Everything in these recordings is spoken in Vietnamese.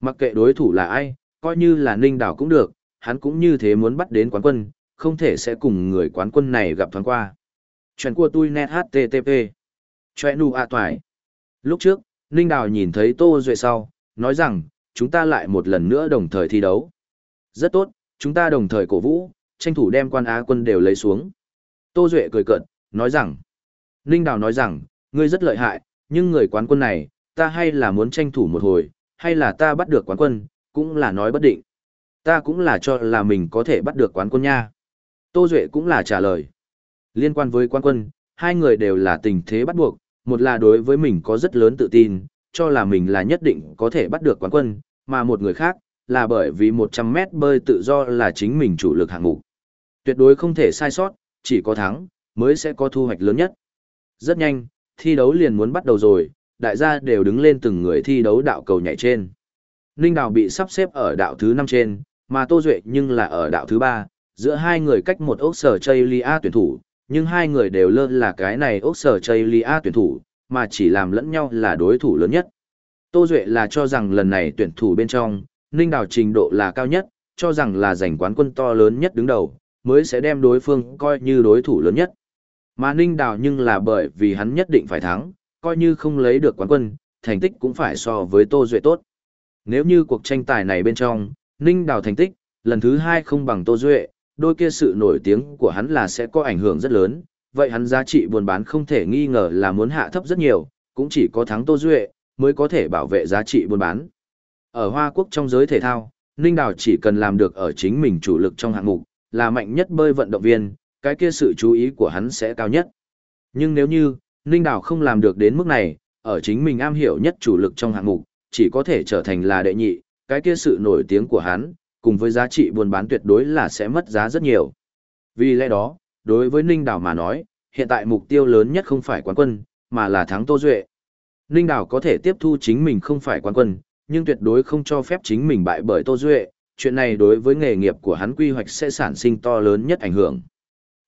Mặc kệ đối thủ là ai, coi như là Ninh Đảo cũng được, hắn cũng như thế muốn bắt đến quán quân, không thể sẽ cùng người quán quân này gặp thoáng qua. Chuyện của tôi net HTTP. Chuyện nụ a toài. Lúc trước, Ninh Đào nhìn thấy Tô Duệ sau, nói rằng, chúng ta lại một lần nữa đồng thời thi đấu. Rất tốt, chúng ta đồng thời cổ vũ, tranh thủ đem quan Á quân đều lấy xuống. Tô Duệ cười cợt, nói rằng, Ninh Đào nói rằng, ngươi rất lợi hại, nhưng người quán quân này, ta hay là muốn tranh thủ một hồi, hay là ta bắt được quán quân, cũng là nói bất định. Ta cũng là cho là mình có thể bắt được quán quân nha. Tô Duệ cũng là trả lời. Liên quan với quán quân, hai người đều là tình thế bắt buộc, một là đối với mình có rất lớn tự tin, cho là mình là nhất định có thể bắt được quán quân, mà một người khác, là bởi vì 100 mét bơi tự do là chính mình chủ lực hạng mục. Tuyệt đối không thể sai sót, chỉ có thắng, mới sẽ có thu hoạch lớn nhất. Rất nhanh, thi đấu liền muốn bắt đầu rồi, đại gia đều đứng lên từng người thi đấu đạo cầu nhảy trên. Ninh Đào bị sắp xếp ở đạo thứ 5 trên, mà Tô Duệ nhưng là ở đạo thứ 3, giữa hai người cách một ốc sở chây lia tuyển thủ, nhưng hai người đều lơ là cái này ốc sở chây lia tuyển thủ, mà chỉ làm lẫn nhau là đối thủ lớn nhất. Tô Duệ là cho rằng lần này tuyển thủ bên trong, Ninh Đào trình độ là cao nhất, cho rằng là giành quán quân to lớn nhất đứng đầu, mới sẽ đem đối phương coi như đối thủ lớn nhất. Mà Ninh Đào nhưng là bởi vì hắn nhất định phải thắng, coi như không lấy được quán quân, thành tích cũng phải so với Tô Duệ tốt. Nếu như cuộc tranh tài này bên trong, Ninh Đào thành tích, lần thứ hai không bằng Tô Duệ, đôi kia sự nổi tiếng của hắn là sẽ có ảnh hưởng rất lớn, vậy hắn giá trị buôn bán không thể nghi ngờ là muốn hạ thấp rất nhiều, cũng chỉ có thắng Tô Duệ, mới có thể bảo vệ giá trị buôn bán. Ở Hoa Quốc trong giới thể thao, Ninh Đào chỉ cần làm được ở chính mình chủ lực trong hạng mục, là mạnh nhất bơi vận động viên, cái kia sự chú ý của hắn sẽ cao nhất. Nhưng nếu như, Ninh Đào không làm được đến mức này, ở chính mình am hiểu nhất chủ lực trong hạng mục, chỉ có thể trở thành là đệ nhị, cái kia sự nổi tiếng của hắn, cùng với giá trị buôn bán tuyệt đối là sẽ mất giá rất nhiều. Vì lẽ đó, đối với Ninh Đào mà nói, hiện tại mục tiêu lớn nhất không phải quán quân, mà là thắng Tô Duệ. Ninh Đào có thể tiếp thu chính mình không phải quán quân, nhưng tuyệt đối không cho phép chính mình bại bởi Tô Duệ, chuyện này đối với nghề nghiệp của hắn quy hoạch sẽ sản sinh to lớn nhất ảnh hưởng.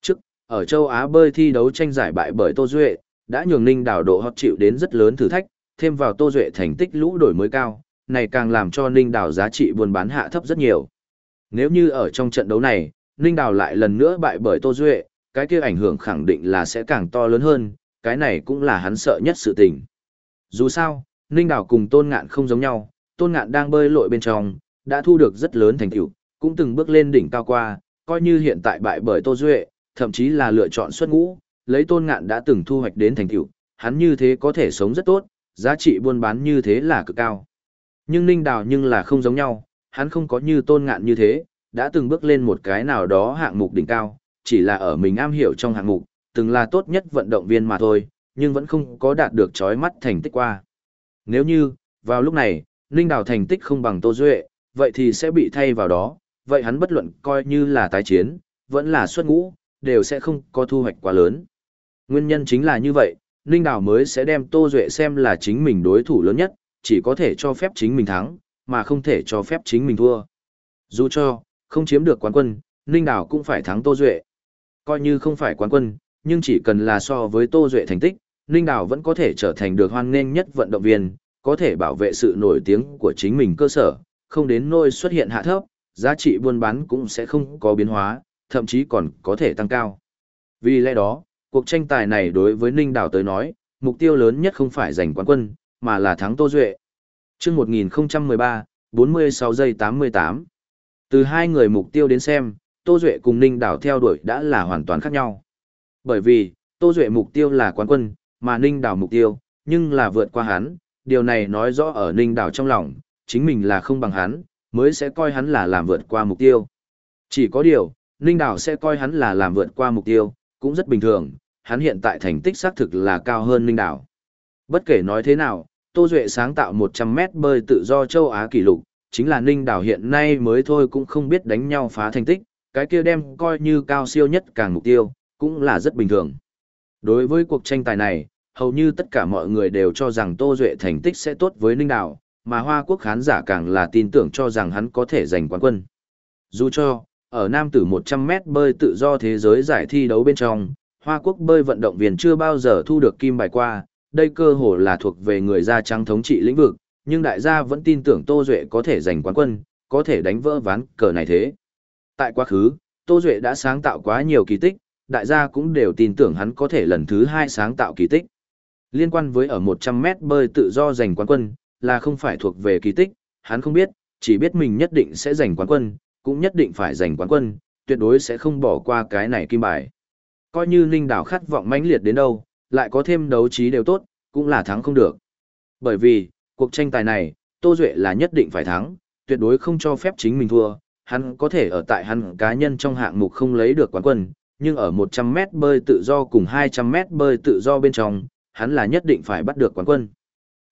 Trước, ở châu Á bơi thi đấu tranh giải bại bởi Tô Duệ, đã nhường Ninh Đảo độ hot chịu đến rất lớn thử thách, thêm vào Tô Duệ thành tích lũ đổi mới cao, này càng làm cho Ninh Đảo giá trị buôn bán hạ thấp rất nhiều. Nếu như ở trong trận đấu này, Ninh Đảo lại lần nữa bại bởi Tô Duệ, cái kia ảnh hưởng khẳng định là sẽ càng to lớn hơn, cái này cũng là hắn sợ nhất sự tình. Dù sao, Ninh Đảo cùng Tôn Ngạn không giống nhau, Tôn Ngạn đang bơi lội bên trong, đã thu được rất lớn thành tựu, cũng từng bước lên đỉnh cao qua, coi như hiện tại bại bởi Tô Duệ, thậm chí là lựa chọn xuất ngũ, lấy Tôn Ngạn đã từng thu hoạch đến thành tựu, hắn như thế có thể sống rất tốt, giá trị buôn bán như thế là cực cao. Nhưng Ninh Đào nhưng là không giống nhau, hắn không có như Tôn Ngạn như thế, đã từng bước lên một cái nào đó hạng mục đỉnh cao, chỉ là ở mình am hiểu trong hạng mục, từng là tốt nhất vận động viên mà thôi, nhưng vẫn không có đạt được chói mắt thành tích qua. Nếu như, vào lúc này, Ninh Đào thành tích không bằng Tô Duệ, vậy thì sẽ bị thay vào đó, vậy hắn bất luận coi như là tái chiến, vẫn là xuất ngũ, đều sẽ không có thu hoạch quá lớn. Nguyên nhân chính là như vậy, Ninh Đào mới sẽ đem Tô Duệ xem là chính mình đối thủ lớn nhất, chỉ có thể cho phép chính mình thắng, mà không thể cho phép chính mình thua. Dù cho, không chiếm được quán quân, Ninh Đào cũng phải thắng Tô Duệ. Coi như không phải quán quân, nhưng chỉ cần là so với Tô Duệ thành tích, Ninh Đào vẫn có thể trở thành được hoan nghênh nhất vận động viên, có thể bảo vệ sự nổi tiếng của chính mình cơ sở, không đến nôi xuất hiện hạ thấp, giá trị buôn bán cũng sẽ không có biến hóa, thậm chí còn có thể tăng cao. Vì lẽ đó, cuộc tranh tài này đối với Ninh Đào tới nói, mục tiêu lớn nhất không phải giành quán quân, mà là thắng Tô Duệ. chương 1013, 46 giây 88. Từ hai người mục tiêu đến xem, Tô Duệ cùng Ninh Đào theo đuổi đã là hoàn toàn khác nhau. Bởi vì, Tô Duệ mục tiêu là quán quân, mà Ninh Đào mục tiêu, nhưng là vượt qua hắn, điều này nói rõ ở Ninh Đào trong lòng, chính mình là không bằng hắn, mới sẽ coi hắn là làm vượt qua mục tiêu. Chỉ có điều, Ninh Đào sẽ coi hắn là làm vượt qua mục tiêu, cũng rất bình thường, hắn hiện tại thành tích xác thực là cao hơn Ninh đảo. Bất kể nói thế nào, Tô Duệ sáng tạo 100m bơi tự do châu Á kỷ lục, chính là Ninh đảo hiện nay mới thôi cũng không biết đánh nhau phá thành tích, cái kia đem coi như cao siêu nhất càng mục tiêu, cũng là rất bình thường. Đối với cuộc tranh tài này, hầu như tất cả mọi người đều cho rằng Tô Duệ thành tích sẽ tốt với Ninh đảo, mà Hoa Quốc khán giả càng là tin tưởng cho rằng hắn có thể giành quán quân. Dù cho, ở nam tử 100m bơi tự do thế giới giải thi đấu bên trong, Hoa Quốc bơi vận động viên chưa bao giờ thu được kim bài qua, đây cơ hồ là thuộc về người da trắng thống trị lĩnh vực, nhưng đại gia vẫn tin tưởng Tô Duệ có thể giành quán quân, có thể đánh vỡ ván cờ này thế. Tại quá khứ, Tô Duệ đã sáng tạo quá nhiều kỳ tích, đại gia cũng đều tin tưởng hắn có thể lần thứ hai sáng tạo kỳ tích. Liên quan với ở 100 mét bơi tự do giành quán quân, là không phải thuộc về kỳ tích, hắn không biết, chỉ biết mình nhất định sẽ giành quán quân, cũng nhất định phải giành quán quân, tuyệt đối sẽ không bỏ qua cái này kim bài. Coi như Ninh Đảo khát vọng mãnh liệt đến đâu, lại có thêm đấu trí đều tốt, cũng là thắng không được. Bởi vì, cuộc tranh tài này, Tô Duệ là nhất định phải thắng, tuyệt đối không cho phép chính mình thua, hắn có thể ở tại hắn cá nhân trong hạng mục không lấy được quán quân, nhưng ở 100 mét bơi tự do cùng 200 mét bơi tự do bên trong, hắn là nhất định phải bắt được quán quân.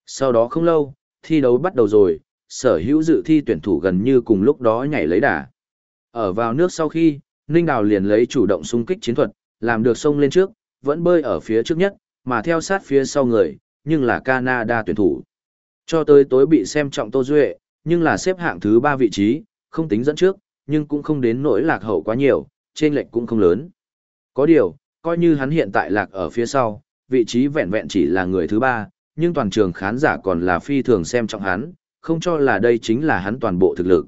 Sau đó không lâu, thi đấu bắt đầu rồi, sở hữu dự thi tuyển thủ gần như cùng lúc đó nhảy lấy đà. Ở vào nước sau khi, Ninh Đào liền lấy chủ động xung kích chiến thuật, làm được sông lên trước, vẫn bơi ở phía trước nhất, mà theo sát phía sau người, nhưng là Canada tuyển thủ. Cho tới tối bị xem trọng Tô Duệ, nhưng là xếp hạng thứ 3 vị trí, không tính dẫn trước, nhưng cũng không đến nỗi lạc hậu quá nhiều, trên lệch cũng không lớn. Có điều, coi như hắn hiện tại lạc ở phía sau, vị trí vẹn vẹn chỉ là người thứ 3, nhưng toàn trường khán giả còn là phi thường xem trọng hắn, không cho là đây chính là hắn toàn bộ thực lực.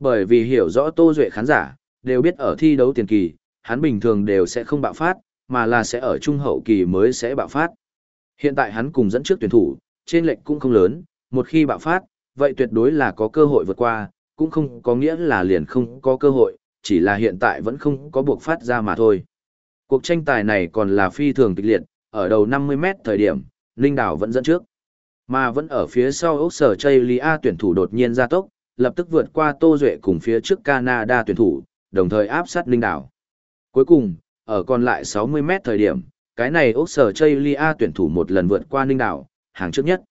Bởi vì hiểu rõ Tô Duệ khán giả, đều biết ở thi đấu tiền kỳ, hắn bình thường đều sẽ không bạo phát, mà là sẽ ở trung hậu kỳ mới sẽ bạo phát. Hiện tại hắn cùng dẫn trước tuyển thủ, trên lệnh cũng không lớn, một khi bạo phát, vậy tuyệt đối là có cơ hội vượt qua, cũng không có nghĩa là liền không có cơ hội, chỉ là hiện tại vẫn không có buộc phát ra mà thôi. Cuộc tranh tài này còn là phi thường kịch liệt, ở đầu 50m thời điểm, Linh Đảo vẫn dẫn trước. Mà vẫn ở phía sau Ốc Sở Chaylia tuyển thủ đột nhiên ra tốc, lập tức vượt qua Tô Duệ cùng phía trước Canada tuyển thủ, đồng thời áp sát Linh Đảo. Cuối cùng, ở còn lại 60 mét thời điểm, cái này Ốc Sở Chaylia tuyển thủ một lần vượt qua Linh Đảo, hàng trước nhất.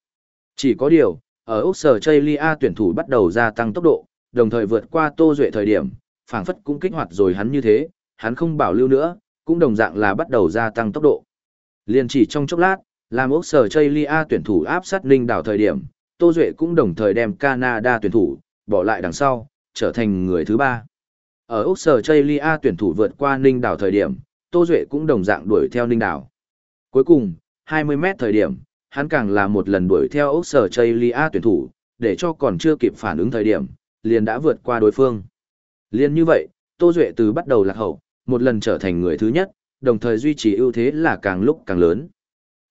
Chỉ có điều, ở Ốc Sở Chaylia tuyển thủ bắt đầu gia tăng tốc độ, đồng thời vượt qua Tô Duệ thời điểm, phảng phất cũng kích hoạt rồi hắn như thế, hắn không bảo lưu nữa, cũng đồng dạng là bắt đầu gia tăng tốc độ. Liên chỉ trong chốc lát, làm Úc Sở Chaylia tuyển thủ áp sát Ninh đảo thời điểm, Tô Duệ cũng đồng thời đem Canada tuyển thủ, bỏ lại đằng sau, trở thành người thứ ba. Ở Úc Sở Chaylia tuyển thủ vượt qua Ninh đảo thời điểm, Tô Duệ cũng đồng dạng đuổi theo Ninh đảo. Cuối cùng, 20 mét thời điểm, hắn càng là một lần đuổi theo Úc Sở Chaylia tuyển thủ, để cho còn chưa kịp phản ứng thời điểm, liền đã vượt qua đối phương. Liên như vậy, Tô Duệ từ bắt đầu lạc hậu, một lần trở thành người thứ nhất, đồng thời duy trì ưu thế là càng lúc càng lớn.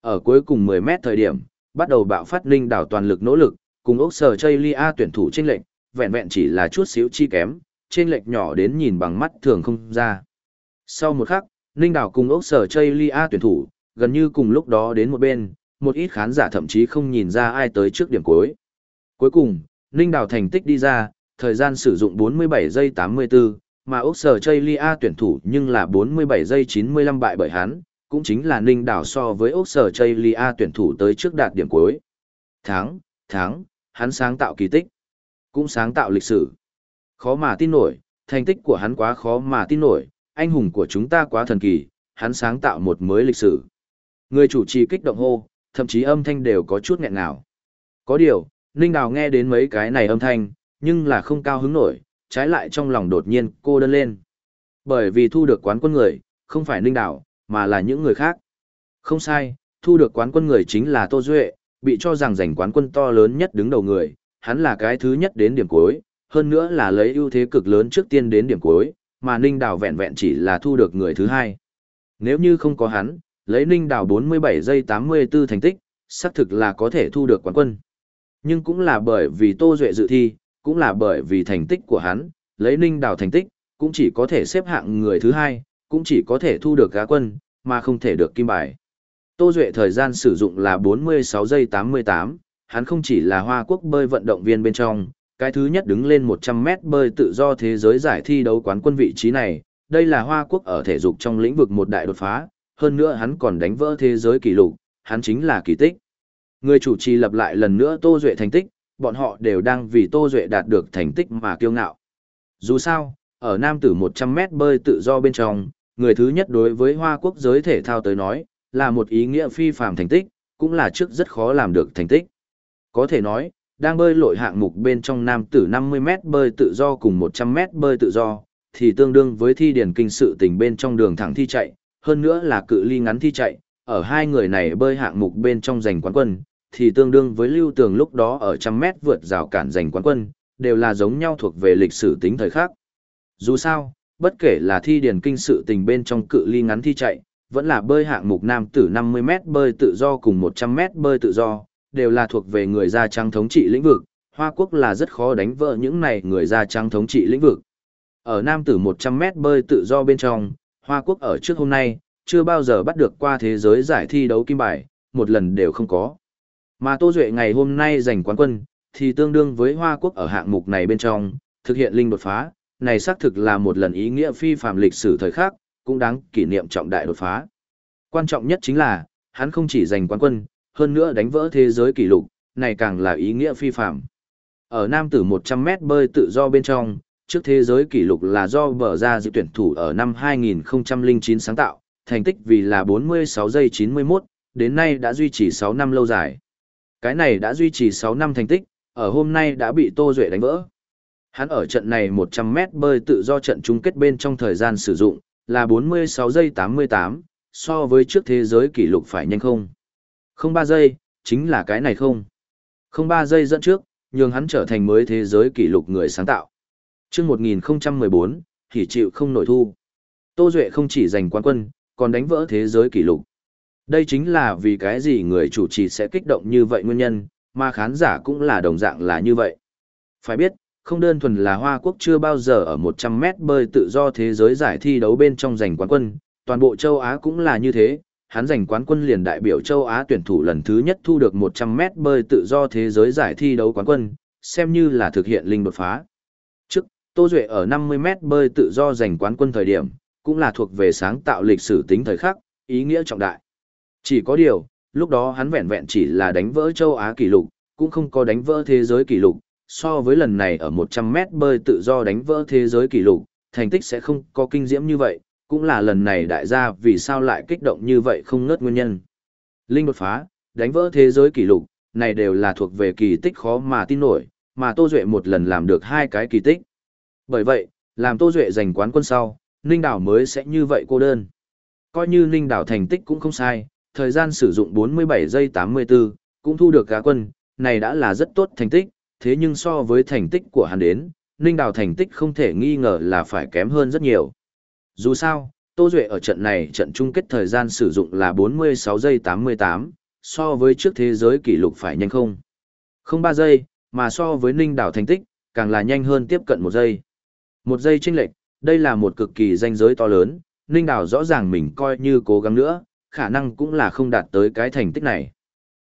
Ở cuối cùng 10 mét thời điểm, bắt đầu bạo phát ninh đảo toàn lực nỗ lực, cùng ốc sở chơi lia tuyển thủ trên lệnh, vẹn vẹn chỉ là chút xíu chi kém, trên lệnh nhỏ đến nhìn bằng mắt thường không ra. Sau một khắc, ninh đảo cùng ốc sở chơi lia tuyển thủ, gần như cùng lúc đó đến một bên, một ít khán giả thậm chí không nhìn ra ai tới trước điểm cuối. Cuối cùng, ninh đảo thành tích đi ra, thời gian sử dụng 47 giây 84, mà ốc Sở Chaylia tuyển thủ nhưng là 47 giây 95 bại bởi hắn, cũng chính là Ninh Đảo so với Úc Sở Chaylia tuyển thủ tới trước đạt điểm cuối. tháng tháng hắn sáng tạo kỳ tích, cũng sáng tạo lịch sử. Khó mà tin nổi, thành tích của hắn quá khó mà tin nổi, anh hùng của chúng ta quá thần kỳ, hắn sáng tạo một mới lịch sử. Người chủ trì kích động hô, thậm chí âm thanh đều có chút nghẹn ngào. Có điều, Ninh Đào nghe đến mấy cái này âm thanh, nhưng là không cao hứng nổi, trái lại trong lòng đột nhiên cô đơn lên. Bởi vì thu được quán quân người, không phải Ninh Đảo, mà là những người khác. Không sai, thu được quán quân người chính là Tô Duệ, bị cho rằng giành quán quân to lớn nhất đứng đầu người, hắn là cái thứ nhất đến điểm cuối, hơn nữa là lấy ưu thế cực lớn trước tiên đến điểm cuối, mà Ninh đào vẹn vẹn chỉ là thu được người thứ hai. Nếu như không có hắn, lấy Ninh Đào 47 giây 84 thành tích, xác thực là có thể thu được quán quân. Nhưng cũng là bởi vì Tô Duệ dự thi, cũng là bởi vì thành tích của hắn, lấy ninh đào thành tích, cũng chỉ có thể xếp hạng người thứ hai, cũng chỉ có thể thu được gá quân, mà không thể được kim bài. Tô Duệ thời gian sử dụng là 46 giây 88, hắn không chỉ là Hoa Quốc bơi vận động viên bên trong, cái thứ nhất đứng lên 100 mét bơi tự do thế giới giải thi đấu quán quân vị trí này, đây là Hoa Quốc ở thể dục trong lĩnh vực một đại đột phá, hơn nữa hắn còn đánh vỡ thế giới kỷ lục, hắn chính là kỳ tích. Người chủ trì lập lại lần nữa Tô Duệ thành tích, bọn họ đều đang vì Tô Duệ đạt được thành tích mà kiêu ngạo. Dù sao, ở nam tử 100m bơi tự do bên trong, người thứ nhất đối với Hoa Quốc giới thể thao tới nói, là một ý nghĩa phi phàm thành tích, cũng là trước rất khó làm được thành tích. Có thể nói, đang bơi lội hạng mục bên trong nam tử 50m bơi tự do cùng 100m bơi tự do, thì tương đương với thi điển kinh sự tình bên trong đường thẳng thi chạy, hơn nữa là cự ly ngắn thi chạy, ở hai người này bơi hạng mục bên trong giành quán quân, thì tương đương với lưu tường lúc đó ở trăm mét vượt rào cản giành quán quân, đều là giống nhau thuộc về lịch sử tính thời khác. Dù sao, bất kể là thi điển kinh sự tình bên trong cự ly ngắn thi chạy, vẫn là bơi hạng mục nam tử 50m bơi tự do cùng 100m bơi tự do, đều là thuộc về người da trắng thống trị lĩnh vực, Hoa Quốc là rất khó đánh vỡ những này người da trắng thống trị lĩnh vực. Ở nam tử 100m bơi tự do bên trong, Hoa Quốc ở trước hôm nay, chưa bao giờ bắt được qua thế giới giải thi đấu kim bài, một lần đều không có. Mà Tô Duệ ngày hôm nay giành quán quân, thì tương đương với Hoa Quốc ở hạng mục này bên trong, thực hiện linh đột phá, này xác thực là một lần ý nghĩa phi phàm lịch sử thời khắc, cũng đáng kỷ niệm trọng đại đột phá. Quan trọng nhất chính là, hắn không chỉ giành quán quân, hơn nữa đánh vỡ thế giới kỷ lục, này càng là ý nghĩa phi phàm. Ở nam tử 100m bơi tự do bên trong, trước thế giới kỷ lục là do bờ ra dự tuyển thủ ở năm 2009 sáng tạo, thành tích vì là 46 giây 91, đến nay đã duy trì 6 năm lâu dài. Cái này đã duy trì 6 năm thành tích, ở hôm nay đã bị Tô Duệ đánh vỡ. Hắn ở trận này 100m bơi tự do trận chung kết bên trong thời gian sử dụng, là 46 giây 88, so với trước thế giới kỷ lục phải nhanh không. Không 3 giây, chính là cái này không. Không 3 giây dẫn trước, nhường hắn trở thành mới thế giới kỷ lục người sáng tạo. Trước 1014, thì chịu không nổi thu. Tô Duệ không chỉ giành quán quân, còn đánh vỡ thế giới kỷ lục. Đây chính là vì cái gì người chủ trì sẽ kích động như vậy nguyên nhân, mà khán giả cũng là đồng dạng là như vậy. Phải biết, không đơn thuần là Hoa Quốc chưa bao giờ ở 100 mét bơi tự do thế giới giải thi đấu bên trong giành quán quân, toàn bộ châu Á cũng là như thế, hắn giành quán quân liền đại biểu châu Á tuyển thủ lần thứ nhất thu được 100 mét bơi tự do thế giới giải thi đấu quán quân, xem như là thực hiện linh đột phá. Trước, Tô Duệ ở 50 mét bơi tự do giành quán quân thời điểm, cũng là thuộc về sáng tạo lịch sử tính thời khắc, ý nghĩa trọng đại. Chỉ có điều, lúc đó hắn vẹn vẹn chỉ là đánh vỡ châu Á kỷ lục, cũng không có đánh vỡ thế giới kỷ lục, so với lần này ở 100 mét bơi tự do đánh vỡ thế giới kỷ lục, thành tích sẽ không có kinh diễm như vậy, cũng là lần này đại gia vì sao lại kích động như vậy không ngớt nguyên nhân. Linh đột phá, đánh vỡ thế giới kỷ lục, này đều là thuộc về kỳ tích khó mà tin nổi, mà Tô Duệ một lần làm được hai cái kỳ tích. Bởi vậy, làm Tô Duệ giành quán quân sau, Ninh Đảo mới sẽ như vậy cô đơn. Coi như Ninh Đảo thành tích cũng không sai, thời gian sử dụng 47 giây 84, cũng thu được cá quân, này đã là rất tốt thành tích, thế nhưng so với thành tích của hắn đến, Ninh Đào thành tích không thể nghi ngờ là phải kém hơn rất nhiều. Dù sao, Tô Duệ ở trận này trận chung kết thời gian sử dụng là 46 giây 88, so với trước thế giới kỷ lục phải nhanh không. Không 3 giây, mà so với Ninh Đào thành tích, càng là nhanh hơn tiếp cận một giây. Một giây chênh lệch, đây là một cực kỳ danh giới to lớn, Ninh Đào rõ ràng mình coi như cố gắng nữa, khả năng cũng là không đạt tới cái thành tích này.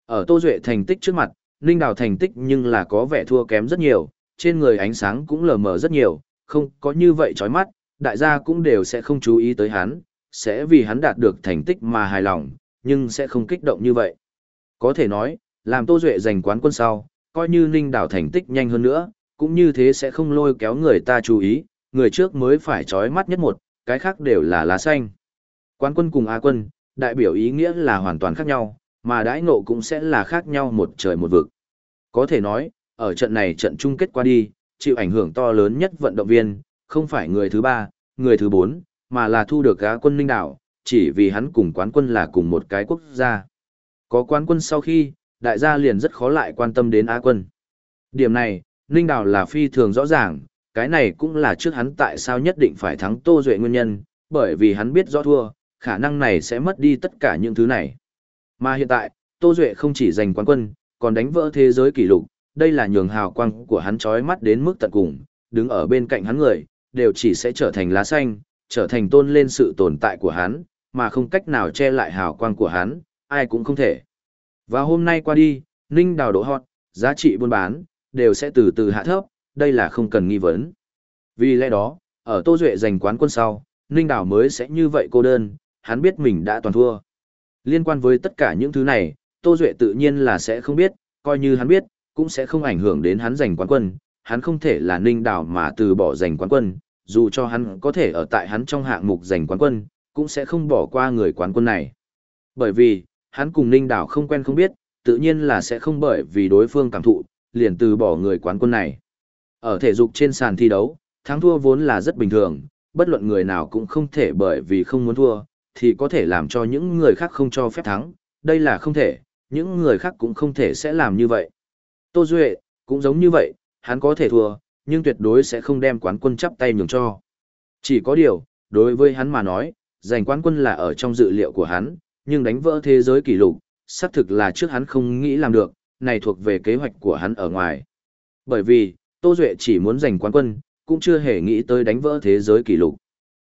Ở Tô Duệ thành tích trước mặt, Ninh Đào thành tích nhưng là có vẻ thua kém rất nhiều, trên người ánh sáng cũng lờ mờ rất nhiều, không có như vậy chói mắt, đại gia cũng đều sẽ không chú ý tới hắn, sẽ vì hắn đạt được thành tích mà hài lòng, nhưng sẽ không kích động như vậy. Có thể nói, làm Tô Duệ giành quán quân sau, coi như Ninh Đào thành tích nhanh hơn nữa, cũng như thế sẽ không lôi kéo người ta chú ý, người trước mới phải chói mắt nhất một, cái khác đều là lá xanh. Quán quân cùng Á quân, đại biểu ý nghĩa là hoàn toàn khác nhau, mà đãi ngộ cũng sẽ là khác nhau một trời một vực. Có thể nói, ở trận này trận chung kết qua đi, chịu ảnh hưởng to lớn nhất vận động viên, không phải người thứ ba, người thứ bốn, mà là thu được gá quân Ninh Đảo, chỉ vì hắn cùng quán quân là cùng một cái quốc gia. Có quán quân sau khi, đại gia liền rất khó lại quan tâm đến Á quân. Điểm này, Ninh Đảo là phi thường rõ ràng, cái này cũng là trước hắn tại sao nhất định phải thắng Tô Duệ nguyên nhân, bởi vì hắn biết rõ thua, khả năng này sẽ mất đi tất cả những thứ này. Mà hiện tại, Tô Duệ không chỉ giành quán quân, còn đánh vỡ thế giới kỷ lục, đây là nhường hào quang của hắn chói mắt đến mức tận cùng, đứng ở bên cạnh hắn người, đều chỉ sẽ trở thành lá xanh, trở thành tôn lên sự tồn tại của hắn, mà không cách nào che lại hào quang của hắn, ai cũng không thể. Và hôm nay qua đi, Ninh đào Đỗ hot, giá trị buôn bán, đều sẽ từ từ hạ thấp, đây là không cần nghi vấn. Vì lẽ đó, ở Tô Duệ giành quán quân sau, Ninh Đào mới sẽ như vậy cô đơn, hắn biết mình đã toàn thua. Liên quan với tất cả những thứ này, Tô Duệ tự nhiên là sẽ không biết, coi như hắn biết, cũng sẽ không ảnh hưởng đến hắn giành quán quân, hắn không thể là ninh đảo mà từ bỏ giành quán quân, dù cho hắn có thể ở tại hắn trong hạng mục giành quán quân, cũng sẽ không bỏ qua người quán quân này. Bởi vì, hắn cùng ninh đảo không quen không biết, tự nhiên là sẽ không bởi vì đối phương cảm thụ, liền từ bỏ người quán quân này. Ở thể dục trên sàn thi đấu, thắng thua vốn là rất bình thường, bất luận người nào cũng không thể bởi vì không muốn thua, thì có thể làm cho những người khác không cho phép thắng, đây là không thể, những người khác cũng không thể sẽ làm như vậy. Tô Duệ, cũng giống như vậy, hắn có thể thua, nhưng tuyệt đối sẽ không đem quán quân chắp tay nhường cho. Chỉ có điều, đối với hắn mà nói, giành quán quân là ở trong dự liệu của hắn, nhưng đánh vỡ thế giới kỷ lục, xác thực là trước hắn không nghĩ làm được, này thuộc về kế hoạch của hắn ở ngoài. Bởi vì, Tô Duệ chỉ muốn giành quán quân, cũng chưa hề nghĩ tới đánh vỡ thế giới kỷ lục.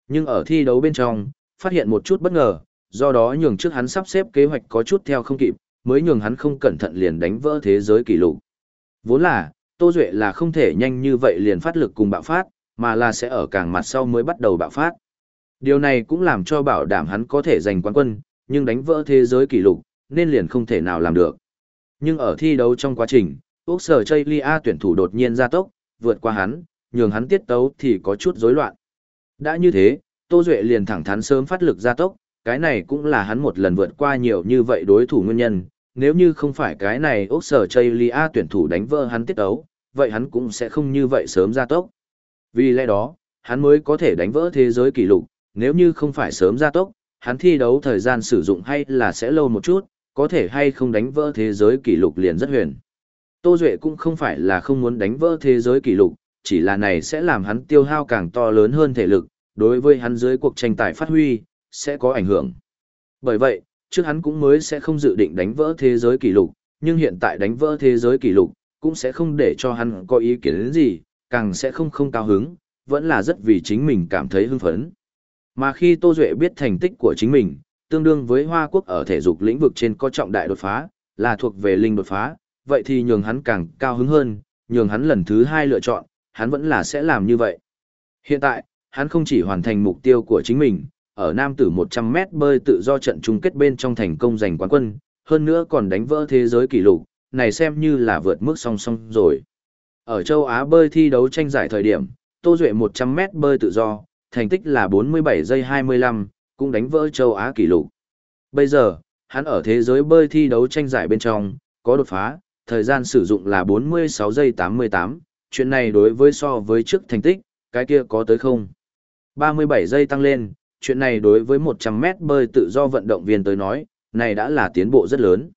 Nhưng ở thi đấu bên trong, phát hiện một chút bất ngờ, do đó nhường trước hắn sắp xếp kế hoạch có chút theo không kịp, mới nhường hắn không cẩn thận liền đánh vỡ thế giới kỷ lục. Vốn là, Tô Duệ là không thể nhanh như vậy liền phát lực cùng bạo phát, mà là sẽ ở càng mặt sau mới bắt đầu bạo phát. Điều này cũng làm cho bảo đảm hắn có thể giành quán quân, nhưng đánh vỡ thế giới kỷ lục, nên liền không thể nào làm được. Nhưng ở thi đấu trong quá trình, Úc Sở Chaylia tuyển thủ đột nhiên ra tốc, vượt qua hắn, nhường hắn tiết tấu thì có chút rối loạn. Đã như thế, Tô Duệ liền thẳng thắn sớm phát lực ra tốc, cái này cũng là hắn một lần vượt qua nhiều như vậy đối thủ nguyên nhân. Nếu như không phải cái này ốc Sở Chaylia tuyển thủ đánh vỡ hắn tiết ấu, vậy hắn cũng sẽ không như vậy sớm ra tốc. Vì lẽ đó, hắn mới có thể đánh vỡ thế giới kỷ lục, nếu như không phải sớm ra tốc, hắn thi đấu thời gian sử dụng hay là sẽ lâu một chút, có thể hay không đánh vỡ thế giới kỷ lục liền rất huyền. Tô Duệ cũng không phải là không muốn đánh vỡ thế giới kỷ lục, chỉ là này sẽ làm hắn tiêu hao càng to lớn hơn thể lực, đối với hắn dưới cuộc tranh tài phát huy, sẽ có ảnh hưởng. Bởi vậy, trước hắn cũng mới sẽ không dự định đánh vỡ thế giới kỷ lục, nhưng hiện tại đánh vỡ thế giới kỷ lục, cũng sẽ không để cho hắn có ý kiến đến gì, càng sẽ không không cao hứng, vẫn là rất vì chính mình cảm thấy hưng phấn. Mà khi Tô Duệ biết thành tích của chính mình, tương đương với Hoa Quốc ở thể dục lĩnh vực trên có trọng đại đột phá, là thuộc về linh đột phá, vậy thì nhường hắn càng cao hứng hơn, nhường hắn lần thứ hai lựa chọn, hắn vẫn là sẽ làm như vậy. Hiện tại, hắn không chỉ hoàn thành mục tiêu của chính mình, ở nam tử 100m bơi tự do trận chung kết bên trong thành công giành quán quân, hơn nữa còn đánh vỡ thế giới kỷ lục, này xem như là vượt mức song song rồi. Ở châu Á bơi thi đấu tranh giải thời điểm, Tô Duệ 100m bơi tự do, thành tích là 47 giây 25, cũng đánh vỡ châu Á kỷ lục. Bây giờ, hắn ở thế giới bơi thi đấu tranh giải bên trong, có đột phá, thời gian sử dụng là 46 giây 88, chuyện này đối với so với trước thành tích, cái kia có tới không? 37 giây tăng lên, chuyện này đối với 100 mét bơi tự do vận động viên tới nói, này đã là tiến bộ rất lớn.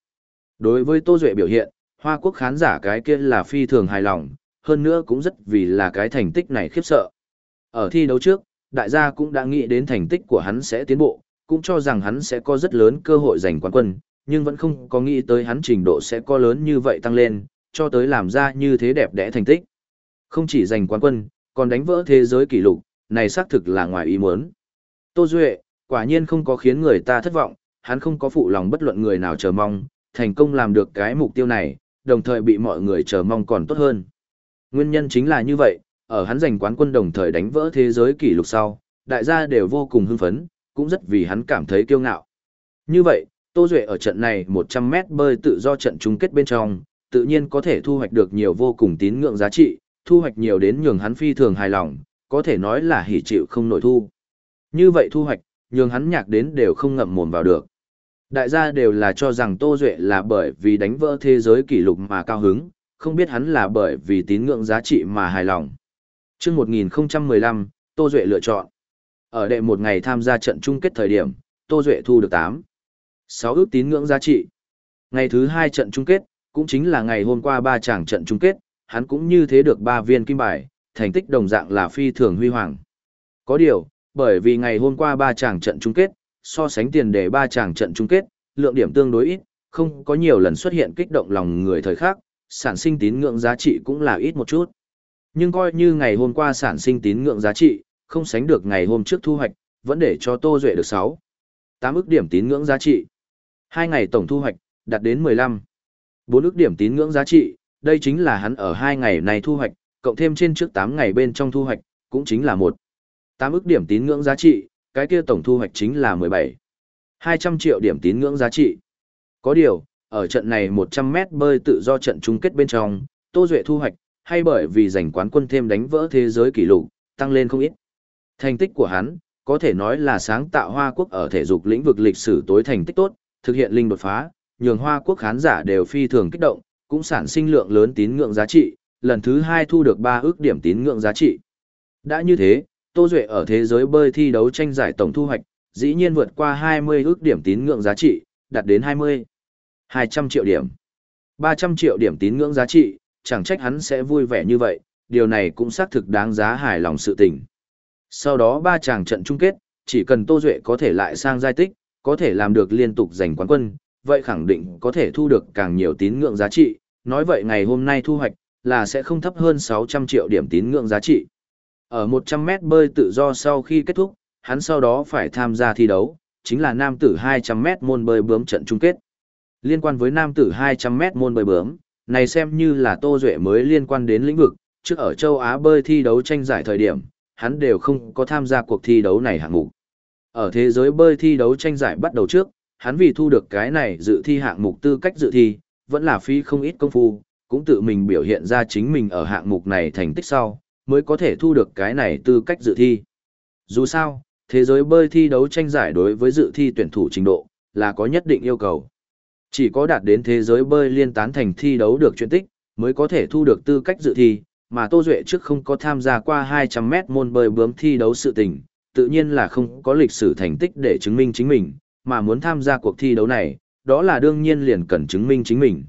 Đối với Tô Duệ biểu hiện, Hoa Quốc khán giả cái kia là phi thường hài lòng, hơn nữa cũng rất vì là cái thành tích này khiếp sợ. Ở thi đấu trước, đại gia cũng đã nghĩ đến thành tích của hắn sẽ tiến bộ, cũng cho rằng hắn sẽ có rất lớn cơ hội giành quán quân, nhưng vẫn không có nghĩ tới hắn trình độ sẽ có lớn như vậy tăng lên, cho tới làm ra như thế đẹp đẽ thành tích. Không chỉ giành quán quân, còn đánh vỡ thế giới kỷ lục, này xác thực là ngoài ý muốn. Tô Duệ, quả nhiên không có khiến người ta thất vọng, hắn không có phụ lòng bất luận người nào chờ mong, thành công làm được cái mục tiêu này, đồng thời bị mọi người chờ mong còn tốt hơn. Nguyên nhân chính là như vậy, ở hắn giành quán quân đồng thời đánh vỡ thế giới kỷ lục sau, đại gia đều vô cùng hưng phấn, cũng rất vì hắn cảm thấy kiêu ngạo. Như vậy, Tô Duệ ở trận này 100m bơi tự do trận chung kết bên trong, tự nhiên có thể thu hoạch được nhiều vô cùng tín ngưỡng giá trị, thu hoạch nhiều đến nhường hắn phi thường hài lòng, có thể nói là hỉ chịu không nổi thu. Như vậy thu hoạch, nhường hắn nhạc đến đều không ngậm mồm vào được. Đại gia đều là cho rằng Tô Duệ là bởi vì đánh vỡ thế giới kỷ lục mà cao hứng, không biết hắn là bởi vì tín ngưỡng giá trị mà hài lòng. Trước 1015, Tô Duệ lựa chọn. Ở đệ một ngày tham gia trận chung kết thời điểm, Tô Duệ thu được 8. 6 ước tín ngưỡng giá trị. Ngày thứ hai trận chung kết, cũng chính là ngày hôm qua ba chàng trận chung kết, hắn cũng như thế được 3 viên kim bài, thành tích đồng dạng là phi thường huy hoàng. Có điều, bởi vì ngày hôm qua ba chàng trận chung kết, so sánh tiền đề ba chàng trận chung kết, lượng điểm tương đối ít, không có nhiều lần xuất hiện kích động lòng người thời khác, sản sinh tín ngưỡng giá trị cũng là ít một chút. Nhưng coi như ngày hôm qua sản sinh tín ngưỡng giá trị, không sánh được ngày hôm trước thu hoạch, vẫn để cho Tô Duệ được 6. 8 ức điểm tín ngưỡng giá trị. Hai ngày tổng thu hoạch, đạt đến 15. 4 ức điểm tín ngưỡng giá trị, đây chính là hắn ở hai ngày này thu hoạch, cộng thêm trên trước 8 ngày bên trong thu hoạch, cũng chính là 1. 8 ức điểm tín ngưỡng giá trị, cái kia tổng thu hoạch chính là 17. 200 triệu điểm tín ngưỡng giá trị. Có điều, ở trận này 100 mét bơi tự do trận chung kết bên trong, Tô Duệ thu hoạch, hay bởi vì giành quán quân thêm đánh vỡ thế giới kỷ lục, tăng lên không ít. Thành tích của hắn, có thể nói là sáng tạo Hoa Quốc ở thể dục lĩnh vực lịch sử tối thành tích tốt, thực hiện linh đột phá, nhường Hoa Quốc khán giả đều phi thường kích động, cũng sản sinh lượng lớn tín ngưỡng giá trị, lần thứ hai thu được 3 ước điểm tín ngưỡng giá trị. Đã như thế, Tô Duệ ở thế giới bơi thi đấu tranh giải tổng thu hoạch, dĩ nhiên vượt qua 20 ước điểm tín ngưỡng giá trị, đạt đến 20. 200 triệu điểm. 300 triệu điểm tín ngưỡng giá trị, chẳng trách hắn sẽ vui vẻ như vậy, điều này cũng xác thực đáng giá hài lòng sự tình. Sau đó ba chàng trận chung kết, chỉ cần Tô Duệ có thể lại sang giai tích, có thể làm được liên tục giành quán quân, vậy khẳng định có thể thu được càng nhiều tín ngưỡng giá trị, nói vậy ngày hôm nay thu hoạch là sẽ không thấp hơn 600 triệu điểm tín ngưỡng giá trị. Ở 100 mét bơi tự do sau khi kết thúc, hắn sau đó phải tham gia thi đấu, chính là nam tử 200 mét môn bơi bướm trận chung kết. Liên quan với nam tử 200 mét môn bơi bướm, này xem như là Tô Duệ mới liên quan đến lĩnh vực, trước ở châu Á bơi thi đấu tranh giải thời điểm, hắn đều không có tham gia cuộc thi đấu này hạng mục. Ở thế giới bơi thi đấu tranh giải bắt đầu trước, hắn vì thu được cái này dự thi hạng mục tư cách dự thi, vẫn là phí không ít công phu, cũng tự mình biểu hiện ra chính mình ở hạng mục này thành tích sau, mới có thể thu được cái này tư cách dự thi. Dù sao, thế giới bơi thi đấu tranh giải đối với dự thi tuyển thủ trình độ, là có nhất định yêu cầu. Chỉ có đạt đến thế giới bơi liên tán thành thi đấu được chuyển tích, mới có thể thu được tư cách dự thi, mà Tô Duệ trước không có tham gia qua 200 mét môn bơi bướm thi đấu sự tình, tự nhiên là không có lịch sử thành tích để chứng minh chính mình, mà muốn tham gia cuộc thi đấu này, đó là đương nhiên liền cần chứng minh chính mình.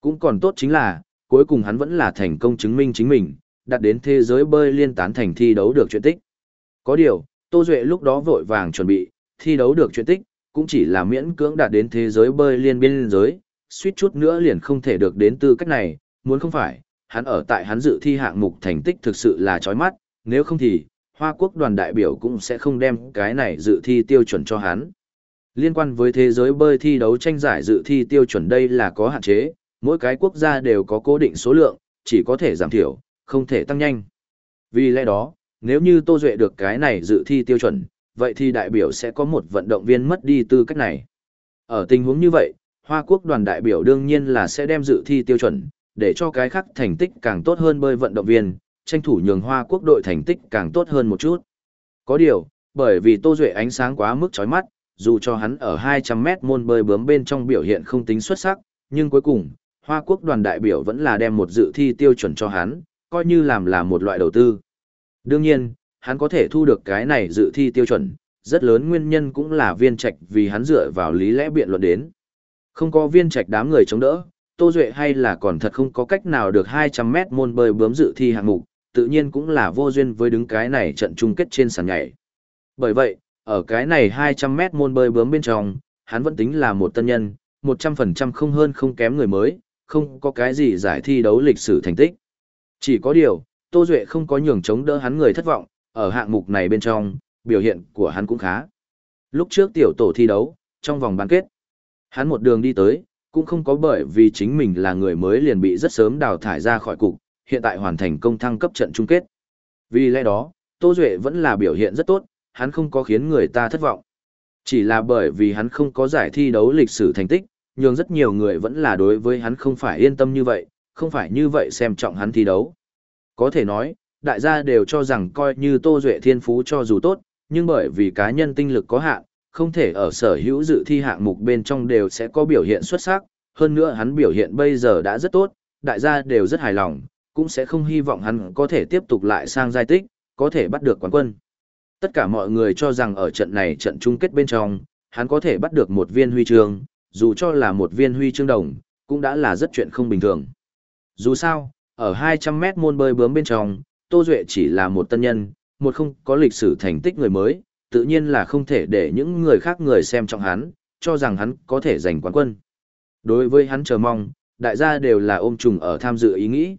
Cũng còn tốt chính là, cuối cùng hắn vẫn là thành công chứng minh chính mình, đạt đến thế giới bơi liên tán thành thi đấu được chuyện tích. Có điều, Tô Duệ lúc đó vội vàng chuẩn bị, thi đấu được chuyện tích, cũng chỉ là miễn cưỡng đạt đến thế giới bơi liên biên giới, suýt chút nữa liền không thể được đến tư cách này, muốn không phải, hắn ở tại hắn dự thi hạng mục thành tích thực sự là chói mắt, nếu không thì, Hoa Quốc đoàn đại biểu cũng sẽ không đem cái này dự thi tiêu chuẩn cho hắn. Liên quan với thế giới bơi thi đấu tranh giải dự thi tiêu chuẩn đây là có hạn chế, mỗi cái quốc gia đều có cố định số lượng, chỉ có thể giảm thiểu, không thể tăng nhanh. Vì lẽ đó, nếu như Tô Duệ được cái này dự thi tiêu chuẩn, vậy thì đại biểu sẽ có một vận động viên mất đi tư cách này. Ở tình huống như vậy, Hoa Quốc đoàn đại biểu đương nhiên là sẽ đem dự thi tiêu chuẩn, để cho cái khác thành tích càng tốt hơn bơi vận động viên, tranh thủ nhường Hoa Quốc đội thành tích càng tốt hơn một chút. Có điều, bởi vì Tô Duệ ánh sáng quá mức chói mắt, dù cho hắn ở 200 mét môn bơi bướm bên trong biểu hiện không tính xuất sắc, nhưng cuối cùng, Hoa Quốc đoàn đại biểu vẫn là đem một dự thi tiêu chuẩn cho hắn, coi như làm là một loại đầu tư. Đương nhiên, hắn có thể thu được cái này dự thi tiêu chuẩn, rất lớn nguyên nhân cũng là viên trạch vì hắn dựa vào lý lẽ biện luận đến. Không có viên trạch đám người chống đỡ, Tô Duệ hay là còn thật không có cách nào được 200 mét môn bơi bướm dự thi hạng mục, tự nhiên cũng là vô duyên với đứng cái này trận chung kết trên sàn nhảy. Bởi vậy, ở cái này 200 mét môn bơi bướm bên trong, hắn vẫn tính là một tân nhân, 100% không hơn không kém người mới, không có cái gì giải thi đấu lịch sử thành tích. Chỉ có điều, Tô Duệ không có nhường chống đỡ hắn người thất vọng, ở hạng mục này bên trong, biểu hiện của hắn cũng khá. Lúc trước tiểu tổ thi đấu, trong vòng bán kết, hắn một đường đi tới, cũng không có bởi vì chính mình là người mới liền bị rất sớm đào thải ra khỏi cục, hiện tại hoàn thành công thăng cấp trận chung kết. Vì lẽ đó, Tô Duệ vẫn là biểu hiện rất tốt, hắn không có khiến người ta thất vọng. Chỉ là bởi vì hắn không có giải thi đấu lịch sử thành tích, nhưng rất nhiều người vẫn là đối với hắn không phải yên tâm như vậy, không phải như vậy xem trọng hắn thi đấu. Có thể nói, đại gia đều cho rằng coi như Tô Duệ thiên phú cho dù tốt, nhưng bởi vì cá nhân tinh lực có hạn, không thể ở sở hữu dự thi hạng mục bên trong đều sẽ có biểu hiện xuất sắc, hơn nữa hắn biểu hiện bây giờ đã rất tốt, đại gia đều rất hài lòng, cũng sẽ không hy vọng hắn có thể tiếp tục lại sang giai tích, có thể bắt được quán quân. Tất cả mọi người cho rằng ở trận này trận chung kết bên trong, hắn có thể bắt được một viên huy chương, dù cho là một viên huy chương đồng, cũng đã là rất chuyện không bình thường. Dù sao, ở 200 mét môn bơi bướm bên trong, Tô Duệ chỉ là một tân nhân, một không có lịch sử thành tích người mới, tự nhiên là không thể để những người khác người xem trọng hắn, cho rằng hắn có thể giành quán quân. Đối với hắn chờ mong, đại gia đều là ôm trùng ở tham dự ý nghĩ.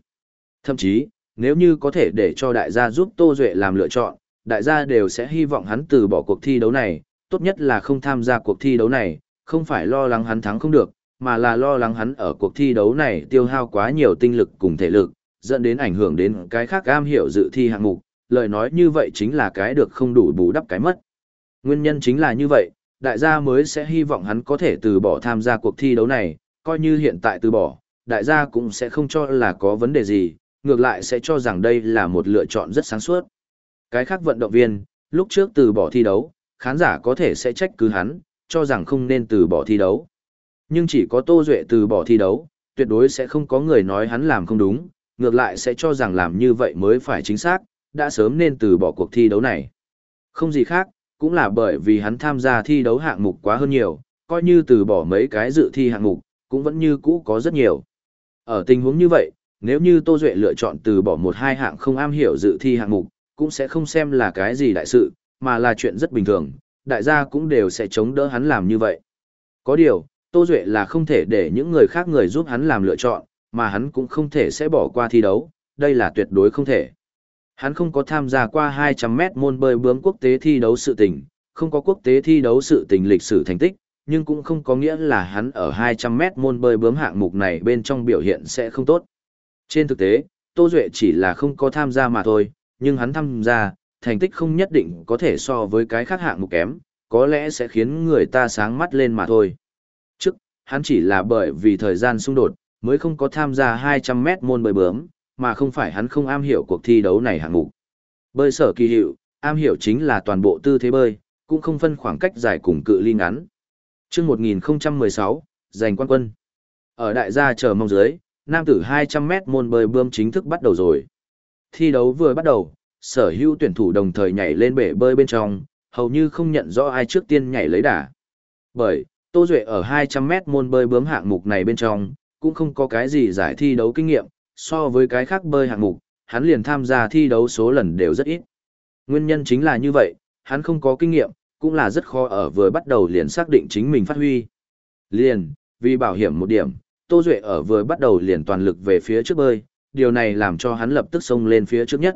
Thậm chí, nếu như có thể để cho đại gia giúp Tô Duệ làm lựa chọn, đại gia đều sẽ hy vọng hắn từ bỏ cuộc thi đấu này, tốt nhất là không tham gia cuộc thi đấu này, không phải lo lắng hắn thắng không được, mà là lo lắng hắn ở cuộc thi đấu này tiêu hao quá nhiều tinh lực cùng thể lực, dẫn đến ảnh hưởng đến cái khác am hiểu dự thi hạng mục, lời nói như vậy chính là cái được không đủ bù đắp cái mất. Nguyên nhân chính là như vậy, đại gia mới sẽ hy vọng hắn có thể từ bỏ tham gia cuộc thi đấu này, coi như hiện tại từ bỏ, đại gia cũng sẽ không cho là có vấn đề gì, ngược lại sẽ cho rằng đây là một lựa chọn rất sáng suốt. Cái khác vận động viên, lúc trước từ bỏ thi đấu, khán giả có thể sẽ trách cứ hắn, cho rằng không nên từ bỏ thi đấu. Nhưng chỉ có Tô Duệ từ bỏ thi đấu, tuyệt đối sẽ không có người nói hắn làm không đúng, ngược lại sẽ cho rằng làm như vậy mới phải chính xác, đã sớm nên từ bỏ cuộc thi đấu này. Không gì khác, cũng là bởi vì hắn tham gia thi đấu hạng mục quá hơn nhiều, coi như từ bỏ mấy cái dự thi hạng mục, cũng vẫn như cũ có rất nhiều. Ở tình huống như vậy, nếu như Tô Duệ lựa chọn từ bỏ một hai hạng không am hiểu dự thi hạng mục, cũng sẽ không xem là cái gì đại sự, mà là chuyện rất bình thường, đại gia cũng đều sẽ chống đỡ hắn làm như vậy. Có điều, Tô Duệ là không thể để những người khác người giúp hắn làm lựa chọn, mà hắn cũng không thể sẽ bỏ qua thi đấu, đây là tuyệt đối không thể. Hắn không có tham gia qua 200 mét môn bơi bướm quốc tế thi đấu sự tình, không có quốc tế thi đấu sự tình lịch sử thành tích, nhưng cũng không có nghĩa là hắn ở 200 mét môn bơi bướm hạng mục này bên trong biểu hiện sẽ không tốt. Trên thực tế, Tô Duệ chỉ là không có tham gia mà thôi, nhưng hắn tham gia, thành tích không nhất định có thể so với cái khác hạng mục kém, có lẽ sẽ khiến người ta sáng mắt lên mà thôi. Trước, hắn chỉ là bởi vì thời gian xung đột, mới không có tham gia 200 mét môn bơi bướm, mà không phải hắn không am hiểu cuộc thi đấu này hạng mục. Bơi sở kỳ hiệu, am hiểu chính là toàn bộ tư thế bơi, cũng không phân khoảng cách dài cùng cự ly ngắn. Trước 1016, giành quan quân. Ở đại gia chờ mong dưới, nam tử 200 mét môn bơi bướm chính thức bắt đầu rồi. Thi đấu vừa bắt đầu, sở hữu tuyển thủ đồng thời nhảy lên bể bơi bên trong, hầu như không nhận rõ ai trước tiên nhảy lấy đà. Bởi, Tô Duệ ở 200 mét môn bơi bướm hạng mục này bên trong, cũng không có cái gì giải thi đấu kinh nghiệm, so với cái khác bơi hạng mục, hắn liền tham gia thi đấu số lần đều rất ít. Nguyên nhân chính là như vậy, hắn không có kinh nghiệm, cũng là rất khó ở vừa bắt đầu liền xác định chính mình phát huy. Liền, vì bảo hiểm một điểm, Tô Duệ ở vừa bắt đầu liền toàn lực về phía trước bơi, điều này làm cho hắn lập tức xông lên phía trước nhất.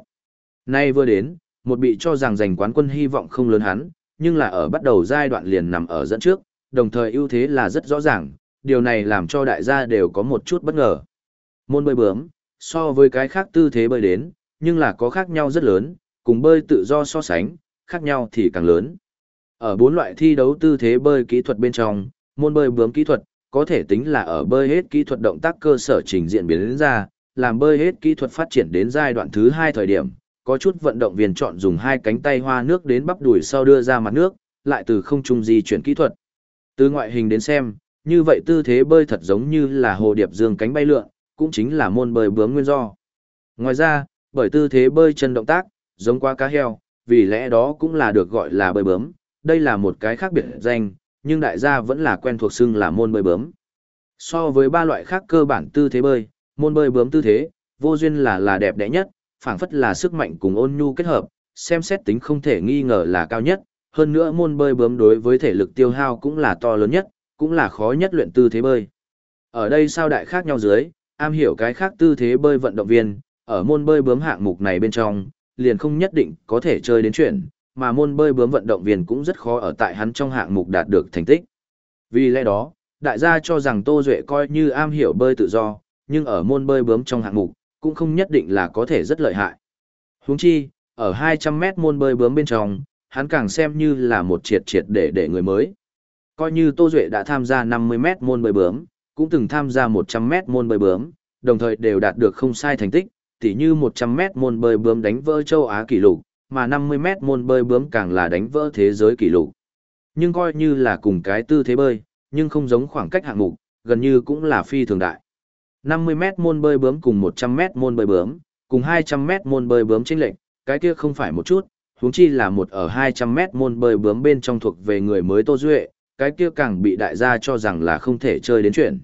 Nay vừa đến, một bị cho rằng giành quán quân hy vọng không lớn hắn, nhưng là ở bắt đầu giai đoạn liền nằm ở dẫn trước, đồng thời ưu thế là rất rõ ràng, điều này làm cho đại gia đều có một chút bất ngờ. Môn bơi bướm, so với cái khác tư thế bơi đến, nhưng là có khác nhau rất lớn, cùng bơi tự do so sánh, khác nhau thì càng lớn. Ở bốn loại thi đấu tư thế bơi kỹ thuật bên trong, môn bơi bướm kỹ thuật, có thể tính là ở bơi hết kỹ thuật động tác cơ sở trình diện biến đến ra, làm bơi hết kỹ thuật phát triển đến giai đoạn thứ hai thời điểm, có chút vận động viên chọn dùng hai cánh tay hoa nước đến bắp đùi sau đưa ra mặt nước, lại từ không trung di chuyển kỹ thuật. Từ ngoại hình đến xem, như vậy tư thế bơi thật giống như là hồ điệp dương cánh bay lượn, cũng chính là môn bơi bướm nguyên do. Ngoài ra, bởi tư thế bơi chân động tác, giống qua cá heo, vì lẽ đó cũng là được gọi là bơi bướm, đây là một cái khác biệt danh, nhưng đại gia vẫn là quen thuộc xưng là môn bơi bướm. So với ba loại khác cơ bản tư thế bơi, môn bơi bướm tư thế, vô duyên là là đẹp đẽ nhất, phảng phất là sức mạnh cùng ôn nhu kết hợp, xem xét tính không thể nghi ngờ là cao nhất, hơn nữa môn bơi bướm đối với thể lực tiêu hao cũng là to lớn nhất, cũng là khó nhất luyện tư thế bơi. Ở đây sao đại khác nhau dưới, am hiểu cái khác tư thế bơi vận động viên, ở môn bơi bướm hạng mục này bên trong, liền không nhất định có thể chơi đến chuyện, mà môn bơi bướm vận động viên cũng rất khó ở tại hắn trong hạng mục đạt được thành tích. Vì lẽ đó, đại gia cho rằng Tô Duệ coi như am hiểu bơi tự do, nhưng ở môn bơi bướm trong hạng mục, cũng không nhất định là có thể rất lợi hại. Huống chi, ở 200 mét môn bơi bướm bên trong, hắn càng xem như là một triệt triệt để để người mới. Coi như Tô Duệ đã tham gia 50 mét môn bơi bướm, cũng từng tham gia 100 mét môn bơi bướm, đồng thời đều đạt được không sai thành tích, tỉ như 100 mét môn bơi bướm đánh vỡ châu Á kỷ lục, mà 50 mét môn bơi bướm càng là đánh vỡ thế giới kỷ lục. Nhưng coi như là cùng cái tư thế bơi, nhưng không giống khoảng cách hạng mục, gần như cũng là phi thường đại. 50 mét môn bơi bướm cùng 100 mét môn bơi bướm, cùng 200 mét môn bơi bướm chênh lệch, cái kia không phải một chút, huống chi là một ở 200 mét môn bơi bướm bên trong thuộc về người mới Tô Duệ, cái kia càng bị đại gia cho rằng là không thể chơi đến chuyện.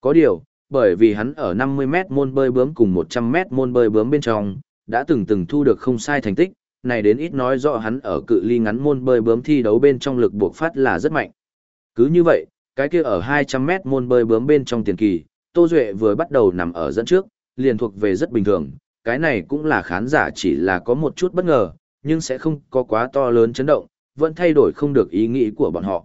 Có điều, bởi vì hắn ở 50 mét môn bơi bướm cùng 100 mét môn bơi bướm bên trong, đã từng từng thu được không sai thành tích, này đến ít nói rõ hắn ở cự ly ngắn môn bơi bướm thi đấu bên trong lực buộc phát là rất mạnh. Cứ như vậy, cái kia ở 200 mét môn bơi bướm bên trong tiền kỳ, Tô Duệ vừa bắt đầu nằm ở dẫn trước, liền thuộc về rất bình thường, cái này cũng là khán giả chỉ là có một chút bất ngờ, nhưng sẽ không có quá to lớn chấn động, vẫn thay đổi không được ý nghĩ của bọn họ.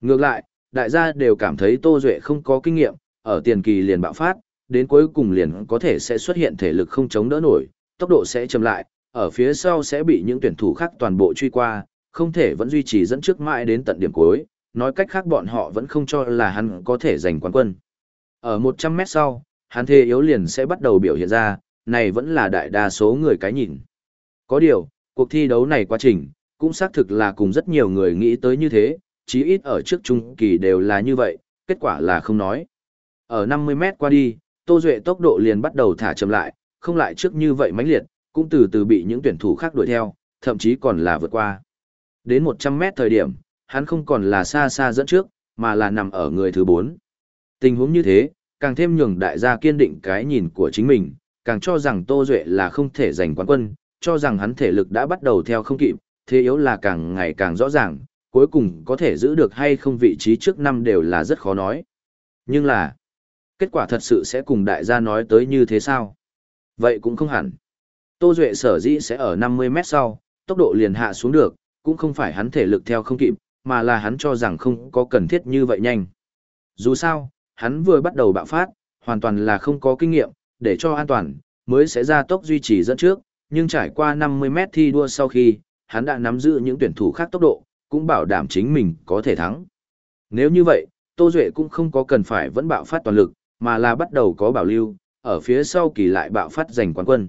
Ngược lại, đại gia đều cảm thấy Tô Duệ không có kinh nghiệm, ở tiền kỳ liền bạo phát, đến cuối cùng liền có thể sẽ xuất hiện thể lực không chống đỡ nổi, tốc độ sẽ chậm lại, ở phía sau sẽ bị những tuyển thủ khác toàn bộ truy qua, không thể vẫn duy trì dẫn trước mãi đến tận điểm cuối, nói cách khác bọn họ vẫn không cho là hắn có thể giành quán quân. Ở 100 mét sau, hắn thê yếu liền sẽ bắt đầu biểu hiện ra, này vẫn là đại đa số người cái nhìn. Có điều, cuộc thi đấu này quá trình, cũng xác thực là cùng rất nhiều người nghĩ tới như thế, chí ít ở trước trung kỳ đều là như vậy, kết quả là không nói. Ở 50 mét qua đi, Tô Duệ tốc độ liền bắt đầu thả chậm lại, không lại trước như vậy mãnh liệt, cũng từ từ bị những tuyển thủ khác đuổi theo, thậm chí còn là vượt qua. Đến 100 mét thời điểm, hắn không còn là xa xa dẫn trước, mà là nằm ở người thứ 4. Tình huống như thế, càng thêm nhường đại gia kiên định cái nhìn của chính mình, càng cho rằng Tô Duệ là không thể giành quán quân, cho rằng hắn thể lực đã bắt đầu theo không kịp, thế yếu là càng ngày càng rõ ràng, cuối cùng có thể giữ được hay không vị trí trước năm đều là rất khó nói. Nhưng là, kết quả thật sự sẽ cùng đại gia nói tới như thế sao? Vậy cũng không hẳn. Tô Duệ sở dĩ sẽ ở 50 mét sau, tốc độ liền hạ xuống được, cũng không phải hắn thể lực theo không kịp, mà là hắn cho rằng không có cần thiết như vậy nhanh. Dù sao, hắn vừa bắt đầu bạo phát, hoàn toàn là không có kinh nghiệm, để cho an toàn, mới sẽ ra tốc duy trì dẫn trước, nhưng trải qua 50 mét thi đua sau khi, hắn đã nắm giữ những tuyển thủ khác tốc độ, cũng bảo đảm chính mình có thể thắng. Nếu như vậy, Tô Duệ cũng không có cần phải vẫn bạo phát toàn lực, mà là bắt đầu có bảo lưu, ở phía sau kỳ lại bạo phát giành quán quân.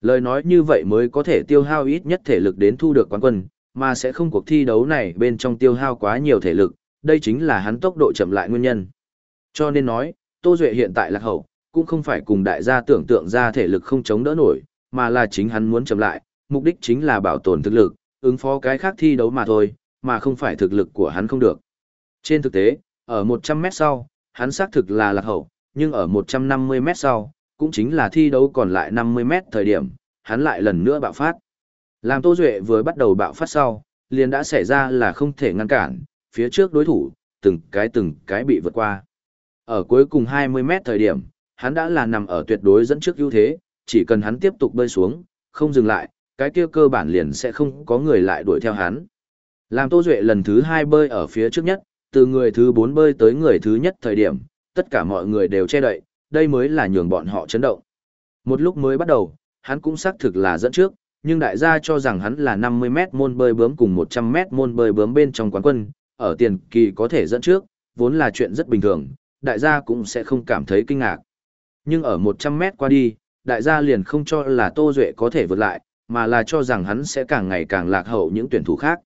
Lời nói như vậy mới có thể tiêu hao ít nhất thể lực đến thu được quán quân, mà sẽ không cuộc thi đấu này bên trong tiêu hao quá nhiều thể lực, đây chính là hắn tốc độ chậm lại nguyên nhân. Cho nên nói, Tô Duệ hiện tại lạc hậu, cũng không phải cùng đại gia tưởng tượng ra thể lực không chống đỡ nổi, mà là chính hắn muốn chậm lại, mục đích chính là bảo tồn thực lực, ứng phó cái khác thi đấu mà thôi, mà không phải thực lực của hắn không được. Trên thực tế, ở 100 mét sau, hắn xác thực là lạc hậu, nhưng ở 150 mét sau, cũng chính là thi đấu còn lại 50 mét thời điểm, hắn lại lần nữa bạo phát. Làm Tô Duệ vừa bắt đầu bạo phát sau, liền đã xảy ra là không thể ngăn cản, phía trước đối thủ, từng cái từng cái bị vượt qua. Ở cuối cùng 20 mét thời điểm, hắn đã là nằm ở tuyệt đối dẫn trước ưu thế, chỉ cần hắn tiếp tục bơi xuống, không dừng lại, cái kia cơ bản liền sẽ không có người lại đuổi theo hắn. Làm Tô Duệ lần thứ hai bơi ở phía trước nhất, từ người thứ 4 bơi tới người thứ nhất thời điểm, tất cả mọi người đều che đậy, đây mới là nhường bọn họ chấn động. Một lúc mới bắt đầu, hắn cũng xác thực là dẫn trước, nhưng đại gia cho rằng hắn là 50m môn bơi bướm cùng 100m môn bơi bướm bên trong quán quân, ở tiền kỳ có thể dẫn trước, vốn là chuyện rất bình thường, đại gia cũng sẽ không cảm thấy kinh ngạc. Nhưng ở 100 mét qua đi, đại gia liền không cho là Tô Duệ có thể vượt lại, mà là cho rằng hắn sẽ càng ngày càng lạc hậu những tuyển thủ khác.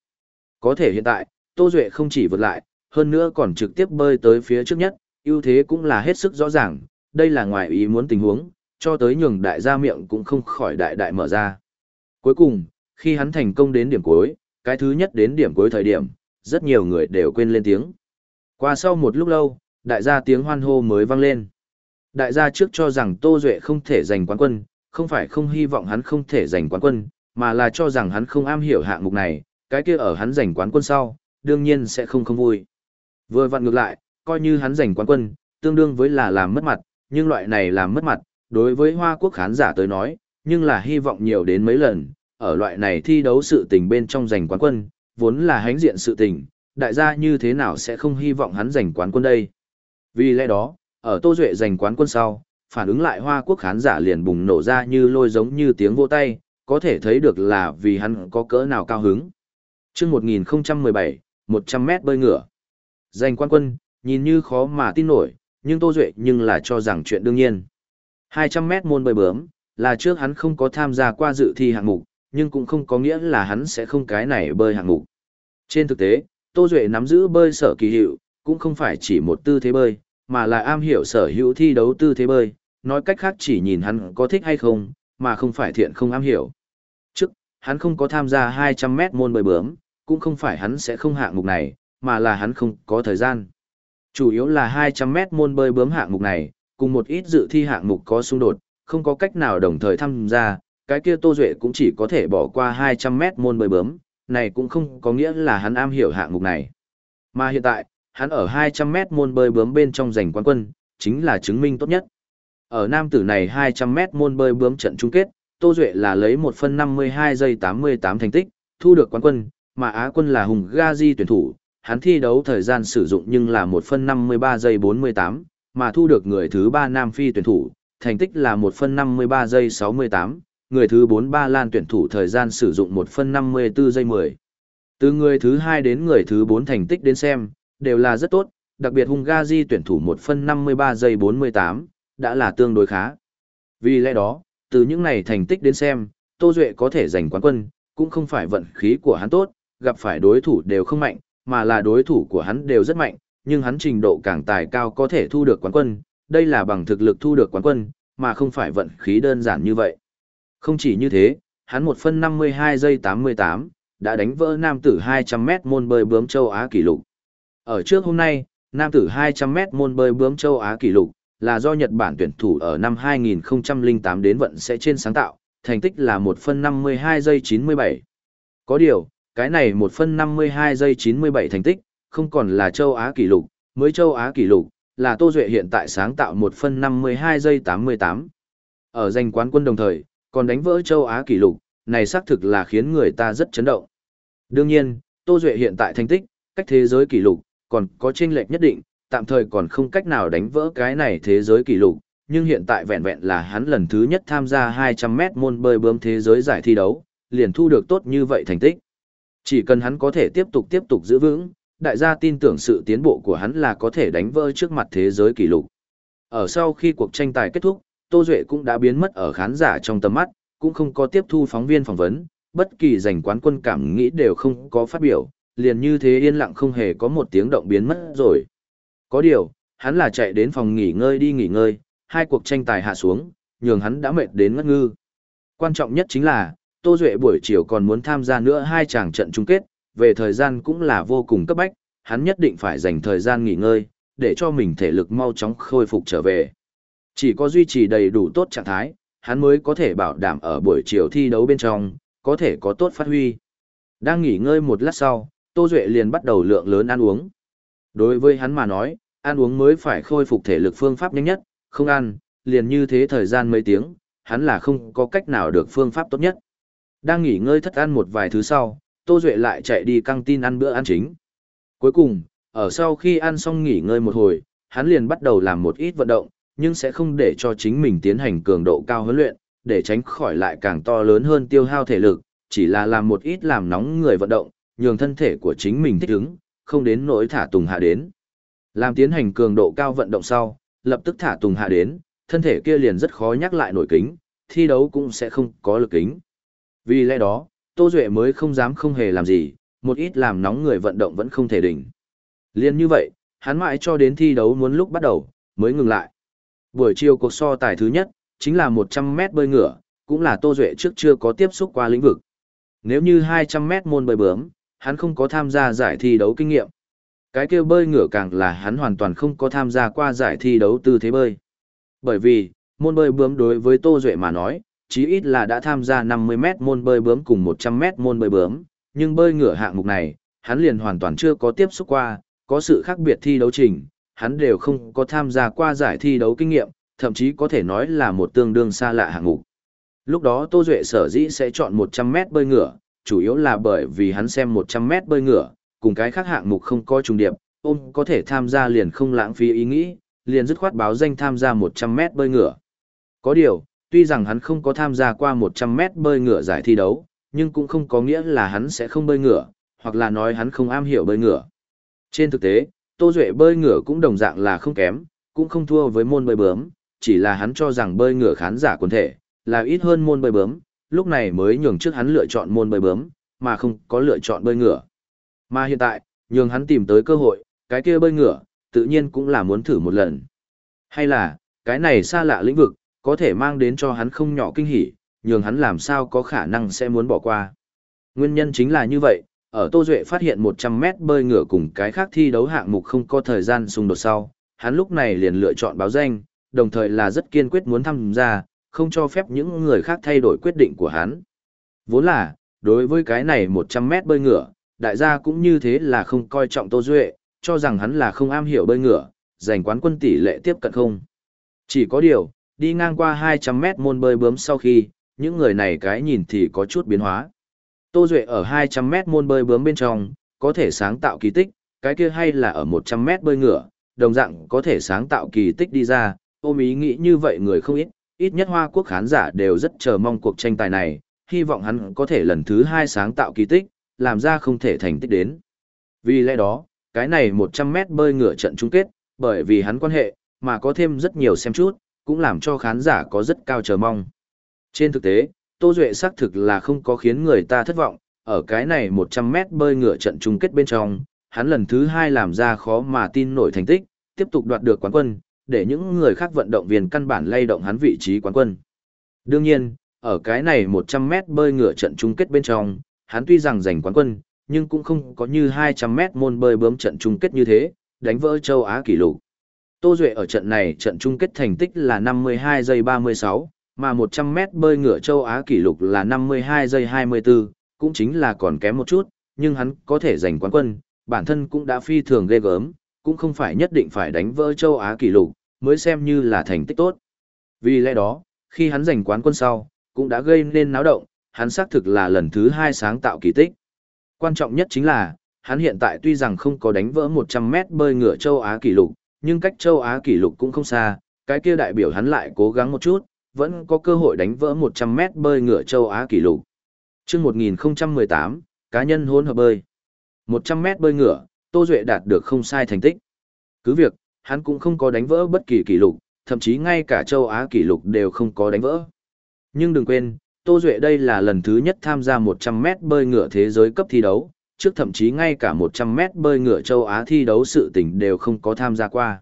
Có thể hiện tại, Tô Duệ không chỉ vượt lại, hơn nữa còn trực tiếp bơi tới phía trước nhất, ưu thế cũng là hết sức rõ ràng, đây là ngoài ý muốn tình huống, cho tới nhường đại gia miệng cũng không khỏi đại đại mở ra. Cuối cùng, khi hắn thành công đến điểm cuối, cái thứ nhất đến điểm cuối thời điểm, rất nhiều người đều quên lên tiếng. Qua sau một lúc lâu, đại gia tiếng hoan hô mới vang lên. Đại gia trước cho rằng Tô Duệ không thể giành quán quân, không phải không hy vọng hắn không thể giành quán quân, mà là cho rằng hắn không am hiểu hạng mục này, cái kia ở hắn giành quán quân sau, đương nhiên sẽ không không vui. Vừa vặn ngược lại, coi như hắn giành quán quân, tương đương với là làm mất mặt, nhưng loại này làm mất mặt, đối với Hoa Quốc khán giả tới nói, nhưng là hy vọng nhiều đến mấy lần, ở loại này thi đấu sự tình bên trong giành quán quân, vốn là hánh diện sự tình, đại gia như thế nào sẽ không hy vọng hắn giành quán quân đây. Vì lẽ đó, ở Tô Duệ giành quán quân sau, phản ứng lại Hoa Quốc khán giả liền bùng nổ ra như lôi giống như tiếng vỗ tay, có thể thấy được là vì hắn có cỡ nào cao hứng. chương 1017, 100 mét bơi ngửa. Giành quán quân, nhìn như khó mà tin nổi, nhưng Tô Duệ nhưng là cho rằng chuyện đương nhiên. 200 mét môn bơi bướm, là trước hắn không có tham gia qua dự thi hạng mục, nhưng cũng không có nghĩa là hắn sẽ không cái này bơi hạng mục. Trên thực tế, Tô Duệ nắm giữ bơi sở kỳ hiệu, cũng không phải chỉ một tư thế bơi, mà là am hiểu sở hữu thi đấu tư thế bơi, nói cách khác chỉ nhìn hắn có thích hay không, mà không phải thiện không am hiểu. Trước, hắn không có tham gia 200 mét môn bơi bướm, cũng không phải hắn sẽ không hạng mục này, mà là hắn không có thời gian. Chủ yếu là 200 mét môn bơi bướm hạng mục này, cùng một ít dự thi hạng mục có xung đột, không có cách nào đồng thời tham gia, cái kia Tô Duệ cũng chỉ có thể bỏ qua 200 mét môn bơi bướm, này cũng không có nghĩa là hắn am hiểu hạng mục này. Mà hiện tại, hắn ở 200 mét môn bơi bướm bên trong giành quán quân, chính là chứng minh tốt nhất. Ở nam tử này 200 mét môn bơi bướm trận chung kết, Tô Duệ là lấy 1 phân 52 giây 88 thành tích, thu được quán quân, mà Á quân là Hùng Gazi tuyển thủ, hắn thi đấu thời gian sử dụng nhưng là 1 phân 53 giây 48, mà thu được người thứ 3 Nam Phi tuyển thủ, thành tích là 1 phân 53 giây 68, người thứ 4 Ba Lan tuyển thủ thời gian sử dụng 1 phân 54 giây 10. Từ người thứ 2 đến người thứ 4 thành tích đến xem, đều là rất tốt, đặc biệt Hungary tuyển thủ 1 phân 53 giây 48, đã là tương đối khá. Vì lẽ đó, từ những này thành tích đến xem, Tô Duệ có thể giành quán quân, cũng không phải vận khí của hắn tốt, gặp phải đối thủ đều không mạnh, mà là đối thủ của hắn đều rất mạnh, nhưng hắn trình độ càng tài cao có thể thu được quán quân, đây là bằng thực lực thu được quán quân, mà không phải vận khí đơn giản như vậy. Không chỉ như thế, hắn một phân 52 giây 88, đã đánh vỡ nam tử 200 mét môn bơi bướm châu Á kỷ lục. Ở trước hôm nay, nam tử 200m môn bơi bướm châu Á kỷ lục, là do Nhật Bản tuyển thủ ở năm 2008 đến vận sẽ trên sáng tạo, thành tích là 1 phân 52 giây 97. Có điều, cái này 1 phân 52 giây 97 thành tích, không còn là châu Á kỷ lục, mới châu Á kỷ lục, là Tô Duệ hiện tại sáng tạo 1 phân 52 giây 88. Ở giành quán quân đồng thời, còn đánh vỡ châu Á kỷ lục, này xác thực là khiến người ta rất chấn động. Đương nhiên, Tô Duệ hiện tại thành tích, cách thế giới kỷ lục, còn có chênh lệch nhất định, tạm thời còn không cách nào đánh vỡ cái này thế giới kỷ lục, nhưng hiện tại vẹn vẹn là hắn lần thứ nhất tham gia 200m môn bơi bướm thế giới giải thi đấu, liền thu được tốt như vậy thành tích. Chỉ cần hắn có thể tiếp tục tiếp tục giữ vững, đại gia tin tưởng sự tiến bộ của hắn là có thể đánh vỡ trước mặt thế giới kỷ lục. Ở sau khi cuộc tranh tài kết thúc, Tô Duệ cũng đã biến mất ở khán giả trong tầm mắt, cũng không có tiếp thu phóng viên phỏng vấn, bất kỳ giành quán quân cảm nghĩ đều không có phát biểu, liền như thế yên lặng không hề có một tiếng động biến mất rồi. Có điều, hắn là chạy đến phòng nghỉ ngơi đi nghỉ ngơi, hai cuộc tranh tài hạ xuống, nhường hắn đã mệt đến ngất ngư. Quan trọng nhất chính là, Tô Duệ buổi chiều còn muốn tham gia nữa hai chàng trận chung kết, về thời gian cũng là vô cùng cấp bách, hắn nhất định phải dành thời gian nghỉ ngơi, để cho mình thể lực mau chóng khôi phục trở về. Chỉ có duy trì đầy đủ tốt trạng thái, hắn mới có thể bảo đảm ở buổi chiều thi đấu bên trong, có thể có tốt phát huy. Đang nghỉ ngơi một lát sau, Tô Duệ liền bắt đầu lượng lớn ăn uống. Đối với hắn mà nói, ăn uống mới phải khôi phục thể lực phương pháp nhanh nhất, không ăn, liền như thế thời gian mấy tiếng, hắn là không có cách nào được phương pháp tốt nhất. Đang nghỉ ngơi thất ăn một vài thứ sau, Tô Duệ lại chạy đi căng tin ăn bữa ăn chính. Cuối cùng, ở sau khi ăn xong nghỉ ngơi một hồi, hắn liền bắt đầu làm một ít vận động, nhưng sẽ không để cho chính mình tiến hành cường độ cao huấn luyện, để tránh khỏi lại càng to lớn hơn tiêu hao thể lực, chỉ là làm một ít làm nóng người vận động, nhường thân thể của chính mình thích ứng, không đến nỗi thả tùng hạ đến. Làm tiến hành cường độ cao vận động sau, lập tức thả tùng hạ đến, thân thể kia liền rất khó nhắc lại nổi kính, thi đấu cũng sẽ không có lực kính. Vì lẽ đó, Tô Duệ mới không dám không hề làm gì, một ít làm nóng người vận động vẫn không thể đỉnh. Liên như vậy, hắn mãi cho đến thi đấu muốn lúc bắt đầu, mới ngừng lại. Buổi chiều cuộc so tài thứ nhất, chính là 100 mét bơi ngửa, cũng là Tô Duệ trước chưa có tiếp xúc qua lĩnh vực. Nếu như 200 mét môn bơi bướm, hắn không có tham gia giải thi đấu kinh nghiệm. Cái kia bơi ngửa càng là hắn hoàn toàn không có tham gia qua giải thi đấu tư thế bơi. Bởi vì, môn bơi bướm đối với Tô Duệ mà nói, chí ít là đã tham gia 50m môn bơi bướm cùng 100m môn bơi bướm, nhưng bơi ngửa hạng mục này, hắn liền hoàn toàn chưa có tiếp xúc qua, có sự khác biệt thi đấu trình, hắn đều không có tham gia qua giải thi đấu kinh nghiệm, thậm chí có thể nói là một tương đương xa lạ hạng mục. Lúc đó Tô Duệ sở dĩ sẽ chọn 100m bơi ngửa, chủ yếu là bởi vì hắn xem 100 mét bơi ngửa, cùng cái khác hạng mục không có trùng điệp, ôm có thể tham gia liền không lãng phí ý nghĩ, liền dứt khoát báo danh tham gia 100 mét bơi ngửa. Có điều, tuy rằng hắn không có tham gia qua 100 mét bơi ngửa giải thi đấu, nhưng cũng không có nghĩa là hắn sẽ không bơi ngửa, hoặc là nói hắn không am hiểu bơi ngửa. Trên thực tế, Tô Duệ bơi ngửa cũng đồng dạng là không kém, cũng không thua với môn bơi bướm, chỉ là hắn cho rằng bơi ngửa khán giả quần thể, là ít hơn môn bơi bướm, lúc này mới nhường trước hắn lựa chọn môn bơi bướm, mà không có lựa chọn bơi ngửa. Mà hiện tại, nhường hắn tìm tới cơ hội, cái kia bơi ngửa, tự nhiên cũng là muốn thử một lần. Hay là, cái này xa lạ lĩnh vực, có thể mang đến cho hắn không nhỏ kinh hỉ, nhường hắn làm sao có khả năng sẽ muốn bỏ qua. Nguyên nhân chính là như vậy, ở Tô Duệ phát hiện 100 mét bơi ngửa cùng cái khác thi đấu hạng mục không có thời gian xung đột sau, hắn lúc này liền lựa chọn báo danh, đồng thời là rất kiên quyết muốn tham gia, không cho phép những người khác thay đổi quyết định của hắn. Vốn là, đối với cái này 100 mét bơi ngửa, đại gia cũng như thế là không coi trọng Tô Duệ, cho rằng hắn là không am hiểu bơi ngửa, giành quán quân tỷ lệ tiếp cận không. Chỉ có điều, đi ngang qua 200 mét môn bơi bướm sau khi, những người này cái nhìn thì có chút biến hóa. Tô Duệ ở 200 mét môn bơi bướm bên trong, có thể sáng tạo kỳ tích, cái kia hay là ở 100 mét bơi ngửa, đồng dạng có thể sáng tạo kỳ tích đi ra, ôm ý nghĩ như vậy người không ít, ít nhất Hoa Quốc khán giả đều rất chờ mong cuộc tranh tài này, hy vọng hắn có thể lần thứ hai sáng tạo kỳ tích, làm ra không thể thành tích đến. Vì lẽ đó, cái này 100 mét bơi ngựa trận chung kết, bởi vì hắn quan hệ, mà có thêm rất nhiều xem chút, cũng làm cho khán giả có rất cao chờ mong. Trên thực tế, Tô Duệ xác thực là không có khiến người ta thất vọng, ở cái này 100 mét bơi ngựa trận chung kết bên trong, hắn lần thứ hai làm ra khó mà tin nổi thành tích, tiếp tục đoạt được quán quân, để những người khác vận động viên căn bản lay động hắn vị trí quán quân. Đương nhiên, ở cái này 100 mét bơi ngựa trận chung kết bên trong, hắn tuy rằng giành quán quân, nhưng cũng không có như 200 mét môn bơi bướm trận chung kết như thế, đánh vỡ châu Á kỷ lục. Tô Duệ ở trận này trận chung kết thành tích là 52 giây 36, mà 100 mét bơi ngựa châu Á kỷ lục là 52 giây 24, cũng chính là còn kém một chút, nhưng hắn có thể giành quán quân, bản thân cũng đã phi thường ghê gớm, cũng không phải nhất định phải đánh vỡ châu Á kỷ lục, mới xem như là thành tích tốt. Vì lẽ đó, khi hắn giành quán quân sau, cũng đã gây nên náo động, hắn xác thực là lần thứ hai sáng tạo kỳ tích. Quan trọng nhất chính là, hắn hiện tại tuy rằng không có đánh vỡ 100 mét bơi ngựa châu Á kỷ lục, nhưng cách châu Á kỷ lục cũng không xa, cái kia đại biểu hắn lại cố gắng một chút, vẫn có cơ hội đánh vỡ 100 mét bơi ngựa châu Á kỷ lục. Trước 1018, cá nhân hôn hợp bơi. 100 mét bơi ngựa, Tô Duệ đạt được không sai thành tích. Cứ việc, hắn cũng không có đánh vỡ bất kỳ kỷ lục, thậm chí ngay cả châu Á kỷ lục đều không có đánh vỡ. Nhưng đừng quên, Tô Duệ đây là lần thứ nhất tham gia 100 mét bơi ngựa thế giới cấp thi đấu, trước thậm chí ngay cả 100 mét bơi ngựa châu Á thi đấu sự tình đều không có tham gia qua.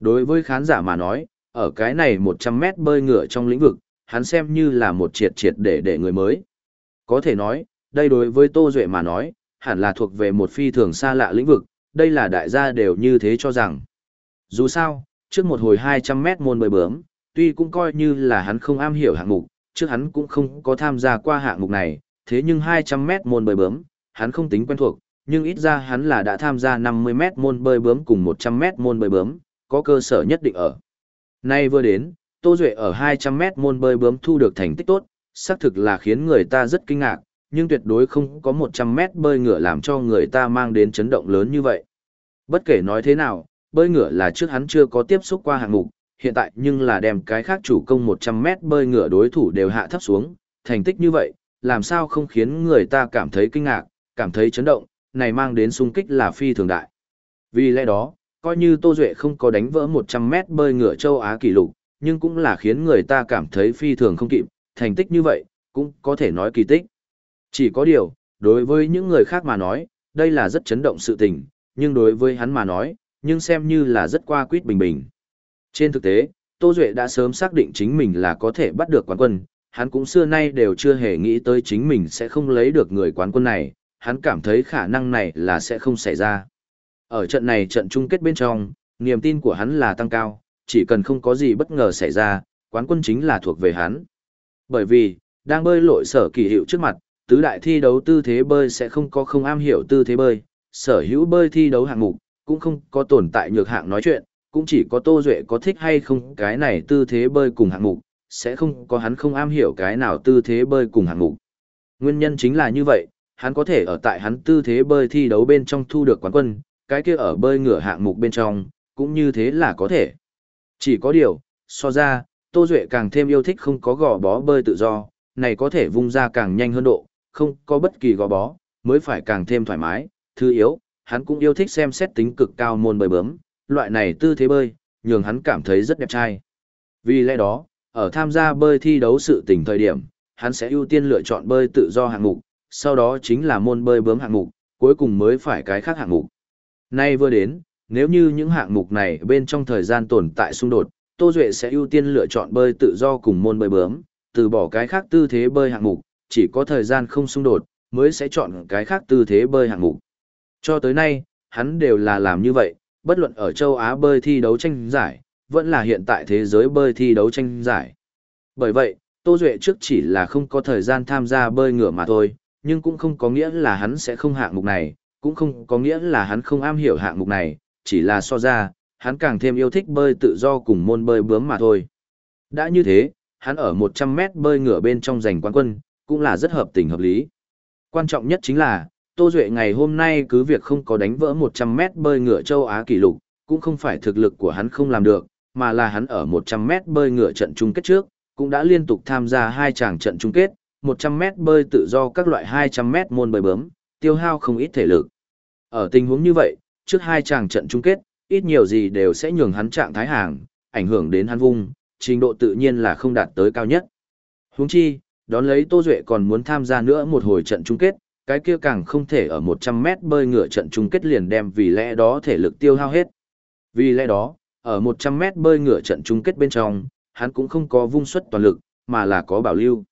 Đối với khán giả mà nói, ở cái này 100 mét bơi ngựa trong lĩnh vực, hắn xem như là một triệt triệt để để người mới. Có thể nói, đây đối với Tô Duệ mà nói, hẳn là thuộc về một phi thường xa lạ lĩnh vực, đây là đại gia đều như thế cho rằng. Dù sao, trước một hồi 200 mét môn bơi bướm, tuy cũng coi như là hắn không am hiểu hạng mục, trước hắn cũng không có tham gia qua hạng mục này, thế nhưng 200 mét môn bơi bướm, hắn không tính quen thuộc, nhưng ít ra hắn là đã tham gia 50 mét môn bơi bướm cùng 100 mét môn bơi bướm, có cơ sở nhất định ở. Nay vừa đến, Tô Duệ ở 200 mét môn bơi bướm thu được thành tích tốt, xác thực là khiến người ta rất kinh ngạc, nhưng tuyệt đối không có 100 mét bơi ngựa làm cho người ta mang đến chấn động lớn như vậy. Bất kể nói thế nào, bơi ngựa là trước hắn chưa có tiếp xúc qua hạng mục, hiện tại nhưng là đem cái khác chủ công 100 mét bơi ngựa đối thủ đều hạ thấp xuống, thành tích như vậy, làm sao không khiến người ta cảm thấy kinh ngạc, cảm thấy chấn động, này mang đến sung kích là phi thường đại. Vì lẽ đó, coi như Tô Duệ không có đánh vỡ 100 mét bơi ngựa châu Á kỷ lục, nhưng cũng là khiến người ta cảm thấy phi thường không kịp, thành tích như vậy, cũng có thể nói kỳ tích. Chỉ có điều, đối với những người khác mà nói, đây là rất chấn động sự tình, nhưng đối với hắn mà nói, nhưng xem như là rất qua quýt bình bình. Trên thực tế, Tô Duệ đã sớm xác định chính mình là có thể bắt được quán quân, hắn cũng xưa nay đều chưa hề nghĩ tới chính mình sẽ không lấy được người quán quân này, hắn cảm thấy khả năng này là sẽ không xảy ra. Ở trận này trận chung kết bên trong, niềm tin của hắn là tăng cao, chỉ cần không có gì bất ngờ xảy ra, quán quân chính là thuộc về hắn. Bởi vì, đang bơi lội sở kỳ hiệu trước mặt, tứ đại thi đấu tư thế bơi sẽ không có không am hiểu tư thế bơi, sở hữu bơi thi đấu hạng mục, cũng không có tồn tại nhược hạng nói chuyện, cũng chỉ có Tô Duệ có thích hay không cái này tư thế bơi cùng hạng mục, sẽ không có hắn không am hiểu cái nào tư thế bơi cùng hạng mục. Nguyên nhân chính là như vậy, hắn có thể ở tại hắn tư thế bơi thi đấu bên trong thu được quán quân, cái kia ở bơi ngửa hạng mục bên trong, cũng như thế là có thể. Chỉ có điều, so ra, Tô Duệ càng thêm yêu thích không có gò bó bơi tự do, này có thể vung ra càng nhanh hơn độ, không có bất kỳ gò bó, mới phải càng thêm thoải mái. Thứ yếu, hắn cũng yêu thích xem xét tính cực cao môn bơi bướm, loại này tư thế bơi, nhường hắn cảm thấy rất đẹp trai. Vì lẽ đó, ở tham gia bơi thi đấu sự tình thời điểm, hắn sẽ ưu tiên lựa chọn bơi tự do hạng mục, sau đó chính là môn bơi bướm hạng mục, cuối cùng mới phải cái khác hạng mục. Nay vừa đến, nếu như những hạng mục này bên trong thời gian tồn tại xung đột, Tô Duệ sẽ ưu tiên lựa chọn bơi tự do cùng môn bơi bướm, từ bỏ cái khác tư thế bơi hạng mục, chỉ có thời gian không xung đột, mới sẽ chọn cái khác tư thế bơi hạng mục. Cho tới nay, hắn đều là làm như vậy, bất luận ở châu Á bơi thi đấu tranh giải, vẫn là hiện tại thế giới bơi thi đấu tranh giải. Bởi vậy, Tô Duệ trước chỉ là không có thời gian tham gia bơi ngửa mà thôi, nhưng cũng không có nghĩa là hắn sẽ không hạng mục này, cũng không có nghĩa là hắn không am hiểu hạng mục này, chỉ là so ra, hắn càng thêm yêu thích bơi tự do cùng môn bơi bướm mà thôi. Đã như thế, hắn ở 100 mét bơi ngửa bên trong giành quán quân, cũng là rất hợp tình hợp lý. Quan trọng nhất chính là, Tô Duệ ngày hôm nay cứ việc không có đánh vỡ 100 mét bơi ngựa châu Á kỷ lục, cũng không phải thực lực của hắn không làm được, mà là hắn ở 100 mét bơi ngựa trận chung kết trước, cũng đã liên tục tham gia hai chàng trận chung kết, 100 mét bơi tự do các loại 200 mét môn bơi bướm, tiêu hao không ít thể lực. Ở tình huống như vậy, trước hai chàng trận chung kết, ít nhiều gì đều sẽ nhường hắn trạng thái hàng, ảnh hưởng đến hắn vung, trình độ tự nhiên là không đạt tới cao nhất. Huống chi, đón lấy Tô Duệ còn muốn tham gia nữa một hồi trận chung kết, cái kia càng không thể ở 100 mét bơi ngựa trận chung kết liền đem vì lẽ đó thể lực tiêu hao hết. Vì lẽ đó, ở 100 mét bơi ngựa trận chung kết bên trong, hắn cũng không có vung suất toàn lực, mà là có bảo lưu.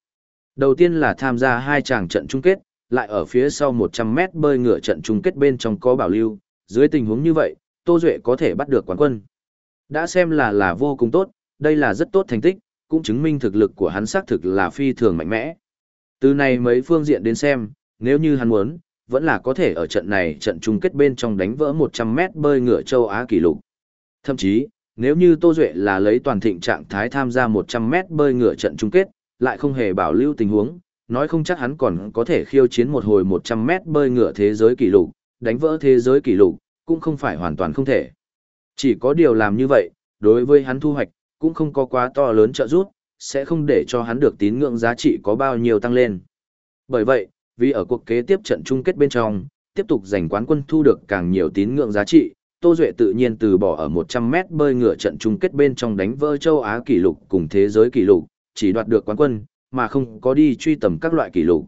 Đầu tiên là tham gia hai chàng trận chung kết, lại ở phía sau 100 mét bơi ngựa trận chung kết bên trong có bảo lưu, dưới tình huống như vậy, Tô Duệ có thể bắt được quán quân. Đã xem là là vô cùng tốt, đây là rất tốt thành tích, cũng chứng minh thực lực của hắn xác thực là phi thường mạnh mẽ. Từ này mấy phương diện đến xem, nếu như hắn muốn, vẫn là có thể ở trận này trận chung kết bên trong đánh vỡ 100 mét bơi ngựa châu Á kỷ lục. Thậm chí, nếu như Tô Duệ là lấy toàn thịnh trạng thái tham gia 100 mét bơi ngựa trận chung kết, lại không hề bảo lưu tình huống, nói không chắc hắn còn có thể khiêu chiến một hồi 100 mét bơi ngựa thế giới kỷ lục, đánh vỡ thế giới kỷ lục, cũng không phải hoàn toàn không thể. Chỉ có điều làm như vậy, đối với hắn thu hoạch, cũng không có quá to lớn trợ giúp, sẽ không để cho hắn được tín ngưỡng giá trị có bao nhiêu tăng lên. Bởi vậy, vì ở cuộc kế tiếp trận chung kết bên trong, tiếp tục giành quán quân thu được càng nhiều tín ngưỡng giá trị, Tô Duệ tự nhiên từ bỏ ở 100 mét bơi ngựa trận chung kết bên trong đánh vỡ châu Á kỷ lục cùng thế giới kỷ lục, chỉ đoạt được quán quân, mà không có đi truy tầm các loại kỷ lục.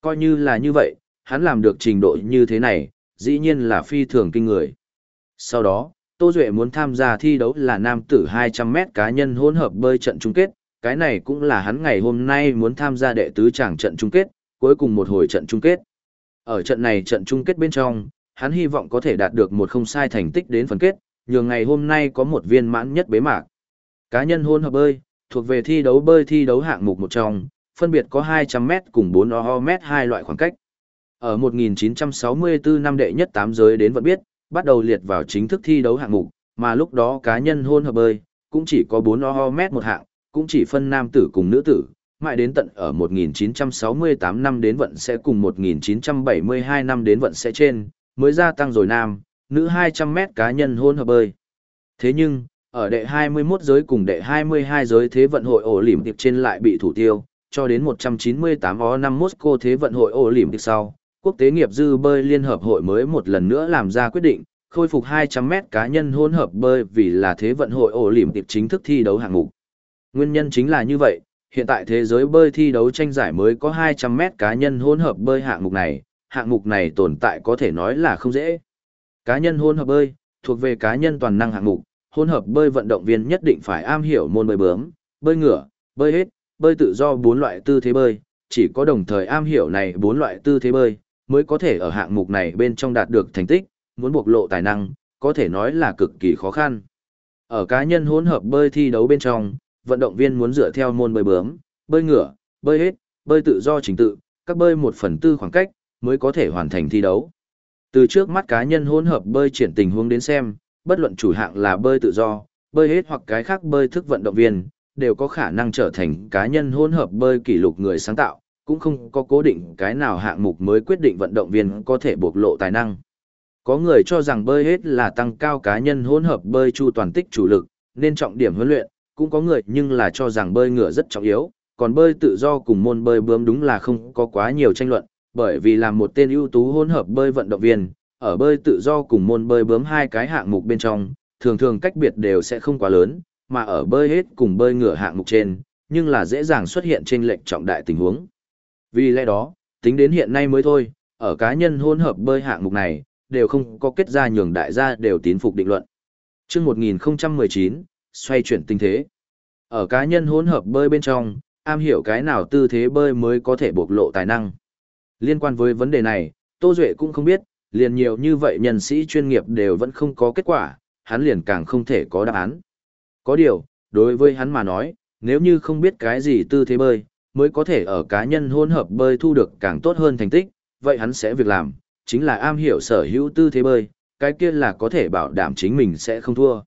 Coi như là như vậy, hắn làm được trình độ như thế này, dĩ nhiên là phi thường kinh người. Sau đó, Tô Duệ muốn tham gia thi đấu là nam tử 200m cá nhân hỗn hợp bơi trận chung kết, cái này cũng là hắn ngày hôm nay muốn tham gia đệ tứ chàng trận chung kết, cuối cùng một hồi trận chung kết. Ở trận này trận chung kết bên trong, hắn hy vọng có thể đạt được một không sai thành tích đến phần kết, nhường ngày hôm nay có một viên mãn nhất bế mạc. Cá nhân hôn hợp bơi, thuộc về thi đấu bơi thi đấu hạng mục một trong, phân biệt có 200m cùng 400m hai loại khoảng cách. Ở 1964 năm đệ nhất tám giới đến vẫn biết, bắt đầu liệt vào chính thức thi đấu hạng mục, mà lúc đó cá nhân hôn hợp bơi, cũng chỉ có 4m một hạng, cũng chỉ phân nam tử cùng nữ tử, mãi đến tận ở 1968 năm đến vận sẽ cùng 1972 năm đến vận sẽ trên, mới gia tăng rồi nam, nữ 200 mét cá nhân hôn hợp bơi. Thế nhưng, ở đệ 21 giới cùng đệ 22 giới thế vận hội ổ lỉm tiệp trên lại bị thủ tiêu, cho đến 198 o năm Moscow thế vận hội ổ lỉm tiệp sau, quốc tế nghiệp dư bơi liên hợp hội mới một lần nữa làm ra quyết định, khôi phục 200 mét cá nhân hôn hợp bơi vì là thế vận hội ổ lỉm tiệp chính thức thi đấu hạng mục. Nguyên nhân chính là như vậy, hiện tại thế giới bơi thi đấu tranh giải mới có 200 mét cá nhân hỗn hợp bơi hạng mục này, hạng mục này tồn tại có thể nói là không dễ. Cá nhân hỗn hợp bơi, thuộc về cá nhân toàn năng hạng mục, hỗn hợp bơi vận động viên nhất định phải am hiểu môn bơi bướm, bơi ngửa, bơi hết, bơi tự do bốn loại tư thế bơi, chỉ có đồng thời am hiểu này bốn loại tư thế bơi, mới có thể ở hạng mục này bên trong đạt được thành tích, muốn bộc lộ tài năng, có thể nói là cực kỳ khó khăn. Ở cá nhân hỗn hợp bơi thi đấu bên trong, vận động viên muốn dựa theo môn bơi bướm, bơi ngửa, bơi hết, bơi tự do trình tự, các bơi một phần tư khoảng cách, mới có thể hoàn thành thi đấu. Từ trước mắt cá nhân hỗn hợp bơi triển tình huống đến xem, bất luận chủ hạng là bơi tự do, bơi hết hoặc cái khác bơi thức vận động viên, đều có khả năng trở thành cá nhân hỗn hợp bơi kỷ lục người sáng tạo, cũng không có cố định cái nào hạng mục mới quyết định vận động viên có thể bộc lộ tài năng. Có người cho rằng bơi hết là tăng cao cá nhân hỗn hợp bơi chu toàn tích chủ lực, nên trọng điểm huấn luyện, cũng có người nhưng là cho rằng bơi ngựa rất trọng yếu, còn bơi tự do cùng môn bơi bướm đúng là không có quá nhiều tranh luận, bởi vì là một tên ưu tú hỗn hợp bơi vận động viên, ở bơi tự do cùng môn bơi bướm hai cái hạng mục bên trong, thường thường cách biệt đều sẽ không quá lớn, mà ở bơi hết cùng bơi ngựa hạng mục trên, nhưng là dễ dàng xuất hiện trên lệnh trọng đại tình huống. Vì lẽ đó, tính đến hiện nay mới thôi, ở cá nhân hỗn hợp bơi hạng mục này, đều không có kết ra nhường đại gia đều tín phục định luận. Chương 1019, xoay chuyển tinh thế. Ở cá nhân hỗn hợp bơi bên trong, am hiểu cái nào tư thế bơi mới có thể bộc lộ tài năng. Liên quan với vấn đề này, Tô Duệ cũng không biết, liền nhiều như vậy nhân sĩ chuyên nghiệp đều vẫn không có kết quả, hắn liền càng không thể có đáp án. Có điều, đối với hắn mà nói, nếu như không biết cái gì tư thế bơi, mới có thể ở cá nhân hỗn hợp bơi thu được càng tốt hơn thành tích, vậy hắn sẽ việc làm, chính là am hiểu sở hữu tư thế bơi, cái kia là có thể bảo đảm chính mình sẽ không thua.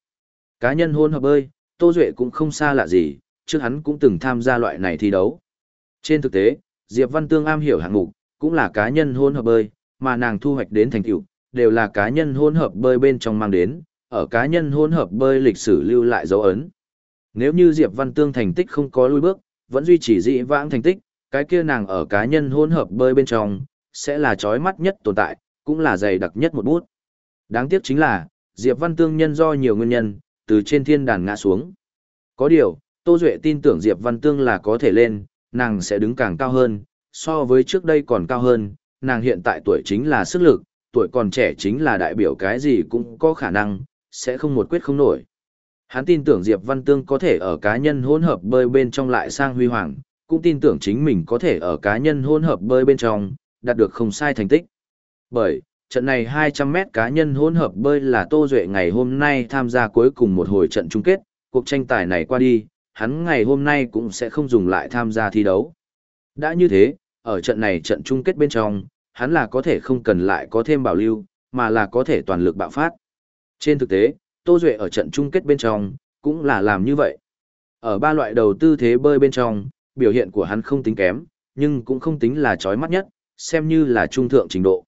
Cá nhân hỗn hợp bơi, Tô Duệ cũng không xa lạ gì, trước hắn cũng từng tham gia loại này thi đấu. Trên thực tế, Diệp Văn Tương am hiểu hạng mục, cũng là cá nhân hỗn hợp bơi, mà nàng thu hoạch đến thành tựu đều là cá nhân hỗn hợp bơi bên trong mang đến, ở cá nhân hỗn hợp bơi lịch sử lưu lại dấu ấn. Nếu như Diệp Văn Tương thành tích không có lui bước, vẫn duy trì dị vãng thành tích, cái kia nàng ở cá nhân hỗn hợp bơi bên trong, sẽ là chói mắt nhất tồn tại, cũng là dày đặc nhất một bút. Đáng tiếc chính là, Diệp Văn Tương nhân do nhiều nguyên nhân, từ trên thiên đàn ngã xuống. Có điều, Tô Duệ tin tưởng Diệp Văn Tương là có thể lên, nàng sẽ đứng càng cao hơn, so với trước đây còn cao hơn, nàng hiện tại tuổi chính là sức lực, tuổi còn trẻ chính là đại biểu cái gì cũng có khả năng, sẽ không một quyết không nổi. Hắn tin tưởng Diệp Văn Tương có thể ở cá nhân hỗn hợp bơi bên trong lại sang huy hoàng, cũng tin tưởng chính mình có thể ở cá nhân hỗn hợp bơi bên trong, đạt được không sai thành tích. Bởi, trận này 200m cá nhân hỗn hợp bơi là Tô Duệ ngày hôm nay tham gia cuối cùng một hồi trận chung kết, cuộc tranh tài này qua đi, hắn ngày hôm nay cũng sẽ không dùng lại tham gia thi đấu. Đã như thế, ở trận này trận chung kết bên trong, hắn là có thể không cần lại có thêm bảo lưu, mà là có thể toàn lực bạo phát. Trên thực tế, Tô Duệ ở trận chung kết bên trong, cũng là làm như vậy. Ở ba loại đầu tư thế bơi bên trong, biểu hiện của hắn không tính kém, nhưng cũng không tính là chói mắt nhất, xem như là trung thượng trình độ.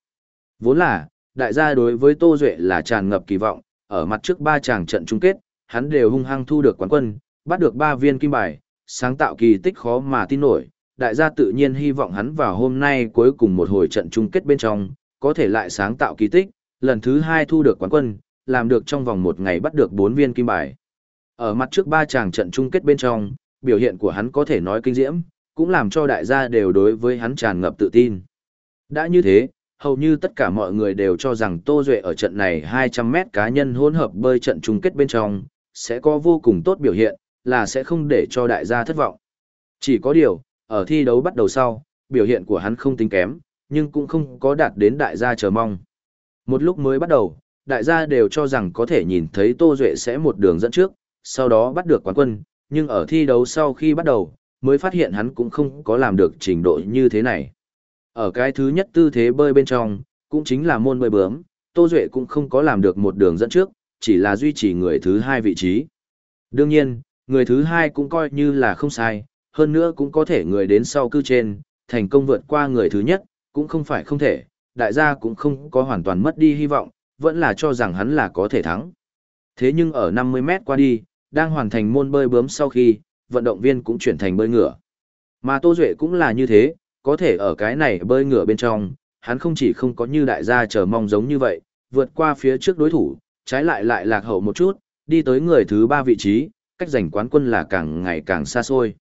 Vốn là, đại gia đối với Tô Duệ là tràn ngập kỳ vọng, ở mặt trước ba chàng trận chung kết, hắn đều hung hăng thu được quán quân, bắt được ba viên kim bài, sáng tạo kỳ tích khó mà tin nổi. Đại gia tự nhiên hy vọng hắn vào hôm nay cuối cùng một hồi trận chung kết bên trong, có thể lại sáng tạo kỳ tích, lần thứ hai thu được quán quân, làm được trong vòng một ngày bắt được bốn viên kim bài. Ở mặt trước ba chàng trận chung kết bên trong, biểu hiện của hắn có thể nói kinh diễm, cũng làm cho đại gia đều đối với hắn tràn ngập tự tin. Đã như thế, hầu như tất cả mọi người đều cho rằng Tô Duệ ở trận này 200m cá nhân hỗn hợp bơi trận chung kết bên trong, sẽ có vô cùng tốt biểu hiện, là sẽ không để cho đại gia thất vọng. Chỉ có điều, ở thi đấu bắt đầu sau, biểu hiện của hắn không tính kém, nhưng cũng không có đạt đến đại gia chờ mong. Một lúc mới bắt đầu, đại gia đều cho rằng có thể nhìn thấy Tô Duệ sẽ một đường dẫn trước, sau đó bắt được quán quân, nhưng ở thi đấu sau khi bắt đầu, mới phát hiện hắn cũng không có làm được trình độ như thế này. Ở cái thứ nhất tư thế bơi bên trong, cũng chính là môn bơi bướm, Tô Duệ cũng không có làm được một đường dẫn trước, chỉ là duy trì người thứ hai vị trí. Đương nhiên, người thứ hai cũng coi như là không sai, hơn nữa cũng có thể người đến sau cư trên, thành công vượt qua người thứ nhất, cũng không phải không thể, đại gia cũng không có hoàn toàn mất đi hy vọng, vẫn là cho rằng hắn là có thể thắng. Thế nhưng ở 50 mét qua đi, đang hoàn thành môn bơi bướm sau khi, vận động viên cũng chuyển thành bơi ngửa. Mà Tô Duệ cũng là như thế, có thể ở cái này bơi ngửa bên trong, hắn không chỉ không có như đại gia chờ mong giống như vậy, vượt qua phía trước đối thủ, trái lại lại lạc hậu một chút, đi tới người thứ ba vị trí, cách giành quán quân là càng ngày càng xa xôi.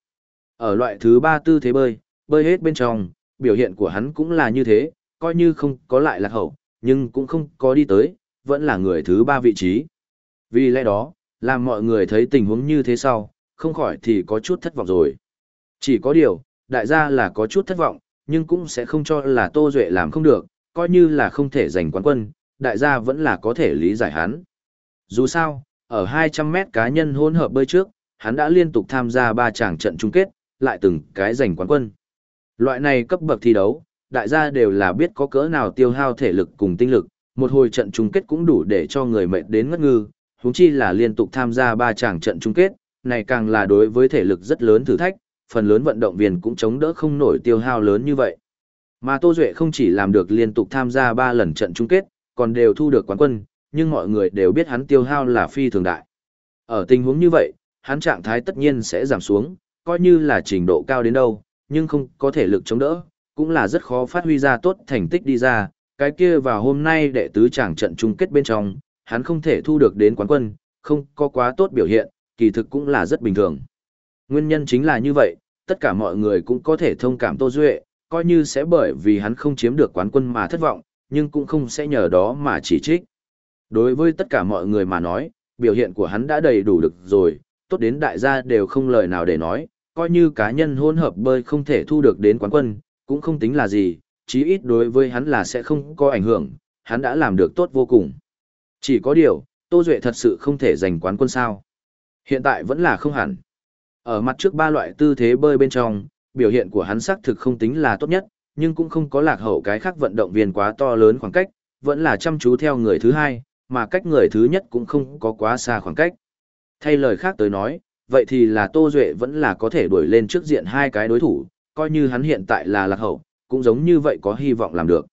Ở loại thứ ba tư thế bơi, bơi hết bên trong, biểu hiện của hắn cũng là như thế, coi như không có lại lạc hậu, nhưng cũng không có đi tới, vẫn là người thứ ba vị trí. Vì lẽ đó, làm mọi người thấy tình huống như thế sau, không khỏi thì có chút thất vọng rồi. Chỉ có điều, đại gia là có chút thất vọng, nhưng cũng sẽ không cho là Tô Duệ làm không được, coi như là không thể giành quán quân, đại gia vẫn là có thể lý giải hắn. Dù sao, ở 200 mét cá nhân hỗn hợp bơi trước, hắn đã liên tục tham gia 3 tràng trận chung kết, lại từng cái giành quán quân. Loại này cấp bậc thi đấu, đại gia đều là biết có cỡ nào tiêu hao thể lực cùng tinh lực, một hồi trận chung kết cũng đủ để cho người mệt đến ngất ngư, huống chi là liên tục tham gia 3 tràng trận chung kết, này càng là đối với thể lực rất lớn thử thách, phần lớn vận động viên cũng chống đỡ không nổi tiêu hao lớn như vậy. Mà Tô Duệ không chỉ làm được liên tục tham gia 3 lần trận chung kết, còn đều thu được quán quân, nhưng mọi người đều biết hắn tiêu hao là phi thường đại. Ở tình huống như vậy, hắn trạng thái tất nhiên sẽ giảm xuống, coi như là trình độ cao đến đâu, nhưng không có thể lực chống đỡ, cũng là rất khó phát huy ra tốt thành tích đi ra. Cái kia vào hôm nay đệ tứ chẳng trận chung kết bên trong, hắn không thể thu được đến quán quân, không có quá tốt biểu hiện, kỳ thực cũng là rất bình thường. Nguyên nhân chính là như vậy, tất cả mọi người cũng có thể thông cảm Tô Duệ, coi như sẽ bởi vì hắn không chiếm được quán quân mà thất vọng, nhưng cũng không sẽ nhờ đó mà chỉ trích. Đối với tất cả mọi người mà nói, biểu hiện của hắn đã đầy đủ được rồi, tốt đến đại gia đều không lời nào để nói, coi như cá nhân hôn hợp bơi không thể thu được đến quán quân, cũng không tính là gì, chí ít đối với hắn là sẽ không có ảnh hưởng, hắn đã làm được tốt vô cùng. Chỉ có điều, Tô Duệ thật sự không thể giành quán quân sao. Hiện tại vẫn là không hẳn. Ở mặt trước ba loại tư thế bơi bên trong, biểu hiện của hắn xác thực không tính là tốt nhất, nhưng cũng không có lạc hậu cái khác vận động viên quá to lớn khoảng cách, vẫn là chăm chú theo người thứ hai, mà cách người thứ nhất cũng không có quá xa khoảng cách. Thay lời khác tới nói, vậy thì là Tô Duệ vẫn là có thể đuổi lên trước diện hai cái đối thủ, coi như hắn hiện tại là lạc hậu, cũng giống như vậy có hy vọng làm được.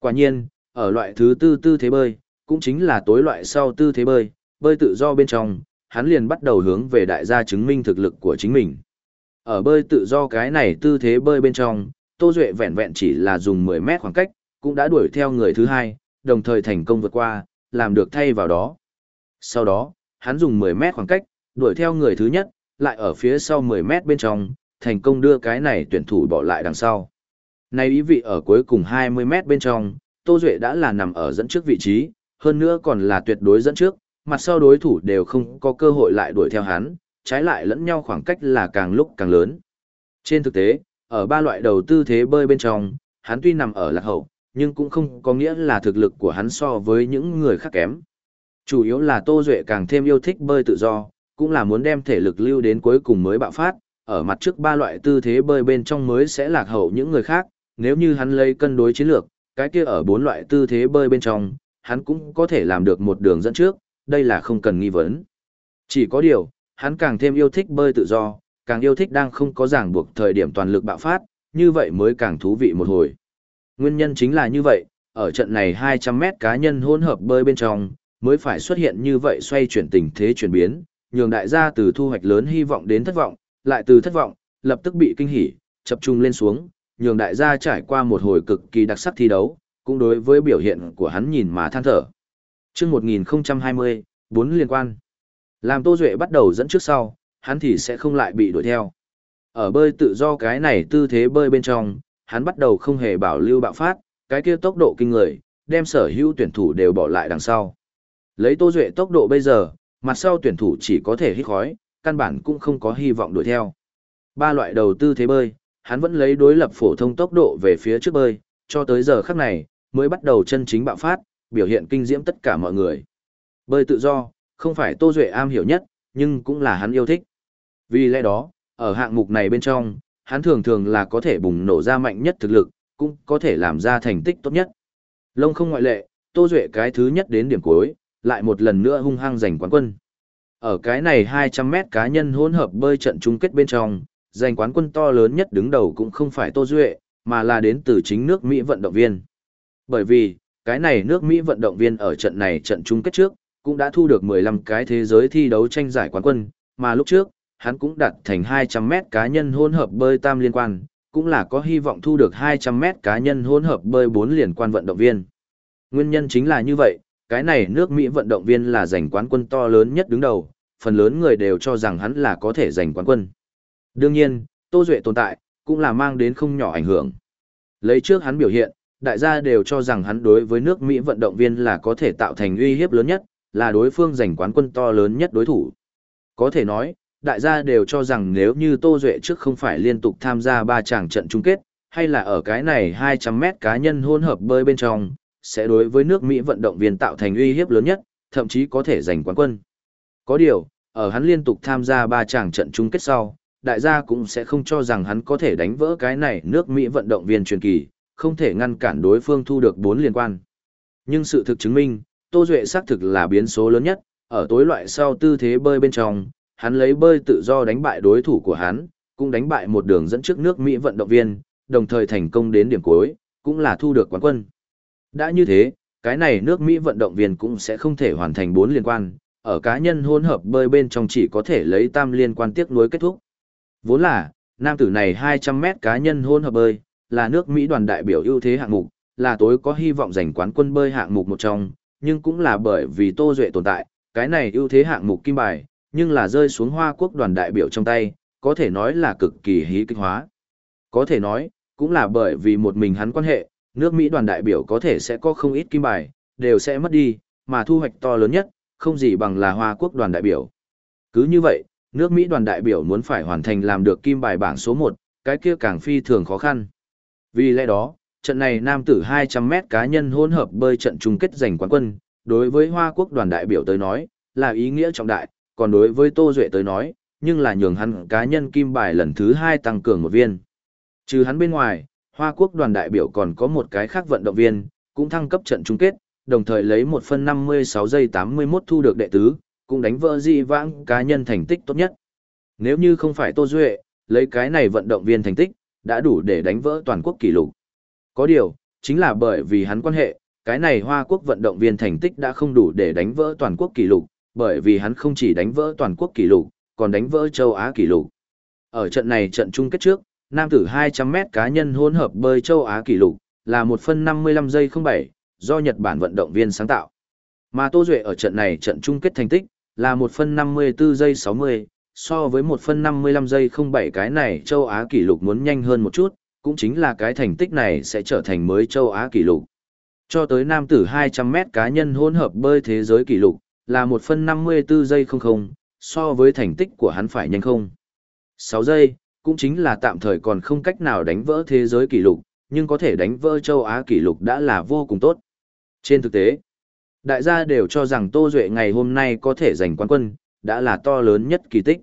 Quả nhiên, ở loại thứ tư tư thế bơi, cũng chính là tối loại sau tư thế bơi, bơi tự do bên trong, hắn liền bắt đầu hướng về đại gia chứng minh thực lực của chính mình. Ở bơi tự do cái này tư thế bơi bên trong, Tô Duệ vẹn vẹn chỉ là dùng 10 mét khoảng cách, cũng đã đuổi theo người thứ hai, đồng thời thành công vượt qua, làm được thay vào đó. Sau đó, hắn dùng 10 mét khoảng cách, đuổi theo người thứ nhất, lại ở phía sau 10 mét bên trong, thành công đưa cái này tuyển thủ bỏ lại đằng sau. Này ý vị ở cuối cùng 20 mét bên trong, Tô Duệ đã là nằm ở dẫn trước vị trí, hơn nữa còn là tuyệt đối dẫn trước, mặt sau đối thủ đều không có cơ hội lại đuổi theo hắn, trái lại lẫn nhau khoảng cách là càng lúc càng lớn. Trên thực tế, ở ba loại đầu tư thế bơi bên trong, hắn tuy nằm ở lạc hậu, nhưng cũng không có nghĩa là thực lực của hắn so với những người khác kém. Chủ yếu là Tô Duệ càng thêm yêu thích bơi tự do, cũng là muốn đem thể lực lưu đến cuối cùng mới bạo phát, ở mặt trước ba loại tư thế bơi bên trong mới sẽ lạc hậu những người khác, nếu như hắn lấy cân đối chiến lược, cái kia ở bốn loại tư thế bơi bên trong, hắn cũng có thể làm được một đường dẫn trước, đây là không cần nghi vấn. Chỉ có điều, hắn càng thêm yêu thích bơi tự do, càng yêu thích đang không có ràng buộc thời điểm toàn lực bạo phát, như vậy mới càng thú vị một hồi. Nguyên nhân chính là như vậy, ở trận này 200 mét cá nhân hỗn hợp bơi bên trong, mới phải xuất hiện như vậy xoay chuyển tình thế chuyển biến, nhường đại gia từ thu hoạch lớn hy vọng đến thất vọng, lại từ thất vọng, lập tức bị kinh hỉ, chập trung lên xuống, nhường đại gia trải qua một hồi cực kỳ đặc sắc thi đấu, cũng đối với biểu hiện của hắn nhìn mà than thở. Chương 1020, bốn liên quan. Làm Tô Duệ bắt đầu dẫn trước sau, hắn thì sẽ không lại bị đuổi theo. Ở bơi tự do cái này tư thế bơi bên trong, hắn bắt đầu không hề bảo lưu bạo phát, cái kia tốc độ kinh người, đem sở hữu tuyển thủ đều bỏ lại đằng sau. Lấy Tô Duệ tốc độ bây giờ, mặt sau tuyển thủ chỉ có thể hít khói, căn bản cũng không có hy vọng đuổi theo. Ba loại đầu tư thế bơi, hắn vẫn lấy đối lập phổ thông tốc độ về phía trước bơi, cho tới giờ khắc này, mới bắt đầu chân chính bạo phát, biểu hiện kinh diễm tất cả mọi người. Bơi tự do, không phải Tô Duệ am hiểu nhất, nhưng cũng là hắn yêu thích. Vì lẽ đó, ở hạng mục này bên trong, hắn thường thường là có thể bùng nổ ra mạnh nhất thực lực, cũng có thể làm ra thành tích tốt nhất. Lông không ngoại lệ, Tô Duệ cái thứ nhất đến điểm cuối, lại một lần nữa hung hăng giành quán quân. Ở cái này 200 mét cá nhân hỗn hợp bơi trận chung kết bên trong, giành quán quân to lớn nhất đứng đầu cũng không phải Tô Duệ, mà là đến từ chính nước Mỹ vận động viên. Bởi vì, cái này nước Mỹ vận động viên ở trận này trận chung kết trước, cũng đã thu được 15 cái thế giới thi đấu tranh giải quán quân, mà lúc trước, hắn cũng đạt thành 200 mét cá nhân hỗn hợp bơi tam liên quan, cũng là có hy vọng thu được 200 mét cá nhân hỗn hợp bơi 4 liên quan vận động viên. Nguyên nhân chính là như vậy, cái này nước Mỹ vận động viên là giành quán quân to lớn nhất đứng đầu, phần lớn người đều cho rằng hắn là có thể giành quán quân. Đương nhiên, Tô Duệ tồn tại, cũng là mang đến không nhỏ ảnh hưởng. Lấy trước hắn biểu hiện, đại gia đều cho rằng hắn đối với nước Mỹ vận động viên là có thể tạo thành uy hiếp lớn nhất, là đối phương giành quán quân to lớn nhất đối thủ. Có thể nói, đại gia đều cho rằng nếu như Tô Duệ trước không phải liên tục tham gia ba chàng trận chung kết, hay là ở cái này 200 mét cá nhân hôn hợp bơi bên trong, sẽ đối với nước Mỹ vận động viên tạo thành uy hiếp lớn nhất, thậm chí có thể giành quán quân. Có điều, ở hắn liên tục tham gia ba chàng trận chung kết sau, đại gia cũng sẽ không cho rằng hắn có thể đánh vỡ cái này nước Mỹ vận động viên truyền kỳ, không thể ngăn cản đối phương thu được bốn liên quan. Nhưng sự thực chứng minh, Tô Duệ xác thực là biến số lớn nhất, ở tối loại sau tư thế bơi bên trong, hắn lấy bơi tự do đánh bại đối thủ của hắn, cũng đánh bại một đường dẫn trước nước Mỹ vận động viên, đồng thời thành công đến điểm cuối, cũng là thu được quán quân. Đã như thế, cái này nước Mỹ vận động viên cũng sẽ không thể hoàn thành bốn liên quan, ở cá nhân hôn hợp bơi bên trong chỉ có thể lấy tam liên quan tiếc nuối kết thúc. Vốn là, nam tử này 200 mét cá nhân hôn hợp bơi, là nước Mỹ đoàn đại biểu ưu thế hạng mục, là tối có hy vọng giành quán quân bơi hạng mục một trong, nhưng cũng là bởi vì Tô Duệ tồn tại, cái này ưu thế hạng mục kim bài, nhưng là rơi xuống Hoa Quốc đoàn đại biểu trong tay, có thể nói là cực kỳ hí kích hóa. Có thể nói, cũng là bởi vì một mình hắn quan hệ, nước Mỹ đoàn đại biểu có thể sẽ có không ít kim bài, đều sẽ mất đi, mà thu hoạch to lớn nhất, không gì bằng là Hoa Quốc đoàn đại biểu. Cứ như vậy, nước Mỹ đoàn đại biểu muốn phải hoàn thành làm được kim bài bảng số 1, cái kia càng phi thường khó khăn. Vì lẽ đó, trận này nam tử 200m cá nhân hỗn hợp bơi trận chung kết giành quán quân, đối với Hoa Quốc đoàn đại biểu tới nói, là ý nghĩa trọng đại, còn đối với Tô Duệ tới nói, nhưng là nhường hắn cá nhân kim bài lần thứ 2 tăng cường một viên. Trừ hắn bên ngoài, Hoa Quốc đoàn đại biểu còn có một cái khác vận động viên, cũng thăng cấp trận chung kết, đồng thời lấy 1 phân 56 giây 81 thu được đệ tứ, cũng đánh vỡ di vãng cá nhân thành tích tốt nhất. Nếu như không phải Tô Duệ, lấy cái này vận động viên thành tích, đã đủ để đánh vỡ toàn quốc kỷ lục. Có điều, chính là bởi vì hắn quan hệ, cái này Hoa Quốc vận động viên thành tích đã không đủ để đánh vỡ toàn quốc kỷ lục, bởi vì hắn không chỉ đánh vỡ toàn quốc kỷ lục, còn đánh vỡ châu Á kỷ lục. Ở trận này trận chung kết trước, nam tử 200m cá nhân hỗn hợp bơi châu Á kỷ lục là 1 phân 55 giây 07, do Nhật Bản vận động viên sáng tạo. Mà Tô Duệ ở trận này trận chung kết thành tích là 1 phân 54 giây 60, so với 1 phân 55 giây 07 cái này châu Á kỷ lục muốn nhanh hơn một chút, cũng chính là cái thành tích này sẽ trở thành mới châu Á kỷ lục. Cho tới nam tử 200m cá nhân hỗn hợp bơi thế giới kỷ lục là 1 phân 54 giây 00, so với thành tích của hắn phải nhanh không. 6 giây, cũng chính là tạm thời còn không cách nào đánh vỡ thế giới kỷ lục, nhưng có thể đánh vỡ châu Á kỷ lục đã là vô cùng tốt. Trên thực tế, đại gia đều cho rằng Tô Duệ ngày hôm nay có thể giành quán quân, đã là to lớn nhất kỳ tích.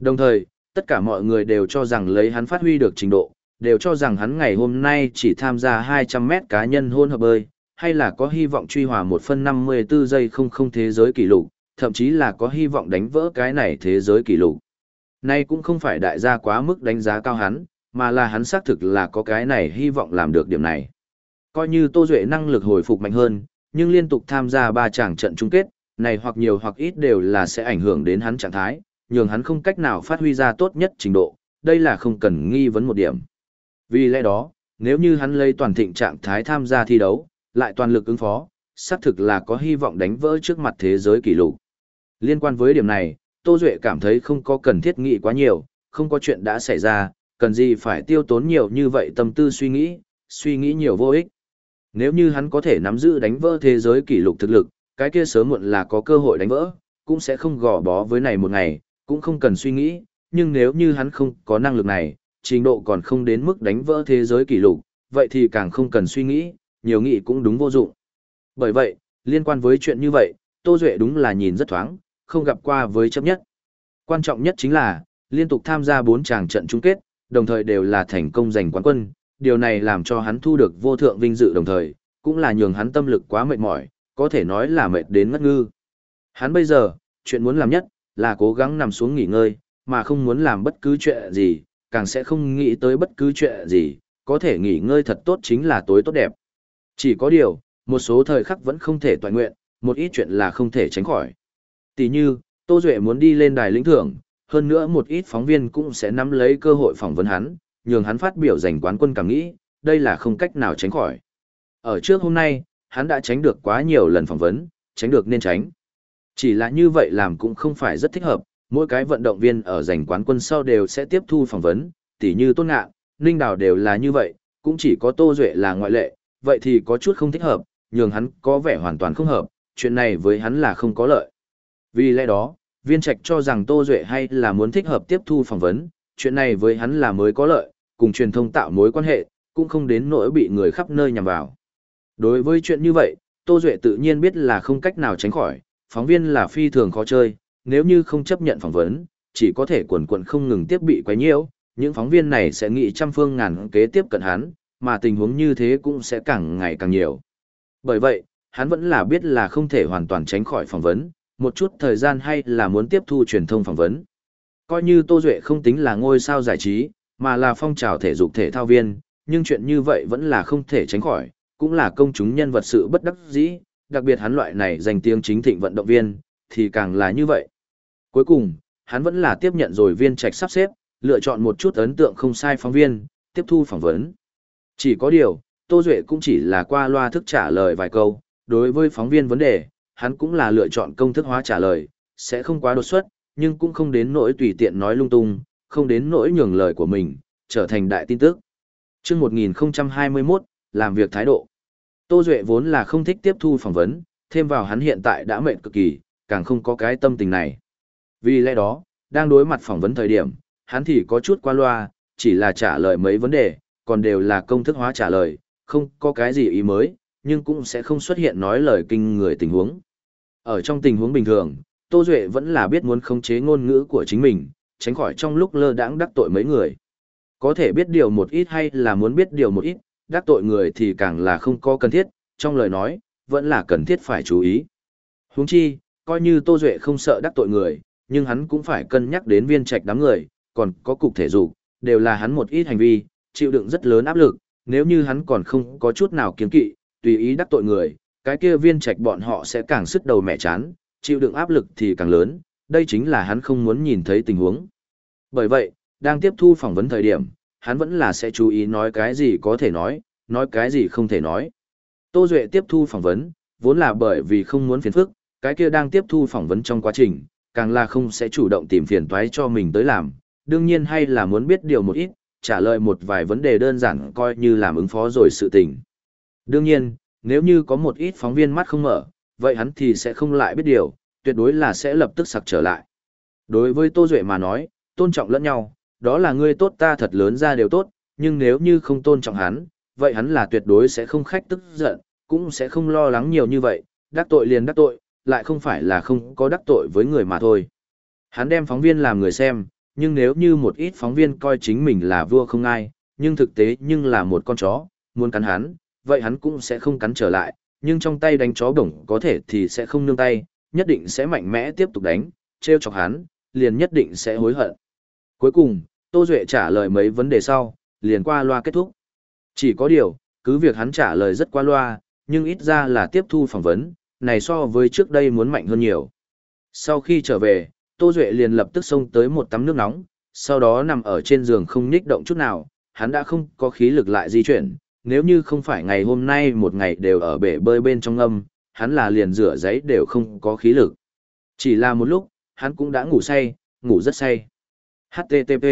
Đồng thời, tất cả mọi người đều cho rằng lấy hắn phát huy được trình độ, đều cho rằng hắn ngày hôm nay chỉ tham gia 200 mét cá nhân hôn hợp bơi, hay là có hy vọng truy hòa 1 phân 54 giây không không thế giới kỷ lục, thậm chí là có hy vọng đánh vỡ cái này thế giới kỷ lục. Nay cũng không phải đại gia quá mức đánh giá cao hắn, mà là hắn xác thực là có cái này hy vọng làm được điểm này. Coi như Tô Duệ năng lực hồi phục mạnh hơn, nhưng liên tục tham gia ba chàng trận chung kết, này hoặc nhiều hoặc ít đều là sẽ ảnh hưởng đến hắn trạng thái, nhường hắn không cách nào phát huy ra tốt nhất trình độ, đây là không cần nghi vấn một điểm. Vì lẽ đó, nếu như hắn lấy toàn thịnh trạng thái tham gia thi đấu, lại toàn lực ứng phó, xác thực là có hy vọng đánh vỡ trước mặt thế giới kỷ lục. Liên quan với điểm này, Tô Duệ cảm thấy không có cần thiết nghĩ quá nhiều, không có chuyện đã xảy ra, cần gì phải tiêu tốn nhiều như vậy tâm tư suy nghĩ, suy nghĩ nhiều vô ích. Nếu như hắn có thể nắm giữ đánh vỡ thế giới kỷ lục thực lực, cái kia sớm muộn là có cơ hội đánh vỡ, cũng sẽ không gò bó với này một ngày, cũng không cần suy nghĩ, nhưng nếu như hắn không có năng lực này, trình độ còn không đến mức đánh vỡ thế giới kỷ lục, vậy thì càng không cần suy nghĩ, nhiều nghĩ cũng đúng vô dụng. Bởi vậy, liên quan với chuyện như vậy, Tô Duệ đúng là nhìn rất thoáng, không gặp qua với chấp nhất. Quan trọng nhất chính là, liên tục tham gia 4 tràng trận chung kết, đồng thời đều là thành công giành quán quân, điều này làm cho hắn thu được vô thượng vinh dự đồng thời, cũng là nhường hắn tâm lực quá mệt mỏi, có thể nói là mệt đến ngất ngư. Hắn bây giờ, chuyện muốn làm nhất, là cố gắng nằm xuống nghỉ ngơi, mà không muốn làm bất cứ chuyện gì, càng sẽ không nghĩ tới bất cứ chuyện gì, có thể nghỉ ngơi thật tốt chính là tối tốt đẹp. Chỉ có điều, một số thời khắc vẫn không thể toàn nguyện, một ít chuyện là không thể tránh khỏi. Tỷ như, Tô Duệ muốn đi lên đài lĩnh thưởng, hơn nữa một ít phóng viên cũng sẽ nắm lấy cơ hội phỏng vấn hắn, nhường hắn phát biểu giành quán quân cảm nghĩ, đây là không cách nào tránh khỏi. Ở trước hôm nay, hắn đã tránh được quá nhiều lần phỏng vấn, tránh được nên tránh. Chỉ là như vậy làm cũng không phải rất thích hợp, mỗi cái vận động viên ở giành quán quân sau đều sẽ tiếp thu phỏng vấn, tỉ như Tôn Ngạn, Ninh Đào đều là như vậy, cũng chỉ có Tô Duệ là ngoại lệ, vậy thì có chút không thích hợp, nhường hắn có vẻ hoàn toàn không hợp, chuyện này với hắn là không có lợi. Vì lẽ đó, viên trạch cho rằng Tô Duệ hay là muốn thích hợp tiếp thu phỏng vấn, chuyện này với hắn là mới có lợi, cùng truyền thông tạo mối quan hệ, cũng không đến nỗi bị người khắp nơi nhằm vào. Đối với chuyện như vậy, Tô Duệ tự nhiên biết là không cách nào tránh khỏi, phóng viên là phi thường khó chơi, nếu như không chấp nhận phỏng vấn, chỉ có thể quần quần không ngừng tiếp bị quấy nhiễu, những phóng viên này sẽ nghĩ trăm phương ngàn kế tiếp cận hắn, mà tình huống như thế cũng sẽ càng ngày càng nhiều. Bởi vậy, hắn vẫn là biết là không thể hoàn toàn tránh khỏi phỏng vấn, một chút thời gian hay là muốn tiếp thu truyền thông phỏng vấn. Coi như Tô Duệ không tính là ngôi sao giải trí, mà là phong trào thể dục thể thao viên, nhưng chuyện như vậy vẫn là không thể tránh khỏi, cũng là công chúng nhân vật sự bất đắc dĩ, đặc biệt hắn loại này dành tiếng chính thịnh vận động viên, thì càng là như vậy. Cuối cùng, hắn vẫn là tiếp nhận rồi viên trạch sắp xếp, lựa chọn một chút ấn tượng không sai phóng viên, tiếp thu phỏng vấn. Chỉ có điều, Tô Duệ cũng chỉ là qua loa thức trả lời vài câu, đối với phóng viên vấn đề, hắn cũng là lựa chọn công thức hóa trả lời, sẽ không quá đột xuất, nhưng cũng không đến nỗi tùy tiện nói lung tung, không đến nỗi nhường lời của mình, trở thành đại tin tức. chương 1021, làm việc thái độ. Tô Duệ vốn là không thích tiếp thu phỏng vấn, thêm vào hắn hiện tại đã mệt cực kỳ, càng không có cái tâm tình này. Vì lẽ đó, đang đối mặt phỏng vấn thời điểm, hắn thì có chút qua loa, chỉ là trả lời mấy vấn đề, còn đều là công thức hóa trả lời, không có cái gì ý mới, nhưng cũng sẽ không xuất hiện nói lời kinh người tình huống. Ở trong tình huống bình thường, Tô Duệ vẫn là biết muốn khống chế ngôn ngữ của chính mình, tránh khỏi trong lúc lơ đãng đắc tội mấy người. Có thể biết điều một ít hay là muốn biết điều một ít, đắc tội người thì càng là không có cần thiết, trong lời nói, vẫn là cần thiết phải chú ý. Huống chi, coi như Tô Duệ không sợ đắc tội người, nhưng hắn cũng phải cân nhắc đến viên trạch đám người, còn có cục thể dục, đều là hắn một ít hành vi, chịu đựng rất lớn áp lực, nếu như hắn còn không có chút nào kiên kỵ, tùy ý đắc tội người, cái kia viên trạch bọn họ sẽ càng sức đầu mẹ chán, chịu đựng áp lực thì càng lớn, đây chính là hắn không muốn nhìn thấy tình huống. Bởi vậy, đang tiếp thu phỏng vấn thời điểm, hắn vẫn là sẽ chú ý nói cái gì có thể nói, nói cái gì không thể nói. Tô Duệ tiếp thu phỏng vấn, vốn là bởi vì không muốn phiền phức, cái kia đang tiếp thu phỏng vấn trong quá trình, càng là không sẽ chủ động tìm phiền toái cho mình tới làm, đương nhiên hay là muốn biết điều một ít, trả lời một vài vấn đề đơn giản coi như làm ứng phó rồi sự tình. Đương nhiên, nếu như có một ít phóng viên mắt không mở, vậy hắn thì sẽ không lại biết điều, tuyệt đối là sẽ lập tức sặc trở lại. Đối với Tô Duệ mà nói, tôn trọng lẫn nhau, đó là ngươi tốt ta thật lớn ra đều tốt, nhưng nếu như không tôn trọng hắn, vậy hắn là tuyệt đối sẽ không khách tức giận, cũng sẽ không lo lắng nhiều như vậy, đắc tội liền đắc tội, lại không phải là không có đắc tội với người mà thôi. Hắn đem phóng viên làm người xem, nhưng nếu như một ít phóng viên coi chính mình là vua không ai, nhưng thực tế nhưng là một con chó, muốn cắn hắn, vậy hắn cũng sẽ không cắn trở lại, nhưng trong tay đánh chó bổng có thể thì sẽ không nương tay, nhất định sẽ mạnh mẽ tiếp tục đánh, treo chọc hắn, liền nhất định sẽ hối hận. Cuối cùng, Tô Duệ trả lời mấy vấn đề sau, liền qua loa kết thúc. Chỉ có điều, cứ việc hắn trả lời rất qua loa, nhưng ít ra là tiếp thu phỏng vấn, này so với trước đây muốn mạnh hơn nhiều. Sau khi trở về, Tô Duệ liền lập tức xông tới một tắm nước nóng, sau đó nằm ở trên giường không nhích động chút nào, hắn đã không có khí lực lại di chuyển, nếu như không phải ngày hôm nay một ngày đều ở bể bơi bên trong âm, hắn là liền rửa giấy đều không có khí lực. Chỉ là một lúc, hắn cũng đã ngủ say, ngủ rất say. HTTP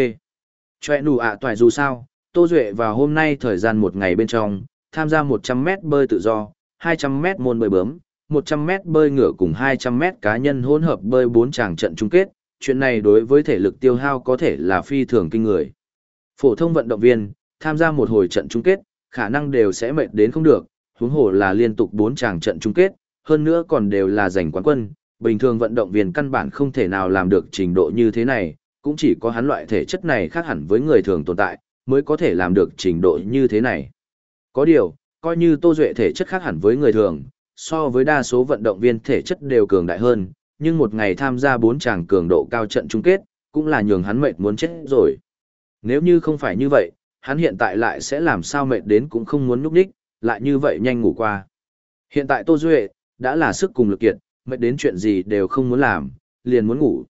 Chòe nụ ạ toài dù sao, Tô Duệ vào hôm nay thời gian một ngày bên trong, tham gia 100m bơi tự do, 200m môn bơi bướm, 100m bơi ngửa cùng 200m cá nhân hỗn hợp bơi 4 tràng trận chung kết, chuyện này đối với thể lực tiêu hao có thể là phi thường kinh người. Phổ thông vận động viên, tham gia một hồi trận chung kết, khả năng đều sẽ mệt đến không được, huống hồ là liên tục 4 tràng trận chung kết, hơn nữa còn đều là giành quán quân, bình thường vận động viên căn bản không thể nào làm được trình độ như thế này, cũng chỉ có hắn loại thể chất này khác hẳn với người thường tồn tại, mới có thể làm được trình độ như thế này. Có điều, coi như Tô Duệ thể chất khác hẳn với người thường, so với đa số vận động viên thể chất đều cường đại hơn, nhưng một ngày tham gia bốn chàng cường độ cao trận chung kết, cũng là nhường hắn mệt muốn chết rồi. Nếu như không phải như vậy, hắn hiện tại lại sẽ làm sao mệt đến cũng không muốn núp đích, lại như vậy nhanh ngủ qua. Hiện tại Tô Duệ, đã là sức cùng lực kiệt, mệt đến chuyện gì đều không muốn làm, liền muốn ngủ.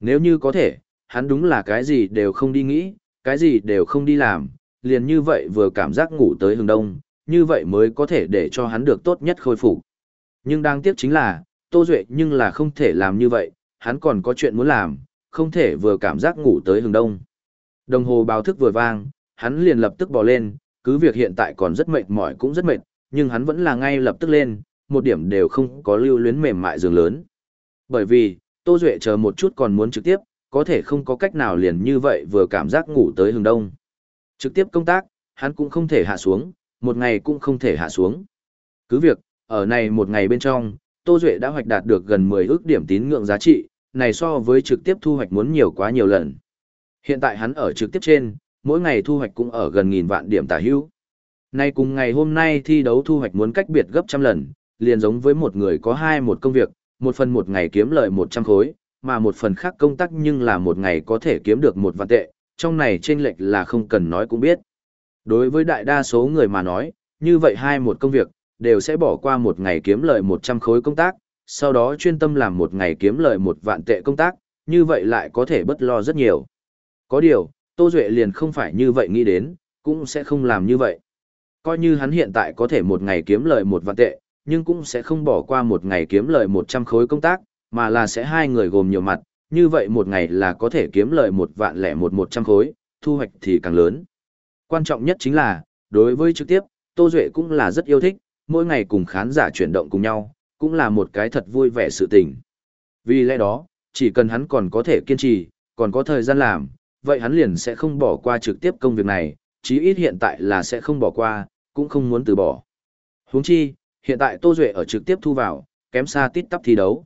Nếu như có thể, hắn đúng là cái gì đều không đi nghĩ, cái gì đều không đi làm, liền như vậy vừa cảm giác ngủ tới hừng đông, như vậy mới có thể để cho hắn được tốt nhất khôi phục. Nhưng đáng tiếc chính là, Tô Duệ nhưng là không thể làm như vậy, hắn còn có chuyện muốn làm, không thể vừa cảm giác ngủ tới hừng đông. Đồng hồ báo thức vừa vang, hắn liền lập tức bò lên, cứ việc hiện tại còn rất mệt mỏi cũng rất mệt, nhưng hắn vẫn là ngay lập tức lên, một điểm đều không có lưu luyến mềm mại giường lớn. Bởi vì, Tô Duệ chờ một chút còn muốn trực tiếp, có thể không có cách nào liền như vậy vừa cảm giác ngủ tới hừng đông. Trực tiếp công tác, hắn cũng không thể hạ xuống, một ngày cũng không thể hạ xuống. Cứ việc, ở này một ngày bên trong, Tô Duệ đã hoạch đạt được gần 10 ước điểm tín ngưỡng giá trị, này so với trực tiếp thu hoạch muốn nhiều quá nhiều lần. Hiện tại hắn ở trực tiếp trên, mỗi ngày thu hoạch cũng ở gần nghìn vạn điểm tả hữu. Nay cùng ngày hôm nay thi đấu thu hoạch muốn cách biệt gấp trăm lần, liền giống với một người có hai một công việc, một phần một ngày kiếm lợi 100 khối, mà một phần khác công tác nhưng là một ngày có thể kiếm được một vạn tệ, trong này chênh lệch là không cần nói cũng biết. Đối với đại đa số người mà nói, như vậy hai một công việc, đều sẽ bỏ qua một ngày kiếm lợi 100 khối công tác, sau đó chuyên tâm làm một ngày kiếm lợi một vạn tệ công tác, như vậy lại có thể bất lo rất nhiều. Có điều, Tô Duệ liền không phải như vậy nghĩ đến, cũng sẽ không làm như vậy. Coi như hắn hiện tại có thể một ngày kiếm lợi một vạn tệ, nhưng cũng sẽ không bỏ qua một ngày kiếm lợi 100 khối công tác, mà là sẽ hai người gồm nhiều mặt, như vậy một ngày là có thể kiếm lợi một vạn lẻ một một trăm khối, thu hoạch thì càng lớn. Quan trọng nhất chính là, đối với trực tiếp, Tô Duệ cũng là rất yêu thích, mỗi ngày cùng khán giả chuyển động cùng nhau, cũng là một cái thật vui vẻ sự tình. Vì lẽ đó, chỉ cần hắn còn có thể kiên trì, còn có thời gian làm, vậy hắn liền sẽ không bỏ qua trực tiếp công việc này, chí ít hiện tại là sẽ không bỏ qua, cũng không muốn từ bỏ. Huống chi, hiện tại Tô Duệ ở trực tiếp thu vào, kém xa tít tắp thi đấu.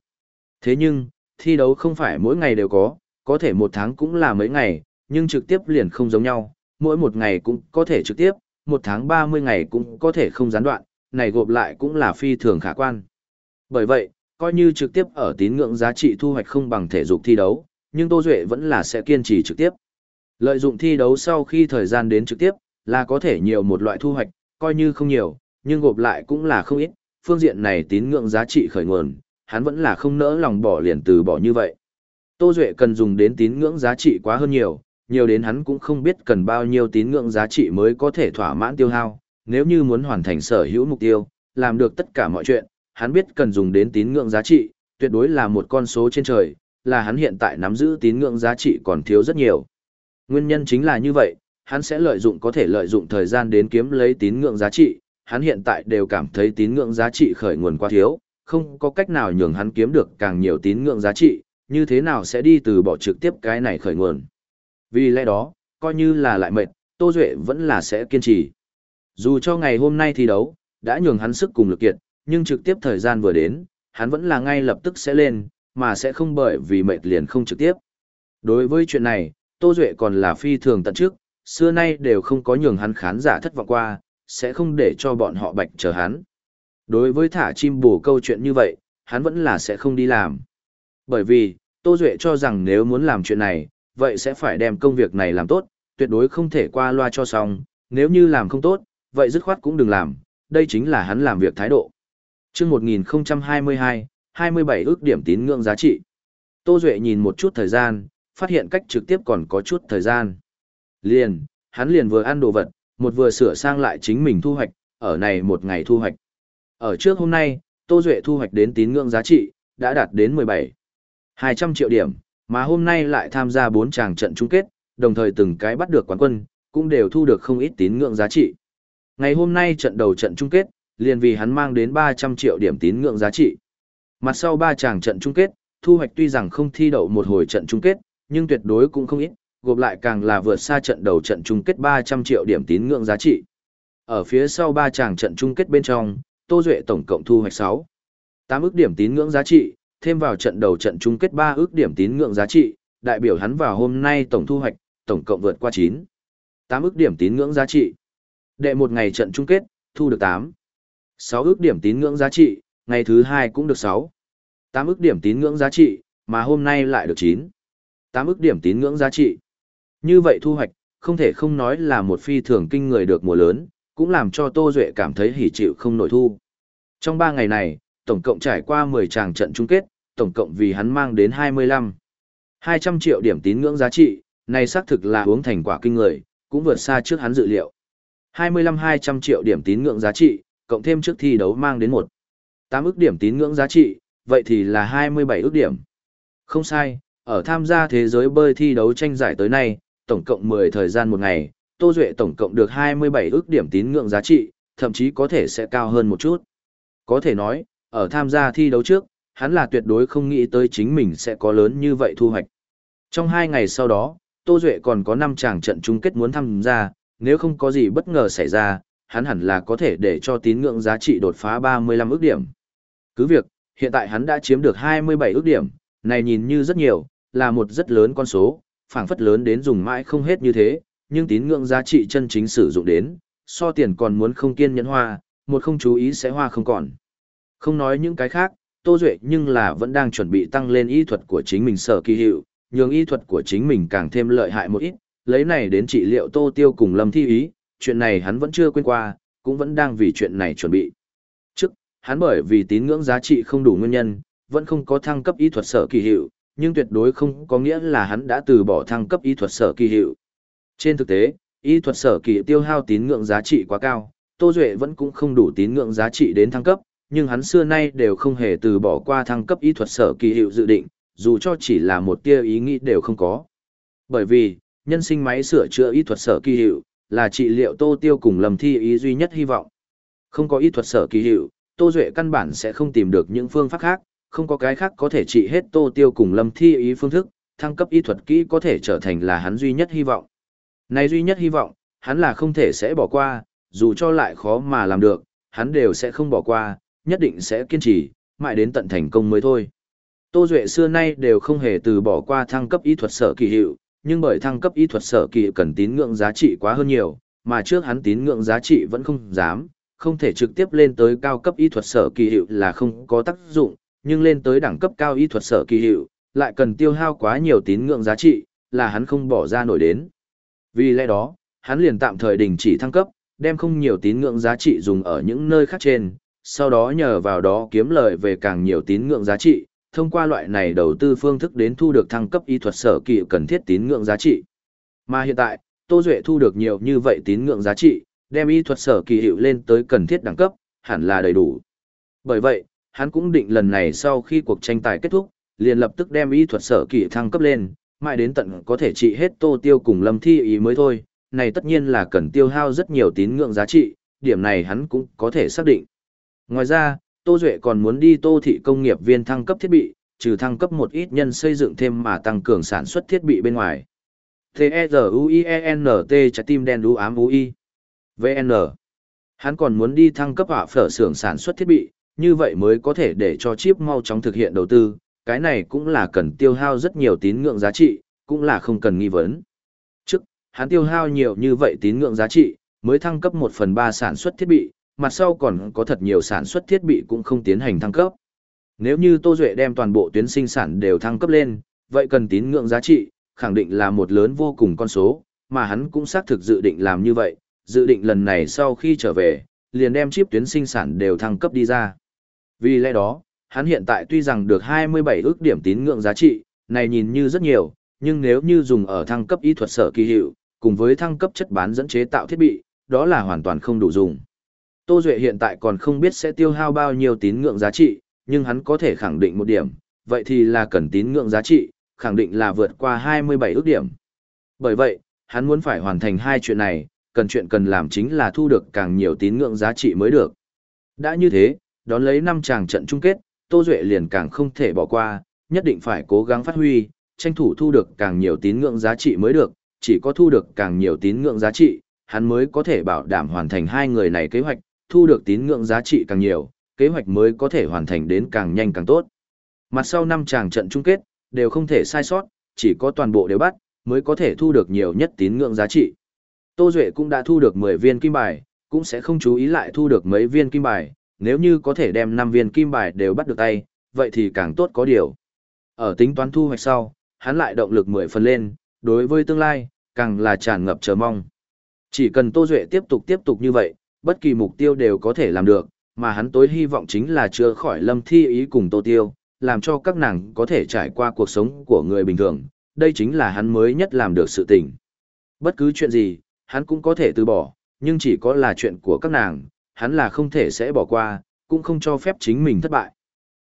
Thế nhưng, thi đấu không phải mỗi ngày đều có, có thể một tháng cũng là mấy ngày, nhưng trực tiếp liền không giống nhau, mỗi một ngày cũng có thể trực tiếp, một tháng 30 ngày cũng có thể không gián đoạn, này gộp lại cũng là phi thường khả quan. Bởi vậy, coi như trực tiếp ở tín ngưỡng giá trị thu hoạch không bằng thể dục thi đấu, nhưng Tô Duệ vẫn là sẽ kiên trì trực tiếp. Lợi dụng thi đấu sau khi thời gian đến trực tiếp, là có thể nhiều một loại thu hoạch, coi như không nhiều, nhưng gộp lại cũng là không ít, phương diện này tín ngưỡng giá trị khởi nguồn, hắn vẫn là không nỡ lòng bỏ liền từ bỏ như vậy. Tô Duệ cần dùng đến tín ngưỡng giá trị quá hơn nhiều, nhiều đến hắn cũng không biết cần bao nhiêu tín ngưỡng giá trị mới có thể thỏa mãn tiêu hao, nếu như muốn hoàn thành sở hữu mục tiêu, làm được tất cả mọi chuyện, hắn biết cần dùng đến tín ngưỡng giá trị, tuyệt đối là một con số trên trời, là hắn hiện tại nắm giữ tín ngưỡng giá trị còn thiếu rất nhiều. Nguyên nhân chính là như vậy, hắn sẽ lợi dụng có thể lợi dụng thời gian đến kiếm lấy tín ngưỡng giá trị, hắn hiện tại đều cảm thấy tín ngưỡng giá trị khởi nguồn quá thiếu, không có cách nào nhường hắn kiếm được càng nhiều tín ngưỡng giá trị, như thế nào sẽ đi từ bỏ trực tiếp cái này khởi nguồn. Vì lẽ đó, coi như là lại mệt, Tô Duệ vẫn là sẽ kiên trì. Dù cho ngày hôm nay thi đấu, đã nhường hắn sức cùng lực kiệt, nhưng trực tiếp thời gian vừa đến, hắn vẫn là ngay lập tức sẽ lên, mà sẽ không bởi vì mệt liền không trực tiếp. Đối với chuyện này, Tô Duệ còn là phi thường tận trước, xưa nay đều không có nhường hắn khán giả thất vọng qua, sẽ không để cho bọn họ bạch chờ hắn. Đối với thả chim bổ câu chuyện như vậy, hắn vẫn là sẽ không đi làm. Bởi vì, Tô Duệ cho rằng nếu muốn làm chuyện này, vậy sẽ phải đem công việc này làm tốt, tuyệt đối không thể qua loa cho xong, nếu như làm không tốt, vậy dứt khoát cũng đừng làm, đây chính là hắn làm việc thái độ. chương 1022, 27 ước điểm tín ngưỡng giá trị. Tô Duệ nhìn một chút thời gian, phát hiện cách trực tiếp còn có chút thời gian. Liền, hắn liền vừa ăn đồ vật, một vừa sửa sang lại chính mình thu hoạch, ở này một ngày thu hoạch. Ở trước hôm nay, Tô Duệ thu hoạch đến tín ngưỡng giá trị, đã đạt đến 17. 200 triệu điểm, mà hôm nay lại tham gia 4 tràng trận chung kết, đồng thời từng cái bắt được quán quân, cũng đều thu được không ít tín ngưỡng giá trị. Ngày hôm nay trận đầu trận chung kết, liền vì hắn mang đến 300 triệu điểm tín ngưỡng giá trị. Mặt sau 3 tràng trận chung kết, thu hoạch tuy rằng không thi đậu một hồi trận chung kết, nhưng tuyệt đối cũng không ít, gộp lại càng là vượt xa trận đầu trận chung kết 300 triệu điểm tín ngưỡng giá trị. Ở phía sau 3 tràng trận chung kết bên trong, Tô Duệ tổng cộng thu hoạch 6. 8 ước điểm tín ngưỡng giá trị, thêm vào trận đầu trận chung kết 3 ước điểm tín ngưỡng giá trị, đại biểu hắn vào hôm nay tổng thu hoạch, tổng cộng vượt qua 9. 8 ước điểm tín ngưỡng giá trị. Đệ một ngày trận chung kết, thu được 8. 6 ước điểm tín ngưỡng giá trị, ngày thứ 2 cũng được 6. 8 ước điểm tín ngưỡng giá trị, mà hôm nay lại được 9. 8 ước điểm tín ngưỡng giá trị. Như vậy thu hoạch, không thể không nói là một phi thường kinh người được mùa lớn, cũng làm cho Tô Duệ cảm thấy hỉ chịu không nổi thu. Trong 3 ngày này, tổng cộng trải qua 10 tràng trận chung kết, tổng cộng vì hắn mang đến 25. 200 triệu điểm tín ngưỡng giá trị, này xác thực là uống thành quả kinh người, cũng vượt xa trước hắn dự liệu. 25-200 triệu điểm tín ngưỡng giá trị, cộng thêm trước thi đấu mang đến 1. 8 ức điểm tín ngưỡng giá trị, vậy thì là 27 ức điểm. Không sai, ở tham gia thế giới bơi thi đấu tranh giải tới nay, tổng cộng 10 thời gian một ngày, Tô Duệ tổng cộng được 27 ước điểm tín ngưỡng giá trị, thậm chí có thể sẽ cao hơn một chút. Có thể nói, ở tham gia thi đấu trước, hắn là tuyệt đối không nghĩ tới chính mình sẽ có lớn như vậy thu hoạch. Trong hai ngày sau đó, Tô Duệ còn có 5 chàng trận chung kết muốn tham gia, nếu không có gì bất ngờ xảy ra, hắn hẳn là có thể để cho tín ngưỡng giá trị đột phá 35 ước điểm. Cứ việc, hiện tại hắn đã chiếm được 27 ước điểm, này nhìn như rất nhiều, là một rất lớn con số, phảng phất lớn đến dùng mãi không hết như thế, nhưng tín ngưỡng giá trị chân chính sử dụng đến, so tiền còn muốn không kiên nhẫn hoa, một không chú ý sẽ hoa không còn. Không nói những cái khác, Tô Duệ nhưng là vẫn đang chuẩn bị tăng lên y thuật của chính mình sở kỳ hiệu, nhường y thuật của chính mình càng thêm lợi hại một ít, lấy này đến trị liệu Tô Tiêu cùng Lâm Thi Ý, chuyện này hắn vẫn chưa quên qua, cũng vẫn đang vì chuyện này chuẩn bị. Trước, hắn bởi vì tín ngưỡng giá trị không đủ nguyên nhân, vẫn không có thăng cấp y thuật sở kỳ hiệu, nhưng tuyệt đối không có nghĩa là hắn đã từ bỏ thăng cấp y thuật sở kỳ hiệu. Trên thực tế, y thuật sở kỳ tiêu hao tín ngưỡng giá trị quá cao, Tô Duệ vẫn cũng không đủ tín ngưỡng giá trị đến thăng cấp, nhưng hắn xưa nay đều không hề từ bỏ qua thăng cấp y thuật sở kỳ hiệu dự định, dù cho chỉ là một tia ý nghĩ đều không có. Bởi vì, nhân sinh máy sửa chữa y thuật sở kỳ hiệu, là trị liệu Tô Tiêu cùng lầm thi ý duy nhất hy vọng. Không có y thuật sở kỳ hiệu, Tô Duệ căn bản sẽ không tìm được những phương pháp khác, không có cái khác có thể trị hết Tô Tiêu cùng lâm thi ý phương thức, thăng cấp y thuật kỹ có thể trở thành là hắn duy nhất hy vọng. Này duy nhất hy vọng, hắn là không thể sẽ bỏ qua, dù cho lại khó mà làm được, hắn đều sẽ không bỏ qua, nhất định sẽ kiên trì, mãi đến tận thành công mới thôi. Tô Duệ xưa nay đều không hề từ bỏ qua thăng cấp y thuật sở kỳ hiệu, nhưng bởi thăng cấp y thuật sở kỳ cần tín ngưỡng giá trị quá hơn nhiều, mà trước hắn tín ngưỡng giá trị vẫn không dám, không thể trực tiếp lên tới cao cấp y thuật sở kỳ hiệu là không có tác dụng, nhưng lên tới đẳng cấp cao y thuật sở kỳ hiệu, lại cần tiêu hao quá nhiều tín ngưỡng giá trị, là hắn không bỏ ra nổi đến. Vì lẽ đó, hắn liền tạm thời đình chỉ thăng cấp, đem không nhiều tín ngưỡng giá trị dùng ở những nơi khác trên, sau đó nhờ vào đó kiếm lời về càng nhiều tín ngưỡng giá trị, thông qua loại này đầu tư phương thức đến thu được thăng cấp y thuật sở kỳ cần thiết tín ngưỡng giá trị. Mà hiện tại, Tô Duệ thu được nhiều như vậy tín ngưỡng giá trị, đem y thuật sở kỳ hiệu lên tới cần thiết đẳng cấp, hẳn là đầy đủ. Bởi vậy, hắn cũng định lần này sau khi cuộc tranh tài kết thúc, liền lập tức đem y thuật sở kỳ thăng cấp lên, mãi đến tận có thể trị hết Tô Tiêu cùng Lâm Thi ý mới thôi. Này tất nhiên là cần tiêu hao rất nhiều tín ngưỡng giá trị, điểm này hắn cũng có thể xác định. Ngoài ra, Tô Duệ còn muốn đi tô thị công nghiệp viên thăng cấp thiết bị, trừ thăng cấp một ít nhân xây dựng thêm mà tăng cường sản xuất thiết bị bên ngoài. T-E-Z-U-I-E-N-T trái tim đen đu ám U-I. VN. Hắn còn muốn đi thăng cấp hỏa phở xưởng sản xuất thiết bị, như vậy mới có thể để cho chip mau chóng thực hiện đầu tư, cái này cũng là cần tiêu hao rất nhiều tín ngưỡng giá trị, cũng là không cần nghi vấn. Trước, hắn tiêu hao nhiều như vậy tín ngưỡng giá trị, mới thăng cấp 1 phần 3 sản xuất thiết bị, mặt sau còn có thật nhiều sản xuất thiết bị cũng không tiến hành thăng cấp. Nếu như Tô Duệ đem toàn bộ tuyến sinh sản đều thăng cấp lên, vậy cần tín ngưỡng giá trị, khẳng định là một lớn vô cùng con số, mà hắn cũng xác thực dự định làm như vậy, dự định lần này sau khi trở về, liền đem chip tuyến sinh sản đều thăng cấp đi ra. Vì lẽ đó, hắn hiện tại tuy rằng được 27 ước điểm tín ngưỡng giá trị, này nhìn như rất nhiều, nhưng nếu như dùng ở thăng cấp y thuật sở kỳ hiệu, cùng với thăng cấp chất bán dẫn chế tạo thiết bị, đó là hoàn toàn không đủ dùng. Tô Duệ hiện tại còn không biết sẽ tiêu hao bao nhiêu tín ngưỡng giá trị, nhưng hắn có thể khẳng định một điểm, vậy thì là cần tín ngưỡng giá trị, khẳng định là vượt qua 27 ước điểm. Bởi vậy, hắn muốn phải hoàn thành hai chuyện này, cần chuyện cần làm chính là thu được càng nhiều tín ngưỡng giá trị mới được. Đã như thế, đón lấy năm chàng trận chung kết, Tô Duệ liền càng không thể bỏ qua, nhất định phải cố gắng phát huy, tranh thủ thu được càng nhiều tín ngưỡng giá trị mới được, chỉ có thu được càng nhiều tín ngưỡng giá trị, hắn mới có thể bảo đảm hoàn thành hai người này kế hoạch, thu được tín ngưỡng giá trị càng nhiều, kế hoạch mới có thể hoàn thành đến càng nhanh càng tốt. Mặt sau năm chàng trận chung kết, đều không thể sai sót, chỉ có toàn bộ đều bắt, mới có thể thu được nhiều nhất tín ngưỡng giá trị. Tô Duệ cũng đã thu được 10 viên kim bài, cũng sẽ không chú ý lại thu được mấy viên kim bài, nếu như có thể đem 5 viên kim bài đều bắt được tay, vậy thì càng tốt có điều. Ở tính toán thu hoạch sau, hắn lại động lực 10 phần lên, đối với tương lai, càng là tràn ngập chờ mong. Chỉ cần Tô Duệ tiếp tục tiếp tục như vậy, bất kỳ mục tiêu đều có thể làm được, mà hắn tối hy vọng chính là chữa khỏi lâm thi ý cùng Tô Tiêu, làm cho các nàng có thể trải qua cuộc sống của người bình thường, đây chính là hắn mới nhất làm được sự tình. Bất cứ chuyện gì, hắn cũng có thể từ bỏ, nhưng chỉ có là chuyện của các nàng, hắn là không thể sẽ bỏ qua, cũng không cho phép chính mình thất bại.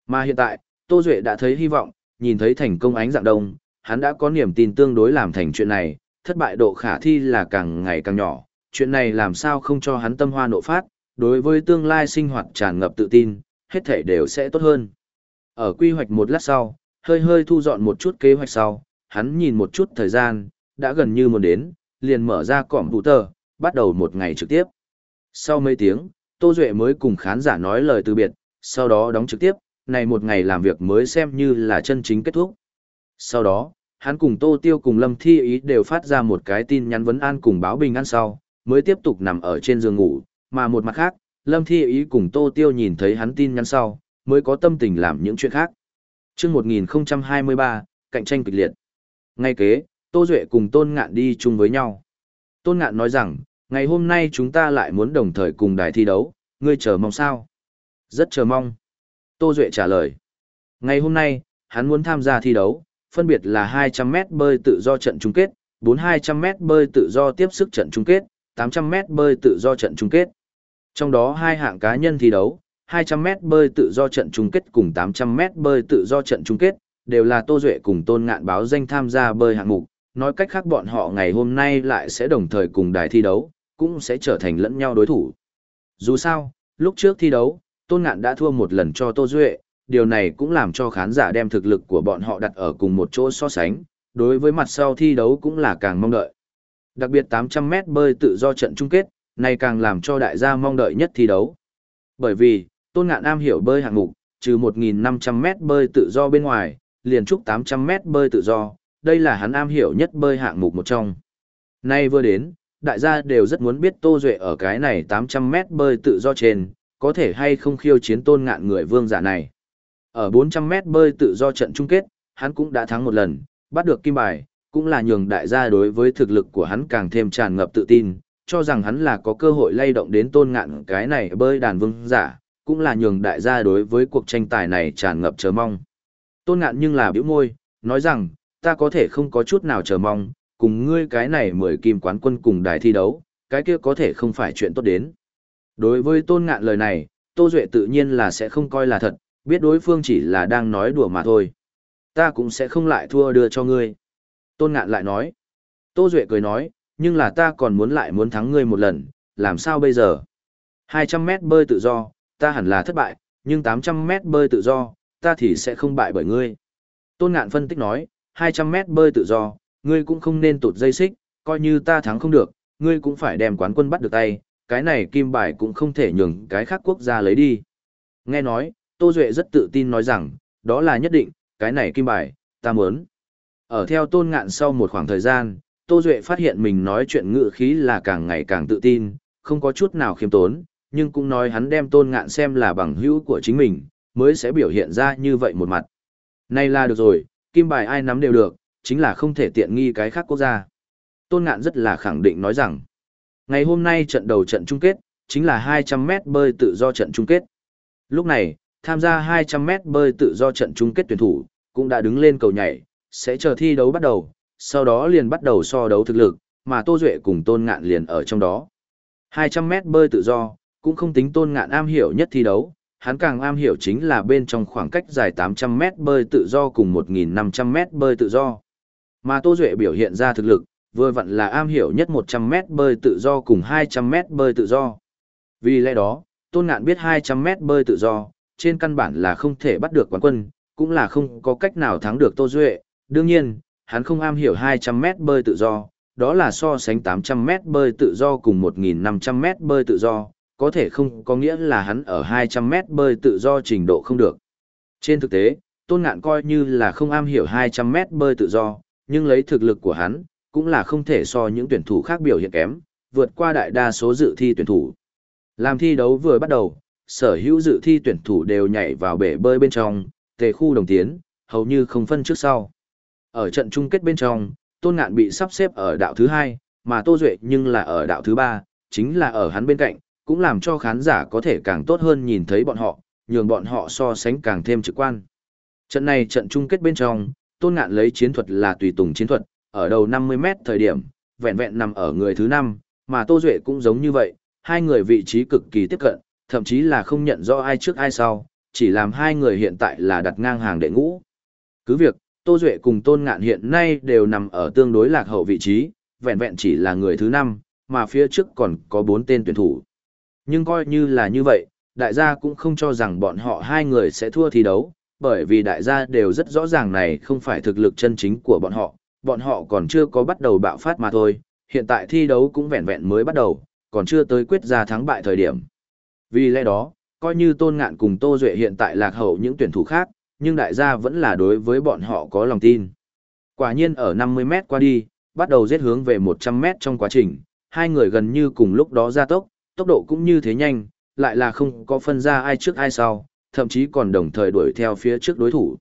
Mà hiện tại, Tô Duệ đã thấy hy vọng, nhìn thấy thành công ánh dạng đông, hắn đã có niềm tin tương đối làm thành chuyện này, thất bại độ khả thi là càng ngày càng nhỏ, chuyện này làm sao không cho hắn tâm hoa nộ phát, đối với tương lai sinh hoạt tràn ngập tự tin, hết thể đều sẽ tốt hơn. Ở quy hoạch một lát sau, hơi hơi thu dọn một chút kế hoạch sau, hắn nhìn một chút thời gian, đã gần như muốn đến, liền mở ra cỏm tủ tờ, bắt đầu một ngày trực tiếp. Sau mấy tiếng, Tô Duệ mới cùng khán giả nói lời từ biệt, sau đó đóng trực tiếp, này một ngày làm việc mới xem như là chân chính kết thúc. Sau đó, hắn cùng Tô Tiêu cùng Lâm Thi Ý đều phát ra một cái tin nhắn vấn an cùng báo bình an sau, mới tiếp tục nằm ở trên giường ngủ, mà một mặt khác, Lâm Thi Ý cùng Tô Tiêu nhìn thấy hắn tin nhắn sau, mới có tâm tình làm những chuyện khác. chương 1023, cạnh tranh kịch liệt. Ngay kế, Tô Duệ cùng Tôn Ngạn đi chung với nhau. Tôn Ngạn nói rằng, ngày hôm nay chúng ta lại muốn đồng thời cùng đài thi đấu, ngươi chờ mong sao? Rất chờ mong. Tô Duệ trả lời. Ngày hôm nay, hắn muốn tham gia thi đấu, phân biệt là 200m bơi tự do trận chung kết, 4200m bơi tự do tiếp sức trận chung kết, 800m bơi tự do trận chung kết. Trong đó hai hạng cá nhân thi đấu, 200m bơi tự do trận chung kết cùng 800m bơi tự do trận chung kết, đều là Tô Duệ cùng Tôn Ngạn báo danh tham gia bơi hạng mục, nói cách khác bọn họ ngày hôm nay lại sẽ đồng thời cùng đài thi đấu, cũng sẽ trở thành lẫn nhau đối thủ. Dù sao, lúc trước thi đấu, Tôn Ngạn đã thua một lần cho Tô Duệ, điều này cũng làm cho khán giả đem thực lực của bọn họ đặt ở cùng một chỗ so sánh, đối với mặt sau thi đấu cũng là càng mong đợi. Đặc biệt 800m bơi tự do trận chung kết, này càng làm cho đại gia mong đợi nhất thi đấu. Bởi vì, Tôn Ngạn Am hiểu bơi hạng mục, trừ 1.500m bơi tự do bên ngoài, liền trúc 800m bơi tự do, đây là hắn am hiểu nhất bơi hạng mục một trong. Nay vừa đến, đại gia đều rất muốn biết Tô Duệ ở cái này 800m bơi tự do trên, có thể hay không khiêu chiến tôn ngạn người vương giả này. Ở 400m bơi tự do trận chung kết, hắn cũng đã thắng một lần, bắt được kim bài, cũng là nhường đại gia đối với thực lực của hắn càng thêm tràn ngập tự tin, cho rằng hắn là có cơ hội lay động đến tôn ngạn cái này bơi đàn vương giả, cũng là nhường đại gia đối với cuộc tranh tài này tràn ngập chờ mong. Tôn ngạn nhưng là biểu môi, nói rằng, ta có thể không có chút nào chờ mong, cùng ngươi cái này mười kim quán quân cùng đài thi đấu, cái kia có thể không phải chuyện tốt đến. Đối với tôn ngạn lời này, Tô Duệ tự nhiên là sẽ không coi là thật, biết đối phương chỉ là đang nói đùa mà thôi. Ta cũng sẽ không lại thua đưa cho ngươi. Tôn ngạn lại nói. Tô Duệ cười nói, nhưng là ta còn muốn lại muốn thắng ngươi một lần, làm sao bây giờ? 200 mét bơi tự do, ta hẳn là thất bại, nhưng 800 mét bơi tự do, ta thì sẽ không bại bởi ngươi. Tôn ngạn phân tích nói, 200 mét bơi tự do, ngươi cũng không nên tụt dây xích, coi như ta thắng không được, ngươi cũng phải đem quán quân bắt được tay, cái này kim bài cũng không thể nhường cái khác quốc gia lấy đi. Nghe nói, Tô Duệ rất tự tin nói rằng, đó là nhất định, cái này kim bài, ta muốn. Ở theo tôn ngạn sau một khoảng thời gian, Tô Duệ phát hiện mình nói chuyện ngự khí là càng ngày càng tự tin, không có chút nào khiêm tốn, nhưng cũng nói hắn đem tôn ngạn xem là bằng hữu của chính mình, mới sẽ biểu hiện ra như vậy một mặt. Này là được rồi, kim bài ai nắm đều được, chính là không thể tiện nghi cái khác quốc gia. Tôn ngạn rất là khẳng định nói rằng, ngày hôm nay trận đầu trận chung kết, chính là 200 mét bơi tự do trận chung kết. Lúc này, tham gia 200 mét bơi tự do trận chung kết tuyển thủ, cũng đã đứng lên cầu nhảy, sẽ chờ thi đấu bắt đầu, sau đó liền bắt đầu so đấu thực lực, mà Tô Duệ cùng Tôn Ngạn liền ở trong đó. 200 mét bơi tự do, cũng không tính Tôn Ngạn am hiểu nhất thi đấu, hắn càng am hiểu chính là bên trong khoảng cách dài 800 mét bơi tự do cùng 1.500 mét bơi tự do. Mà Tô Duệ biểu hiện ra thực lực, vừa vặn là am hiểu nhất 100 mét bơi tự do cùng 200 mét bơi tự do. Vì lẽ đó, Tôn Ngạn biết 200 mét bơi tự do, trên căn bản là không thể bắt được quán quân, cũng là không có cách nào thắng được Tô Duệ. Đương nhiên, hắn không am hiểu 200 mét bơi tự do, đó là so sánh 800 mét bơi tự do cùng 1.500 mét bơi tự do, có thể không có nghĩa là hắn ở 200 mét bơi tự do trình độ không được. Trên thực tế, Tôn Ngạn coi như là không am hiểu 200 mét bơi tự do, nhưng lấy thực lực của hắn, cũng là không thể so những tuyển thủ khác biểu hiện kém, vượt qua đại đa số dự thi tuyển thủ. Làm thi đấu vừa bắt đầu, sở hữu dự thi tuyển thủ đều nhảy vào bể bơi bên trong, tề khu đồng tiến, hầu như không phân trước sau. Ở trận chung kết bên trong, Tôn Ngạn bị sắp xếp ở đạo thứ hai, mà Tô Duệ nhưng là ở đạo thứ ba, chính là ở hắn bên cạnh, cũng làm cho khán giả có thể càng tốt hơn nhìn thấy bọn họ, nhường bọn họ so sánh càng thêm trực quan. Trận này trận chung kết bên trong, Tôn Ngạn lấy chiến thuật là tùy tùng chiến thuật, ở đầu 50 mét thời điểm, vẹn vẹn nằm ở người thứ 5, mà Tô Duệ cũng giống như vậy, hai người vị trí cực kỳ tiếp cận, thậm chí là không nhận rõ ai trước ai sau, chỉ làm hai người hiện tại là đặt ngang hàng đệ ngũ. Cứ việc, Tô Duệ cùng Tôn Ngạn hiện nay đều nằm ở tương đối lạc hậu vị trí, vẹn vẹn chỉ là người thứ 5, mà phía trước còn có 4 tên tuyển thủ. Nhưng coi như là như vậy, đại gia cũng không cho rằng bọn họ hai người sẽ thua thi đấu, bởi vì đại gia đều rất rõ ràng này không phải thực lực chân chính của bọn họ, bọn họ còn chưa có bắt đầu bạo phát mà thôi, hiện tại thi đấu cũng vẹn vẹn mới bắt đầu, còn chưa tới quyết ra thắng bại thời điểm. Vì lẽ đó, coi như Tôn Ngạn cùng Tô Duệ hiện tại lạc hậu những tuyển thủ khác, nhưng đại gia vẫn là đối với bọn họ có lòng tin. Quả nhiên ở 50 mét qua đi, bắt đầu giết hướng về 100 mét trong quá trình, hai người gần như cùng lúc đó ra tốc, tốc độ cũng như thế nhanh, lại là không có phân ra ai trước ai sau, thậm chí còn đồng thời đuổi theo phía trước đối thủ.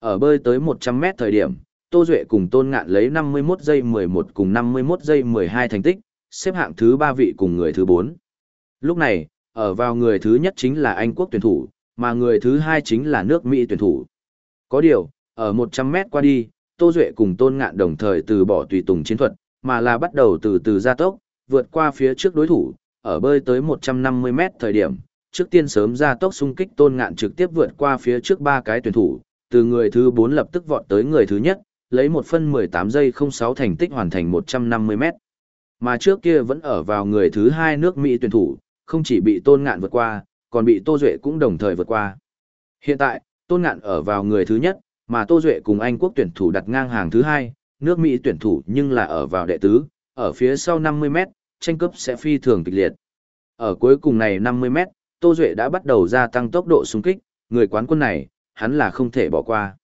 Ở bơi tới 100 mét thời điểm, Tô Duệ cùng Tôn Ngạn lấy 51 giây 11 cùng 51 giây 12 thành tích, xếp hạng thứ 3 vị cùng người thứ 4. Lúc này, ở vào người thứ nhất chính là Anh quốc tuyển thủ, mà người thứ hai chính là nước Mỹ tuyển thủ. Có điều, ở 100 mét qua đi, Tô Duệ cùng Tôn Ngạn đồng thời từ bỏ tùy tùng chiến thuật, mà là bắt đầu từ từ gia tốc, vượt qua phía trước đối thủ, ở bơi tới 150 mét thời điểm, trước tiên sớm ra tốc xung kích Tôn Ngạn trực tiếp vượt qua phía trước ba cái tuyển thủ, từ người thứ 4 lập tức vọt tới người thứ nhất, lấy 1 phân 18 giây 06 thành tích hoàn thành 150 mét. Mà trước kia vẫn ở vào người thứ hai nước Mỹ tuyển thủ, không chỉ bị Tôn Ngạn vượt qua, còn bị Tô Duệ cũng đồng thời vượt qua. Hiện tại, Tôn Ngạn ở vào người thứ nhất, mà Tô Duệ cùng Anh quốc tuyển thủ đặt ngang hàng thứ hai, nước Mỹ tuyển thủ nhưng là ở vào đệ tứ, ở phía sau 50 mét, tranh cướp sẽ phi thường kịch liệt. Ở cuối cùng này 50 mét, Tô Duệ đã bắt đầu gia tăng tốc độ xung kích, người quán quân này, hắn là không thể bỏ qua.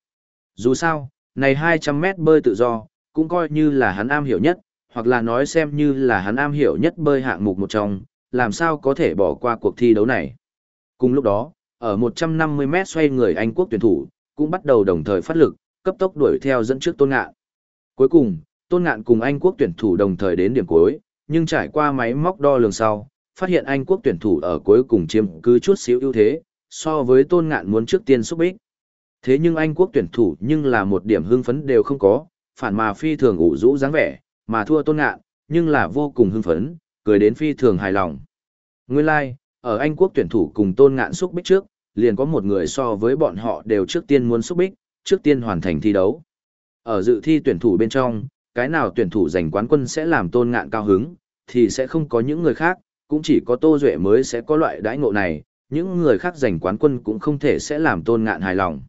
Dù sao, này 200 mét bơi tự do, cũng coi như là hắn am hiểu nhất, hoặc là nói xem như là hắn am hiểu nhất bơi hạng mục một trong, làm sao có thể bỏ qua cuộc thi đấu này. Cùng lúc đó, ở 150 mét xoay người Anh quốc tuyển thủ, cũng bắt đầu đồng thời phát lực, cấp tốc đuổi theo dẫn trước Tôn Ngạn. Cuối cùng, Tôn Ngạn cùng Anh quốc tuyển thủ đồng thời đến điểm cuối, nhưng trải qua máy móc đo lường sau, phát hiện Anh quốc tuyển thủ ở cuối cùng chiếm cứ chút xíu ưu thế, so với Tôn Ngạn muốn trước tiên xúc bích. Thế nhưng Anh quốc tuyển thủ nhưng là một điểm hưng phấn đều không có, phản mà phi thường ủ rũ dáng vẻ, mà thua Tôn Ngạn, nhưng là vô cùng hưng phấn, cười đến phi thường hài lòng. Nguyên lai, like, ở Anh quốc tuyển thủ cùng tôn ngạn xúc bích trước, liền có một người so với bọn họ đều trước tiên muốn xúc bích, trước tiên hoàn thành thi đấu. Ở dự thi tuyển thủ bên trong, cái nào tuyển thủ giành quán quân sẽ làm tôn ngạn cao hứng, thì sẽ không có những người khác, cũng chỉ có Tô Duệ mới sẽ có loại đãi ngộ này, những người khác giành quán quân cũng không thể sẽ làm tôn ngạn hài lòng.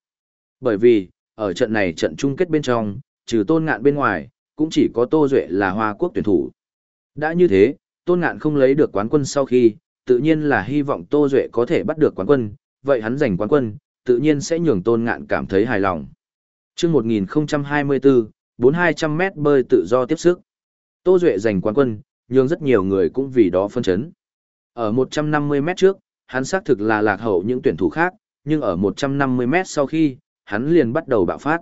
Bởi vì, ở trận này trận chung kết bên trong, trừ tôn ngạn bên ngoài, cũng chỉ có Tô Duệ là Hoa Quốc tuyển thủ. Đã như thế, tôn ngạn không lấy được quán quân sau khi, tự nhiên là hy vọng Tô Duệ có thể bắt được quán quân, vậy hắn giành quán quân, tự nhiên sẽ nhường tôn ngạn cảm thấy hài lòng. chương 1024, 4200 mét bơi tự do tiếp sức. Tô Duệ giành quán quân, nhưng rất nhiều người cũng vì đó phân chấn. Ở 150 mét trước, hắn xác thực là lạc hậu những tuyển thủ khác, nhưng ở 150 mét sau khi, hắn liền bắt đầu bạo phát.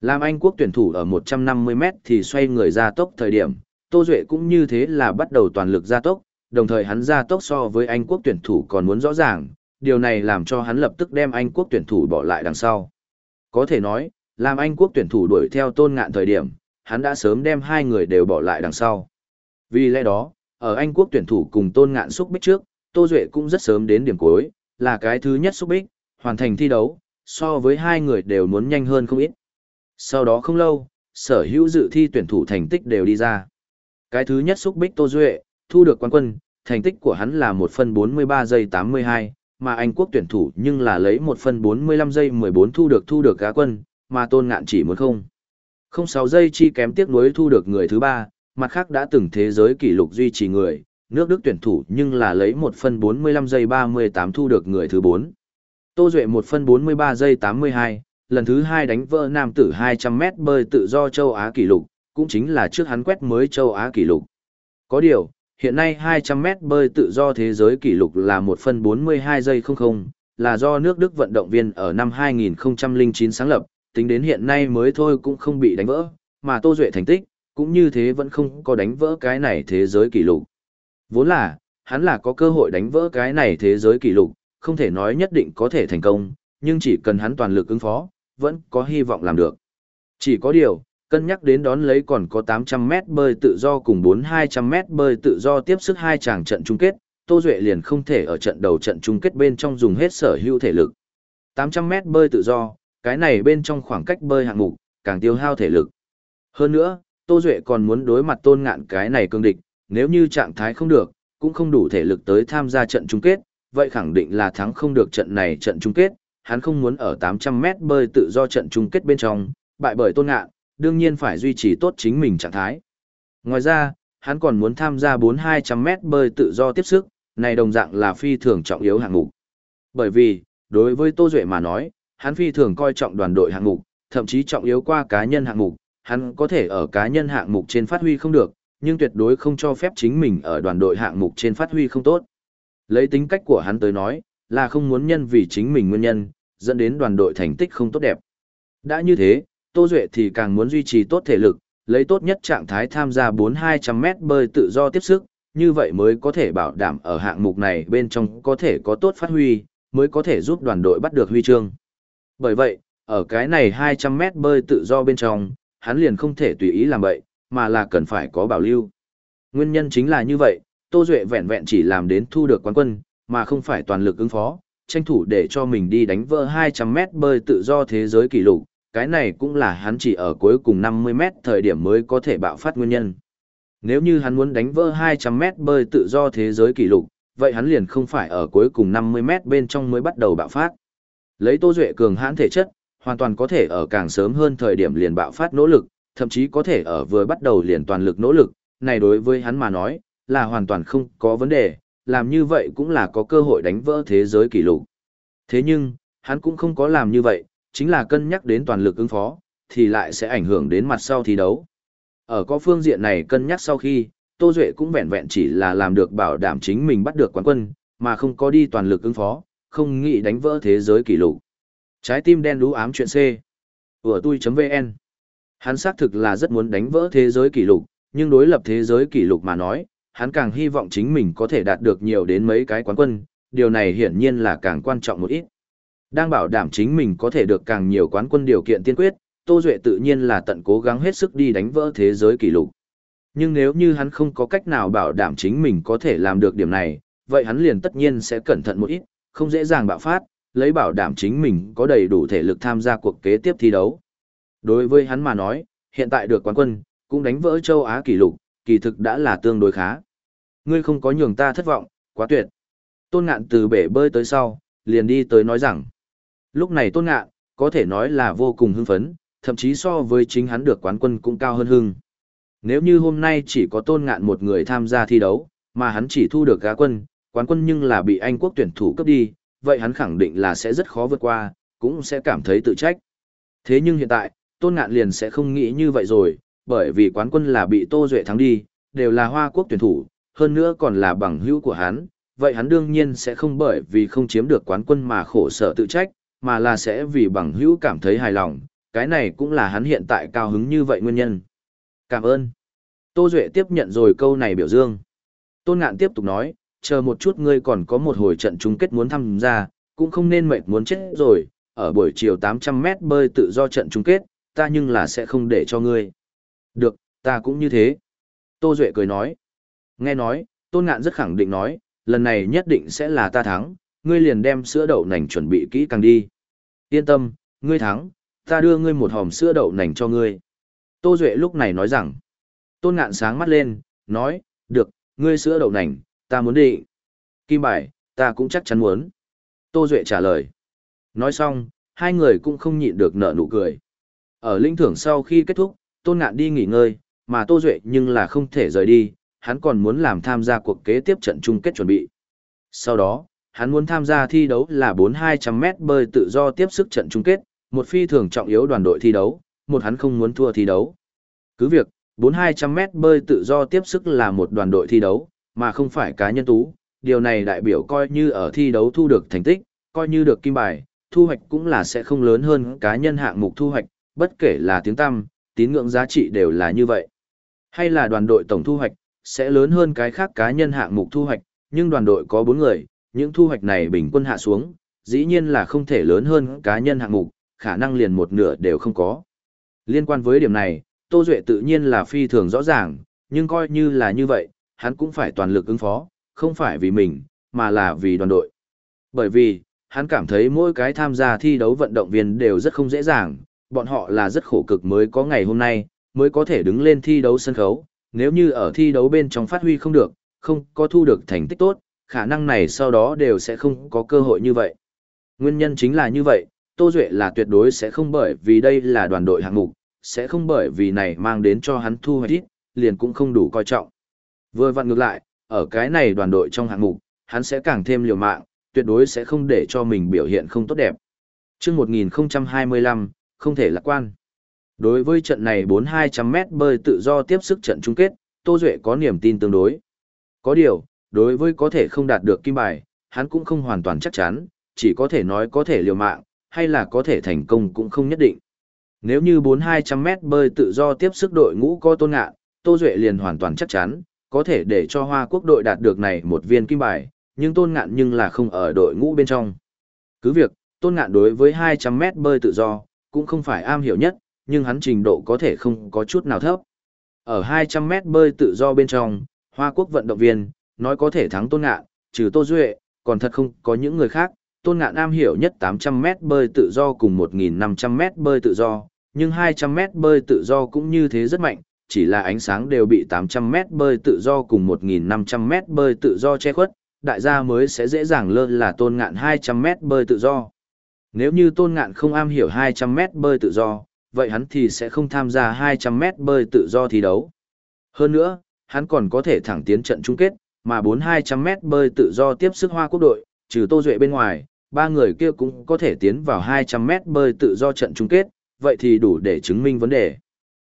Làm Anh quốc tuyển thủ ở 150 mét thì xoay người ra tốc thời điểm, Tô Duệ cũng như thế là bắt đầu toàn lực ra tốc, đồng thời hắn ra tốc so với Anh quốc tuyển thủ còn muốn rõ ràng, điều này làm cho hắn lập tức đem Anh quốc tuyển thủ bỏ lại đằng sau. Có thể nói, làm Anh quốc tuyển thủ đuổi theo tôn ngạn thời điểm, hắn đã sớm đem hai người đều bỏ lại đằng sau. Vì lẽ đó, ở Anh quốc tuyển thủ cùng tôn ngạn xúc bích trước, Tô Duệ cũng rất sớm đến điểm cuối, là cái thứ nhất xúc bích, hoàn thành thi đấu, so với hai người đều muốn nhanh hơn không ít. Sau đó không lâu, sở hữu dự thi tuyển thủ thành tích đều đi ra. Cái thứ nhất xúc bích Tô Duệ, thu được quán quân, thành tích của hắn là 1 phân 43 giây 82, mà Anh quốc tuyển thủ nhưng là lấy 1 phân 45 giây 14 thu được thu được cá quân, mà tôn ngạn chỉ muốn không. Không sáu giây chi kém tiếc nuối thu được người thứ ba, mặt khác đã từng thế giới kỷ lục duy trì người, nước Đức tuyển thủ nhưng là lấy 1 phân 45 giây 38 thu được người thứ 4. Tô Duệ 1 phân 43 giây 82, lần thứ 2 đánh vỡ nam tử 200m bơi tự do châu Á kỷ lục, cũng chính là trước hắn quét mới châu Á kỷ lục. Có điều, hiện nay 200m bơi tự do thế giới kỷ lục là 1 phân 42 giây 00, là do nước Đức vận động viên ở năm 2009 sáng lập, tính đến hiện nay mới thôi cũng không bị đánh vỡ, mà Tô Duệ thành tích, cũng như thế vẫn không có đánh vỡ cái này thế giới kỷ lục. Vốn là, hắn là có cơ hội đánh vỡ cái này thế giới kỷ lục, không thể nói nhất định có thể thành công, nhưng chỉ cần hắn toàn lực ứng phó, vẫn có hy vọng làm được. Chỉ có điều, cân nhắc đến đón lấy còn có 800 mét bơi tự do cùng 4-200 mét bơi tự do tiếp sức hai chàng trận chung kết, Tô Duệ liền không thể ở trận đầu trận chung kết bên trong dùng hết sở hữu thể lực. 800 mét bơi tự do, cái này bên trong khoảng cách bơi hạng mục, càng tiêu hao thể lực. Hơn nữa, Tô Duệ còn muốn đối mặt tôn ngạn cái này cương địch, nếu như trạng thái không được, cũng không đủ thể lực tới tham gia trận chung kết, vậy khẳng định là thắng không được trận này trận chung kết, hắn không muốn ở 800m bơi tự do trận chung kết bên trong, bại bởi tôn ngạn, đương nhiên phải duy trì tốt chính mình trạng thái. Ngoài ra, hắn còn muốn tham gia 4-200 bơi tự do tiếp sức, này đồng dạng là phi thường trọng yếu hạng mục. Bởi vì, đối với Tô Duệ mà nói, hắn phi thường coi trọng đoàn đội hạng mục, thậm chí trọng yếu qua cá nhân hạng mục, hắn có thể ở cá nhân hạng mục trên phát huy không được, nhưng tuyệt đối không cho phép chính mình ở đoàn đội hạng mục trên phát huy không tốt. Lấy tính cách của hắn tới nói, là không muốn nhân vì chính mình nguyên nhân, dẫn đến đoàn đội thành tích không tốt đẹp. Đã như thế, Tô Duệ thì càng muốn duy trì tốt thể lực, lấy tốt nhất trạng thái tham gia 4-200 mét bơi tự do tiếp sức, như vậy mới có thể bảo đảm ở hạng mục này bên trong có thể có tốt phát huy, mới có thể giúp đoàn đội bắt được huy chương. Bởi vậy, ở cái này 200 mét bơi tự do bên trong, hắn liền không thể tùy ý làm vậy, mà là cần phải có bảo lưu. Nguyên nhân chính là như vậy, Tô Duệ vẹn vẹn chỉ làm đến thu được quán quân, mà không phải toàn lực ứng phó, tranh thủ để cho mình đi đánh vỡ 200m bơi tự do thế giới kỷ lục, cái này cũng là hắn chỉ ở cuối cùng 50m thời điểm mới có thể bạo phát nguyên nhân. Nếu như hắn muốn đánh vỡ 200m bơi tự do thế giới kỷ lục, vậy hắn liền không phải ở cuối cùng 50m bên trong mới bắt đầu bạo phát. Lấy Tô Duệ cường hãn thể chất, hoàn toàn có thể ở càng sớm hơn thời điểm liền bạo phát nỗ lực, thậm chí có thể ở vừa bắt đầu liền toàn lực nỗ lực, này đối với hắn mà nói, là hoàn toàn không có vấn đề, làm như vậy cũng là có cơ hội đánh vỡ thế giới kỷ lục. Thế nhưng, hắn cũng không có làm như vậy, chính là cân nhắc đến toàn lực ứng phó, thì lại sẽ ảnh hưởng đến mặt sau thi đấu. Ở có phương diện này cân nhắc sau khi, Tô Duệ cũng vẹn vẹn chỉ là làm được bảo đảm chính mình bắt được quán quân, mà không có đi toàn lực ứng phó, không nghĩ đánh vỡ thế giới kỷ lục. Trái tim đen đú ám chuyện C. Của tui.vn Hắn xác thực là rất muốn đánh vỡ thế giới kỷ lục, nhưng đối lập thế giới kỷ lục mà nói, hắn càng hy vọng chính mình có thể đạt được nhiều đến mấy cái quán quân, điều này hiển nhiên là càng quan trọng một ít. Đang bảo đảm chính mình có thể được càng nhiều quán quân điều kiện tiên quyết, Tô Duệ tự nhiên là tận cố gắng hết sức đi đánh vỡ thế giới kỷ lục. Nhưng nếu như hắn không có cách nào bảo đảm chính mình có thể làm được điểm này, vậy hắn liền tất nhiên sẽ cẩn thận một ít, không dễ dàng bạo phát, lấy bảo đảm chính mình có đầy đủ thể lực tham gia cuộc kế tiếp thi đấu. Đối với hắn mà nói, hiện tại được quán quân, cũng đánh vỡ châu Á kỷ lục, kỳ thực đã là tương đối khá. Ngươi không có nhường ta thất vọng, quá tuyệt. Tôn ngạn từ bể bơi tới sau, liền đi tới nói rằng. Lúc này tôn ngạn, có thể nói là vô cùng hưng phấn, thậm chí so với chính hắn được quán quân cũng cao hơn hưng. Nếu như hôm nay chỉ có tôn ngạn một người tham gia thi đấu, Mà hắn chỉ thu được gá quân, quán quân nhưng là bị Anh quốc tuyển thủ cấp đi, vậy hắn khẳng định là sẽ rất khó vượt qua, cũng sẽ cảm thấy tự trách. Thế nhưng hiện tại, Tôn Ngạn liền sẽ không nghĩ như vậy rồi, bởi vì quán quân là bị Tô Duệ thắng đi, đều là Hoa Quốc tuyển thủ, hơn nữa còn là bằng hữu của hắn, vậy hắn đương nhiên sẽ không bởi vì không chiếm được quán quân mà khổ sở tự trách, mà là sẽ vì bằng hữu cảm thấy hài lòng, cái này cũng là hắn hiện tại cao hứng như vậy nguyên nhân. Cảm ơn. Tô Duệ tiếp nhận rồi câu này biểu dương. Tôn Ngạn tiếp tục nói, chờ một chút ngươi còn có một hồi trận chung kết muốn tham gia, cũng không nên mệt muốn chết rồi, ở buổi chiều 800 mét bơi tự do trận chung kết, ta nhưng là sẽ không để cho ngươi. Được, ta cũng như thế. Tô Duệ cười nói. Nghe nói, Tôn Ngạn rất khẳng định nói, lần này nhất định sẽ là ta thắng, ngươi liền đem sữa đậu nành chuẩn bị kỹ càng đi. Yên tâm, ngươi thắng, ta đưa ngươi một hòm sữa đậu nành cho ngươi. Tô Duệ lúc này nói rằng, Tôn Ngạn sáng mắt lên, nói, được, ngươi sữa đậu nành, ta muốn đi. Kim bài, ta cũng chắc chắn muốn. Tô Duệ trả lời. Nói xong, hai người cũng không nhịn được nở nụ cười. Ở linh thưởng sau khi kết thúc, Tôn Ngạn đi nghỉ ngơi, mà Tô Duệ nhưng là không thể rời đi, hắn còn muốn làm tham gia cuộc kế tiếp trận chung kết chuẩn bị. Sau đó, hắn muốn tham gia thi đấu là 4-200m bơi tự do tiếp sức trận chung kết, một phi thường trọng yếu đoàn đội thi đấu, một hắn không muốn thua thi đấu. Cứ việc, 4-200m bơi tự do tiếp sức là một đoàn đội thi đấu, mà không phải cá nhân tú, điều này đại biểu coi như ở thi đấu thu được thành tích, coi như được kim bài, thu hoạch cũng là sẽ không lớn hơn cá nhân hạng mục thu hoạch, bất kể là tiếng tăm, tín ngưỡng giá trị đều là như vậy. Hay là đoàn đội tổng thu hoạch, sẽ lớn hơn cái khác cá nhân hạng mục thu hoạch, nhưng đoàn đội có 4 người, những thu hoạch này bình quân hạ xuống, dĩ nhiên là không thể lớn hơn cá nhân hạng mục, khả năng liền một nửa đều không có. Liên quan với điểm này, Tô Duệ tự nhiên là phi thường rõ ràng, nhưng coi như là như vậy, hắn cũng phải toàn lực ứng phó, không phải vì mình, mà là vì đoàn đội. Bởi vì, hắn cảm thấy mỗi cái tham gia thi đấu vận động viên đều rất không dễ dàng, bọn họ là rất khổ cực mới có ngày hôm nay, mới có thể đứng lên thi đấu sân khấu, nếu như ở thi đấu bên trong phát huy không được, không có thu được thành tích tốt, khả năng này sau đó đều sẽ không có cơ hội như vậy. Nguyên nhân chính là như vậy, Tô Duệ là tuyệt đối sẽ không bởi vì đây là đoàn đội hạng mục, sẽ không bởi vì này mang đến cho hắn thu hoạch ít, liền cũng không đủ coi trọng. Vừa vặn ngược lại, ở cái này đoàn đội trong hạng mục, hắn sẽ càng thêm liều mạng, tuyệt đối sẽ không để cho mình biểu hiện không tốt đẹp. chương 1025, không thể lạc quan. Đối với trận này 4-200m bơi tự do tiếp sức trận chung kết, Tô Duệ có niềm tin tương đối. Có điều, đối với có thể không đạt được kim bài, hắn cũng không hoàn toàn chắc chắn, chỉ có thể nói có thể liều mạng, hay là có thể thành công cũng không nhất định. Nếu như 4-200m bơi tự do tiếp sức đội ngũ có tôn ngạ, Tô Duệ liền hoàn toàn chắc chắn, có thể để cho Hoa Quốc đội đạt được này một viên kim bài, nhưng tôn ngạn nhưng là không ở đội ngũ bên trong. Cứ việc, tôn ngạn đối với 200m bơi tự do, cũng không phải am hiểu nhất, nhưng hắn trình độ có thể không có chút nào thấp. Ở 200m bơi tự do bên trong, Hoa Quốc vận động viên, nói có thể thắng tôn ngạn, trừ Tô Duệ, còn thật không có những người khác. Tôn ngạn am hiểu nhất 800m bơi tự do cùng 1.500m bơi tự do, nhưng 200m bơi tự do cũng như thế rất mạnh, chỉ là ánh sáng đều bị 800m bơi tự do cùng 1.500m bơi tự do che khuất, đại gia mới sẽ dễ dàng lơ là tôn ngạn 200m bơi tự do. Nếu như tôn ngạn không am hiểu 200m bơi tự do, vậy hắn thì sẽ không tham gia 200m bơi tự do thi đấu. Hơn nữa, hắn còn có thể thẳng tiến trận chung kết, mà 4-200m bơi tự do tiếp sức hoa quốc đội, trừ Tô Duệ bên ngoài, ba người kia cũng có thể tiến vào 200m bơi tự do trận chung kết, vậy thì đủ để chứng minh vấn đề.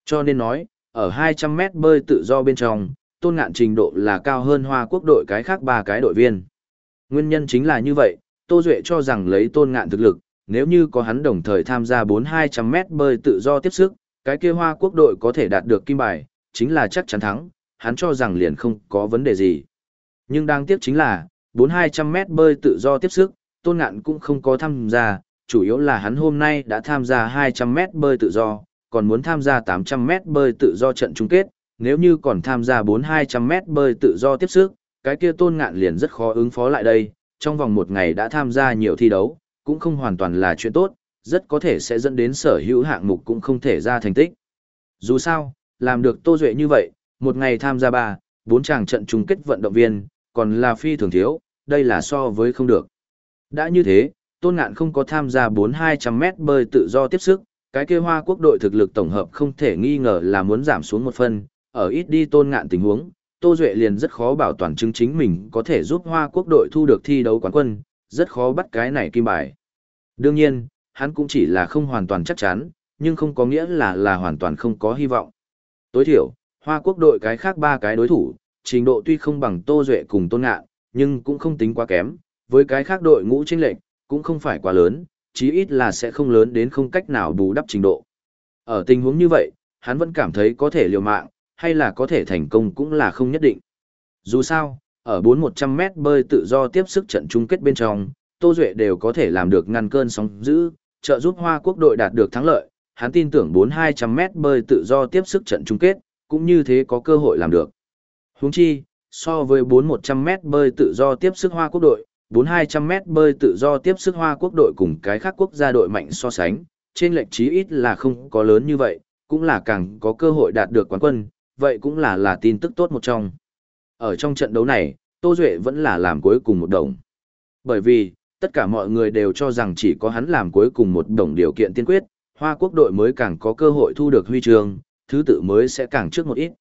Cho nên nói, ở 200m bơi tự do bên trong, tôn ngạn trình độ là cao hơn hoa quốc đội cái khác ba cái đội viên. Nguyên nhân chính là như vậy, Tô Duệ cho rằng lấy tôn ngạn thực lực, nếu như có hắn đồng thời tham gia 4-200m bơi tự do tiếp sức, cái kia hoa quốc đội có thể đạt được kim bài, chính là chắc chắn thắng, hắn cho rằng liền không có vấn đề gì. Nhưng đáng tiếc chính là, 4-200m bơi tự do tiếp sức, tôn ngạn cũng không có tham gia, chủ yếu là hắn hôm nay đã tham gia 200m bơi tự do, còn muốn tham gia 800m bơi tự do trận chung kết, nếu như còn tham gia 4-200m bơi tự do tiếp sức, cái kia tôn ngạn liền rất khó ứng phó lại đây, trong vòng một ngày đã tham gia nhiều thi đấu, cũng không hoàn toàn là chuyện tốt, rất có thể sẽ dẫn đến sở hữu hạng mục cũng không thể ra thành tích. Dù sao, làm được Tô Duệ như vậy, một ngày tham gia 3, 4 chàng trận chung kết vận động viên, còn là phi thường thiếu, đây là so với không được. Đã như thế, Tôn Ngạn không có tham gia 4-200m bơi tự do tiếp sức, cái kia Hoa quốc đội thực lực tổng hợp không thể nghi ngờ là muốn giảm xuống một phân, ở ít đi Tôn Ngạn tình huống, Tô Duệ liền rất khó bảo toàn chứng chính mình có thể giúp Hoa Quốc đội thu được thi đấu quán quân, rất khó bắt cái này kim bài. Đương nhiên, hắn cũng chỉ là không hoàn toàn chắc chắn, nhưng không có nghĩa là là hoàn toàn không có hy vọng. Tối thiểu, Hoa Quốc đội cái khác ba cái đối thủ, trình độ tuy không bằng Tô Duệ cùng Tôn Ngạn, nhưng cũng không tính quá kém, với cái khác đội ngũ chênh lệnh cũng không phải quá lớn, chí ít là sẽ không lớn đến không cách nào bù đắp trình độ. Ở tình huống như vậy, hắn vẫn cảm thấy có thể liều mạng, hay là có thể thành công cũng là không nhất định. Dù sao, ở 4-100 mét bơi tự do tiếp sức trận chung kết bên trong, Tô Duệ đều có thể làm được ngăn cơn sóng dữ, trợ giúp Hoa Quốc đội đạt được thắng lợi, hắn tin tưởng 4-200 mét bơi tự do tiếp sức trận chung kết, cũng như thế có cơ hội làm được. Huống chi, so với 4-100 mét bơi tự do tiếp sức Hoa Quốc đội, 4-200 mét bơi tự do tiếp sức Hoa Quốc đội cùng cái khác quốc gia đội mạnh so sánh, trên lệch chí ít là không có lớn như vậy, cũng là càng có cơ hội đạt được quán quân, vậy cũng là là tin tức tốt một trong. Ở trong trận đấu này, Tô Duệ vẫn là làm cuối cùng một đồng. Bởi vì, tất cả mọi người đều cho rằng chỉ có hắn làm cuối cùng một đồng điều kiện tiên quyết, Hoa quốc đội mới càng có cơ hội thu được huy chương, thứ tự mới sẽ càng trước một ít.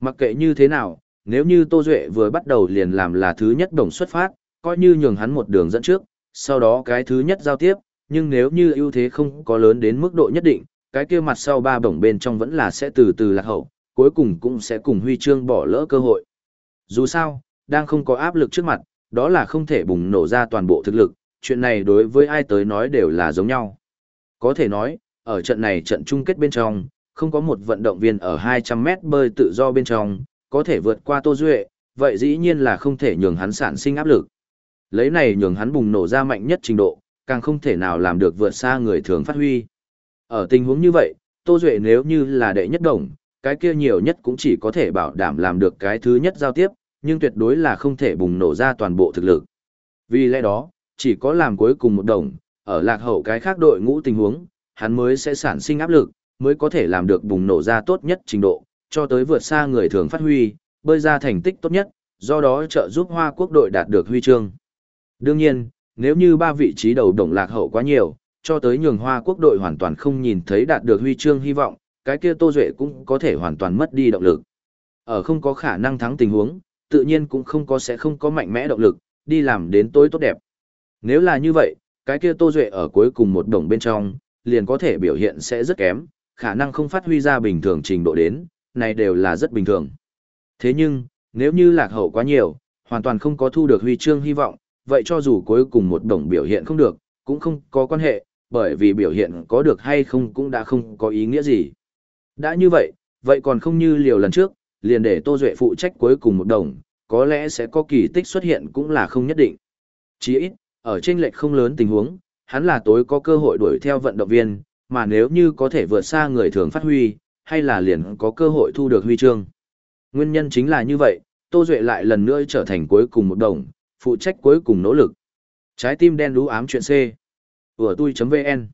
Mặc kệ như thế nào, nếu như Tô Duệ vừa bắt đầu liền làm là thứ nhất đồng xuất phát, coi như nhường hắn một đường dẫn trước, sau đó cái thứ nhất giao tiếp, nhưng nếu như ưu thế không có lớn đến mức độ nhất định, cái kia mặt sau ba bổng bên trong vẫn là sẽ từ từ lạc hậu, cuối cùng cũng sẽ cùng huy chương bỏ lỡ cơ hội. Dù sao, đang không có áp lực trước mặt, đó là không thể bùng nổ ra toàn bộ thực lực, chuyện này đối với ai tới nói đều là giống nhau. Có thể nói, ở trận này trận chung kết bên trong, không có một vận động viên ở 200 mét bơi tự do bên trong, có thể vượt qua Tô Duệ, vậy dĩ nhiên là không thể nhường hắn sản sinh áp lực. Lấy này nhường hắn bùng nổ ra mạnh nhất trình độ, càng không thể nào làm được vượt xa người thường phát huy. Ở tình huống như vậy, Tô Duệ nếu như là đệ nhất đồng, cái kia nhiều nhất cũng chỉ có thể bảo đảm làm được cái thứ nhất giao tiếp, nhưng tuyệt đối là không thể bùng nổ ra toàn bộ thực lực. Vì lẽ đó, chỉ có làm cuối cùng một đồng, ở lạc hậu cái khác đội ngũ tình huống, hắn mới sẽ sản sinh áp lực, mới có thể làm được bùng nổ ra tốt nhất trình độ, cho tới vượt xa người thường phát huy, bơi ra thành tích tốt nhất, do đó trợ giúp Hoa Quốc đội đạt được huy chương. Đương nhiên, nếu như ba vị trí đầu đồng lạc hậu quá nhiều, cho tới nhường Hoa Quốc đội hoàn toàn không nhìn thấy đạt được huy chương hy vọng, cái kia Tô Duệ cũng có thể hoàn toàn mất đi động lực. Ở không có khả năng thắng tình huống, tự nhiên cũng không có sẽ không có mạnh mẽ động lực, đi làm đến tối tốt đẹp. Nếu là như vậy, cái kia Tô Duệ ở cuối cùng một đồng bên trong, liền có thể biểu hiện sẽ rất kém, khả năng không phát huy ra bình thường trình độ đến, này đều là rất bình thường. Thế nhưng, nếu như lạc hậu quá nhiều, hoàn toàn không có thu được huy chương hy vọng, vậy cho dù cuối cùng một đồng biểu hiện không được, cũng không có quan hệ, bởi vì biểu hiện có được hay không cũng đã không có ý nghĩa gì. Đã như vậy, vậy còn không như liều lần trước, liền để Tô Duệ phụ trách cuối cùng một đồng, có lẽ sẽ có kỳ tích xuất hiện cũng là không nhất định. Chỉ ít, ở trên lệch không lớn tình huống, hắn là tối có cơ hội đuổi theo vận động viên, mà nếu như có thể vượt xa người thường phát huy, hay là liền có cơ hội thu được huy chương. Nguyên nhân chính là như vậy, Tô Duệ lại lần nữa trở thành cuối cùng một đồng, phụ trách cuối cùng nỗ lực. Trái tim đen đú ám chuyện C. Vừa tui.vn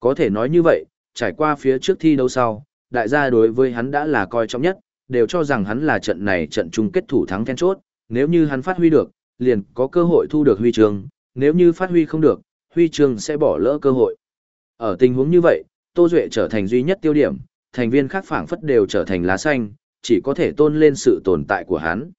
Có thể nói như vậy, trải qua phía trước thi đấu sau, đại gia đối với hắn đã là coi trọng nhất, đều cho rằng hắn là trận này trận chung kết thủ thắng then chốt, nếu như hắn phát huy được, liền có cơ hội thu được huy chương, nếu như phát huy không được, huy chương sẽ bỏ lỡ cơ hội. Ở tình huống như vậy, Tô Duệ trở thành duy nhất tiêu điểm, thành viên khác phản phất đều trở thành lá xanh, chỉ có thể tôn lên sự tồn tại của hắn.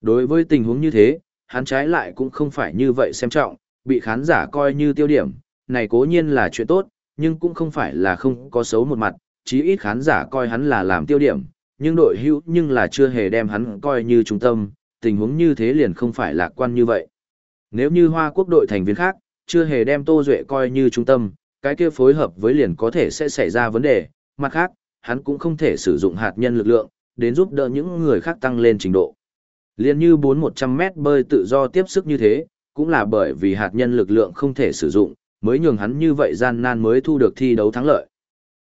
Đối với tình huống như thế, hắn trái lại cũng không phải như vậy xem trọng, bị khán giả coi như tiêu điểm, này cố nhiên là chuyện tốt, nhưng cũng không phải là không có xấu một mặt, chí ít khán giả coi hắn là làm tiêu điểm, nhưng đội hữu nhưng là chưa hề đem hắn coi như trung tâm, tình huống như thế liền không phải lạc quan như vậy. Nếu như Hoa Quốc đội thành viên khác, chưa hề đem Tô Duệ coi như trung tâm, cái kia phối hợp với liền có thể sẽ xảy ra vấn đề, mặt khác, hắn cũng không thể sử dụng hạt nhân lực lượng, đến giúp đỡ những người khác tăng lên trình độ. Liên như 4-100 mét bơi tự do tiếp sức như thế, cũng là bởi vì hạt nhân lực lượng không thể sử dụng, mới nhường hắn như vậy gian nan mới thu được thi đấu thắng lợi.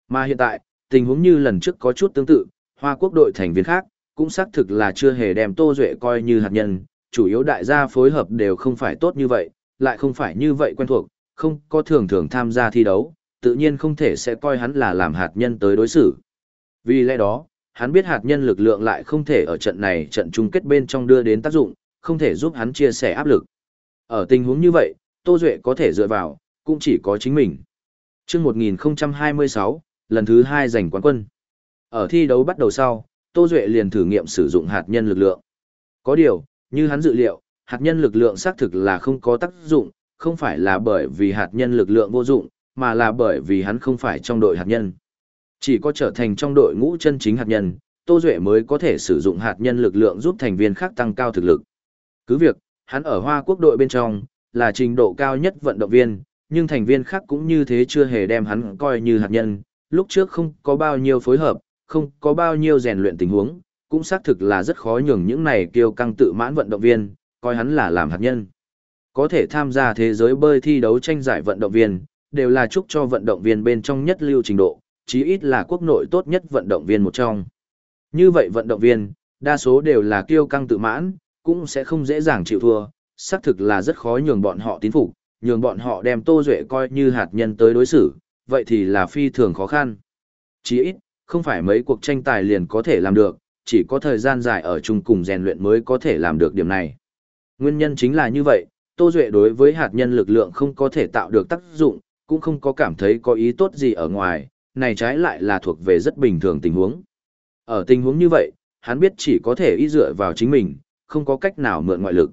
Mà hiện tại, tình huống như lần trước có chút tương tự, Hoa quốc đội thành viên khác, cũng xác thực là chưa hề đem Tô Duệ coi như hạt nhân, chủ yếu đại gia phối hợp đều không phải tốt như vậy, lại không phải như vậy quen thuộc, không có thường thường tham gia thi đấu, tự nhiên không thể sẽ coi hắn là làm hạt nhân tới đối xử. Vì lẽ đó, hắn biết hạt nhân lực lượng lại không thể ở trận này trận chung kết bên trong đưa đến tác dụng, không thể giúp hắn chia sẻ áp lực. Ở tình huống như vậy, Tô Duệ có thể dựa vào, cũng chỉ có chính mình. chương 1026, lần thứ 2 giành quán quân. Ở thi đấu bắt đầu sau, Tô Duệ liền thử nghiệm sử dụng hạt nhân lực lượng. Có điều, như hắn dự liệu, hạt nhân lực lượng xác thực là không có tác dụng, không phải là bởi vì hạt nhân lực lượng vô dụng, mà là bởi vì hắn không phải trong đội hạt nhân. Chỉ có trở thành trong đội ngũ chân chính hạt nhân, Tô Duệ mới có thể sử dụng hạt nhân lực lượng giúp thành viên khác tăng cao thực lực. Cứ việc, hắn ở Hoa Quốc đội bên trong, là trình độ cao nhất vận động viên, nhưng thành viên khác cũng như thế chưa hề đem hắn coi như hạt nhân, lúc trước không có bao nhiêu phối hợp, không có bao nhiêu rèn luyện tình huống, cũng xác thực là rất khó nhường những này kiêu căng tự mãn vận động viên, coi hắn là làm hạt nhân. Có thể tham gia thế giới bơi thi đấu tranh giải vận động viên, đều là chúc cho vận động viên bên trong nhất lưu trình độ, chí ít là quốc nội tốt nhất vận động viên một trong. Như vậy vận động viên, đa số đều là kiêu căng tự mãn, cũng sẽ không dễ dàng chịu thua, xác thực là rất khó nhường bọn họ tín phục, nhường bọn họ đem Tô Duệ coi như hạt nhân tới đối xử, vậy thì là phi thường khó khăn. Chỉ ít, không phải mấy cuộc tranh tài liền có thể làm được, chỉ có thời gian dài ở chung cùng rèn luyện mới có thể làm được điểm này. Nguyên nhân chính là như vậy, Tô Duệ đối với hạt nhân lực lượng không có thể tạo được tác dụng, cũng không có cảm thấy có ý tốt gì ở ngoài, này trái lại là thuộc về rất bình thường tình huống. Ở tình huống như vậy, hắn biết chỉ có thể y dựa vào chính mình, không có cách nào mượn ngoại lực.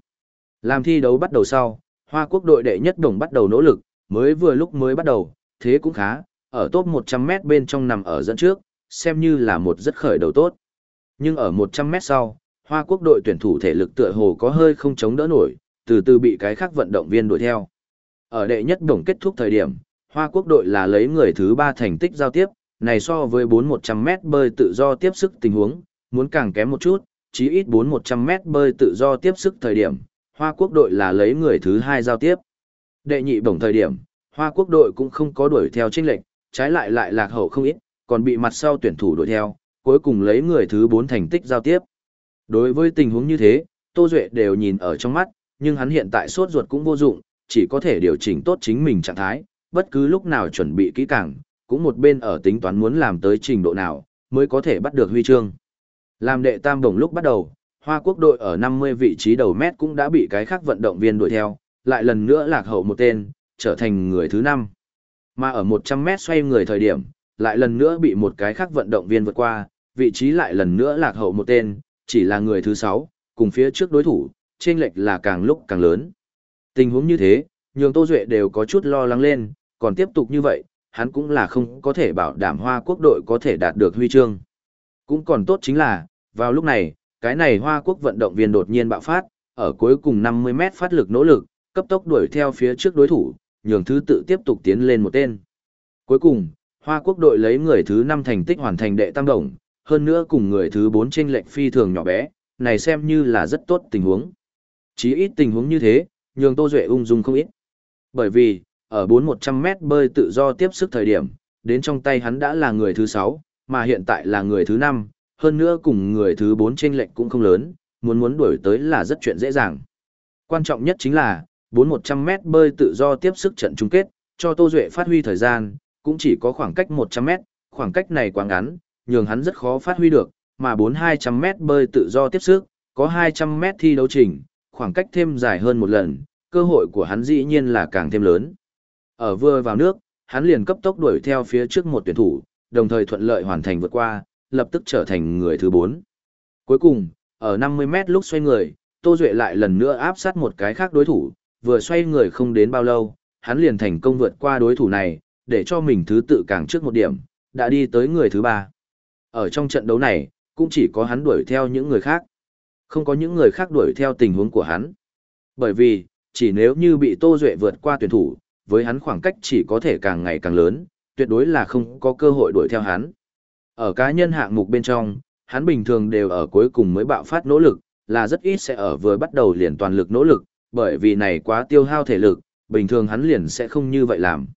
Làm thi đấu bắt đầu sau, Hoa Quốc đội đệ nhất đồng bắt đầu nỗ lực, mới vừa lúc mới bắt đầu, thế cũng khá, ở top 100m bên trong nằm ở dẫn trước, xem như là một rất khởi đầu tốt. Nhưng ở 100m sau, Hoa Quốc đội tuyển thủ thể lực tựa hồ có hơi không chống đỡ nổi, từ từ bị cái khác vận động viên đuổi theo. Ở đệ nhất đồng kết thúc thời điểm, Hoa Quốc đội là lấy người thứ ba thành tích giao tiếp, này so với 4-100m bơi tự do tiếp sức tình huống, muốn càng kém một chút, chí ít 4-100m bơi tự do tiếp sức thời điểm, Hoa Quốc đội là lấy người thứ hai giao tiếp. Đệ nhị bổng thời điểm, Hoa Quốc đội cũng không có đuổi theo chênh lệch, trái lại lại lạc hậu không ít, còn bị mặt sau tuyển thủ đuổi theo, cuối cùng lấy người thứ bốn thành tích giao tiếp. Đối với tình huống như thế, Tô Duệ đều nhìn ở trong mắt, nhưng hắn hiện tại sốt ruột cũng vô dụng, chỉ có thể điều chỉnh tốt chính mình trạng thái, bất cứ lúc nào chuẩn bị kỹ càng, cũng một bên ở tính toán muốn làm tới trình độ nào, mới có thể bắt được huy chương. Làm đệ tam đồng lúc bắt đầu, Hoa Quốc đội ở 50 vị trí đầu mét cũng đã bị cái khác vận động viên đuổi theo, lại lần nữa lạc hậu một tên, trở thành người thứ 5. Mà ở 100 mét xoay người thời điểm, lại lần nữa bị một cái khác vận động viên vượt qua, vị trí lại lần nữa lạc hậu một tên, chỉ là người thứ 6, cùng phía trước đối thủ, chênh lệch là càng lúc càng lớn. Tình huống như thế, nhường Tô Duệ đều có chút lo lắng lên, còn tiếp tục như vậy, hắn cũng là không có thể bảo đảm Hoa Quốc đội có thể đạt được huy chương. Cũng còn tốt chính là, vào lúc này, cái này Hoa Quốc vận động viên đột nhiên bạo phát, ở cuối cùng 50 mét phát lực nỗ lực, cấp tốc đuổi theo phía trước đối thủ, nhường thứ tự tiếp tục tiến lên một tên. Cuối cùng, Hoa Quốc đội lấy người thứ 5 thành tích hoàn thành đệ tam đồng, hơn nữa cùng người thứ 4 trên lệnh phi thường nhỏ bé, này xem như là rất tốt tình huống. Chỉ ít tình huống như thế, nhường Tô Duệ ung dung không ít. Bởi vì, ở 4-100 mét bơi tự do tiếp sức thời điểm, đến trong tay hắn đã là người thứ 6, mà hiện tại là người thứ 5, hơn nữa cùng người thứ 4 trên lệnh cũng không lớn, muốn muốn đuổi tới là rất chuyện dễ dàng. Quan trọng nhất chính là, 4-100 mét bơi tự do tiếp sức trận chung kết, cho Tô Duệ phát huy thời gian, cũng chỉ có khoảng cách 100 mét, khoảng cách này quá ngắn, nhường hắn rất khó phát huy được, mà 4-200 mét bơi tự do tiếp sức, có 200 mét thi đấu trình, khoảng cách thêm dài hơn một lần, cơ hội của hắn dĩ nhiên là càng thêm lớn. Ở vừa vào nước, hắn liền cấp tốc đuổi theo phía trước một tuyển thủ, đồng thời thuận lợi hoàn thành vượt qua, lập tức trở thành người thứ 4. Cuối cùng, ở 50 mét lúc xoay người, Tô Duệ lại lần nữa áp sát một cái khác đối thủ, vừa xoay người không đến bao lâu, hắn liền thành công vượt qua đối thủ này, để cho mình thứ tự càng trước một điểm, đã đi tới người thứ ba. Ở trong trận đấu này, cũng chỉ có hắn đuổi theo những người khác. Không có những người khác đuổi theo tình huống của hắn. Bởi vì, chỉ nếu như bị Tô Duệ vượt qua tuyển thủ, với hắn khoảng cách chỉ có thể càng ngày càng lớn, tuyệt đối là không có cơ hội đuổi theo hắn. Ở cá nhân hạng mục bên trong, hắn bình thường đều ở cuối cùng mới bạo phát nỗ lực, là rất ít sẽ ở vừa bắt đầu liền toàn lực nỗ lực, bởi vì này quá tiêu hao thể lực, bình thường hắn liền sẽ không như vậy làm.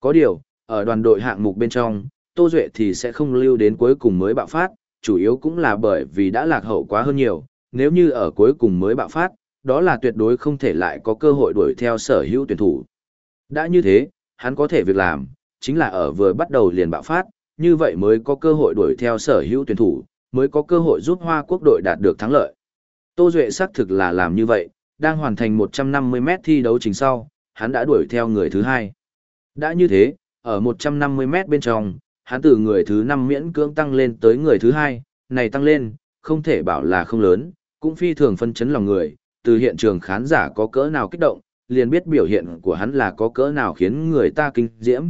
Có điều, ở đoàn đội hạng mục bên trong, Tô Duệ thì sẽ không lưu đến cuối cùng mới bạo phát, chủ yếu cũng là bởi vì đã lạc hậu quá hơn nhiều, nếu như ở cuối cùng mới bạo phát, đó là tuyệt đối không thể lại có cơ hội đuổi theo sở hữu tuyển thủ. Đã như thế, hắn có thể việc làm, chính là ở vừa bắt đầu liền bạo phát, như vậy mới có cơ hội đuổi theo sở hữu tuyển thủ, mới có cơ hội giúp Hoa Quốc đội đạt được thắng lợi. Tô Duệ xác thực là làm như vậy, đang hoàn thành 150m thi đấu chính sau, hắn đã đuổi theo người thứ hai. Đã như thế, ở 150m bên trong, hắn từ người thứ 5 miễn cưỡng tăng lên tới người thứ hai, này tăng lên, không thể bảo là không lớn, cũng phi thường phân chấn lòng người, từ hiện trường khán giả có cỡ nào kích động, liền biết biểu hiện của hắn là có cỡ nào khiến người ta kinh diễm.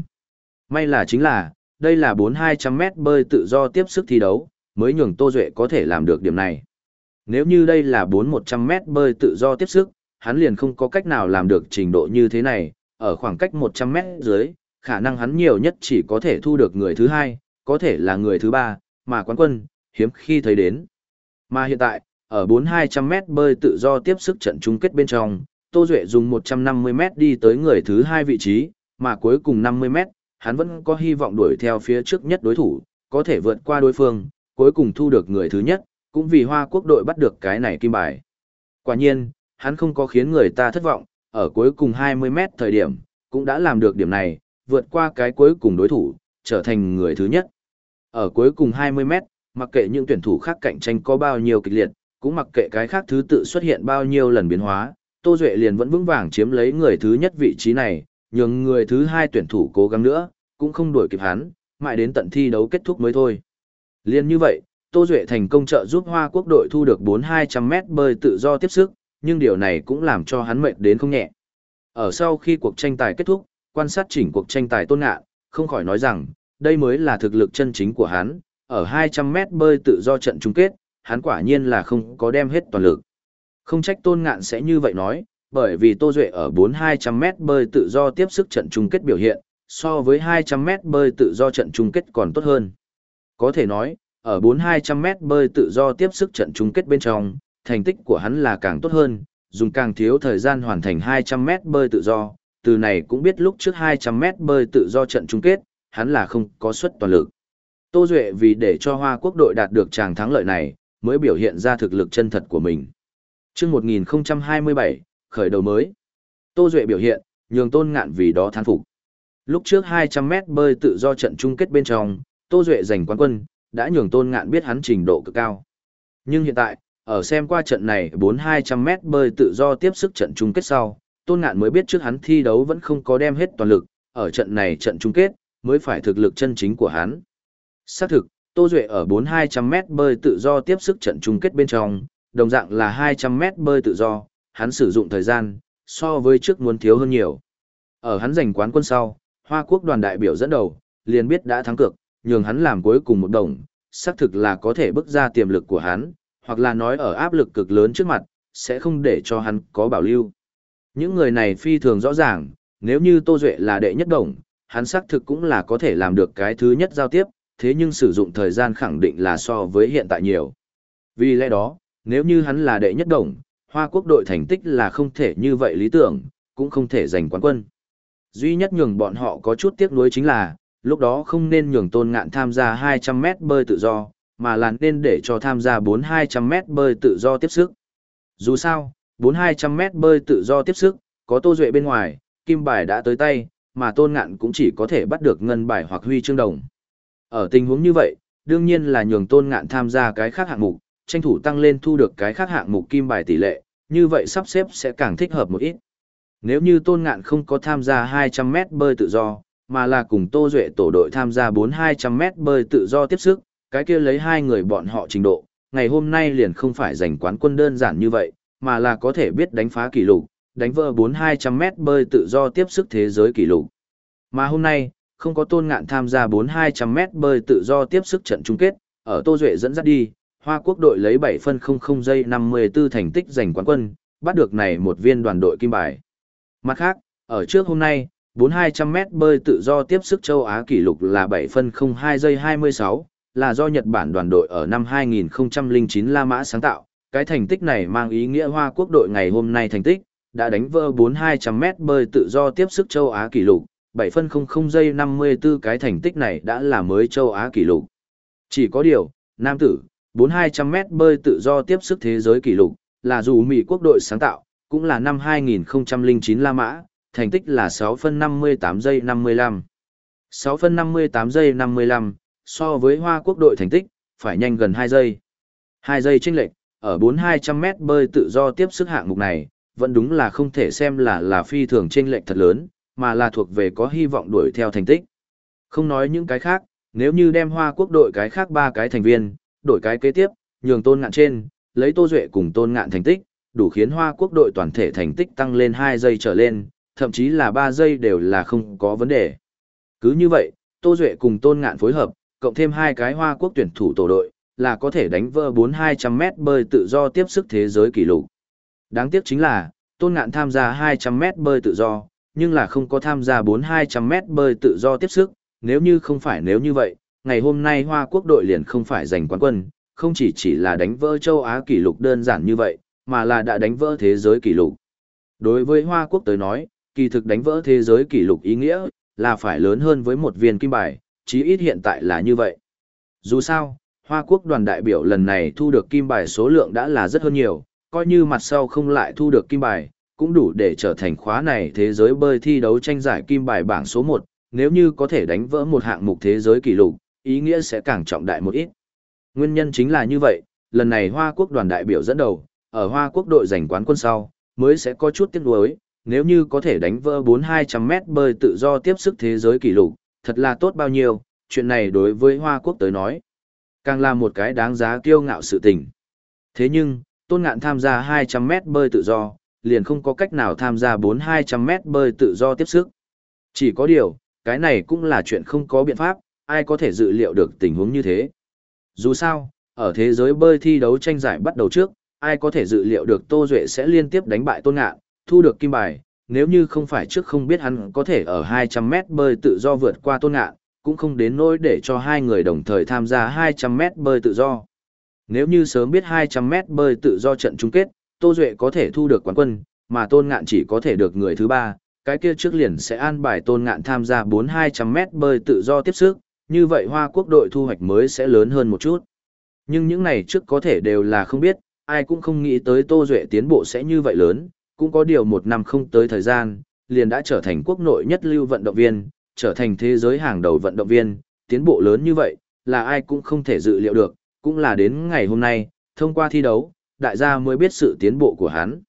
May là chính là, đây là 4-200 mét bơi tự do tiếp sức thi đấu, mới nhường Tô Duệ có thể làm được điểm này. Nếu như đây là 4-100 mét bơi tự do tiếp sức, hắn liền không có cách nào làm được trình độ như thế này, ở khoảng cách 100 mét dưới, khả năng hắn nhiều nhất chỉ có thể thu được người thứ hai, có thể là người thứ ba, mà quán quân, hiếm khi thấy đến. Mà hiện tại, ở 4-200 mét bơi tự do tiếp sức trận chung kết bên trong, Tô Duệ dùng 150m đi tới người thứ hai vị trí, mà cuối cùng 50m, hắn vẫn có hy vọng đuổi theo phía trước nhất đối thủ, có thể vượt qua đối phương, cuối cùng thu được người thứ nhất, cũng vì Hoa Quốc đội bắt được cái này kim bài. Quả nhiên, hắn không có khiến người ta thất vọng, ở cuối cùng 20m thời điểm, cũng đã làm được điểm này, vượt qua cái cuối cùng đối thủ, trở thành người thứ nhất. Ở cuối cùng 20m, mặc kệ những tuyển thủ khác cạnh tranh có bao nhiêu kịch liệt, cũng mặc kệ cái khác thứ tự xuất hiện bao nhiêu lần biến hóa, Tô Duệ liền vẫn vững vàng chiếm lấy người thứ nhất vị trí này, nhường người thứ hai tuyển thủ cố gắng nữa, cũng không đuổi kịp hắn, mãi đến tận thi đấu kết thúc mới thôi. Liên như vậy, Tô Duệ thành công trợ giúp Hoa Quốc đội thu được 4200m bơi tự do tiếp sức, nhưng điều này cũng làm cho hắn mệt đến không nhẹ. Ở sau khi cuộc tranh tài kết thúc, quan sát chỉnh cuộc tranh tài tôn ngạ, không khỏi nói rằng, đây mới là thực lực chân chính của hắn, ở 200m bơi tự do trận chung kết, hắn quả nhiên là không có đem hết toàn lực. Không trách tôn ngạn sẽ như vậy nói, bởi vì Tô Duệ ở 4-200m bơi tự do tiếp sức trận chung kết biểu hiện, so với 200m bơi tự do trận chung kết còn tốt hơn. Có thể nói, ở 4-200m bơi tự do tiếp sức trận chung kết bên trong, thành tích của hắn là càng tốt hơn, dùng càng thiếu thời gian hoàn thành 200m bơi tự do, từ này cũng biết lúc trước 200m bơi tự do trận chung kết, hắn là không có suất toàn lực. Tô Duệ vì để cho Hoa Quốc đội đạt được tràng thắng lợi này, mới biểu hiện ra thực lực chân thật của mình. Trước 1027, khởi đầu mới. Tô Duệ biểu hiện, nhường tôn ngạn vì đó thán phục. Lúc trước 200 mét bơi tự do trận chung kết bên trong, Tô Duệ giành quán quân, đã nhường tôn ngạn biết hắn trình độ cực cao. Nhưng hiện tại, ở xem qua trận này 4-200 mét bơi tự do tiếp sức trận chung kết sau, tôn ngạn mới biết trước hắn thi đấu vẫn không có đem hết toàn lực, ở trận này trận chung kết, mới phải thực lực chân chính của hắn. Xác thực, Tô Duệ ở 4-200 mét bơi tự do tiếp sức trận chung kết bên trong, đồng dạng là 200 mét bơi tự do, hắn sử dụng thời gian, so với trước muốn thiếu hơn nhiều. Ở hắn giành quán quân sau, Hoa Quốc đoàn đại biểu dẫn đầu, liền biết đã thắng cược, nhường hắn làm cuối cùng một đồng, xác thực là có thể bước ra tiềm lực của hắn, hoặc là nói ở áp lực cực lớn trước mặt, sẽ không để cho hắn có bảo lưu. Những người này phi thường rõ ràng, nếu như Tô Duệ là đệ nhất đồng, hắn xác thực cũng là có thể làm được cái thứ nhất giao tiếp, thế nhưng sử dụng thời gian khẳng định là so với hiện tại nhiều. Vì lẽ đó, nếu như hắn là đệ nhất đồng, Hoa Quốc đội thành tích là không thể như vậy lý tưởng, cũng không thể giành quán quân. Duy nhất nhường bọn họ có chút tiếc nuối chính là, lúc đó không nên nhường tôn ngạn tham gia 200m bơi tự do, mà là nên để cho tham gia 4-200 bơi tự do tiếp sức. Dù sao, 4-200 bơi tự do tiếp sức, có tô duệ bên ngoài, kim bài đã tới tay, mà tôn ngạn cũng chỉ có thể bắt được ngân bài hoặc huy chương đồng. Ở tình huống như vậy, đương nhiên là nhường tôn ngạn tham gia cái khác hạng mục, tranh thủ tăng lên thu được cái khác hạng mục kim bài tỷ lệ, như vậy sắp xếp sẽ càng thích hợp một ít. Nếu như tôn ngạn không có tham gia 200 mét bơi tự do, mà là cùng Tô Duệ tổ đội tham gia 4-200 mét bơi tự do tiếp sức, cái kia lấy hai người bọn họ trình độ, ngày hôm nay liền không phải giành quán quân đơn giản như vậy, mà là có thể biết đánh phá kỷ lục, đánh vỡ 4-200 mét bơi tự do tiếp sức thế giới kỷ lục. Mà hôm nay, không có tôn ngạn tham gia 4-200 mét bơi tự do tiếp sức trận chung kết, ở Tô Duệ dẫn dắt đi, Hoa Quốc đội lấy 7 phân 00 giây 54 thành tích giành quán quân, bắt được này một viên đoàn đội kim bài. Mặt khác, ở trước hôm nay, 4200m bơi tự do tiếp sức châu Á kỷ lục là 7 phân 02 giây 26, là do Nhật Bản đoàn đội ở năm 2009 La Mã sáng tạo. Cái thành tích này mang ý nghĩa Hoa Quốc đội ngày hôm nay thành tích, đã đánh vỡ 4200m bơi tự do tiếp sức châu Á kỷ lục, 7 phân 00 giây 54 cái thành tích này đã là mới châu Á kỷ lục. Chỉ có điều, nam tử, 4200m bơi tự do tiếp sức thế giới kỷ lục, là dù Mỹ quốc đội sáng tạo, cũng là năm 2009 La Mã, thành tích là 6 phân 58 giây 55. 6 phân 58 giây 55, so với Hoa quốc đội thành tích, phải nhanh gần 2 giây. 2 giây chênh lệch, ở 4200m bơi tự do tiếp sức hạng mục này, vẫn đúng là không thể xem là là phi thường chênh lệch thật lớn, mà là thuộc về có hy vọng đuổi theo thành tích. Không nói những cái khác, nếu như đem Hoa quốc đội cái khác ba cái thành viên, đổi cái kế tiếp, nhường tôn ngạn trên, lấy Tô Duệ cùng tôn ngạn thành tích, đủ khiến Hoa Quốc đội toàn thể thành tích tăng lên 2 giây trở lên, thậm chí là 3 giây đều là không có vấn đề. Cứ như vậy, Tô Duệ cùng tôn ngạn phối hợp, cộng thêm hai cái Hoa Quốc tuyển thủ tổ đội, là có thể đánh vỡ 4-200 mét bơi tự do tiếp sức thế giới kỷ lục. Đáng tiếc chính là, tôn ngạn tham gia 200 mét bơi tự do, nhưng là không có tham gia 4-200 mét bơi tự do tiếp sức, nếu như không phải nếu như vậy, ngày hôm nay Hoa Quốc đội liền không phải giành quán quân, không chỉ chỉ là đánh vỡ châu Á kỷ lục đơn giản như vậy, mà là đã đánh vỡ thế giới kỷ lục. Đối với Hoa Quốc tới nói, kỳ thực đánh vỡ thế giới kỷ lục ý nghĩa là phải lớn hơn với một viên kim bài, chí ít hiện tại là như vậy. Dù sao, Hoa Quốc đoàn đại biểu lần này thu được kim bài số lượng đã là rất hơn nhiều, coi như mặt sau không lại thu được kim bài, cũng đủ để trở thành khóa này thế giới bơi thi đấu tranh giải kim bài bảng số 1, nếu như có thể đánh vỡ một hạng mục thế giới kỷ lục, ý nghĩa sẽ càng trọng đại một ít. Nguyên nhân chính là như vậy, lần này Hoa Quốc đoàn đại biểu dẫn đầu, ở Hoa Quốc đội giành quán quân sau, mới sẽ có chút tiếc nuối, nếu như có thể đánh vỡ 4200m bơi tự do tiếp sức thế giới kỷ lục, thật là tốt bao nhiêu, chuyện này đối với Hoa Quốc tới nói, càng là một cái đáng giá kiêu ngạo sự tình. Thế nhưng, Tôn Ngạn tham gia 200m bơi tự do, liền không có cách nào tham gia 4200m bơi tự do tiếp sức. Chỉ có điều, cái này cũng là chuyện không có biện pháp, ai có thể dự liệu được tình huống như thế. Dù sao, ở thế giới bơi thi đấu tranh giải bắt đầu trước, ai có thể dự liệu được Tô Duệ sẽ liên tiếp đánh bại Tôn Ngạn, thu được kim bài, nếu như không phải trước không biết hắn có thể ở 200 mét bơi tự do vượt qua Tôn Ngạn, cũng không đến nỗi để cho hai người đồng thời tham gia 200 mét bơi tự do. Nếu như sớm biết 200 mét bơi tự do trận chung kết, Tô Duệ có thể thu được quán quân, mà Tôn Ngạn chỉ có thể được người thứ ba, cái kia trước liền sẽ an bài Tôn Ngạn tham gia 4-200 mét bơi tự do tiếp sức, như vậy Hoa Quốc đội thu hoạch mới sẽ lớn hơn một chút. Nhưng những này trước có thể đều là không biết, ai cũng không nghĩ tới Tô Duệ tiến bộ sẽ như vậy lớn, cũng có điều một năm không tới thời gian, liền đã trở thành quốc nội nhất lưu vận động viên, trở thành thế giới hàng đầu vận động viên, tiến bộ lớn như vậy, là ai cũng không thể dự liệu được, cũng là đến ngày hôm nay, thông qua thi đấu, đại gia mới biết sự tiến bộ của hắn.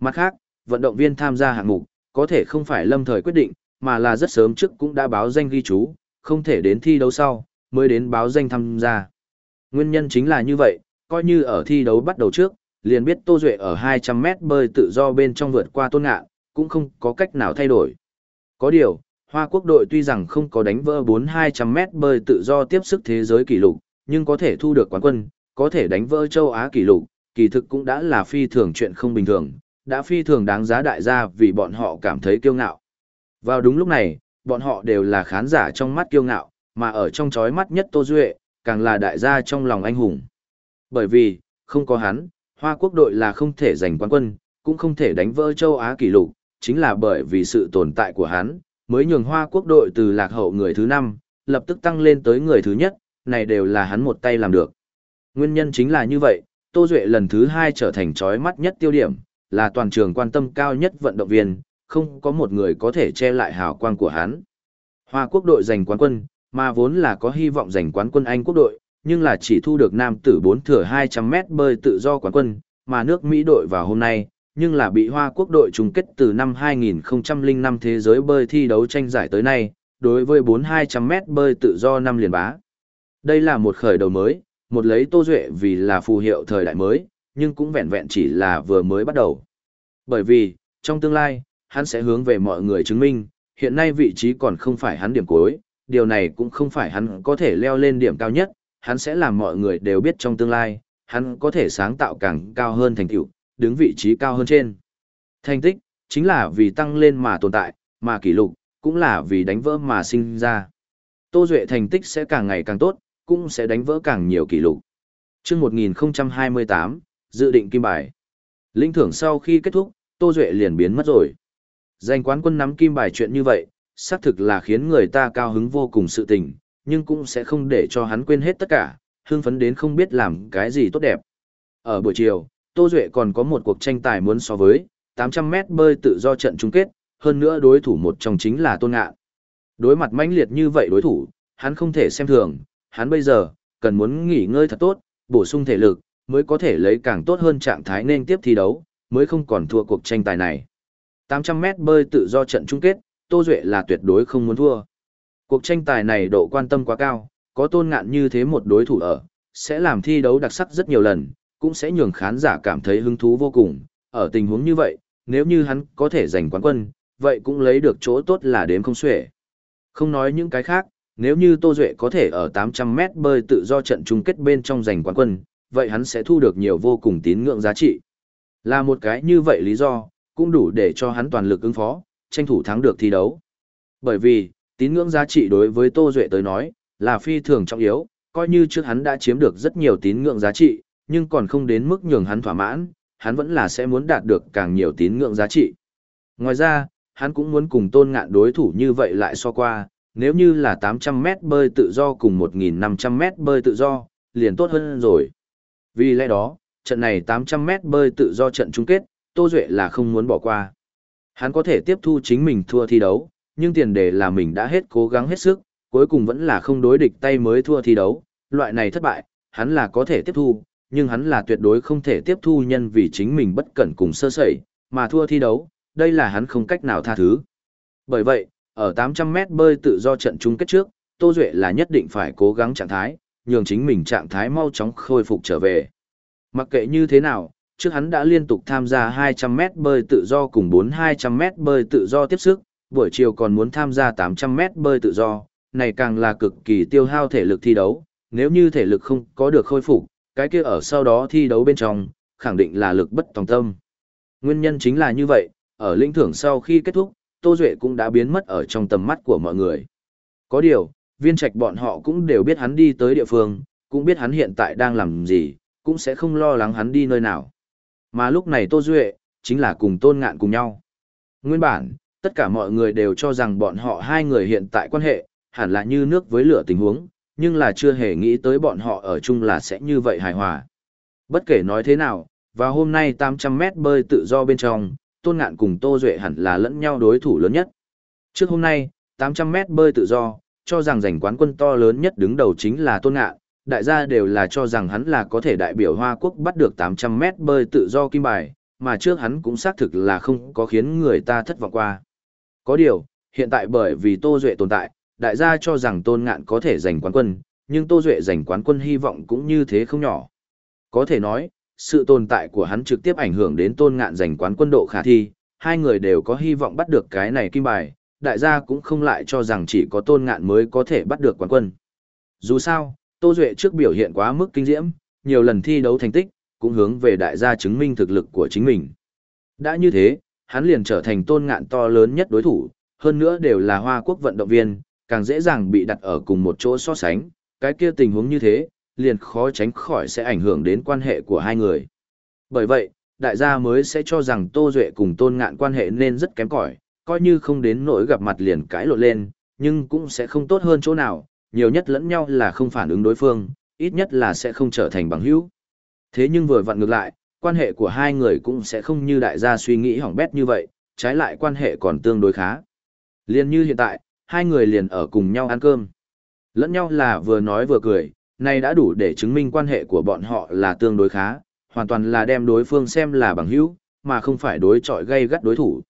Mặt khác, vận động viên tham gia hạng mục, có thể không phải lâm thời quyết định, mà là rất sớm trước cũng đã báo danh ghi chú, không thể đến thi đấu sau, mới đến báo danh tham gia. Nguyên nhân chính là như vậy, coi như ở thi đấu bắt đầu trước, liền biết Tô Duệ ở 200m bơi tự do bên trong vượt qua tôn ngạn, cũng không có cách nào thay đổi. Có điều, Hoa Quốc đội tuy rằng không có đánh vỡ 4-200m bơi tự do tiếp sức thế giới kỷ lục, nhưng có thể thu được quán quân, có thể đánh vỡ châu Á kỷ lục, kỳ thực cũng đã là phi thường chuyện không bình thường, đã phi thường đáng giá đại gia vì bọn họ cảm thấy kiêu ngạo. Vào đúng lúc này, bọn họ đều là khán giả trong mắt kiêu ngạo, mà ở trong chói mắt nhất Tô Duệ, càng là đại gia trong lòng anh hùng. Bởi vì, không có hắn, Hoa Quốc đội là không thể giành quán quân, cũng không thể đánh vỡ châu Á kỷ lục, chính là bởi vì sự tồn tại của hắn, mới nhường Hoa Quốc đội từ lạc hậu người thứ 5, lập tức tăng lên tới người thứ nhất, này đều là hắn một tay làm được. Nguyên nhân chính là như vậy, Tô Duệ lần thứ 2 trở thành chói mắt nhất tiêu điểm, là toàn trường quan tâm cao nhất vận động viên, không có một người có thể che lại hào quang của hắn. Hoa quốc đội giành quán quân, mà vốn là có hy vọng giành quán quân Anh quốc đội, nhưng là chỉ thu được nam tử 4 thừa 200m bơi tự do quán quân, mà nước Mỹ đội vào hôm nay, nhưng là bị Hoa quốc đội chung kết từ năm 2005 thế giới bơi thi đấu tranh giải tới nay, đối với 4-200m bơi tự do năm liền bá. Đây là một khởi đầu mới, một lấy Tô Duệ vì là phù hiệu thời đại mới, nhưng cũng vẹn vẹn chỉ là vừa mới bắt đầu. Bởi vì, trong tương lai, hắn sẽ hướng về mọi người chứng minh, hiện nay vị trí còn không phải hắn điểm cuối, điều này cũng không phải hắn có thể leo lên điểm cao nhất, hắn sẽ làm mọi người đều biết trong tương lai, hắn có thể sáng tạo càng cao hơn thành tựu, đứng vị trí cao hơn trên. Thành tích, chính là vì tăng lên mà tồn tại, mà kỷ lục, cũng là vì đánh vỡ mà sinh ra. Tô Duệ thành tích sẽ càng ngày càng tốt, cũng sẽ đánh vỡ càng nhiều kỷ lục. chương 1028, dự định kim bài. Linh thưởng sau khi kết thúc, Tô Duệ liền biến mất rồi. Giành quán quân nắm kim bài chuyện như vậy, xác thực là khiến người ta cao hứng vô cùng sự tình, nhưng cũng sẽ không để cho hắn quên hết tất cả, hưng phấn đến không biết làm cái gì tốt đẹp. Ở buổi chiều, Tô Duệ còn có một cuộc tranh tài muốn so với 800 mét bơi tự do trận chung kết, hơn nữa đối thủ một trong chính là Tôn Ngạn. Đối mặt mãnh liệt như vậy đối thủ, hắn không thể xem thường, hắn bây giờ cần muốn nghỉ ngơi thật tốt, bổ sung thể lực, mới có thể lấy càng tốt hơn trạng thái nên tiếp thi đấu, mới không còn thua cuộc tranh tài này. 800 mét bơi tự do trận chung kết, Tô Duệ là tuyệt đối không muốn thua. Cuộc tranh tài này độ quan tâm quá cao, có tôn ngạn như thế một đối thủ ở, sẽ làm thi đấu đặc sắc rất nhiều lần, cũng sẽ nhường khán giả cảm thấy hứng thú vô cùng. Ở tình huống như vậy, nếu như hắn có thể giành quán quân, vậy cũng lấy được chỗ tốt là đếm không xuể. Không nói những cái khác, nếu như Tô Duệ có thể ở 800m bơi tự do trận chung kết bên trong giành quán quân, vậy hắn sẽ thu được nhiều vô cùng tín ngưỡng giá trị. Là một cái như vậy lý do, cũng đủ để cho hắn toàn lực ứng phó, tranh thủ thắng được thi đấu. Bởi vì, tín ngưỡng giá trị đối với Tô Duệ tới nói, là phi thường trọng yếu, coi như trước hắn đã chiếm được rất nhiều tín ngưỡng giá trị, nhưng còn không đến mức nhường hắn thỏa mãn, hắn vẫn là sẽ muốn đạt được càng nhiều tín ngưỡng giá trị. Ngoài ra, hắn cũng muốn cùng tôn ngạn đối thủ như vậy lại so qua, nếu như là 800 mét bơi tự do cùng 1.500 mét bơi tự do, liền tốt hơn rồi. Vì lẽ đó, trận này 800 mét bơi tự do trận chung kết, Tô Duệ là không muốn bỏ qua. Hắn có thể tiếp thu chính mình thua thi đấu, nhưng tiền đề là mình đã hết cố gắng hết sức, cuối cùng vẫn là không đối địch tay mới thua thi đấu, loại này thất bại, hắn là có thể tiếp thu, nhưng hắn là tuyệt đối không thể tiếp thu nhân vì chính mình bất cẩn cùng sơ sẩy, mà thua thi đấu, đây là hắn không cách nào tha thứ. Bởi vậy, ở 800 mét bơi tự do trận chung kết trước, Tô Duệ là nhất định phải cố gắng trạng thái, nhường chính mình trạng thái mau chóng khôi phục trở về. Mặc kệ như thế nào, trước hắn đã liên tục tham gia 200m bơi tự do cùng 4-200m bơi tự do tiếp sức, buổi chiều còn muốn tham gia 800m bơi tự do, này càng là cực kỳ tiêu hao thể lực thi đấu, nếu như thể lực không có được khôi phục, cái kia ở sau đó thi đấu bên trong, khẳng định là lực bất tòng tâm. Nguyên nhân chính là như vậy, ở lĩnh thưởng sau khi kết thúc, Tô Duệ cũng đã biến mất ở trong tầm mắt của mọi người. Có điều, viên trạch bọn họ cũng đều biết hắn đi tới địa phương, cũng biết hắn hiện tại đang làm gì, cũng sẽ không lo lắng hắn đi nơi nào. Mà lúc này Tô Duệ, chính là cùng tôn ngạn cùng nhau. Nguyên bản, tất cả mọi người đều cho rằng bọn họ hai người hiện tại quan hệ, hẳn là như nước với lửa tình huống, nhưng là chưa hề nghĩ tới bọn họ ở chung là sẽ như vậy hài hòa. Bất kể nói thế nào, và hôm nay 800 mét bơi tự do bên trong, Tôn Ngạn cùng Tô Duệ hẳn là lẫn nhau đối thủ lớn nhất. Trước hôm nay, 800 mét bơi tự do, cho rằng giành quán quân to lớn nhất đứng đầu chính là Tôn Ngạn, đại gia đều là cho rằng hắn là có thể đại biểu Hoa Quốc bắt được 800 mét bơi tự do kim bài, mà trước hắn cũng xác thực là không có khiến người ta thất vọng qua. Có điều, hiện tại bởi vì Tô Duệ tồn tại, đại gia cho rằng Tôn Ngạn có thể giành quán quân, nhưng Tô Duệ giành quán quân hy vọng cũng như thế không nhỏ. Có thể nói, sự tồn tại của hắn trực tiếp ảnh hưởng đến Tôn Ngạn giành quán quân độ khả thi, hai người đều có hy vọng bắt được cái này kim bài, đại gia cũng không lại cho rằng chỉ có Tôn Ngạn mới có thể bắt được quán quân. Dù sao, Tô Duệ trước biểu hiện quá mức kinh diễm, nhiều lần thi đấu thành tích, cũng hướng về đại gia chứng minh thực lực của chính mình. Đã như thế, hắn liền trở thành tôn ngạn to lớn nhất đối thủ, hơn nữa đều là hoa quốc vận động viên, càng dễ dàng bị đặt ở cùng một chỗ so sánh, cái kia tình huống như thế, liền khó tránh khỏi sẽ ảnh hưởng đến quan hệ của hai người. Bởi vậy, đại gia mới sẽ cho rằng Tô Duệ cùng tôn ngạn quan hệ nên rất kém cỏi coi như không đến nỗi gặp mặt liền cãi lộn lên, nhưng cũng sẽ không tốt hơn chỗ nào, nhiều nhất lẫn nhau là không phản ứng đối phương, ít nhất là sẽ không trở thành bằng hữu. Thế nhưng vừa vặn ngược lại, quan hệ của hai người cũng sẽ không như đại gia suy nghĩ hỏng bét như vậy, trái lại quan hệ còn tương đối khá. Liên như hiện tại, hai người liền ở cùng nhau ăn cơm. Lẫn nhau là vừa nói vừa cười, này đã đủ để chứng minh quan hệ của bọn họ là tương đối khá, hoàn toàn là đem đối phương xem là bằng hữu, mà không phải đối chọi gây gắt đối thủ.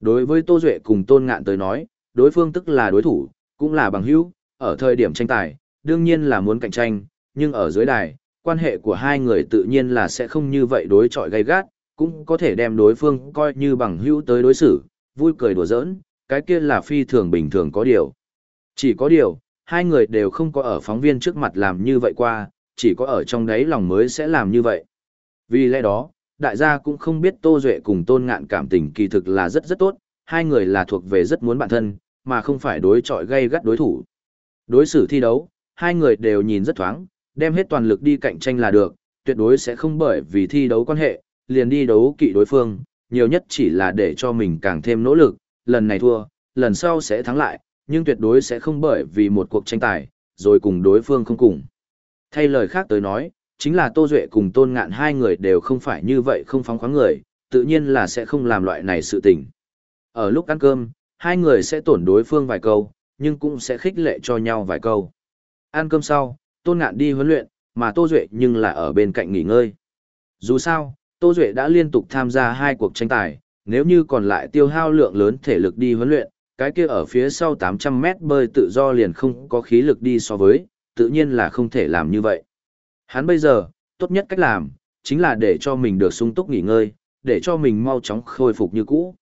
Đối với Tô Duệ cùng Tôn Ngạn tới nói, đối phương tức là đối thủ, cũng là bằng hữu, ở thời điểm tranh tài, đương nhiên là muốn cạnh tranh, nhưng ở dưới đài, quan hệ của hai người tự nhiên là sẽ không như vậy đối chọi gay gắt, cũng có thể đem đối phương coi như bằng hữu tới đối xử, vui cười đùa giỡn, cái kia là phi thường bình thường có điều. Chỉ có điều, hai người đều không có ở phóng viên trước mặt làm như vậy qua, chỉ có ở trong đấy lòng mới sẽ làm như vậy. Vì lẽ đó, đại gia cũng không biết Tô Duệ cùng Tôn Ngạn cảm tình kỳ thực là rất rất tốt, hai người là thuộc về rất muốn bản thân, mà không phải đối chọi gay gắt đối thủ. Đối xử thi đấu, hai người đều nhìn rất thoáng, đem hết toàn lực đi cạnh tranh là được, tuyệt đối sẽ không bởi vì thi đấu quan hệ, liền đi đấu kỵ đối phương, nhiều nhất chỉ là để cho mình càng thêm nỗ lực, lần này thua, lần sau sẽ thắng lại, nhưng tuyệt đối sẽ không bởi vì một cuộc tranh tài, rồi cùng đối phương không cùng. Thay lời khác tới nói, chính là Tô Duệ cùng Tôn Ngạn hai người đều không phải như vậy không phóng khoáng người, tự nhiên là sẽ không làm loại này sự tình. Ở lúc ăn cơm, hai người sẽ tổn đối phương vài câu, nhưng cũng sẽ khích lệ cho nhau vài câu. Ăn cơm sau, Tôn Ngạn đi huấn luyện, mà Tô Duệ nhưng là ở bên cạnh nghỉ ngơi. Dù sao, Tô Duệ đã liên tục tham gia hai cuộc tranh tài, nếu như còn lại tiêu hao lượng lớn thể lực đi huấn luyện, cái kia ở phía sau 800 mét bơi tự do liền không có khí lực đi so với, tự nhiên là không thể làm như vậy. Hắn bây giờ, tốt nhất cách làm, chính là để cho mình được sung túc nghỉ ngơi, để cho mình mau chóng khôi phục như cũ.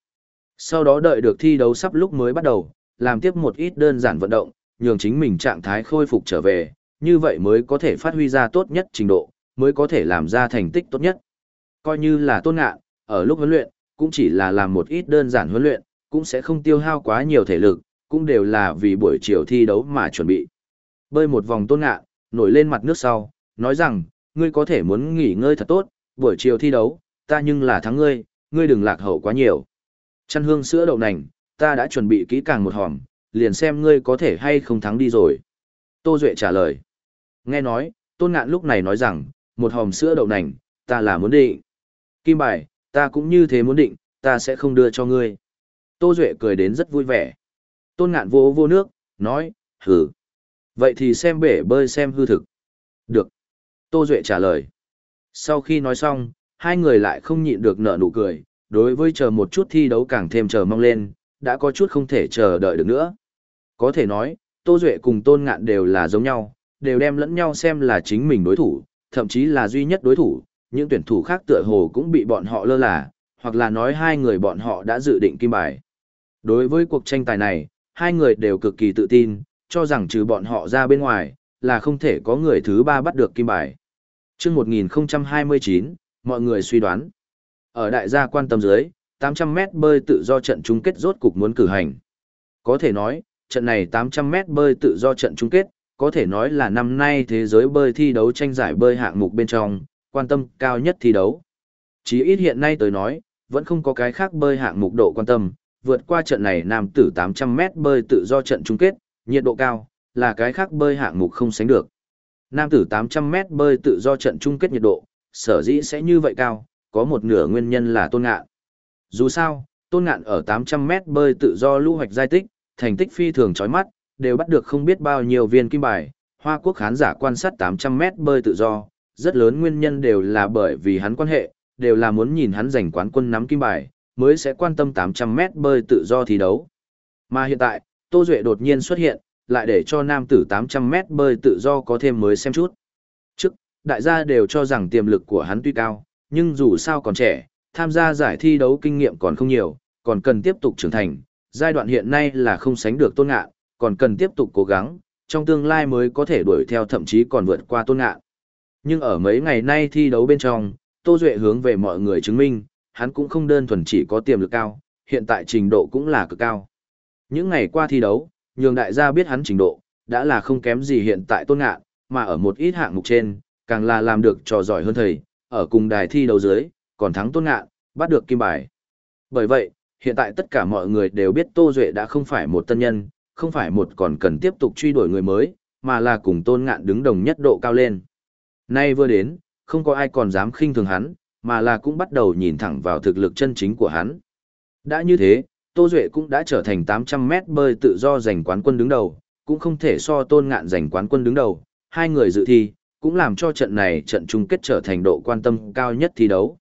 Sau đó đợi được thi đấu sắp lúc mới bắt đầu, làm tiếp một ít đơn giản vận động, nhường chính mình trạng thái khôi phục trở về, như vậy mới có thể phát huy ra tốt nhất trình độ, mới có thể làm ra thành tích tốt nhất. Coi như là tôn ngạn, ở lúc huấn luyện, cũng chỉ là làm một ít đơn giản huấn luyện, cũng sẽ không tiêu hao quá nhiều thể lực, cũng đều là vì buổi chiều thi đấu mà chuẩn bị. Bơi một vòng tôn ngạn, nổi lên mặt nước sau, nói rằng, ngươi có thể muốn nghỉ ngơi thật tốt, buổi chiều thi đấu, ta nhưng là thắng ngươi, ngươi đừng lạc hậu quá nhiều. Chăn hương sữa đậu nành, ta đã chuẩn bị kỹ càng một hòm, liền xem ngươi có thể hay không thắng đi rồi. Tô Duệ trả lời. Nghe nói, Tôn Ngạn lúc này nói rằng, một hòm sữa đậu nành, ta là muốn định. Kim bài, ta cũng như thế muốn định, ta sẽ không đưa cho ngươi. Tô Duệ cười đến rất vui vẻ. Tôn Ngạn vô vô nước, nói, hử. Vậy thì xem bể bơi xem hư thực. Được. Tô Duệ trả lời. Sau khi nói xong, hai người lại không nhịn được nở nụ cười, đối với chờ một chút thi đấu càng thêm chờ mong lên, đã có chút không thể chờ đợi được nữa. Có thể nói, Tô Duệ cùng Tôn Ngạn đều là giống nhau, đều đem lẫn nhau xem là chính mình đối thủ, thậm chí là duy nhất đối thủ, những tuyển thủ khác tựa hồ cũng bị bọn họ lơ là, hoặc là nói hai người bọn họ đã dự định kim bài. Đối với cuộc tranh tài này, hai người đều cực kỳ tự tin, cho rằng trừ bọn họ ra bên ngoài, là không thể có người thứ ba bắt được kim bài. Trước 1029, mọi người suy đoán. Ở đại gia quan tâm dưới, 800 mét bơi tự do trận chung kết rốt cục muốn cử hành. Có thể nói, trận này 800 mét bơi tự do trận chung kết, có thể nói là năm nay thế giới bơi thi đấu tranh giải bơi hạng mục bên trong, quan tâm cao nhất thi đấu. Chỉ ít hiện nay tới nói, vẫn không có cái khác bơi hạng mục độ quan tâm, vượt qua trận này nam tử 800 mét bơi tự do trận chung kết, nhiệt độ cao, là cái khác bơi hạng mục không sánh được. Nam tử 800 mét bơi tự do trận chung kết nhiệt độ, sở dĩ sẽ như vậy cao, có một nửa nguyên nhân là tôn ngạn. Dù sao, tôn ngạn ở 800 mét bơi tự do lưu hoạch giai tích, thành tích phi thường chói mắt, đều bắt được không biết bao nhiêu viên kim bài. Hoa quốc khán giả quan sát 800 mét bơi tự do, rất lớn nguyên nhân đều là bởi vì hắn quan hệ, đều là muốn nhìn hắn giành quán quân nắm kim bài, mới sẽ quan tâm 800 mét bơi tự do thi đấu. Mà hiện tại, Tô Duệ đột nhiên xuất hiện, lại để cho nam tử 800 mét bơi tự do có thêm mới xem chút. Trước, đại gia đều cho rằng tiềm lực của hắn tuy cao, nhưng dù sao còn trẻ, tham gia giải thi đấu kinh nghiệm còn không nhiều, còn cần tiếp tục trưởng thành, giai đoạn hiện nay là không sánh được tôn ngạn, còn cần tiếp tục cố gắng, trong tương lai mới có thể đuổi theo thậm chí còn vượt qua tôn ngạn. Nhưng ở mấy ngày nay thi đấu bên trong, Tô Duệ hướng về mọi người chứng minh, hắn cũng không đơn thuần chỉ có tiềm lực cao, hiện tại trình độ cũng là cực cao. Những ngày qua thi đấu, nhường đại gia biết hắn trình độ, đã là không kém gì hiện tại tôn ngạn, mà ở một ít hạng mục trên, càng là làm được trò giỏi hơn thầy, ở cùng đài thi đấu dưới, còn thắng tôn ngạn, bắt được kim bài. Bởi vậy, hiện tại tất cả mọi người đều biết Tô Duệ đã không phải một tân nhân, không phải một còn cần tiếp tục truy đuổi người mới, mà là cùng tôn ngạn đứng đồng nhất độ cao lên. Nay vừa đến, không có ai còn dám khinh thường hắn, mà là cũng bắt đầu nhìn thẳng vào thực lực chân chính của hắn. Đã như thế, Tô Duệ cũng đã trở thành 800 mét bơi tự do giành quán quân đứng đầu, cũng không thể so tôn ngạn giành quán quân đứng đầu, hai người dự thi, cũng làm cho trận này trận chung kết trở thành độ quan tâm cao nhất thi đấu.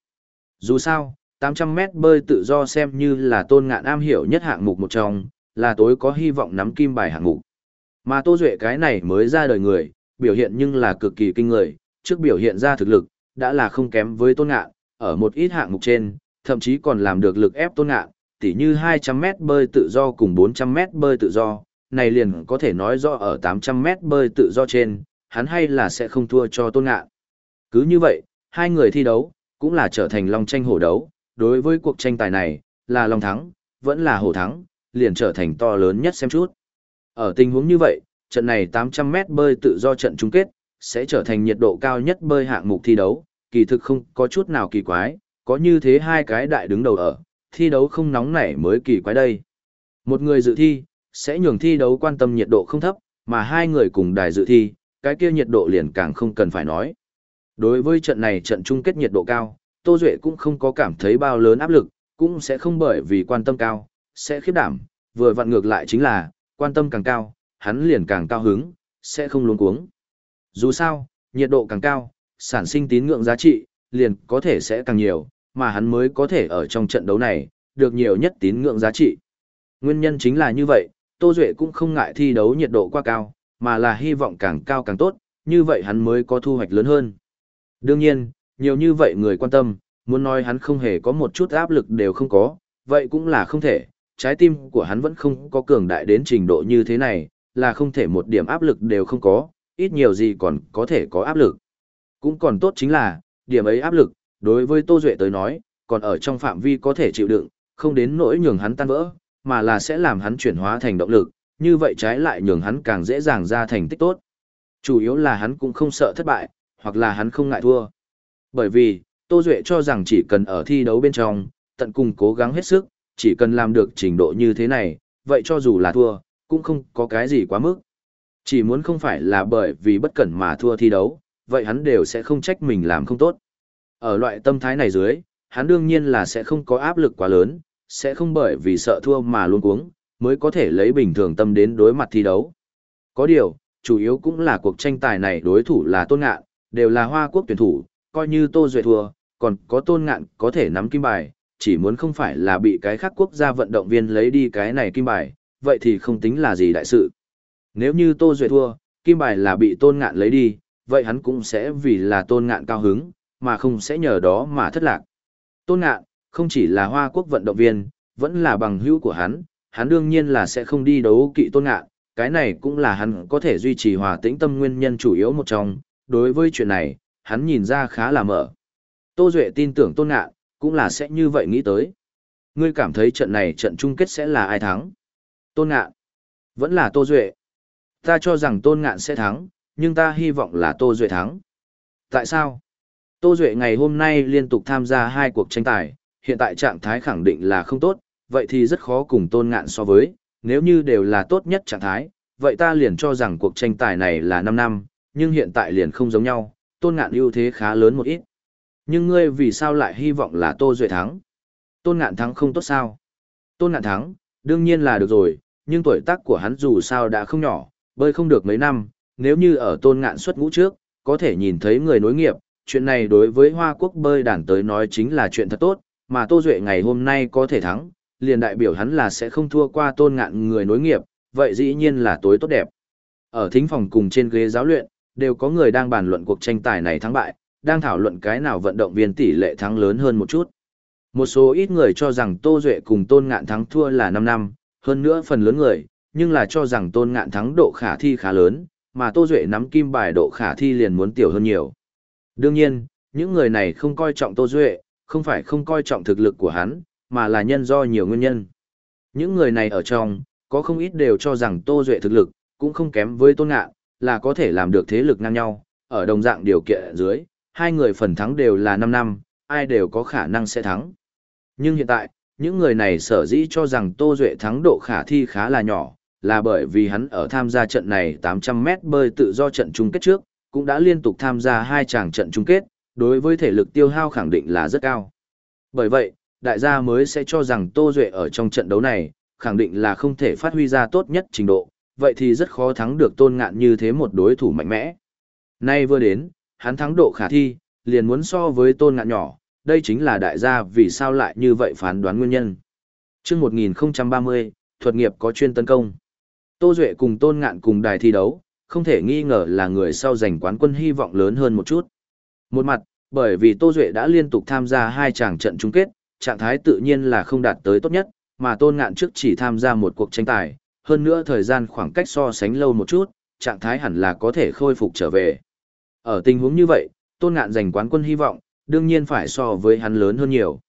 Dù sao, 800 mét bơi tự do xem như là tôn ngạn am hiểu nhất hạng mục một trong, là tối có hy vọng nắm kim bài hạng mục. Mà Tô Duệ cái này mới ra đời người, biểu hiện nhưng là cực kỳ kinh người, trước biểu hiện ra thực lực, đã là không kém với tôn ngạn, ở một ít hạng mục trên, thậm chí còn làm được lực ép tôn ngạn, tỉ như 200 mét bơi tự do cùng 400 mét bơi tự do, này liền có thể nói rõ ở 800 mét bơi tự do trên, hắn hay là sẽ không thua cho tôn ngạn. Cứ như vậy, hai người thi đấu, cũng là trở thành long tranh hổ đấu, đối với cuộc tranh tài này, là long thắng, vẫn là hổ thắng, liền trở thành to lớn nhất xem chút. Ở tình huống như vậy, trận này 800 mét bơi tự do trận chung kết, sẽ trở thành nhiệt độ cao nhất bơi hạng mục thi đấu, kỳ thực không có chút nào kỳ quái, có như thế hai cái đại đứng đầu ở, thi đấu không nóng nảy mới kỳ quái đây. Một người dự thi, sẽ nhường thi đấu quan tâm nhiệt độ không thấp, mà hai người cùng đài dự thi, cái kia nhiệt độ liền càng không cần phải nói. Đối với trận này trận chung kết nhiệt độ cao, Tô Duệ cũng không có cảm thấy bao lớn áp lực, cũng sẽ không bởi vì quan tâm cao, sẽ khiếp đảm, vừa vặn ngược lại chính là, quan tâm càng cao, hắn liền càng cao hứng, sẽ không luống cuống. Dù sao, nhiệt độ càng cao, sản sinh tín ngưỡng giá trị, liền có thể sẽ càng nhiều, mà hắn mới có thể ở trong trận đấu này, được nhiều nhất tín ngưỡng giá trị. Nguyên nhân chính là như vậy, Tô Duệ cũng không ngại thi đấu nhiệt độ quá cao, mà là hy vọng càng cao càng tốt, như vậy hắn mới có thu hoạch lớn hơn. Đương nhiên, nhiều như vậy người quan tâm, muốn nói hắn không hề có một chút áp lực đều không có, vậy cũng là không thể, trái tim của hắn vẫn không có cường đại đến trình độ như thế này, là không thể một điểm áp lực đều không có, ít nhiều gì còn có thể có áp lực. Cũng còn tốt chính là, điểm ấy áp lực, đối với Tô Duệ tới nói, còn ở trong phạm vi có thể chịu đựng, không đến nỗi nhường hắn tan vỡ, mà là sẽ làm hắn chuyển hóa thành động lực, như vậy trái lại nhường hắn càng dễ dàng ra thành tích tốt. Chủ yếu là hắn cũng không sợ thất bại, hoặc là hắn không ngại thua. Bởi vì, Tô Duệ cho rằng chỉ cần ở thi đấu bên trong, tận cùng cố gắng hết sức, chỉ cần làm được trình độ như thế này, vậy cho dù là thua, cũng không có cái gì quá mức. Chỉ muốn không phải là bởi vì bất cẩn mà thua thi đấu, vậy hắn đều sẽ không trách mình làm không tốt. Ở loại tâm thái này dưới, hắn đương nhiên là sẽ không có áp lực quá lớn, sẽ không bởi vì sợ thua mà luôn cuống, mới có thể lấy bình thường tâm đến đối mặt thi đấu. Có điều, chủ yếu cũng là cuộc tranh tài này đối thủ là Tôn Ngạn, đều là Hoa Quốc tuyển thủ, coi như Tô Duệ thua, còn có Tôn Ngạn có thể nắm kim bài, chỉ muốn không phải là bị cái khác quốc gia vận động viên lấy đi cái này kim bài, vậy thì không tính là gì đại sự. Nếu như Tô Duệ thua, kim bài là bị Tôn Ngạn lấy đi, vậy hắn cũng sẽ vì là Tôn Ngạn cao hứng, mà không sẽ nhờ đó mà thất lạc. Tôn Ngạn, không chỉ là Hoa Quốc vận động viên, vẫn là bằng hữu của hắn, hắn đương nhiên là sẽ không đi đấu kỵ Tôn Ngạn, cái này cũng là hắn có thể duy trì hòa tĩnh tâm nguyên nhân chủ yếu một trong, đối với chuyện này, hắn nhìn ra khá là mở. Tô Duệ tin tưởng Tôn Ngạn, cũng là sẽ như vậy nghĩ tới. Ngươi cảm thấy trận này trận chung kết sẽ là ai thắng? Tôn Ngạn. Vẫn là Tô Duệ. Ta cho rằng Tôn Ngạn sẽ thắng, nhưng ta hy vọng là Tô Duệ thắng. Tại sao? Tô Duệ ngày hôm nay liên tục tham gia hai cuộc tranh tài, hiện tại trạng thái khẳng định là không tốt, vậy thì rất khó cùng Tôn Ngạn so với, nếu như đều là tốt nhất trạng thái, vậy ta liền cho rằng cuộc tranh tài này là 5 năm, nhưng hiện tại liền không giống nhau, Tôn Ngạn ưu thế khá lớn một ít. Nhưng ngươi vì sao lại hy vọng là Tô Duệ thắng? Tôn Ngạn thắng không tốt sao? Tôn Ngạn thắng, đương nhiên là được rồi, nhưng tuổi tác của hắn dù sao đã không nhỏ, bơi không được mấy năm, nếu như ở Tôn Ngạn xuất ngũ trước, có thể nhìn thấy người nối nghiệp, chuyện này đối với Hoa Quốc bơi đàn tới nói chính là chuyện thật tốt, mà Tô Duệ ngày hôm nay có thể thắng, liền đại biểu hắn là sẽ không thua qua Tôn Ngạn người nối nghiệp, vậy dĩ nhiên là tối tốt đẹp. Ở thính phòng cùng trên ghế giáo luyện, đều có người đang bàn luận cuộc tranh tài này thắng bại, đang thảo luận cái nào vận động viên tỷ lệ thắng lớn hơn một chút. Một số ít người cho rằng Tô Duệ cùng Tôn Ngạn thắng thua là 5 năm, hơn nữa phần lớn người, nhưng là cho rằng Tôn Ngạn thắng độ khả thi khá lớn, mà Tô Duệ nắm kim bài độ khả thi liền muốn tiểu hơn nhiều. Đương nhiên, những người này không coi trọng Tô Duệ, không phải không coi trọng thực lực của hắn, mà là nhân do nhiều nguyên nhân. Những người này ở trong, có không ít đều cho rằng Tô Duệ thực lực, cũng không kém với Tôn Ngạn, là có thể làm được thế lực ngang nhau, ở đồng dạng điều kiện dưới, hai người phần thắng đều là 5 năm, ai đều có khả năng sẽ thắng. Nhưng hiện tại, những người này sở dĩ cho rằng Tô Duệ thắng độ khả thi khá là nhỏ, là bởi vì hắn ở tham gia trận này 800m bơi tự do trận chung kết trước, cũng đã liên tục tham gia hai chàng trận chung kết, đối với thể lực tiêu hao khẳng định là rất cao. Bởi vậy, đại gia mới sẽ cho rằng Tô Duệ ở trong trận đấu này, khẳng định là không thể phát huy ra tốt nhất trình độ, vậy thì rất khó thắng được tôn ngạn như thế một đối thủ mạnh mẽ. Nay vừa đến, hắn thắng độ khả thi, liền muốn so với tôn ngạn nhỏ, đây chính là đại gia vì sao lại như vậy phán đoán nguyên nhân. chương 1030, thuật nghiệp có chuyên tấn công. Tô Duệ cùng tôn ngạn cùng đài thi đấu, không thể nghi ngờ là người sau giành quán quân hy vọng lớn hơn một chút. Một mặt, bởi vì Tô Duệ đã liên tục tham gia hai chàng trận chung kết, trạng thái tự nhiên là không đạt tới tốt nhất, mà tôn ngạn trước chỉ tham gia một cuộc tranh tài, hơn nữa thời gian khoảng cách so sánh lâu một chút, trạng thái hẳn là có thể khôi phục trở về. Ở tình huống như vậy, tôn ngạn giành quán quân hy vọng, đương nhiên phải so với hắn lớn hơn nhiều.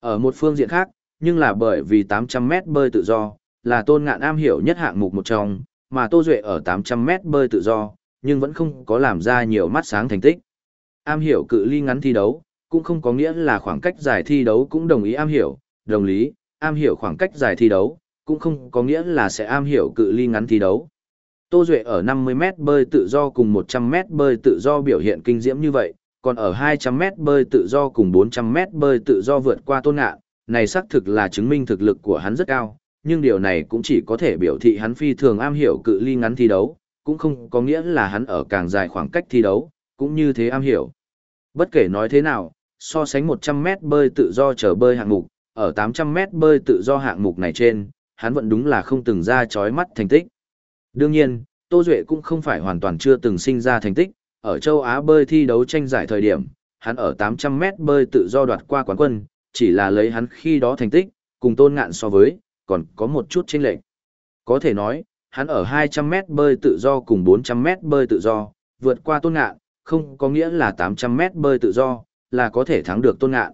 Ở một phương diện khác, nhưng là bởi vì 800m bơi tự do, là tôn ngạn am hiểu nhất hạng mục một trong, mà Tô Duệ ở 800m bơi tự do, nhưng vẫn không có làm ra nhiều mắt sáng thành tích. Am hiểu cự ly ngắn thi đấu, cũng không có nghĩa là khoảng cách dài thi đấu cũng đồng ý am hiểu, đồng lý, am hiểu khoảng cách dài thi đấu, cũng không có nghĩa là sẽ am hiểu cự ly ngắn thi đấu. Tô Duệ ở 50m bơi tự do cùng 100m bơi tự do biểu hiện kinh diễm như vậy, còn ở 200m bơi tự do cùng 400m bơi tự do vượt qua tôn ngạn, này xác thực là chứng minh thực lực của hắn rất cao, nhưng điều này cũng chỉ có thể biểu thị hắn phi thường am hiểu cự ly ngắn thi đấu, cũng không có nghĩa là hắn ở càng dài khoảng cách thi đấu, cũng như thế am hiểu. Bất kể nói thế nào, so sánh 100m bơi tự do trở bơi hạng mục, ở 800m bơi tự do hạng mục này trên, hắn vẫn đúng là không từng ra chói mắt thành tích. Đương nhiên, Tô Duệ cũng không phải hoàn toàn chưa từng sinh ra thành tích, ở châu Á bơi thi đấu tranh giải thời điểm, hắn ở 800m bơi tự do đoạt qua quán quân, chỉ là lấy hắn khi đó thành tích, cùng tôn ngạn so với, còn có một chút chênh lệch. Có thể nói, hắn ở 200m bơi tự do cùng 400m bơi tự do, vượt qua tôn ngạn, không có nghĩa là 800m bơi tự do, là có thể thắng được tôn ngạn.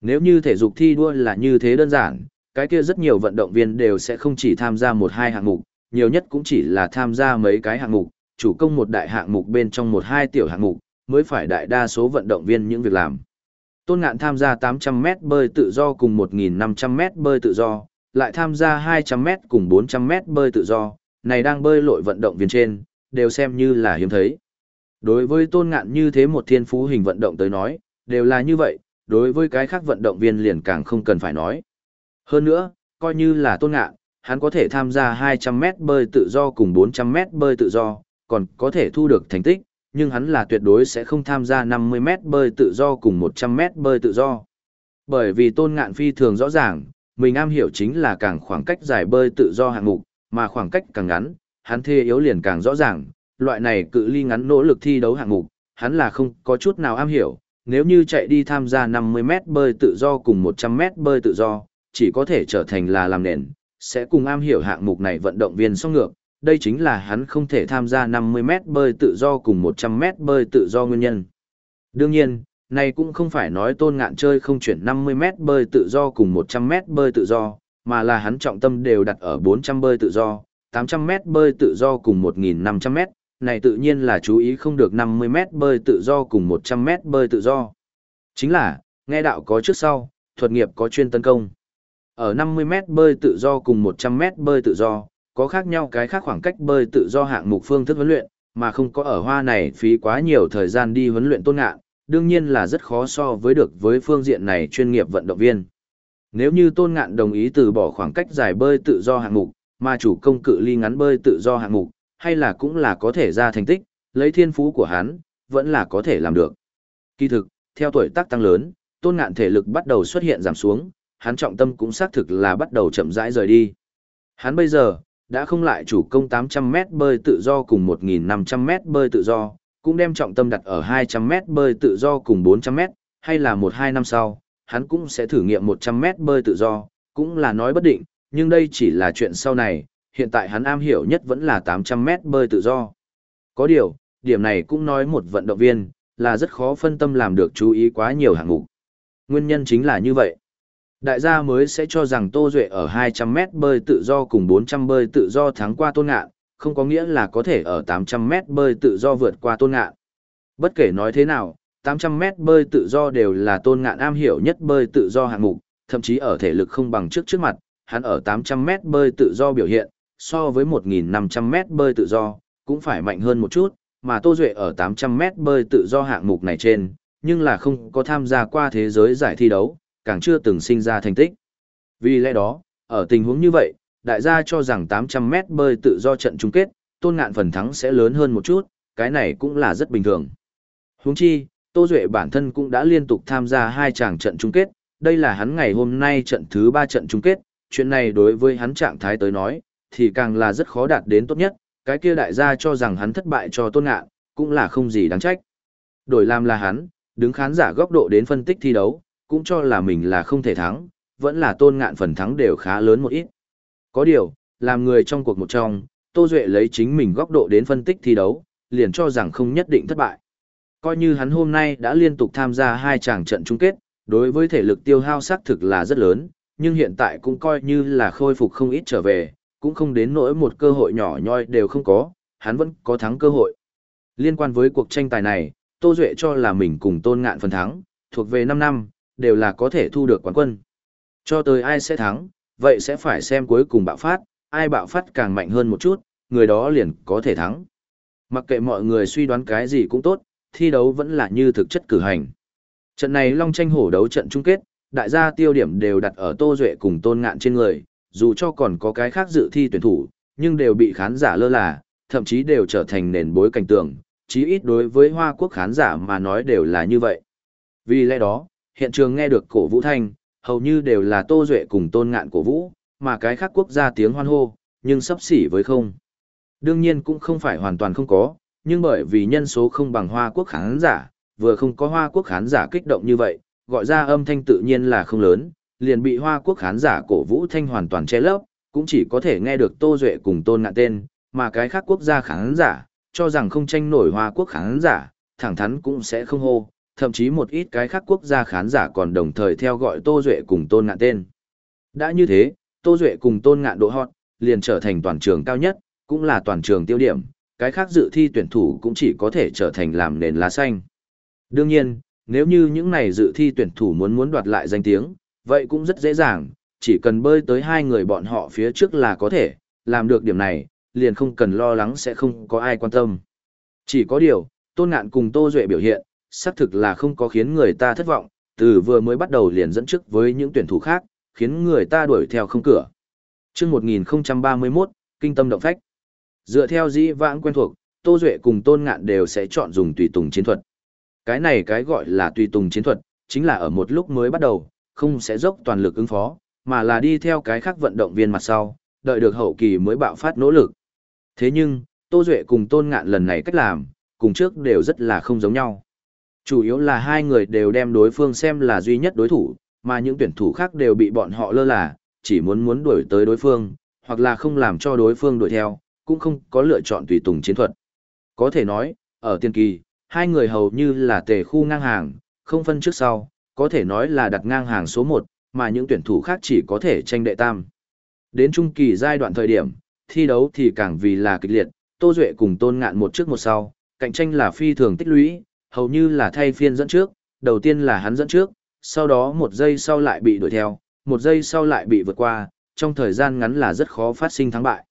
Nếu như thể dục thi đua là như thế đơn giản, cái kia rất nhiều vận động viên đều sẽ không chỉ tham gia một hai hạng mục, nhiều nhất cũng chỉ là tham gia mấy cái hạng mục, chủ công một đại hạng mục bên trong một hai tiểu hạng mục, mới phải đại đa số vận động viên những việc làm. Tôn Ngạn tham gia 800m bơi tự do cùng 1.500m bơi tự do, lại tham gia 200m cùng 400m bơi tự do, này đang bơi lội vận động viên trên, đều xem như là hiếm thấy. Đối với Tôn Ngạn như thế một thiên phú hình vận động tới nói, đều là như vậy, đối với cái khác vận động viên liền càng không cần phải nói. Hơn nữa, coi như là Tôn Ngạn, hắn có thể tham gia 200m bơi tự do cùng 400m bơi tự do, còn có thể thu được thành tích, nhưng hắn là tuyệt đối sẽ không tham gia 50m bơi tự do cùng 100m bơi tự do. Bởi vì tôn ngạn phi thường rõ ràng, mình am hiểu chính là càng khoảng cách dài bơi tự do hạng mục, mà khoảng cách càng ngắn, hắn thê yếu liền càng rõ ràng, loại này cự ly ngắn nỗ lực thi đấu hạng mục, hắn là không có chút nào am hiểu, nếu như chạy đi tham gia 50m bơi tự do cùng 100m bơi tự do, chỉ có thể trở thành là làm nền, sẽ cùng am hiểu hạng mục này vận động viên song ngược, đây chính là hắn không thể tham gia 50m bơi tự do cùng 100m bơi tự do nguyên nhân. Đương nhiên, này cũng không phải nói tôn ngạn chơi không chuyển 50m bơi tự do cùng 100m bơi tự do, mà là hắn trọng tâm đều đặt ở 400 bơi tự do, 800m bơi tự do cùng 1.500m, này tự nhiên là chú ý không được 50m bơi tự do cùng 100m bơi tự do. Chính là, nghe đạo có trước sau, thuật nghiệp có chuyên tấn công. Ở 50m bơi tự do cùng 100m bơi tự do, có khác nhau cái khác khoảng cách bơi tự do hạng mục phương thức huấn luyện, mà không có ở hoa này phí quá nhiều thời gian đi huấn luyện tôn ngạn, đương nhiên là rất khó so với được với phương diện này chuyên nghiệp vận động viên. Nếu như tôn ngạn đồng ý từ bỏ khoảng cách dài bơi tự do hạng mục, mà chủ công cự ly ngắn bơi tự do hạng mục, hay là cũng là có thể ra thành tích, lấy thiên phú của hắn, vẫn là có thể làm được. Kỳ thực, theo tuổi tác tăng lớn, tôn ngạn thể lực bắt đầu xuất hiện giảm xuống, hắn trọng tâm cũng xác thực là bắt đầu chậm rãi rời đi. Hắn bây giờ, đã không lại chủ công 800m bơi tự do cùng 1.500m bơi tự do, cũng đem trọng tâm đặt ở 200m bơi tự do cùng 400m, hay là 1-2 năm sau, hắn cũng sẽ thử nghiệm 100m bơi tự do, cũng là nói bất định, nhưng đây chỉ là chuyện sau này, hiện tại hắn am hiểu nhất vẫn là 800m bơi tự do. Có điều, điểm này cũng nói một vận động viên, là rất khó phân tâm làm được chú ý quá nhiều hạng mục. Nguyên nhân chính là như vậy. Đại gia mới sẽ cho rằng Tô Duệ ở 200m bơi tự do cùng 400 bơi tự do thắng qua tôn ngạn, không có nghĩa là có thể ở 800m bơi tự do vượt qua tôn ngạn. Bất kể nói thế nào, 800m bơi tự do đều là tôn ngạn am hiểu nhất bơi tự do hạng mục, thậm chí ở thể lực không bằng trước trước mặt, hắn ở 800m bơi tự do biểu hiện, so với 1.500m bơi tự do, cũng phải mạnh hơn một chút, mà Tô Duệ ở 800m bơi tự do hạng mục này trên, nhưng là không có tham gia qua thế giới giải thi đấu, càng chưa từng sinh ra thành tích. Vì lẽ đó, ở tình huống như vậy, đại gia cho rằng 800 mét bơi tự do trận chung kết, tôn ngạn phần thắng sẽ lớn hơn một chút, cái này cũng là rất bình thường. Huống chi, Tô Duệ bản thân cũng đã liên tục tham gia hai chàng trận chung kết, đây là hắn ngày hôm nay trận thứ 3 trận chung kết, chuyện này đối với hắn trạng thái tới nói, thì càng là rất khó đạt đến tốt nhất, cái kia đại gia cho rằng hắn thất bại cho tôn ngạn, cũng là không gì đáng trách. Đổi làm là hắn, đứng khán giả góc độ đến phân tích thi đấu, cũng cho là mình là không thể thắng, vẫn là tôn ngạn phần thắng đều khá lớn một ít. Có điều, làm người trong cuộc một trong, Tô Duệ lấy chính mình góc độ đến phân tích thi đấu, liền cho rằng không nhất định thất bại. Coi như hắn hôm nay đã liên tục tham gia hai chàng trận chung kết, đối với thể lực tiêu hao xác thực là rất lớn, nhưng hiện tại cũng coi như là khôi phục không ít trở về, cũng không đến nỗi một cơ hội nhỏ nhoi đều không có, hắn vẫn có thắng cơ hội. Liên quan với cuộc tranh tài này, Tô Duệ cho là mình cùng tôn ngạn phần thắng, thuộc về 5 năm, đều là có thể thu được quán quân. Cho tới ai sẽ thắng, vậy sẽ phải xem cuối cùng bạo phát, ai bạo phát càng mạnh hơn một chút, người đó liền có thể thắng. Mặc kệ mọi người suy đoán cái gì cũng tốt, thi đấu vẫn là như thực chất cử hành. Trận này long tranh hổ đấu trận chung kết, đại gia tiêu điểm đều đặt ở Tô Duệ cùng Tôn Ngạn trên người, dù cho còn có cái khác dự thi tuyển thủ, nhưng đều bị khán giả lơ là, thậm chí đều trở thành nền bối cảnh tượng, chí ít đối với Hoa Quốc khán giả mà nói đều là như vậy. Vì lẽ đó, hiện trường nghe được cổ vũ thanh, hầu như đều là Tô Duệ cùng tôn ngạn cổ vũ, mà cái khác quốc gia tiếng hoan hô, nhưng sắp xỉ với không. Đương nhiên cũng không phải hoàn toàn không có, nhưng bởi vì nhân số không bằng Hoa Quốc khán giả, vừa không có Hoa Quốc khán giả kích động như vậy, gọi ra âm thanh tự nhiên là không lớn, liền bị Hoa Quốc khán giả cổ vũ thanh hoàn toàn che lấp, cũng chỉ có thể nghe được Tô Duệ cùng Tôn Ngạn tên, mà cái khác quốc gia khán giả, cho rằng không tranh nổi Hoa Quốc khán giả, thẳng thắn cũng sẽ không hô, thậm chí một ít cái khác quốc gia khán giả còn đồng thời theo gọi Tô Duệ cùng Tôn Ngạn tên. Đã như thế, Tô Duệ cùng Tôn Ngạn độ hot, liền trở thành toàn trường cao nhất, cũng là toàn trường tiêu điểm, cái khác dự thi tuyển thủ cũng chỉ có thể trở thành làm nền lá xanh. Đương nhiên, nếu như những này dự thi tuyển thủ muốn muốn đoạt lại danh tiếng, vậy cũng rất dễ dàng, chỉ cần bơi tới hai người bọn họ phía trước là có thể, làm được điểm này, liền không cần lo lắng sẽ không có ai quan tâm. Chỉ có điều, Tôn Ngạn cùng Tô Duệ biểu hiện, xác thực là không có khiến người ta thất vọng, từ vừa mới bắt đầu liền dẫn trước với những tuyển thủ khác, khiến người ta đuổi theo không cửa. Trước 1031, Kinh tâm động phách. Dựa theo dĩ vãng quen thuộc, Tô Duệ cùng Tôn Ngạn đều sẽ chọn dùng tùy tùng chiến thuật. Cái này cái gọi là tùy tùng chiến thuật, chính là ở một lúc mới bắt đầu, không sẽ dốc toàn lực ứng phó, mà là đi theo cái khác vận động viên mặt sau, đợi được hậu kỳ mới bạo phát nỗ lực. Thế nhưng, Tô Duệ cùng Tôn Ngạn lần này cách làm, cùng trước đều rất là không giống nhau. Chủ yếu là hai người đều đem đối phương xem là duy nhất đối thủ, mà những tuyển thủ khác đều bị bọn họ lơ là, chỉ muốn muốn đuổi tới đối phương, hoặc là không làm cho đối phương đuổi theo, cũng không có lựa chọn tùy tùng chiến thuật. Có thể nói, ở tiên kỳ, hai người hầu như là tề khu ngang hàng, không phân trước sau, có thể nói là đặt ngang hàng số 1, mà những tuyển thủ khác chỉ có thể tranh đệ tam. Đến trung kỳ giai đoạn thời điểm, thi đấu thì càng vì là kịch liệt, Tô Duệ cùng Tôn Ngạn một trước một sau, cạnh tranh là phi thường tích lũy, hầu như là thay phiên dẫn trước, đầu tiên là hắn dẫn trước, sau đó một giây sau lại bị đuổi theo, một giây sau lại bị vượt qua, trong thời gian ngắn là rất khó phát sinh thắng bại.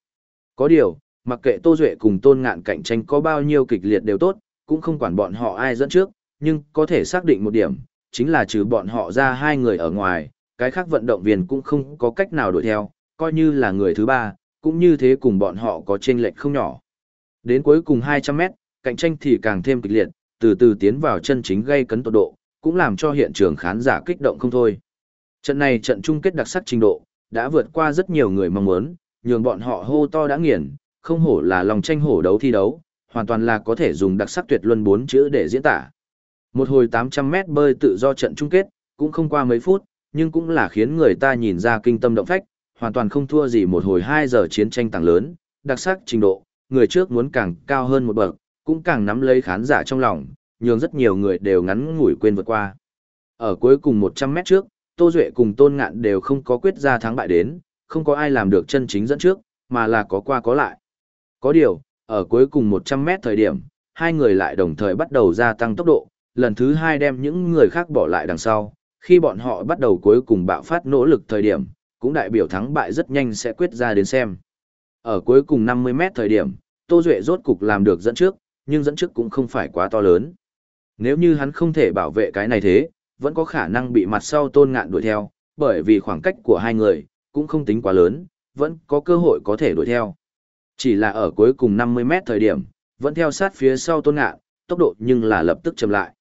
Có điều, mặc kệ Tô Duệ cùng Tôn Ngạn cạnh tranh có bao nhiêu kịch liệt đều tốt, cũng không quản bọn họ ai dẫn trước, nhưng có thể xác định một điểm, chính là trừ bọn họ ra hai người ở ngoài, cái khác vận động viên cũng không có cách nào đuổi theo, coi như là người thứ ba, cũng như thế cùng bọn họ có chênh lệch không nhỏ. Đến cuối cùng 200 mét, cạnh tranh thì càng thêm kịch liệt, từ từ tiến vào chân chính gây cấn tột độ, cũng làm cho hiện trường khán giả kích động không thôi. Trận này trận chung kết đặc sắc trình độ, đã vượt qua rất nhiều người mong muốn, nhường bọn họ hô to đã nghiền, không hổ là lòng tranh hổ đấu thi đấu, hoàn toàn là có thể dùng đặc sắc tuyệt luân bốn chữ để diễn tả. Một hồi 800 mét bơi tự do trận chung kết, cũng không qua mấy phút, nhưng cũng là khiến người ta nhìn ra kinh tâm động phách, hoàn toàn không thua gì một hồi 2 giờ chiến tranh tăng lớn, đặc sắc trình độ, người trước muốn càng cao hơn một bậc, cũng càng nắm lấy khán giả trong lòng, nhường rất nhiều người đều ngắn ngủi quên vượt qua. Ở cuối cùng 100 mét trước, Tô Duệ cùng Tôn Ngạn đều không có quyết ra thắng bại đến, không có ai làm được chân chính dẫn trước, mà là có qua có lại. Có điều, ở cuối cùng 100 mét thời điểm, hai người lại đồng thời bắt đầu gia tăng tốc độ, lần thứ hai đem những người khác bỏ lại đằng sau, khi bọn họ bắt đầu cuối cùng bạo phát nỗ lực thời điểm, cũng đại biểu thắng bại rất nhanh sẽ quyết ra đến xem. Ở cuối cùng 50 mét thời điểm, Tô Duệ rốt cục làm được dẫn trước, nhưng dẫn trước cũng không phải quá to lớn. Nếu như hắn không thể bảo vệ cái này thế, vẫn có khả năng bị mặt sau tôn ngạn đuổi theo, bởi vì khoảng cách của hai người, cũng không tính quá lớn, vẫn có cơ hội có thể đuổi theo. Chỉ là ở cuối cùng 50 mét thời điểm, vẫn theo sát phía sau tôn ngạn, tốc độ nhưng là lập tức chậm lại.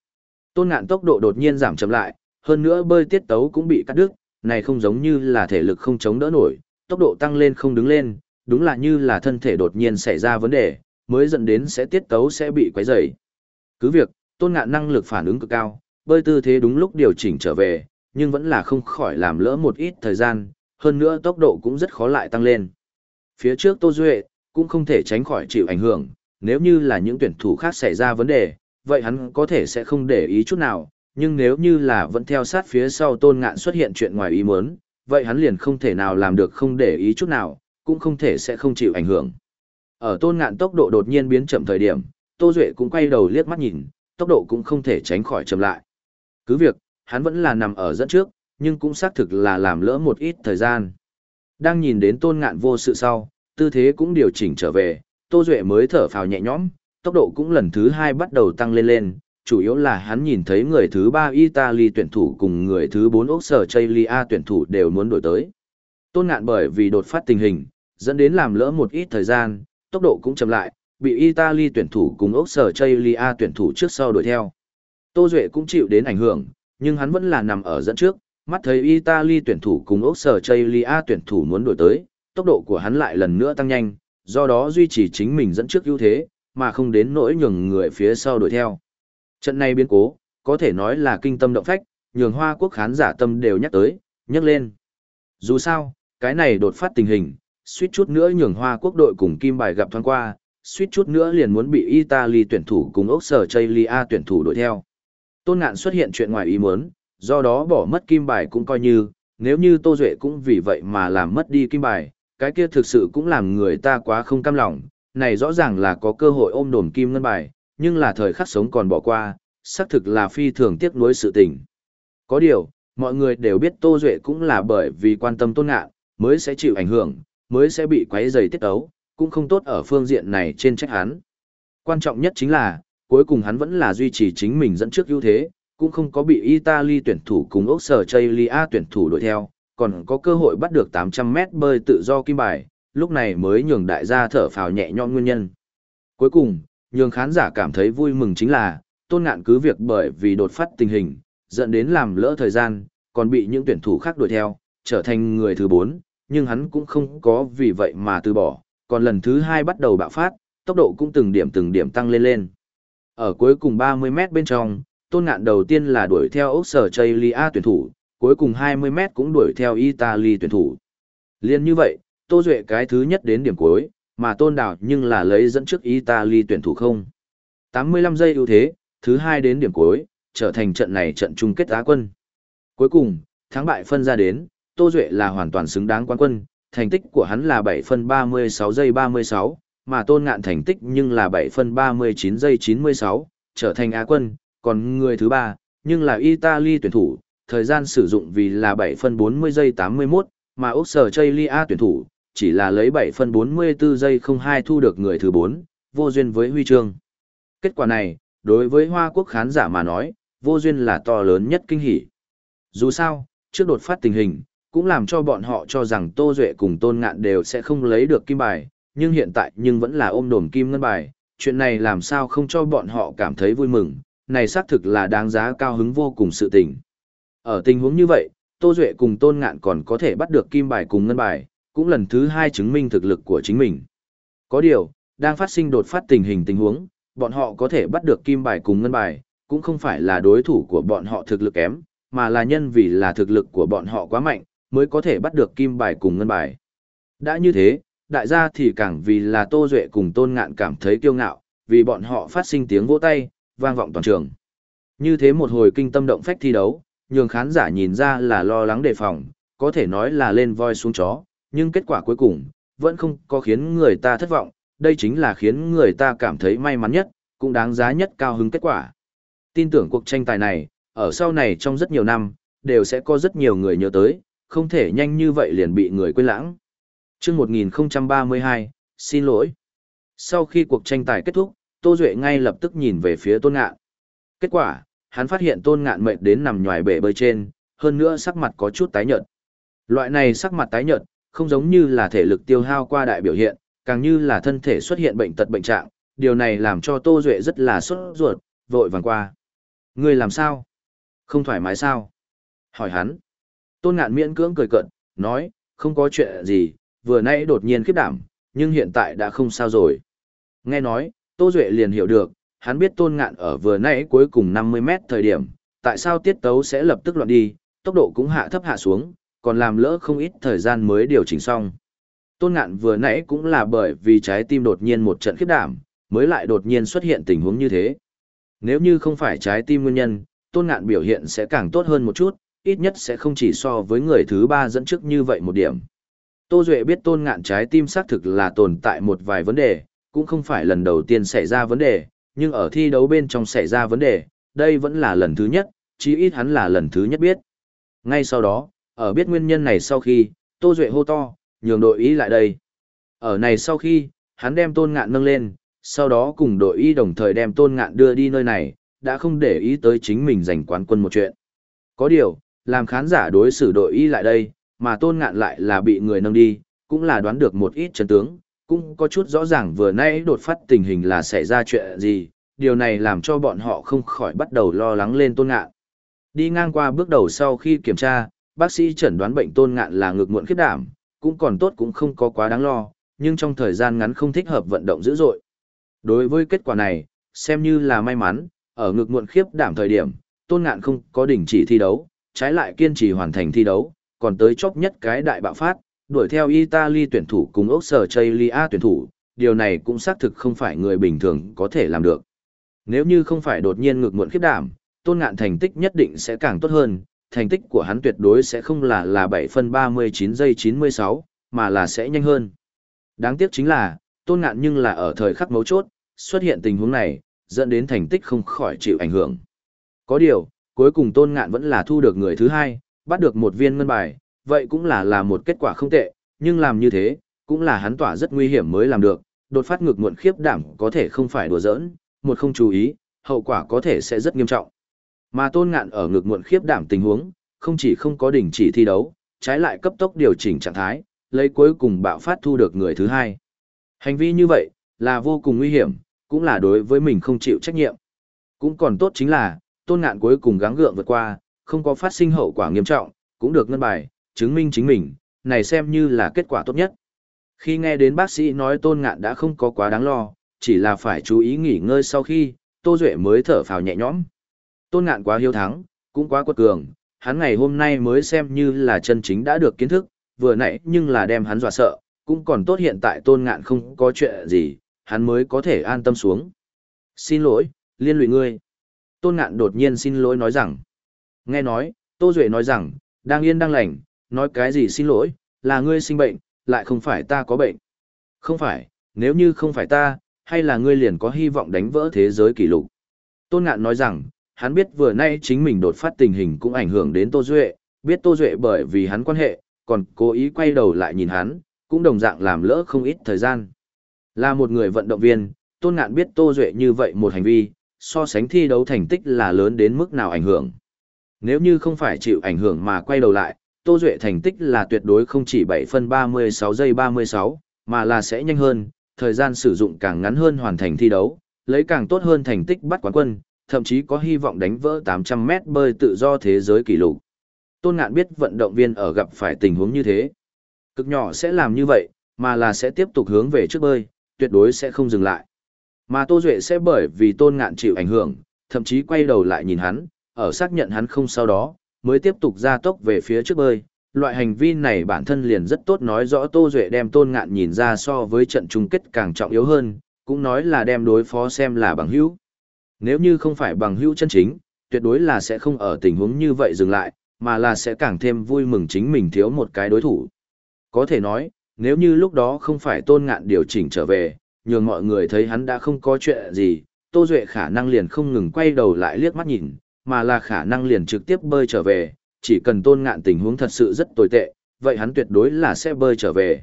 Tôn ngạn tốc độ đột nhiên giảm chậm lại, hơn nữa bơi tiết tấu cũng bị cắt đứt, này không giống như là thể lực không chống đỡ nổi, tốc độ tăng lên không đứng lên, đúng là như là thân thể đột nhiên xảy ra vấn đề, mới dẫn đến sẽ tiết tấu sẽ bị quấy rầy. Cứ việc, tôn ngạn năng lực phản ứng cực cao, bơi tư thế đúng lúc điều chỉnh trở về, nhưng vẫn là không khỏi làm lỡ một ít thời gian, hơn nữa tốc độ cũng rất khó lại tăng lên. Phía trước Tô Duệ, cũng không thể tránh khỏi chịu ảnh hưởng, nếu như là những tuyển thủ khác xảy ra vấn đề, vậy hắn có thể sẽ không để ý chút nào, nhưng nếu như là vẫn theo sát phía sau tôn ngạn xuất hiện chuyện ngoài ý muốn, vậy hắn liền không thể nào làm được không để ý chút nào, cũng không thể sẽ không chịu ảnh hưởng. Ở tôn ngạn tốc độ đột nhiên biến chậm thời điểm, Tô Duệ cũng quay đầu liếc mắt nhìn, tốc độ cũng không thể tránh khỏi chậm lại. Cứ việc, hắn vẫn là nằm ở dẫn trước, nhưng cũng xác thực là làm lỡ một ít thời gian. Đang nhìn đến tôn ngạn vô sự sau, tư thế cũng điều chỉnh trở về, Tô Duệ mới thở phào nhẹ nhõm, tốc độ cũng lần thứ hai bắt đầu tăng lên lên, chủ yếu là hắn nhìn thấy người thứ ba Italy tuyển thủ cùng người thứ bốn Úc Sở Chaylia tuyển thủ đều muốn đổi tới. Tôn ngạn bởi vì đột phát tình hình, dẫn đến làm lỡ một ít thời gian, tốc độ cũng chậm lại, bị Italy tuyển thủ cùng Úc Sở Chaylia tuyển thủ trước sau đuổi theo. Tô Duệ cũng chịu đến ảnh hưởng, nhưng hắn vẫn là nằm ở dẫn trước, mắt thấy Italy tuyển thủ cùng Úc Sở Chaylia tuyển thủ muốn đuổi tới, tốc độ của hắn lại lần nữa tăng nhanh, do đó duy trì chính mình dẫn trước ưu thế, mà không đến nỗi nhường người phía sau đuổi theo. Trận này biến cố, có thể nói là kinh tâm động phách, nhường Hoa Quốc khán giả tâm đều nhắc tới, nhắc lên. Dù sao, cái này đột phát tình hình, suýt chút nữa nhường Hoa Quốc đội cùng Kim Bài gặp thoáng qua, suýt chút nữa liền muốn bị Italy tuyển thủ cùng Ốc Sở Chaylia tuyển thủ đuổi theo. Tôn ngạn xuất hiện chuyện ngoài ý muốn, do đó bỏ mất Kim Bài cũng coi như, nếu như Tô Duệ cũng vì vậy mà làm mất đi Kim Bài, cái kia thực sự cũng làm người ta quá không cam lòng, này rõ ràng là có cơ hội ôm đồm Kim Ngân Bài, nhưng là thời khắc sống còn bỏ qua, xác thực là phi thường tiếc nuối sự tình. Có điều, mọi người đều biết Tô Duệ cũng là bởi vì quan tâm tôn ngạn, mới sẽ chịu ảnh hưởng, mới sẽ bị quấy dày tiết ấu, cũng không tốt ở phương diện này trên trách hắn. Quan trọng nhất chính là, cuối cùng hắn vẫn là duy trì chính mình dẫn trước ưu thế, cũng không có bị Italy tuyển thủ cùng Ốc Sở Chaylia tuyển thủ đuổi theo, còn có cơ hội bắt được 800m bơi tự do kim bài, lúc này mới nhường đại gia thở phào nhẹ nhõm nguyên nhân. Cuối cùng, nhường khán giả cảm thấy vui mừng chính là, tôn ngạn cứ việc bởi vì đột phát tình hình, dẫn đến làm lỡ thời gian, còn bị những tuyển thủ khác đuổi theo, trở thành người thứ 4, nhưng hắn cũng không có vì vậy mà từ bỏ, còn lần thứ hai bắt đầu bạo phát, tốc độ cũng từng điểm từng điểm tăng lên lên. Ở cuối cùng 30 mét bên trong, tôn ngạn đầu tiên là đuổi theo Úc Sở Chaylia tuyển thủ, cuối cùng 20 mét cũng đuổi theo Italy tuyển thủ. Liên như vậy, Tô Duệ cái thứ nhất đến điểm cuối, mà tôn đảo nhưng là lấy dẫn trước Italy tuyển thủ không. 85 giây ưu thế, thứ hai đến điểm cuối, trở thành trận này trận chung kết Á quân. Cuối cùng, thắng bại phân ra đến, Tô Duệ là hoàn toàn xứng đáng quán quân, thành tích của hắn là 7 phân 36 giây 36, mà tôn ngạn thành tích nhưng là 7 phân 39 giây 96, trở thành Á quân, còn người thứ ba, nhưng là Italy tuyển thủ, thời gian sử dụng vì là 7 phân 40 giây 81, mà Úc Sở Chaylia tuyển thủ, chỉ là lấy 7 phân 44 giây 02 thu được người thứ 4, vô duyên với huy chương. Kết quả này, đối với Hoa Quốc khán giả mà nói, vô duyên là to lớn nhất kinh hỉ. Dù sao, trước đột phát tình hình, cũng làm cho bọn họ cho rằng Tô Duệ cùng Tôn Ngạn đều sẽ không lấy được kim bài, nhưng hiện tại nhưng vẫn là ôm đồm kim ngân bài, chuyện này làm sao không cho bọn họ cảm thấy vui mừng, này xác thực là đáng giá cao hứng vô cùng sự tình. Ở tình huống như vậy, Tô Duệ cùng Tôn Ngạn còn có thể bắt được kim bài cùng ngân bài, cũng lần thứ hai chứng minh thực lực của chính mình. Có điều, đang phát sinh đột phát tình hình tình huống, bọn họ có thể bắt được kim bài cùng ngân bài, cũng không phải là đối thủ của bọn họ thực lực kém, mà là nhân vì là thực lực của bọn họ quá mạnh, mới có thể bắt được kim bài cùng ngân bài. Đã như thế, đại gia thì càng vì là Tô Duệ cùng Tôn Ngạn cảm thấy kiêu ngạo, vì bọn họ phát sinh tiếng vỗ tay, vang vọng toàn trường. Như thế một hồi kinh tâm động phách thi đấu, nhường khán giả nhìn ra là lo lắng đề phòng, có thể nói là lên voi xuống chó, nhưng kết quả cuối cùng, vẫn không có khiến người ta thất vọng, đây chính là khiến người ta cảm thấy may mắn nhất, cũng đáng giá nhất cao hứng kết quả. Tin tưởng cuộc tranh tài này, ở sau này trong rất nhiều năm, đều sẽ có rất nhiều người nhớ tới, không thể nhanh như vậy liền bị người quên lãng. Trước 1032, xin lỗi. Sau khi cuộc tranh tài kết thúc, Tô Duệ ngay lập tức nhìn về phía Tôn Ngạn. Kết quả, hắn phát hiện Tôn Ngạn mệt đến nằm nhòi bể bơi trên, hơn nữa sắc mặt có chút tái nhợt. Loại này sắc mặt tái nhợt, không giống như là thể lực tiêu hao qua đại biểu hiện, càng như là thân thể xuất hiện bệnh tật bệnh trạng, điều này làm cho Tô Duệ rất là sốt ruột, vội vàng qua. Người làm sao? Không thoải mái sao? Hỏi hắn. Tôn ngạn miễn cưỡng cười cận, nói, không có chuyện gì, vừa nãy đột nhiên khiếp đảm, nhưng hiện tại đã không sao rồi. Nghe nói, Tô Duệ liền hiểu được, hắn biết tôn ngạn ở vừa nãy cuối cùng 50 mét thời điểm, tại sao tiết tấu sẽ lập tức loạn đi, tốc độ cũng hạ thấp hạ xuống, còn làm lỡ không ít thời gian mới điều chỉnh xong. Tôn ngạn vừa nãy cũng là bởi vì trái tim đột nhiên một trận khiếp đảm, mới lại đột nhiên xuất hiện tình huống như thế. Nếu như không phải trái tim nguyên nhân, tôn ngạn biểu hiện sẽ càng tốt hơn một chút, ít nhất sẽ không chỉ so với người thứ ba dẫn trước như vậy một điểm. Tô Duệ biết tôn ngạn trái tim xác thực là tồn tại một vài vấn đề, cũng không phải lần đầu tiên xảy ra vấn đề, nhưng ở thi đấu bên trong xảy ra vấn đề, đây vẫn là lần thứ nhất, chí ít hắn là lần thứ nhất biết. Ngay sau đó, ở biết nguyên nhân này sau khi, Tô Duệ hô to, nhường đội ý lại đây. Ở này sau khi, hắn đem tôn ngạn nâng lên, sau đó cùng đội y đồng thời đem tôn ngạn đưa đi nơi này, đã không để ý tới chính mình giành quán quân một chuyện. Có điều, làm khán giả đối xử đội y lại đây, mà tôn ngạn lại là bị người nâng đi, cũng là đoán được một ít chân tướng, cũng có chút rõ ràng vừa nãy đột phát tình hình là xảy ra chuyện gì, điều này làm cho bọn họ không khỏi bắt đầu lo lắng lên tôn ngạn. Đi ngang qua bước đầu sau khi kiểm tra, bác sĩ chẩn đoán bệnh tôn ngạn là ngực muộn khiếp đảm, cũng còn tốt cũng không có quá đáng lo, nhưng trong thời gian ngắn không thích hợp vận động dữ dội. Đối với kết quả này, xem như là may mắn, ở ngực muộn khiếp đảm thời điểm, tôn ngạn không có đình chỉ thi đấu, trái lại kiên trì hoàn thành thi đấu, còn tới chốc nhất cái đại bạo phát, đuổi theo Italy tuyển thủ cùng ốc sở Chaylia tuyển thủ, điều này cũng xác thực không phải người bình thường có thể làm được. Nếu như không phải đột nhiên ngược muộn khiếp đảm, tôn ngạn thành tích nhất định sẽ càng tốt hơn, thành tích của hắn tuyệt đối sẽ không là là 7 phân 39 giây 96, mà là sẽ nhanh hơn. Đáng tiếc chính là, tôn ngạn nhưng là ở thời khắc mấu chốt, xuất hiện tình huống này, dẫn đến thành tích không khỏi chịu ảnh hưởng. Có điều, cuối cùng tôn ngạn vẫn là thu được người thứ hai, bắt được một viên ngân bài, vậy cũng là là một kết quả không tệ, nhưng làm như thế, cũng là hắn tỏa rất nguy hiểm mới làm được, đột phát ngược muộn khiếp đảm có thể không phải đùa giỡn, một không chú ý, hậu quả có thể sẽ rất nghiêm trọng. Mà tôn ngạn ở ngược muộn khiếp đảm tình huống, không chỉ không có đình chỉ thi đấu, trái lại cấp tốc điều chỉnh trạng thái, lấy cuối cùng bạo phát thu được người thứ hai. Hành vi như vậy, là vô cùng nguy hiểm, cũng là đối với mình không chịu trách nhiệm. Cũng còn tốt chính là, tôn ngạn cuối cùng gắng gượng vượt qua, không có phát sinh hậu quả nghiêm trọng, cũng được ngân bài, chứng minh chính mình, này xem như là kết quả tốt nhất. Khi nghe đến bác sĩ nói tôn ngạn đã không có quá đáng lo, chỉ là phải chú ý nghỉ ngơi sau khi, Tô Duệ mới thở phào nhẹ nhõm. Tôn ngạn quá hiếu thắng, cũng quá quật cường, hắn ngày hôm nay mới xem như là chân chính đã được kiến thức, vừa nãy nhưng là đem hắn dọa sợ, cũng còn tốt hiện tại tôn ngạn không có chuyện gì, hắn mới có thể an tâm xuống. Xin lỗi, liên lụy ngươi. Tôn ngạn đột nhiên xin lỗi nói rằng. Nghe nói, Tô Duệ nói rằng, đang yên đang lành, nói cái gì xin lỗi, là ngươi sinh bệnh, lại không phải ta có bệnh. Không phải, nếu như không phải ta, hay là ngươi liền có hy vọng đánh vỡ thế giới kỷ lục. Tôn ngạn nói rằng, hắn biết vừa nay chính mình đột phát tình hình cũng ảnh hưởng đến Tô Duệ, biết Tô Duệ bởi vì hắn quan hệ, còn cố ý quay đầu lại nhìn hắn, cũng đồng dạng làm lỡ không ít thời gian. Là một người vận động viên, Tôn Ngạn biết Tô Duệ như vậy một hành vi, so sánh thi đấu thành tích là lớn đến mức nào ảnh hưởng. Nếu như không phải chịu ảnh hưởng mà quay đầu lại, Tô Duệ thành tích là tuyệt đối không chỉ 7 phân 36 giây 36, mà là sẽ nhanh hơn, thời gian sử dụng càng ngắn hơn hoàn thành thi đấu, lấy càng tốt hơn thành tích bắt quán quân, thậm chí có hy vọng đánh vỡ 800 mét bơi tự do thế giới kỷ lục. Tôn Ngạn biết vận động viên ở gặp phải tình huống như thế. Cực nhỏ sẽ làm như vậy, mà là sẽ tiếp tục hướng về trước bơi, tuyệt đối sẽ không dừng lại. Mà Tô Duệ sẽ bởi vì Tôn Ngạn chịu ảnh hưởng, thậm chí quay đầu lại nhìn hắn, ở xác nhận hắn không sau đó, mới tiếp tục ra tốc về phía trước bơi. Loại hành vi này bản thân liền rất tốt nói rõ Tô Duệ đem Tôn Ngạn nhìn ra so với trận chung kết càng trọng yếu hơn, cũng nói là đem đối phó xem là bằng hữu. Nếu như không phải bằng hữu chân chính, tuyệt đối là sẽ không ở tình huống như vậy dừng lại, mà là sẽ càng thêm vui mừng chính mình thiếu một cái đối thủ. Có thể nói, nếu như lúc đó không phải tôn ngạn điều chỉnh trở về, nhường mọi người thấy hắn đã không có chuyện gì, Tô Duệ khả năng liền không ngừng quay đầu lại liếc mắt nhìn, mà là khả năng liền trực tiếp bơi trở về, chỉ cần tôn ngạn tình huống thật sự rất tồi tệ, vậy hắn tuyệt đối là sẽ bơi trở về.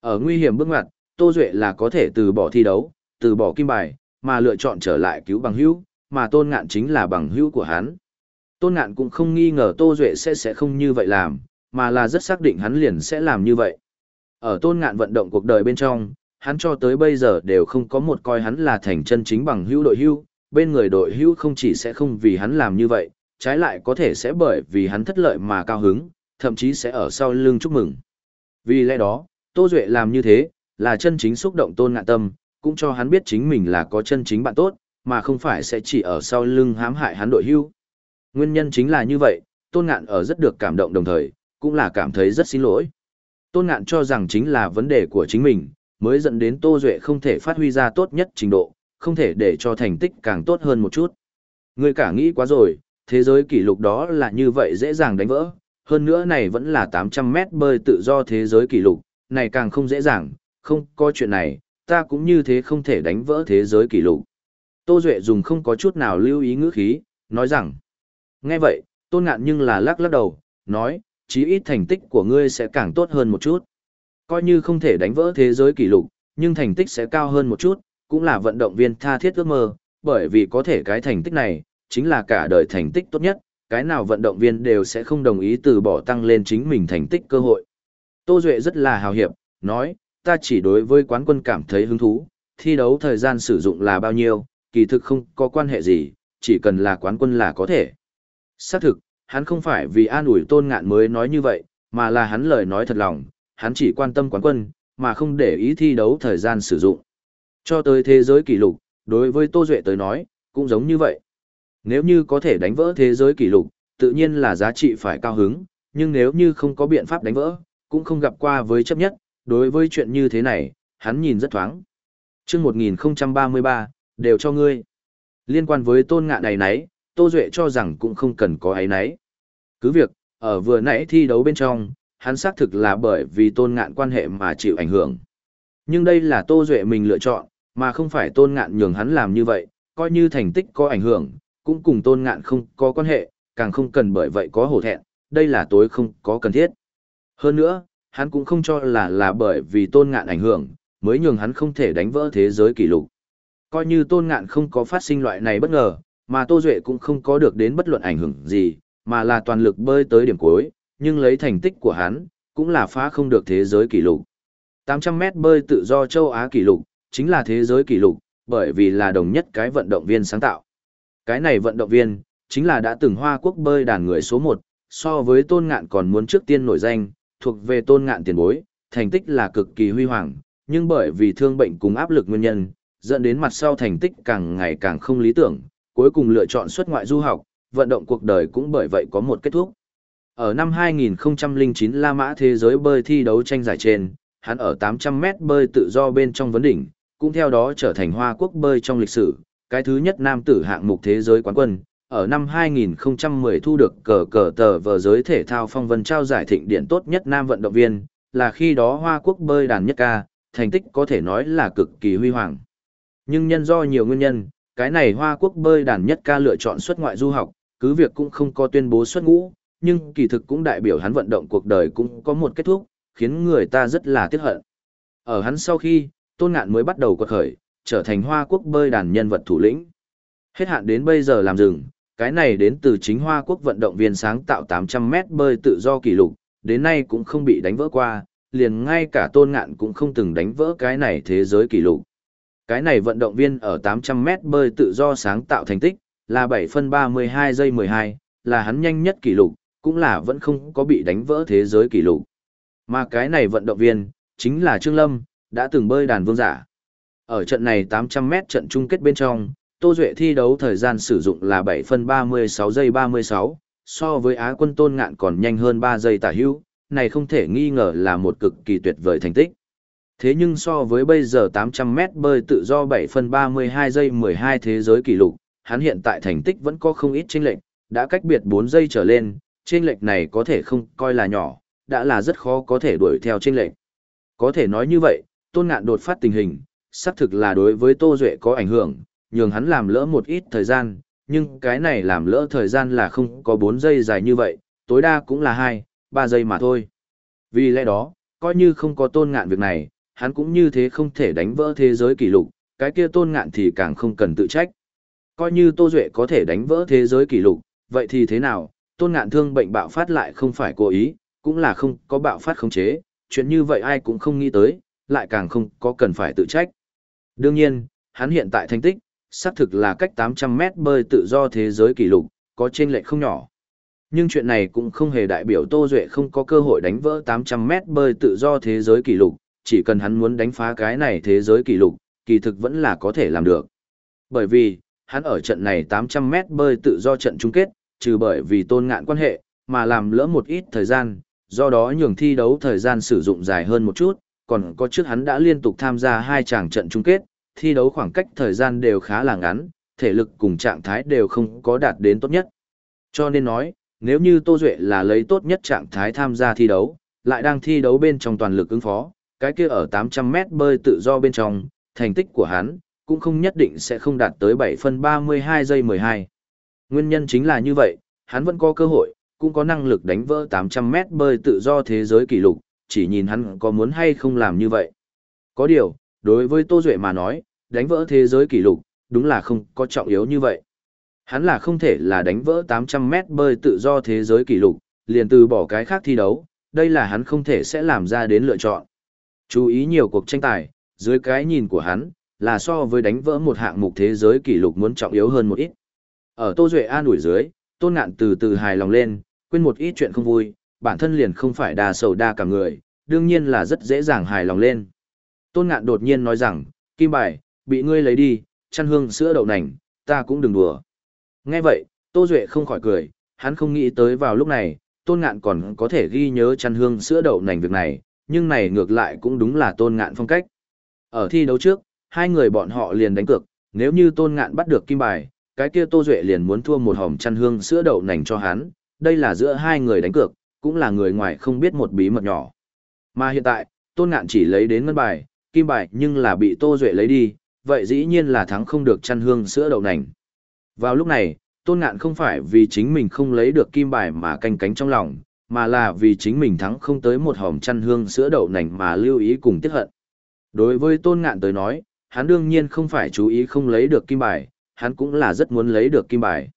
Ở nguy hiểm bước ngoặt, Tô Duệ là có thể từ bỏ thi đấu, từ bỏ kim bài, mà lựa chọn trở lại cứu bằng hữu, mà tôn ngạn chính là bằng hữu của hắn. Tôn ngạn cũng không nghi ngờ Tô Duệ sẽ sẽ không như vậy làm, mà là rất xác định hắn liền sẽ làm như vậy. Ở tôn ngạn vận động cuộc đời bên trong, hắn cho tới bây giờ đều không có một coi hắn là thành chân chính bằng hữu đội hữu, bên người đội hữu không chỉ sẽ không vì hắn làm như vậy, trái lại có thể sẽ bởi vì hắn thất lợi mà cao hứng, thậm chí sẽ ở sau lưng chúc mừng. Vì lẽ đó, Tô Duệ làm như thế, là chân chính xúc động tôn ngạn tâm, cũng cho hắn biết chính mình là có chân chính bạn tốt, mà không phải sẽ chỉ ở sau lưng hãm hại hắn đội hưu. Nguyên nhân chính là như vậy, tôn ngạn ở rất được cảm động đồng thời, cũng là cảm thấy rất xin lỗi. Tôn ngạn cho rằng chính là vấn đề của chính mình, mới dẫn đến Tô Duệ không thể phát huy ra tốt nhất trình độ, không thể để cho thành tích càng tốt hơn một chút. Người cả nghĩ quá rồi, thế giới kỷ lục đó là như vậy dễ dàng đánh vỡ, hơn nữa này vẫn là 800 mét bơi tự do thế giới kỷ lục, này càng không dễ dàng, không có chuyện này, ta cũng như thế không thể đánh vỡ thế giới kỷ lục. Tô Duệ dùng không có chút nào lưu ý ngữ khí, nói rằng, nghe vậy, tôn ngạn nhưng là lắc lắc đầu, nói, chí ít thành tích của ngươi sẽ càng tốt hơn một chút. Coi như không thể đánh vỡ thế giới kỷ lục, nhưng thành tích sẽ cao hơn một chút, cũng là vận động viên tha thiết ước mơ, bởi vì có thể cái thành tích này, chính là cả đời thành tích tốt nhất, cái nào vận động viên đều sẽ không đồng ý từ bỏ tăng lên chính mình thành tích cơ hội. Tô Duệ rất là hào hiệp, nói, ta chỉ đối với quán quân cảm thấy hứng thú, thi đấu thời gian sử dụng là bao nhiêu, kỳ thực không có quan hệ gì, chỉ cần là quán quân là có thể. Xác thực, hắn không phải vì an ủi tôn ngạn mới nói như vậy, mà là hắn lời nói thật lòng, hắn chỉ quan tâm quán quân, mà không để ý thi đấu thời gian sử dụng. Cho tới thế giới kỷ lục, đối với Tô Duệ tới nói, cũng giống như vậy. Nếu như có thể đánh vỡ thế giới kỷ lục, tự nhiên là giá trị phải cao hứng, nhưng nếu như không có biện pháp đánh vỡ, cũng không gặp qua với chấp nhất, đối với chuyện như thế này, hắn nhìn rất thoáng. chương 1033, đều cho ngươi. Liên quan với tôn ngạ này nấy, Tô Duệ cho rằng cũng không cần có ấy nấy. Cứ việc, ở vừa nãy thi đấu bên trong, hắn xác thực là bởi vì tôn ngạn quan hệ mà chịu ảnh hưởng. Nhưng đây là Tô Duệ mình lựa chọn, mà không phải tôn ngạn nhường hắn làm như vậy, coi như thành tích có ảnh hưởng, cũng cùng tôn ngạn không có quan hệ, càng không cần bởi vậy có hổ thẹn, đây là tối không có cần thiết. Hơn nữa, hắn cũng không cho là là bởi vì tôn ngạn ảnh hưởng, mới nhường hắn không thể đánh vỡ thế giới kỷ lục. Coi như tôn ngạn không có phát sinh loại này bất ngờ, mà Tô Duệ cũng không có được đến bất luận ảnh hưởng gì, mà là toàn lực bơi tới điểm cuối, nhưng lấy thành tích của hắn, cũng là phá không được thế giới kỷ lục. 800m bơi tự do châu Á kỷ lục, chính là thế giới kỷ lục, bởi vì là đồng nhất cái vận động viên sáng tạo. Cái này vận động viên, chính là đã từng hoa quốc bơi đàn người số 1, so với tôn ngạn còn muốn trước tiên nổi danh, thuộc về tôn ngạn tiền bối, thành tích là cực kỳ huy hoàng, nhưng bởi vì thương bệnh cùng áp lực nguyên nhân, dẫn đến mặt sau thành tích càng ngày càng không lý tưởng, cuối cùng lựa chọn xuất ngoại du học, vận động cuộc đời cũng bởi vậy có một kết thúc. Ở năm 2009 La Mã Thế giới bơi thi đấu tranh giải trên, hắn ở 800m bơi tự do bên trong vấn đỉnh, cũng theo đó trở thành Hoa Quốc bơi trong lịch sử, cái thứ nhất nam tử hạng mục thế giới quán quân. Ở năm 2010 thu được cờ cờ tờ vờ giới thể thao phong vân trao giải thịnh điện tốt nhất nam vận động viên, là khi đó Hoa Quốc bơi đàn nhất ca, thành tích có thể nói là cực kỳ huy hoàng. Nhưng nhân do nhiều nguyên nhân, cái này Hoa Quốc bơi đàn nhất ca lựa chọn xuất ngoại du học, cứ việc cũng không có tuyên bố xuất ngũ, nhưng kỳ thực cũng đại biểu hắn vận động cuộc đời cũng có một kết thúc, khiến người ta rất là tiếc hận. Ở hắn sau khi, Tôn Ngạn mới bắt đầu quật khởi, trở thành Hoa Quốc bơi đàn nhân vật thủ lĩnh. Hết hạn đến bây giờ làm dừng, cái này đến từ chính Hoa Quốc vận động viên sáng tạo 800 mét bơi tự do kỷ lục, đến nay cũng không bị đánh vỡ qua, liền ngay cả Tôn Ngạn cũng không từng đánh vỡ cái này thế giới kỷ lục. Cái này vận động viên ở 800 mét bơi tự do sáng tạo thành tích, là 7 phân 32 giây 12, là hắn nhanh nhất kỷ lục, cũng là vẫn không có bị đánh vỡ thế giới kỷ lục. Mà cái này vận động viên, chính là Trương Lâm, đã từng bơi đàn vương giả. Ở trận này 800m trận chung kết bên trong, Tô Duệ thi đấu thời gian sử dụng là 7 phân 36 giây 36, so với Á quân Tôn Ngạn còn nhanh hơn 3 giây tả hữu, này không thể nghi ngờ là một cực kỳ tuyệt vời thành tích. Thế nhưng so với bây giờ 800m bơi tự do 7 phân 32 giây 12 thế giới kỷ lục, hắn hiện tại thành tích vẫn có không ít chênh lệch, đã cách biệt 4 giây trở lên, chênh lệch này có thể không coi là nhỏ, đã là rất khó có thể đuổi theo chênh lệch. Có thể nói như vậy, Tôn Ngạn đột phát tình hình, xác thực là đối với Tô Duệ có ảnh hưởng, nhường hắn làm lỡ một ít thời gian, nhưng cái này làm lỡ thời gian là không có 4 giây dài như vậy, tối đa cũng là 2, 3 giây mà thôi. Vì lẽ đó, coi như không có Tôn Ngạn việc này, hắn cũng như thế không thể đánh vỡ thế giới kỷ lục, cái kia Tôn Ngạn thì càng không cần tự trách. Coi như Tô Duệ có thể đánh vỡ thế giới kỷ lục, vậy thì thế nào, Tôn Ngạn thương bệnh bạo phát lại không phải cố ý, cũng là không có bạo phát khống chế, chuyện như vậy ai cũng không nghĩ tới, lại càng không có cần phải tự trách. Đương nhiên, hắn hiện tại thành tích, xác thực là cách 800 mét bơi tự do thế giới kỷ lục, có trên lệch không nhỏ. Nhưng chuyện này cũng không hề đại biểu Tô Duệ không có cơ hội đánh vỡ 800 mét bơi tự do thế giới kỷ lục, chỉ cần hắn muốn đánh phá cái này thế giới kỷ lục, kỳ thực vẫn là có thể làm được. Bởi vì, hắn ở trận này 800 mét bơi tự do trận chung kết, trừ bởi vì tôn ngạn quan hệ, mà làm lỡ một ít thời gian, do đó nhường thi đấu thời gian sử dụng dài hơn một chút, còn có trước hắn đã liên tục tham gia hai chàng trận chung kết, thi đấu khoảng cách thời gian đều khá là ngắn, thể lực cùng trạng thái đều không có đạt đến tốt nhất. Cho nên nói, nếu như Tô Duệ là lấy tốt nhất trạng thái tham gia thi đấu, lại đang thi đấu bên trong toàn lực ứng phó, cái kia ở 800m bơi tự do bên trong, thành tích của hắn, cũng không nhất định sẽ không đạt tới 7 phân 32 giây 12. Nguyên nhân chính là như vậy, hắn vẫn có cơ hội, cũng có năng lực đánh vỡ 800 mét bơi tự do thế giới kỷ lục, chỉ nhìn hắn có muốn hay không làm như vậy. Có điều, đối với Tô Duệ mà nói, đánh vỡ thế giới kỷ lục, đúng là không có trọng yếu như vậy. Hắn là không thể là đánh vỡ 800 mét bơi tự do thế giới kỷ lục, liền từ bỏ cái khác thi đấu, đây là hắn không thể sẽ làm ra đến lựa chọn. Chú ý nhiều cuộc tranh tài, dưới cái nhìn của hắn, là so với đánh vỡ một hạng mục thế giới kỷ lục muốn trọng yếu hơn một ít. Ở Tô Duệ an ủi dưới, Tôn Ngạn từ từ hài lòng lên, quên một ít chuyện không vui, bản thân liền không phải đa sầu đa cả người, đương nhiên là rất dễ dàng hài lòng lên. Tôn Ngạn đột nhiên nói rằng, Kim Bài, bị ngươi lấy đi, chăn hương sữa đậu nành, ta cũng đừng đùa. Nghe vậy, Tô Duệ không khỏi cười, hắn không nghĩ tới vào lúc này, tôn ngạn còn có thể ghi nhớ chăn hương sữa đậu nành việc này, nhưng này ngược lại cũng đúng là tôn ngạn phong cách. Ở thi đấu trước, hai người bọn họ liền đánh cược, nếu như tôn ngạn bắt được kim bài, cái kia Tô Duệ liền muốn thua một hòm chăn hương sữa đậu nành cho hắn, đây là giữa hai người đánh cược, cũng là người ngoài không biết một bí mật nhỏ. Mà hiện tại, tôn ngạn chỉ lấy đến ngân bài, kim bài nhưng là bị Tô Duệ lấy đi, vậy dĩ nhiên là thắng không được chăn hương sữa đậu nành. Vào lúc này, tôn ngạn không phải vì chính mình không lấy được kim bài mà canh cánh trong lòng, mà là vì chính mình thắng không tới một hòm chăn hương sữa đậu nành mà lưu ý cùng tiếc hận. Đối với tôn ngạn tới nói, hắn đương nhiên không phải chú ý không lấy được kim bài, hắn cũng là rất muốn lấy được kim bài.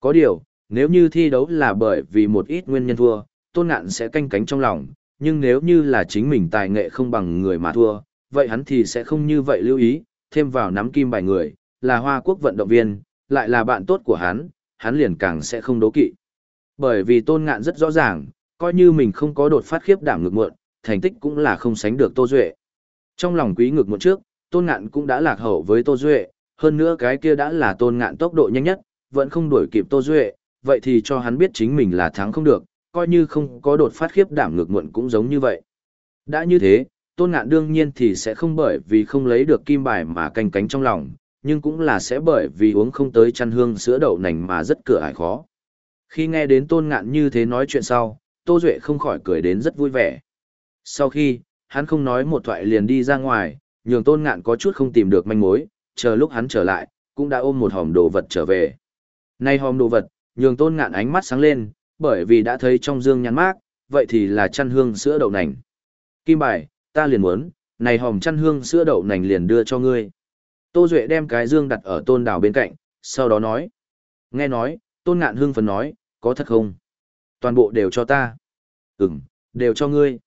Có điều, nếu như thi đấu là bởi vì một ít nguyên nhân thua, tôn ngạn sẽ canh cánh trong lòng, nhưng nếu như là chính mình tài nghệ không bằng người mà thua, vậy hắn thì sẽ không như vậy lưu ý, thêm vào nắm kim bài người, là Hoa Quốc vận động viên, lại là bạn tốt của hắn, hắn liền càng sẽ không đố kỵ. Bởi vì tôn ngạn rất rõ ràng, coi như mình không có đột phát khiếp đảm ngược muộn, thành tích cũng là không sánh được Tô Duệ. Trong lòng quý ngược muộn trước, tôn ngạn cũng đã lạc hậu với Tô Duệ, hơn nữa cái kia đã là tôn ngạn tốc độ nhanh nhất, vẫn không đuổi kịp Tô Duệ, vậy thì cho hắn biết chính mình là thắng không được, coi như không có đột phát khiếp đảm ngược muộn cũng giống như vậy. Đã như thế, tôn ngạn đương nhiên thì sẽ không bởi vì không lấy được kim bài mà canh cánh trong lòng, nhưng cũng là sẽ bởi vì uống không tới chăn hương sữa đậu nành mà rất cửa ải khó. Khi nghe đến tôn ngạn như thế nói chuyện sau, Tô Duệ không khỏi cười đến rất vui vẻ. Sau khi, hắn không nói một thoại liền đi ra ngoài, nhường tôn ngạn có chút không tìm được manh mối, chờ lúc hắn trở lại, cũng đã ôm một hòm đồ vật trở về. Nay hòm đồ vật, nhường tôn ngạn ánh mắt sáng lên, bởi vì đã thấy trong dương nhắn mát, vậy thì là chăn hương sữa đậu nành. Kim bài, ta liền muốn, này hòm chăn hương sữa đậu nành liền đưa cho ngươi. Tô Duệ đem cái dương đặt ở tôn đảo bên cạnh, sau đó nói. Nghe nói, tôn ngạn hương phấn nói, có thật không? Toàn bộ đều cho ta. Ừm, đều cho ngươi.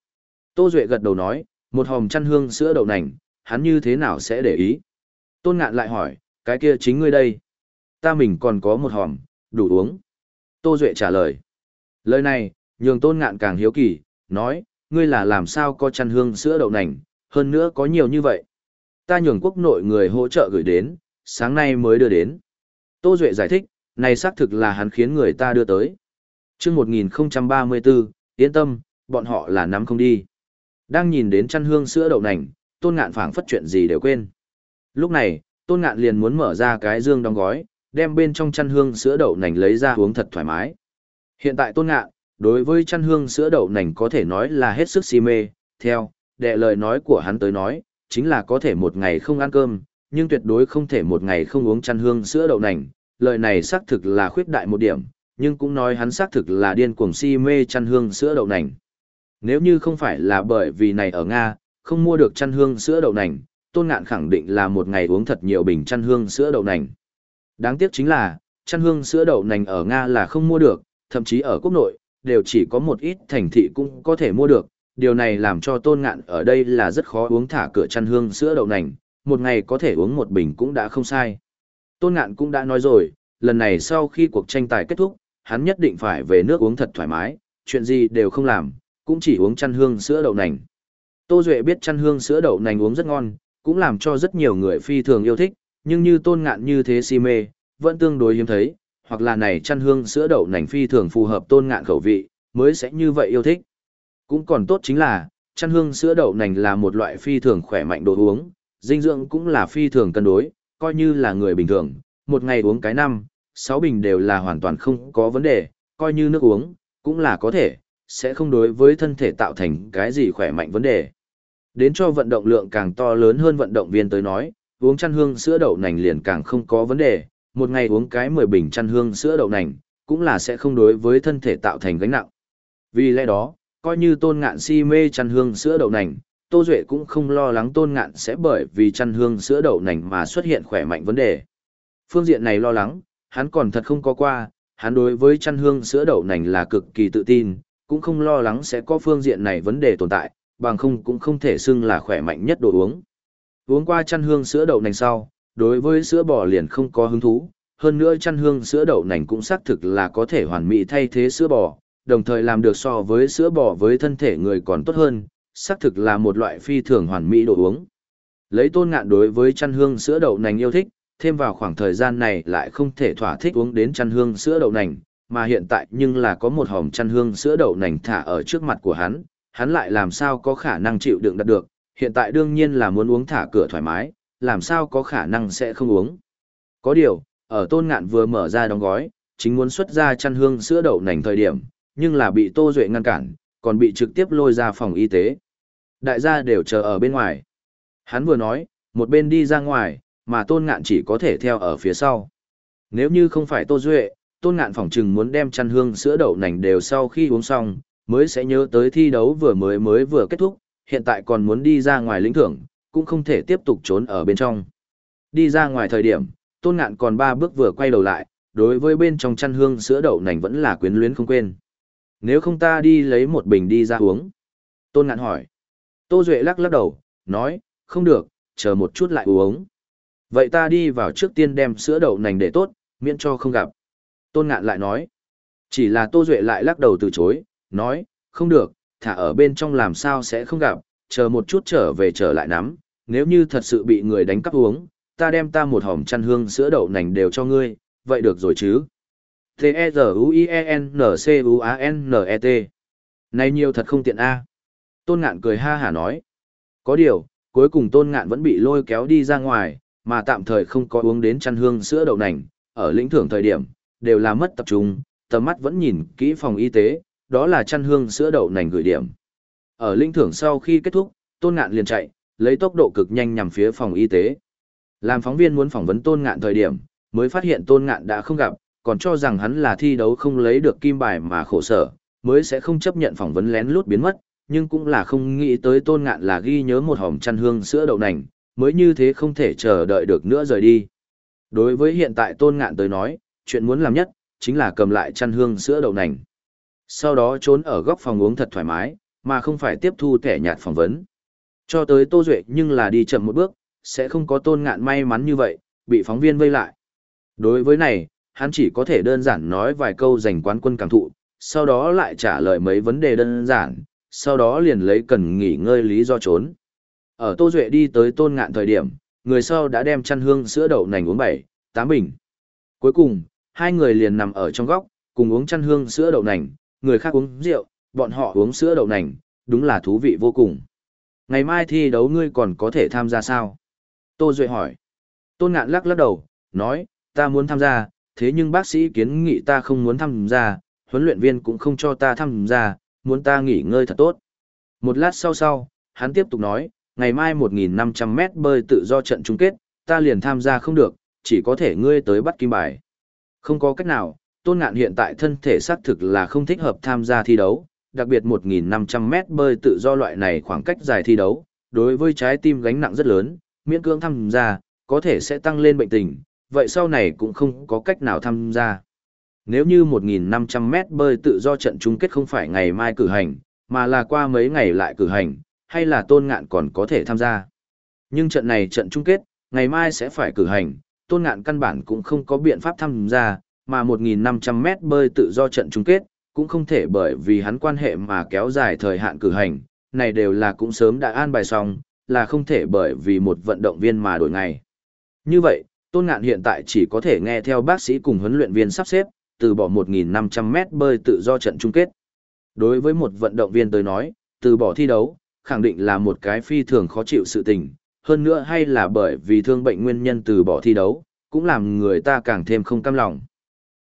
Tô Duệ gật đầu nói, một hòm chăn hương sữa đậu nành, hắn như thế nào sẽ để ý? Tôn ngạn lại hỏi, cái kia chính ngươi đây. Ta mình còn có một hòm, đủ uống. Tô Duệ trả lời. Lời này, nhường tôn ngạn càng hiếu kỳ, nói, ngươi là làm sao có chăn hương sữa đậu nành, hơn nữa có nhiều như vậy. Ta nhường quốc nội người hỗ trợ gửi đến, sáng nay mới đưa đến. Tô Duệ giải thích, này xác thực là hắn khiến người ta đưa tới. chương 1034, yên tâm, bọn họ là nắm không đi. Đang nhìn đến chăn hương sữa đậu nành, tôn ngạn phảng phất chuyện gì đều quên. Lúc này, tôn ngạn liền muốn mở ra cái dương đóng gói, đem bên trong chăn hương sữa đậu nành lấy ra uống thật thoải mái. Hiện tại tôn ngạn, đối với chăn hương sữa đậu nành có thể nói là hết sức si mê, theo, đệ lời nói của hắn tới nói, chính là có thể một ngày không ăn cơm, nhưng tuyệt đối không thể một ngày không uống chăn hương sữa đậu nành, lời này xác thực là khuyết đại một điểm, nhưng cũng nói hắn xác thực là điên cuồng si mê chăn hương sữa đậu nành. Nếu như không phải là bởi vì này ở Nga, không mua được chăn hương sữa đậu nành, tôn ngạn khẳng định là một ngày uống thật nhiều bình chăn hương sữa đậu nành. Đáng tiếc chính là, chăn hương sữa đậu nành ở Nga là không mua được, thậm chí ở quốc nội, đều chỉ có một ít thành thị cũng có thể mua được. Điều này làm cho tôn ngạn ở đây là rất khó uống thả cửa chăn hương sữa đậu nành, một ngày có thể uống một bình cũng đã không sai. Tôn ngạn cũng đã nói rồi, lần này sau khi cuộc tranh tài kết thúc, hắn nhất định phải về nước uống thật thoải mái, chuyện gì đều không làm, cũng chỉ uống chăn hương sữa đậu nành. Tô Duệ biết chăn hương sữa đậu nành uống rất ngon, cũng làm cho rất nhiều người phi thường yêu thích, nhưng như tôn ngạn như thế si mê, vẫn tương đối hiếm thấy, hoặc là này chăn hương sữa đậu nành phi thường phù hợp tôn ngạn khẩu vị, mới sẽ như vậy yêu thích. Cũng còn tốt chính là, chăn hương sữa đậu nành là một loại phi thường khỏe mạnh đồ uống, dinh dưỡng cũng là phi thường cân đối, coi như là người bình thường, một ngày uống cái năm, sáu bình đều là hoàn toàn không có vấn đề, coi như nước uống, cũng là có thể, sẽ không đối với thân thể tạo thành cái gì khỏe mạnh vấn đề. Đến cho vận động lượng càng to lớn hơn vận động viên tới nói, uống chăn hương sữa đậu nành liền càng không có vấn đề, một ngày uống cái 10 bình chăn hương sữa đậu nành, cũng là sẽ không đối với thân thể tạo thành gánh nặng. Vì lẽ đó, coi như tôn ngạn si mê chăn hương sữa đậu nành, Tô Duệ cũng không lo lắng tôn ngạn sẽ bởi vì chăn hương sữa đậu nành mà xuất hiện khỏe mạnh vấn đề. Phương diện này lo lắng, hắn còn thật không có qua, hắn đối với chăn hương sữa đậu nành là cực kỳ tự tin, cũng không lo lắng sẽ có phương diện này vấn đề tồn tại, bằng không cũng không thể xưng là khỏe mạnh nhất đồ uống. Uống qua chăn hương sữa đậu nành sau, đối với sữa bò liền không có hứng thú, hơn nữa chăn hương sữa đậu nành cũng xác thực là có thể hoàn mỹ thay thế sữa bò, đồng thời làm được so với sữa bò với thân thể người còn tốt hơn, xác thực là một loại phi thường hoàn mỹ đồ uống. Lấy tôn ngạn đối với chăn hương sữa đậu nành yêu thích, thêm vào khoảng thời gian này lại không thể thỏa thích uống đến chăn hương sữa đậu nành, mà hiện tại nhưng là có một hòm chăn hương sữa đậu nành thả ở trước mặt của hắn, hắn lại làm sao có khả năng chịu đựng đạt được, hiện tại đương nhiên là muốn uống thả cửa thoải mái, làm sao có khả năng sẽ không uống. Có điều, ở tôn ngạn vừa mở ra đóng gói, chính muốn xuất ra chăn hương sữa đậu nành thời điểm, nhưng là bị Tô Duệ ngăn cản, còn bị trực tiếp lôi ra phòng y tế. Đại gia đều chờ ở bên ngoài. Hắn vừa nói, một bên đi ra ngoài, mà tôn ngạn chỉ có thể theo ở phía sau. Nếu như không phải Tô Duệ, tôn ngạn phỏng chừng muốn đem chăn hương sữa đậu nành đều sau khi uống xong, mới sẽ nhớ tới thi đấu vừa mới mới vừa kết thúc, hiện tại còn muốn đi ra ngoài lĩnh thưởng, cũng không thể tiếp tục trốn ở bên trong. Đi ra ngoài thời điểm, tôn ngạn còn ba bước vừa quay đầu lại, đối với bên trong chăn hương sữa đậu nành vẫn là quyến luyến không quên. Nếu không ta đi lấy một bình đi ra uống. Tôn ngạn hỏi. Tô Duệ lắc lắc đầu, nói, không được, chờ một chút lại uống. Vậy ta đi vào trước tiên đem sữa đậu nành để tốt, miễn cho không gặp. Tôn ngạn lại nói. Chỉ là Tô Duệ lại lắc đầu từ chối, nói, không được, thả ở bên trong làm sao sẽ không gặp, chờ một chút trở về trở lại nắm, nếu như thật sự bị người đánh cắp uống, ta đem ta một hòm chăn hương sữa đậu nành đều cho ngươi, vậy được rồi chứ. T-E-Z-U-I-E-N-C-U-A-N-N-E-T Này nhiều thật không tiện a Tôn ngạn cười ha hả nói. Có điều, cuối cùng tôn ngạn vẫn bị lôi kéo đi ra ngoài, mà tạm thời không có uống đến chăn hương sữa đậu nành, ở lĩnh thưởng thời điểm, đều là mất tập trung, tầm mắt vẫn nhìn kỹ phòng y tế, đó là chăn hương sữa đậu nành gửi điểm. Ở linh thưởng sau khi kết thúc, tôn ngạn liền chạy, lấy tốc độ cực nhanh nhằm phía phòng y tế. Làm phóng viên muốn phỏng vấn tôn ngạn thời điểm, mới phát hiện tôn ngạn đã không gặp, còn cho rằng hắn là thi đấu không lấy được kim bài mà khổ sở, mới sẽ không chấp nhận phỏng vấn lén lút biến mất, nhưng cũng là không nghĩ tới tôn ngạn là ghi nhớ một hòm chăn hương sữa đậu nành, mới như thế không thể chờ đợi được nữa rời đi. Đối với hiện tại tôn ngạn tới nói, chuyện muốn làm nhất, chính là cầm lại chăn hương sữa đậu nành. Sau đó trốn ở góc phòng uống thật thoải mái, mà không phải tiếp thu kẻ nhạt phỏng vấn. Cho tới Tô Duệ nhưng là đi chậm một bước, sẽ không có tôn ngạn may mắn như vậy, bị phóng viên vây lại. Đối với này, hắn chỉ có thể đơn giản nói vài câu dành quán quân cảm thụ, sau đó lại trả lời mấy vấn đề đơn giản, sau đó liền lấy cần nghỉ ngơi lý do trốn. Ở Tô Duệ đi tới tôn ngạn thời điểm, người sau đã đem chăn hương sữa đậu nành uống bảy, tám bình. Cuối cùng, hai người liền nằm ở trong góc, cùng uống chăn hương sữa đậu nành, người khác uống rượu, bọn họ uống sữa đậu nành, đúng là thú vị vô cùng. Ngày mai thi đấu ngươi còn có thể tham gia sao? Tô Duệ hỏi. Tôn ngạn lắc lắc đầu, nói, ta muốn tham gia, thế nhưng bác sĩ kiến nghị ta không muốn tham gia, huấn luyện viên cũng không cho ta tham gia, muốn ta nghỉ ngơi thật tốt. Một lát sau sau, hắn tiếp tục nói, ngày mai 1.500 mét bơi tự do trận chung kết, ta liền tham gia không được, chỉ có thể ngươi tới bắt kim bài. Không có cách nào, tôn ngạn hiện tại thân thể xác thực là không thích hợp tham gia thi đấu, đặc biệt 1.500m bơi tự do loại này khoảng cách dài thi đấu, đối với trái tim gánh nặng rất lớn, miễn cưỡng tham gia, có thể sẽ tăng lên bệnh tình, vậy sau này cũng không có cách nào tham gia. Nếu như 1.500m bơi tự do trận chung kết không phải ngày mai cử hành, mà là qua mấy ngày lại cử hành, hay là tôn ngạn còn có thể tham gia. Nhưng trận này trận chung kết, ngày mai sẽ phải cử hành, tôn ngạn căn bản cũng không có biện pháp tham gia, mà 1.500 mét bơi tự do trận chung kết, cũng không thể bởi vì hắn quan hệ mà kéo dài thời hạn cử hành, này đều là cũng sớm đã an bài xong, là không thể bởi vì một vận động viên mà đổi ngày. Như vậy, Tôn Ngạn hiện tại chỉ có thể nghe theo bác sĩ cùng huấn luyện viên sắp xếp, từ bỏ 1.500 mét bơi tự do trận chung kết. Đối với một vận động viên tới nói, từ bỏ thi đấu, khẳng định là một cái phi thường khó chịu sự tình, hơn nữa hay là bởi vì thương bệnh nguyên nhân từ bỏ thi đấu, cũng làm người ta càng thêm không cam lòng.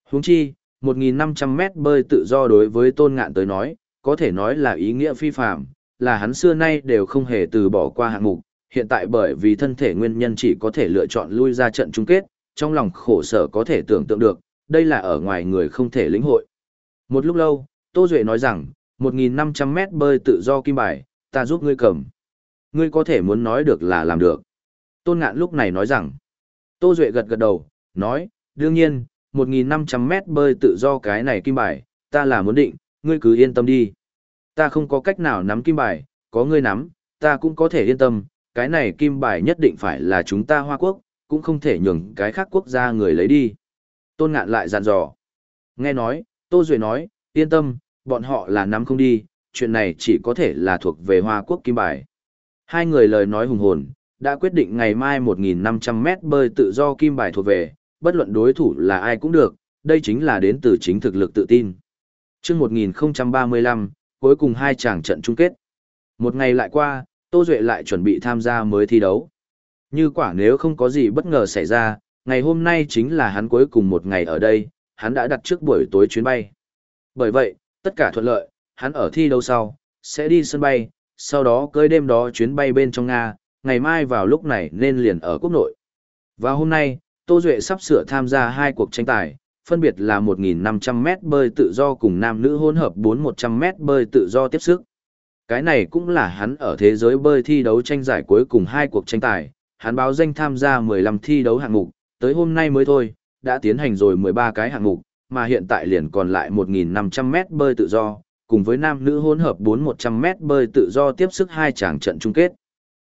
Huống chi, 1.500 mét bơi tự do đối với tôn ngạn tới nói, có thể nói là ý nghĩa phi phạm, là hắn xưa nay đều không hề từ bỏ qua hạng mục, hiện tại bởi vì thân thể nguyên nhân chỉ có thể lựa chọn lui ra trận chung kết, trong lòng khổ sở có thể tưởng tượng được, đây là ở ngoài người không thể lĩnh hội. Một lúc lâu, Tô Duệ nói rằng, 1.500 mét bơi tự do kim bài, ta giúp ngươi cầm. Ngươi có thể muốn nói được là làm được. Tôn Ngạn lúc này nói rằng, Tô Duệ gật gật đầu, nói, đương nhiên, 1.500 mét bơi tự do cái này kim bài, ta là muốn định, ngươi cứ yên tâm đi. Ta không có cách nào nắm kim bài, có ngươi nắm, ta cũng có thể yên tâm, cái này kim bài nhất định phải là chúng ta Hoa Quốc, cũng không thể nhường cái khác quốc gia người lấy đi. Tôn ngạn lại dặn dò. Nghe nói, Tô Duệ nói, yên tâm, bọn họ là nắm không đi, chuyện này chỉ có thể là thuộc về Hoa Quốc kim bài. Hai người lời nói hùng hồn, đã quyết định ngày mai 1.500 mét bơi tự do kim bài thuộc về, bất luận đối thủ là ai cũng được, đây chính là đến từ chính thực lực tự tin. Trước 1035, cuối cùng hai chàng trận chung kết. Một ngày lại qua, Tô Duệ lại chuẩn bị tham gia mới thi đấu. Như quả nếu không có gì bất ngờ xảy ra, ngày hôm nay chính là hắn cuối cùng một ngày ở đây, hắn đã đặt trước buổi tối chuyến bay. Bởi vậy, tất cả thuận lợi, hắn ở thi đấu sau, sẽ đi sân bay, sau đó cưới đêm đó chuyến bay bên trong Nga, ngày mai vào lúc này nên liền ở quốc nội. Và hôm nay, Tô Duệ sắp sửa tham gia hai cuộc tranh tài, phân biệt là 1.500m bơi tự do cùng nam nữ hỗn hợp 4-100m bơi tự do tiếp sức. Cái này cũng là hắn ở thế giới bơi thi đấu tranh giải cuối cùng hai cuộc tranh tài, hắn báo danh tham gia 15 thi đấu hạng mục, tới hôm nay mới thôi, đã tiến hành rồi 13 cái hạng mục, mà hiện tại liền còn lại 1.500m bơi tự do, cùng với nam nữ hỗn hợp 4-100m bơi tự do tiếp sức hai chàng trận chung kết.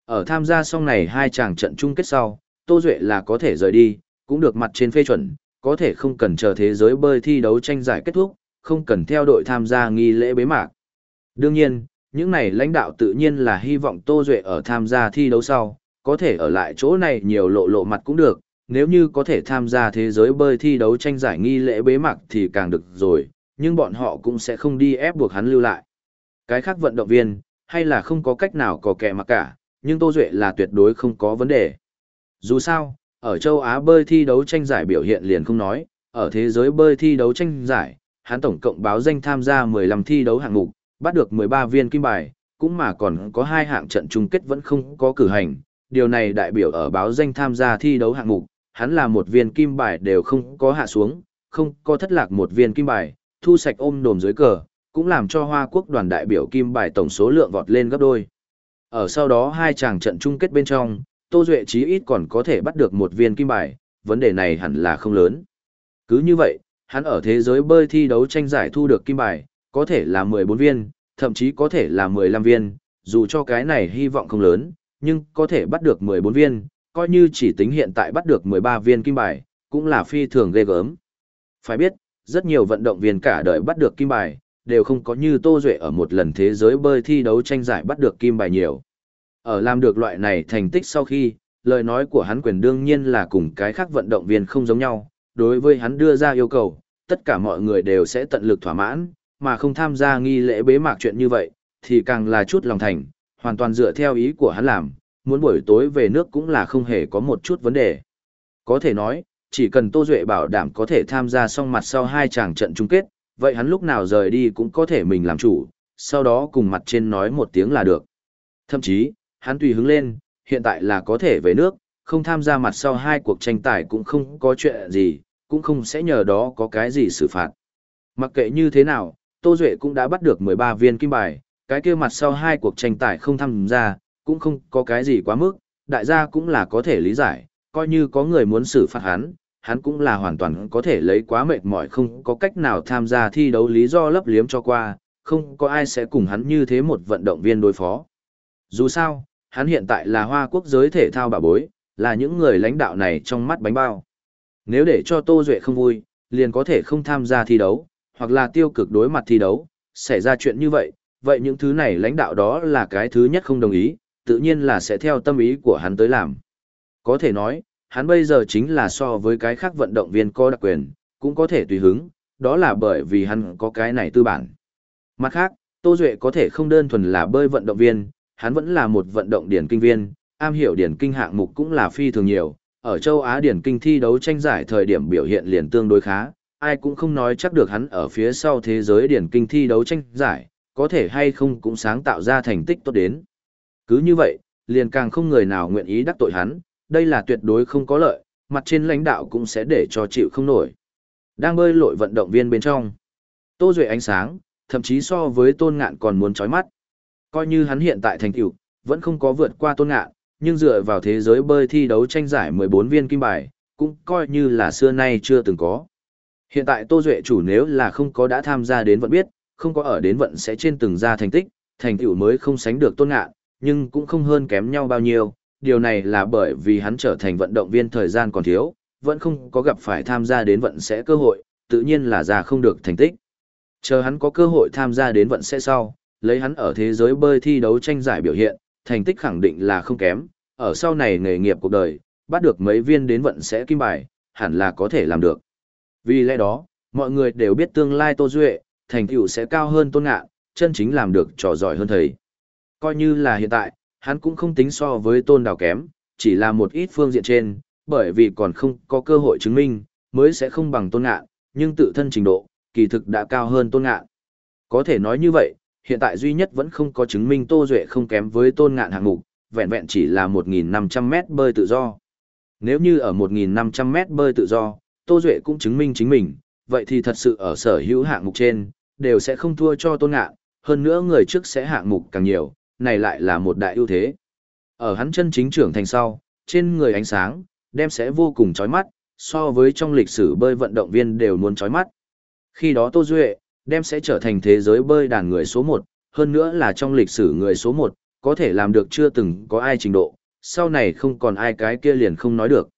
Ở tham gia xong này hai chàng trận chung kết sau, Tô Duệ là có thể rời đi, cũng được mặt trên phê chuẩn, có thể không cần chờ thế giới bơi thi đấu tranh giải kết thúc, không cần theo đội tham gia nghi lễ bế mạc. Đương nhiên, những này lãnh đạo tự nhiên là hy vọng Tô Duệ ở tham gia thi đấu sau, có thể ở lại chỗ này nhiều lộ lộ mặt cũng được, nếu như có thể tham gia thế giới bơi thi đấu tranh giải nghi lễ bế mạc thì càng được rồi, nhưng bọn họ cũng sẽ không đi ép buộc hắn lưu lại. Cái khác vận động viên, hay là không có cách nào có kẻ mà cả, nhưng Tô Duệ là tuyệt đối không có vấn đề. Dù sao, ở châu Á bơi thi đấu tranh giải biểu hiện liền không nói, ở thế giới bơi thi đấu tranh giải, hắn tổng cộng báo danh tham gia 15 thi đấu hạng mục, bắt được 13 viên kim bài, cũng mà còn có hai hạng trận chung kết vẫn không có cử hành. Điều này đại biểu ở báo danh tham gia thi đấu hạng mục, hắn là một viên kim bài đều không có hạ xuống, không có thất lạc một viên kim bài, thu sạch ôm đồm dưới cờ, cũng làm cho Hoa Quốc đoàn đại biểu kim bài tổng số lượng vọt lên gấp đôi. Ở sau đó hai chàng trận chung kết bên trong, Tô Duệ chí ít còn có thể bắt được một viên kim bài, vấn đề này hẳn là không lớn. Cứ như vậy, hắn ở thế giới bơi thi đấu tranh giải thu được kim bài, có thể là 14 viên, thậm chí có thể là 15 viên, dù cho cái này hy vọng không lớn, nhưng có thể bắt được 14 viên, coi như chỉ tính hiện tại bắt được 13 viên kim bài, cũng là phi thường ghê gớm. Phải biết, rất nhiều vận động viên cả đời bắt được kim bài, đều không có như Tô Duệ ở một lần thế giới bơi thi đấu tranh giải bắt được kim bài nhiều. Ở làm được loại này thành tích sau khi, lời nói của hắn quyền đương nhiên là cùng cái khác vận động viên không giống nhau, đối với hắn đưa ra yêu cầu, tất cả mọi người đều sẽ tận lực thỏa mãn, mà không tham gia nghi lễ bế mạc chuyện như vậy, thì càng là chút lòng thành, hoàn toàn dựa theo ý của hắn làm, muốn buổi tối về nước cũng là không hề có một chút vấn đề. Có thể nói, chỉ cần Tô Duệ bảo đảm có thể tham gia xong mặt sau hai chàng trận chung kết, vậy hắn lúc nào rời đi cũng có thể mình làm chủ, sau đó cùng mặt trên nói một tiếng là được. Thậm chí, hắn tùy hứng lên, hiện tại là có thể về nước, không tham gia mặt sau hai cuộc tranh tài cũng không có chuyện gì, cũng không sẽ nhờ đó có cái gì xử phạt. Mặc kệ như thế nào, Tô Duệ cũng đã bắt được 13 viên kim bài, cái kia mặt sau hai cuộc tranh tài không tham gia, cũng không có cái gì quá mức, đại gia cũng là có thể lý giải, coi như có người muốn xử phạt hắn, hắn cũng là hoàn toàn có thể lấy quá mệt mỏi không có cách nào tham gia thi đấu lý do lấp liếm cho qua, không có ai sẽ cùng hắn như thế một vận động viên đối phó. Dù sao, hắn hiện tại là hoa quốc giới thể thao bà bối, là những người lãnh đạo này trong mắt bánh bao. Nếu để cho Tô Duệ không vui, liền có thể không tham gia thi đấu, hoặc là tiêu cực đối mặt thi đấu, xảy ra chuyện như vậy, vậy những thứ này lãnh đạo đó là cái thứ nhất không đồng ý, tự nhiên là sẽ theo tâm ý của hắn tới làm. Có thể nói, hắn bây giờ chính là so với cái khác vận động viên có đặc quyền, cũng có thể tùy hứng, đó là bởi vì hắn có cái này tư bản. Mặt khác, Tô Duệ có thể không đơn thuần là bơi vận động viên, hắn vẫn là một vận động điển kinh viên, am hiểu điển kinh hạng mục cũng là phi thường nhiều, ở châu Á điển kinh thi đấu tranh giải thời điểm biểu hiện liền tương đối khá, ai cũng không nói chắc được hắn ở phía sau thế giới điển kinh thi đấu tranh giải, có thể hay không cũng sáng tạo ra thành tích tốt đến. Cứ như vậy, liền càng không người nào nguyện ý đắc tội hắn, đây là tuyệt đối không có lợi, mặt trên lãnh đạo cũng sẽ để cho chịu không nổi. Đang bơi lội vận động viên bên trong. Tô Duệ ánh sáng, thậm chí so với tôn ngạn còn muốn chói mắt. Coi như hắn hiện tại thành tựu vẫn không có vượt qua tôn ngạn, nhưng dựa vào thế giới bơi thi đấu tranh giải 14 viên kim bài, cũng coi như là xưa nay chưa từng có. Hiện tại Tô Duệ chủ nếu là không có đã tham gia đến vận biết, không có ở đến vận sẽ trên từng ra thành tích, thành tựu mới không sánh được tôn ngạn, nhưng cũng không hơn kém nhau bao nhiêu. Điều này là bởi vì hắn trở thành vận động viên thời gian còn thiếu, vẫn không có gặp phải tham gia đến vận sẽ cơ hội, tự nhiên là ra không được thành tích. Chờ hắn có cơ hội tham gia đến vận sẽ sau, lấy hắn ở thế giới bơi thi đấu tranh giải biểu hiện, thành tích khẳng định là không kém, ở sau này nghề nghiệp cuộc đời, bắt được mấy viên đến vận sẽ kim bài, hẳn là có thể làm được. Vì lẽ đó, mọi người đều biết tương lai Tô Duệ, thành tựu sẽ cao hơn Tôn Ngạn, chân chính làm được trò giỏi hơn thầy. Coi như là hiện tại, hắn cũng không tính so với Tôn Đào kém, chỉ là một ít phương diện trên, bởi vì còn không có cơ hội chứng minh, mới sẽ không bằng Tôn Ngạn, nhưng tự thân trình độ, kỳ thực đã cao hơn Tôn Ngạn. Có thể nói như vậy, hiện tại duy nhất vẫn không có chứng minh Tô Duệ không kém với Tôn Ngạn hạng mục, vẹn vẹn chỉ là 1.500m bơi tự do. Nếu như ở 1.500m bơi tự do, Tô Duệ cũng chứng minh chính mình, vậy thì thật sự ở sở hữu hạng mục trên, đều sẽ không thua cho Tôn Ngạn, hơn nữa người trước sẽ hạng mục càng nhiều, này lại là một đại ưu thế. Ở hắn chân chính trưởng thành sau, trên người ánh sáng, đem sẽ vô cùng chói mắt, so với trong lịch sử bơi vận động viên đều muốn chói mắt. Khi đó Tô Duệ, đem sẽ trở thành thế giới bơi đàn người số 1, hơn nữa là trong lịch sử người số 1, có thể làm được chưa từng có ai trình độ, sau này không còn ai cái kia liền không nói được.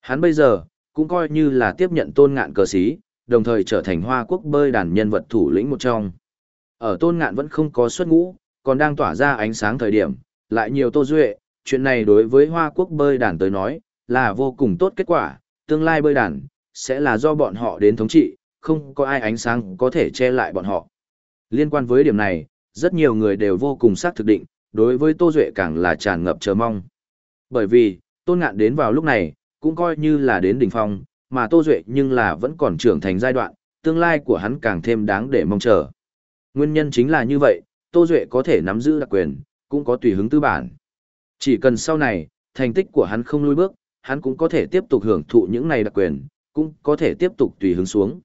Hắn bây giờ, cũng coi như là tiếp nhận tôn ngạn cờ sĩ, đồng thời trở thành hoa quốc bơi đàn nhân vật thủ lĩnh một trong. Ở tôn ngạn vẫn không có xuất ngũ, còn đang tỏa ra ánh sáng thời điểm, lại nhiều tô duệ, chuyện này đối với hoa quốc bơi đàn tới nói, là vô cùng tốt kết quả, tương lai bơi đàn, sẽ là do bọn họ đến thống trị, không có ai ánh sáng có thể che lại bọn họ. Liên quan với điểm này, rất nhiều người đều vô cùng xác thực định, đối với Tô Duệ càng là tràn ngập chờ mong. Bởi vì, Tôn Ngạn đến vào lúc này, cũng coi như là đến đỉnh phong, mà Tô Duệ nhưng là vẫn còn trưởng thành giai đoạn, tương lai của hắn càng thêm đáng để mong chờ. Nguyên nhân chính là như vậy, Tô Duệ có thể nắm giữ đặc quyền, cũng có tùy hứng tư bản. Chỉ cần sau này, thành tích của hắn không lùi bước, hắn cũng có thể tiếp tục hưởng thụ những này đặc quyền, cũng có thể tiếp tục tùy hứng xuống.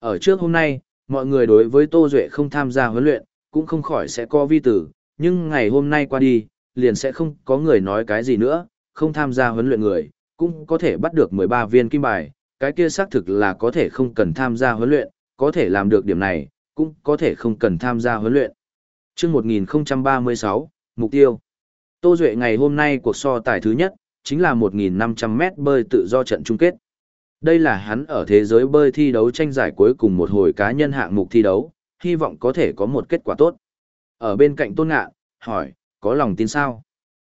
Ở trước hôm nay, mọi người đối với Tô Duệ không tham gia huấn luyện, cũng không khỏi sẽ có vi tử, nhưng ngày hôm nay qua đi, liền sẽ không có người nói cái gì nữa, không tham gia huấn luyện người, cũng có thể bắt được 13 viên kim bài, cái kia xác thực là có thể không cần tham gia huấn luyện, có thể làm được điểm này, cũng có thể không cần tham gia huấn luyện. Trước 1036, mục tiêu. Tô Duệ ngày hôm nay cuộc so tài thứ nhất, chính là 1.500 mét bơi tự do trận chung kết. Đây là hắn ở thế giới bơi thi đấu tranh giải cuối cùng một hồi cá nhân hạng mục thi đấu, hy vọng có thể có một kết quả tốt. Ở bên cạnh Tôn Ngạn, hỏi, có lòng tin sao?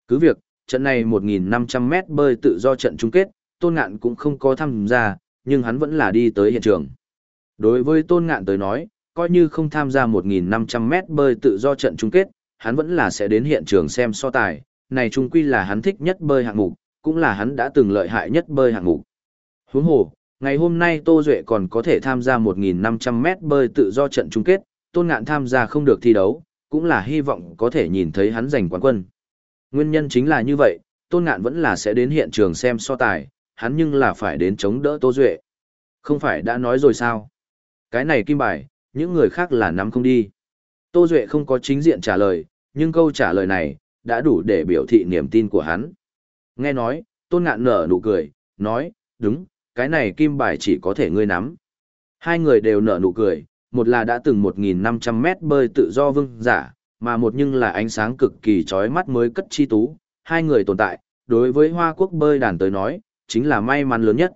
Cứ việc, trận này 1.500m bơi tự do trận chung kết, Tôn Ngạn cũng không có tham gia, nhưng hắn vẫn là đi tới hiện trường. Đối với Tôn Ngạn tới nói, coi như không tham gia 1.500m bơi tự do trận chung kết, hắn vẫn là sẽ đến hiện trường xem so tài, này chung quy là hắn thích nhất bơi hạng mục, cũng là hắn đã từng lợi hại nhất bơi hạng mục. Huống hồ, ngày hôm nay Tô Duệ còn có thể tham gia 1.500m bơi tự do trận chung kết, Tôn Ngạn tham gia không được thi đấu, cũng là hy vọng có thể nhìn thấy hắn giành quán quân. Nguyên nhân chính là như vậy, Tôn Ngạn vẫn là sẽ đến hiện trường xem so tài, hắn nhưng là phải đến chống đỡ Tô Duệ. Không phải đã nói rồi sao? Cái này kim bài, những người khác là nắm không đi. Tô Duệ không có chính diện trả lời, nhưng câu trả lời này, đã đủ để biểu thị niềm tin của hắn. Nghe nói, Tôn Ngạn nở nụ cười, nói, đúng, cái này kim bài chỉ có thể ngươi nắm. Hai người đều nở nụ cười, một là đã từng 1.500 mét bơi tự do vương giả, mà một nhưng là ánh sáng cực kỳ chói mắt mới cất chi tú, hai người tồn tại, đối với Hoa Quốc bơi đàn tới nói, chính là may mắn lớn nhất.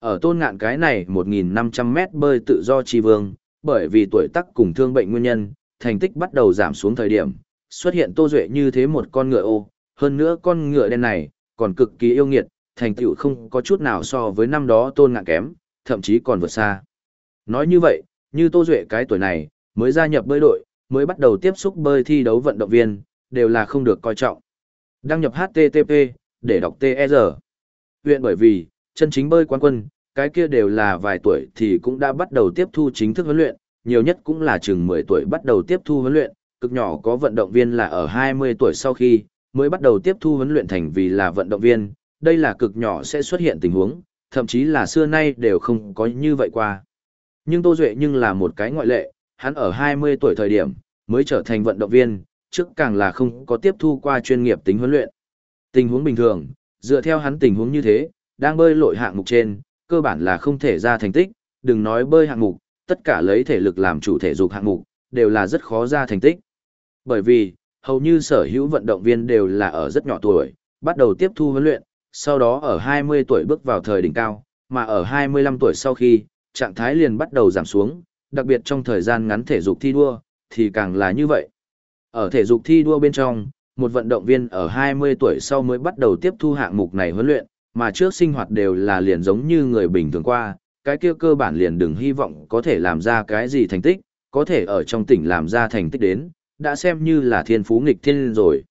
Ở tôn ngạn cái này 1.500 mét bơi tự do chi vương, bởi vì tuổi tác cùng thương bệnh nguyên nhân, thành tích bắt đầu giảm xuống thời điểm, xuất hiện tô duệ như thế một con ngựa ô, hơn nữa con ngựa đen này, còn cực kỳ yêu nghiệt, thành tựu không có chút nào so với năm đó tôn ngạn kém, thậm chí còn vượt xa. Nói như vậy, như Tô Duệ cái tuổi này, mới gia nhập bơi đội, mới bắt đầu tiếp xúc bơi thi đấu vận động viên, đều là không được coi trọng. Đăng nhập HTTP, để đọc TR. Huyện bởi vì, chân chính bơi quán quân, cái kia đều là vài tuổi thì cũng đã bắt đầu tiếp thu chính thức huấn luyện, nhiều nhất cũng là chừng 10 tuổi bắt đầu tiếp thu huấn luyện, cực nhỏ có vận động viên là ở 20 tuổi sau khi, mới bắt đầu tiếp thu huấn luyện thành vì là vận động viên, đây là cực nhỏ sẽ xuất hiện tình huống, thậm chí là xưa nay đều không có như vậy qua. Nhưng Tô Duệ nhưng là một cái ngoại lệ, hắn ở 20 tuổi thời điểm, mới trở thành vận động viên, trước càng là không có tiếp thu qua chuyên nghiệp tính huấn luyện. Tình huống bình thường, dựa theo hắn tình huống như thế, đang bơi lội hạng mục trên, cơ bản là không thể ra thành tích, đừng nói bơi hạng mục, tất cả lấy thể lực làm chủ thể dục hạng mục, đều là rất khó ra thành tích. Bởi vì, hầu như sở hữu vận động viên đều là ở rất nhỏ tuổi, bắt đầu tiếp thu huấn luyện, sau đó ở 20 tuổi bước vào thời đỉnh cao, mà ở 25 tuổi sau khi, trạng thái liền bắt đầu giảm xuống, đặc biệt trong thời gian ngắn thể dục thi đua, thì càng là như vậy. Ở thể dục thi đua bên trong, một vận động viên ở 20 tuổi sau mới bắt đầu tiếp thu hạng mục này huấn luyện, mà trước sinh hoạt đều là liền giống như người bình thường qua, cái kia cơ bản liền đừng hy vọng có thể làm ra cái gì thành tích, có thể ở trong tỉnh làm ra thành tích đến, đã xem như là thiên phú nghịch thiên rồi.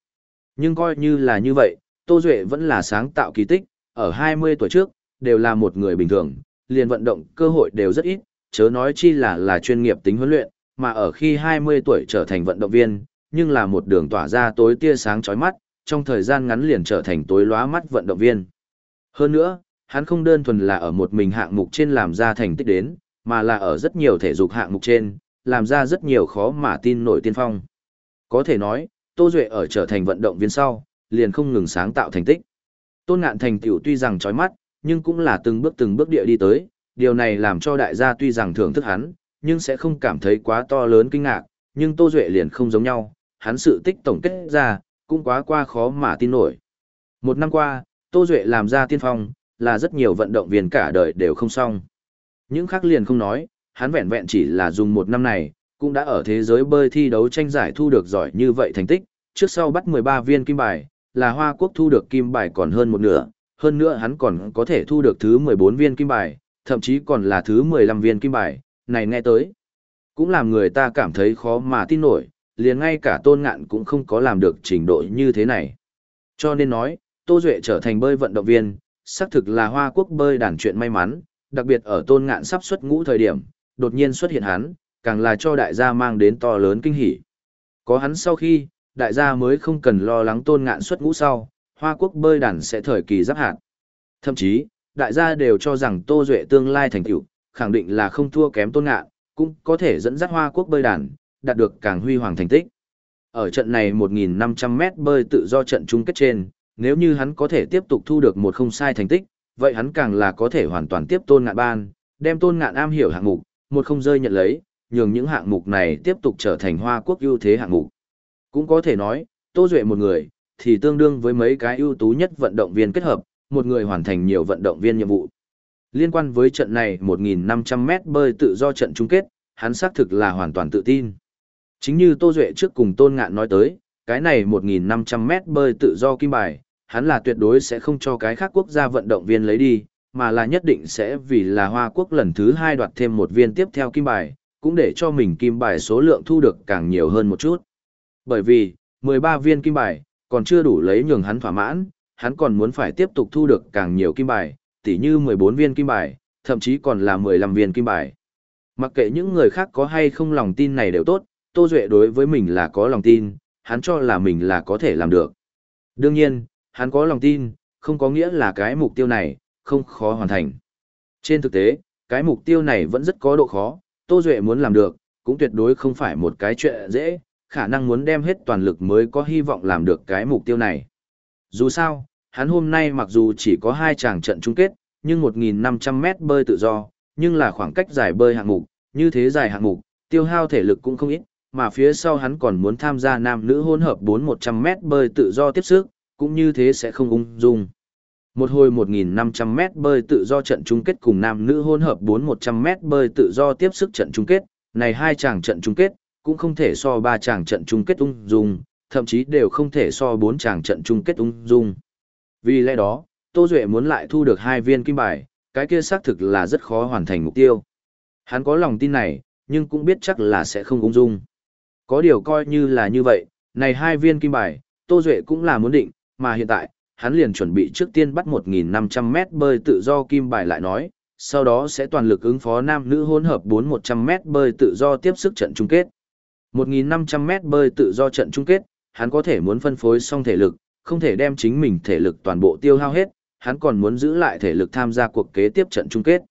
Nhưng coi như là như vậy, Tô Duệ vẫn là sáng tạo kỳ tích, ở 20 tuổi trước, đều là một người bình thường, liền vận động cơ hội đều rất ít, chớ nói chi là là chuyên nghiệp tính huấn luyện, mà ở khi 20 tuổi trở thành vận động viên, nhưng là một đường tỏa ra tối tia sáng chói mắt, trong thời gian ngắn liền trở thành tối lóa mắt vận động viên. Hơn nữa, hắn không đơn thuần là ở một mình hạng mục trên làm ra thành tích đến, mà là ở rất nhiều thể dục hạng mục trên, làm ra rất nhiều khó mà tin nổi tiên phong. Có thể nói, Tô Duệ ở trở thành vận động viên sau, liền không ngừng sáng tạo thành tích. Tôn ngạn thành tiểu tuy rằng chói mắt, nhưng cũng là từng bước từng bước địa đi tới, điều này làm cho đại gia tuy rằng thưởng thức hắn, nhưng sẽ không cảm thấy quá to lớn kinh ngạc, nhưng Tô Duệ liền không giống nhau, hắn sự tích tổng kết ra, cũng quá qua khó mà tin nổi. Một năm qua, Tô Duệ làm ra tiên phong, là rất nhiều vận động viên cả đời đều không xong. Những khác liền không nói, hắn vẹn vẹn chỉ là dùng một năm này, cũng đã ở thế giới bơi thi đấu tranh giải thu được giỏi như vậy thành tích, trước sau bắt 13 viên kim bài, là Hoa Quốc thu được kim bài còn hơn một nửa, hơn nữa hắn còn có thể thu được thứ 14 viên kim bài, thậm chí còn là thứ 15 viên kim bài, này nghe tới. Cũng làm người ta cảm thấy khó mà tin nổi, liền ngay cả tôn ngạn cũng không có làm được trình độ như thế này. Cho nên nói, Tô Duệ trở thành bơi vận động viên, xác thực là Hoa Quốc bơi đàn chuyện may mắn, đặc biệt ở tôn ngạn sắp xuất ngũ thời điểm, đột nhiên xuất hiện hắn, càng là cho đại gia mang đến to lớn kinh hỉ. Có hắn sau khi, đại gia mới không cần lo lắng tôn ngạn xuất ngũ sau, Hoa Quốc bơi đàn sẽ thời kỳ giáp hạt. Thậm chí, đại gia đều cho rằng Tô Duệ tương lai thành tựu khẳng định là không thua kém tôn ngạn, cũng có thể dẫn dắt Hoa Quốc bơi đàn, đạt được càng huy hoàng thành tích. Ở trận này 1.500m bơi tự do trận chung kết trên, nếu như hắn có thể tiếp tục thu được một không sai thành tích, vậy hắn càng là có thể hoàn toàn tiếp tôn ngạn ban, đem tôn ngạn am hiểu hạng mục, một không rơi nhận lấy, nhường những hạng mục này tiếp tục trở thành Hoa Quốc ưu thế hạng mục. Cũng có thể nói, Tô Duệ một người, thì tương đương với mấy cái ưu tú nhất vận động viên kết hợp, một người hoàn thành nhiều vận động viên nhiệm vụ. Liên quan với trận này 1.500m bơi tự do trận chung kết, hắn xác thực là hoàn toàn tự tin. Chính như Tô Duệ trước cùng Tôn Ngạn nói tới, cái này 1.500m bơi tự do kim bài, hắn là tuyệt đối sẽ không cho cái khác quốc gia vận động viên lấy đi, mà là nhất định sẽ vì là Hoa Quốc lần thứ hai đoạt thêm một viên tiếp theo kim bài, cũng để cho mình kim bài số lượng thu được càng nhiều hơn một chút. Bởi vì, 13 viên kim bài, còn chưa đủ lấy nhường hắn thỏa mãn, hắn còn muốn phải tiếp tục thu được càng nhiều kim bài, tỉ như 14 viên kim bài, thậm chí còn là 15 viên kim bài. Mặc kệ những người khác có hay không lòng tin này đều tốt, Tô Duệ đối với mình là có lòng tin, hắn cho là mình là có thể làm được. Đương nhiên, hắn có lòng tin, không có nghĩa là cái mục tiêu này, không khó hoàn thành. Trên thực tế, cái mục tiêu này vẫn rất có độ khó, Tô Duệ muốn làm được, cũng tuyệt đối không phải một cái chuyện dễ, khả năng muốn đem hết toàn lực mới có hy vọng làm được cái mục tiêu này. Dù sao, hắn hôm nay mặc dù chỉ có hai chàng trận chung kết, nhưng 1.500 mét bơi tự do, nhưng là khoảng cách dài bơi hạng mục, như thế dài hạng mục, tiêu hao thể lực cũng không ít, mà phía sau hắn còn muốn tham gia nam nữ hỗn hợp 4-100 mét bơi tự do tiếp sức, cũng như thế sẽ không ung dung. Một hồi 1.500 mét bơi tự do trận chung kết cùng nam nữ hỗn hợp 4-100 mét bơi tự do tiếp sức trận chung kết, này hai chàng trận chung kết, cũng không thể so ba chàng trận chung kết ung dung, thậm chí đều không thể so bốn chàng trận chung kết ung dung. Vì lẽ đó, Tô Duệ muốn lại thu được hai viên kim bài, cái kia xác thực là rất khó hoàn thành mục tiêu. Hắn có lòng tin này, nhưng cũng biết chắc là sẽ không ung dung. Có điều coi như là như vậy, này hai viên kim bài, Tô Duệ cũng là muốn định, mà hiện tại, hắn liền chuẩn bị trước tiên bắt 1.500 mét bơi tự do kim bài lại nói, sau đó sẽ toàn lực ứng phó nam nữ hỗn hợp 4-100 mét bơi tự do tiếp sức trận chung kết. 1.500 mét bơi tự do trận chung kết, hắn có thể muốn phân phối xong thể lực, không thể đem chính mình thể lực toàn bộ tiêu hao hết, hắn còn muốn giữ lại thể lực tham gia cuộc kế tiếp trận chung kết.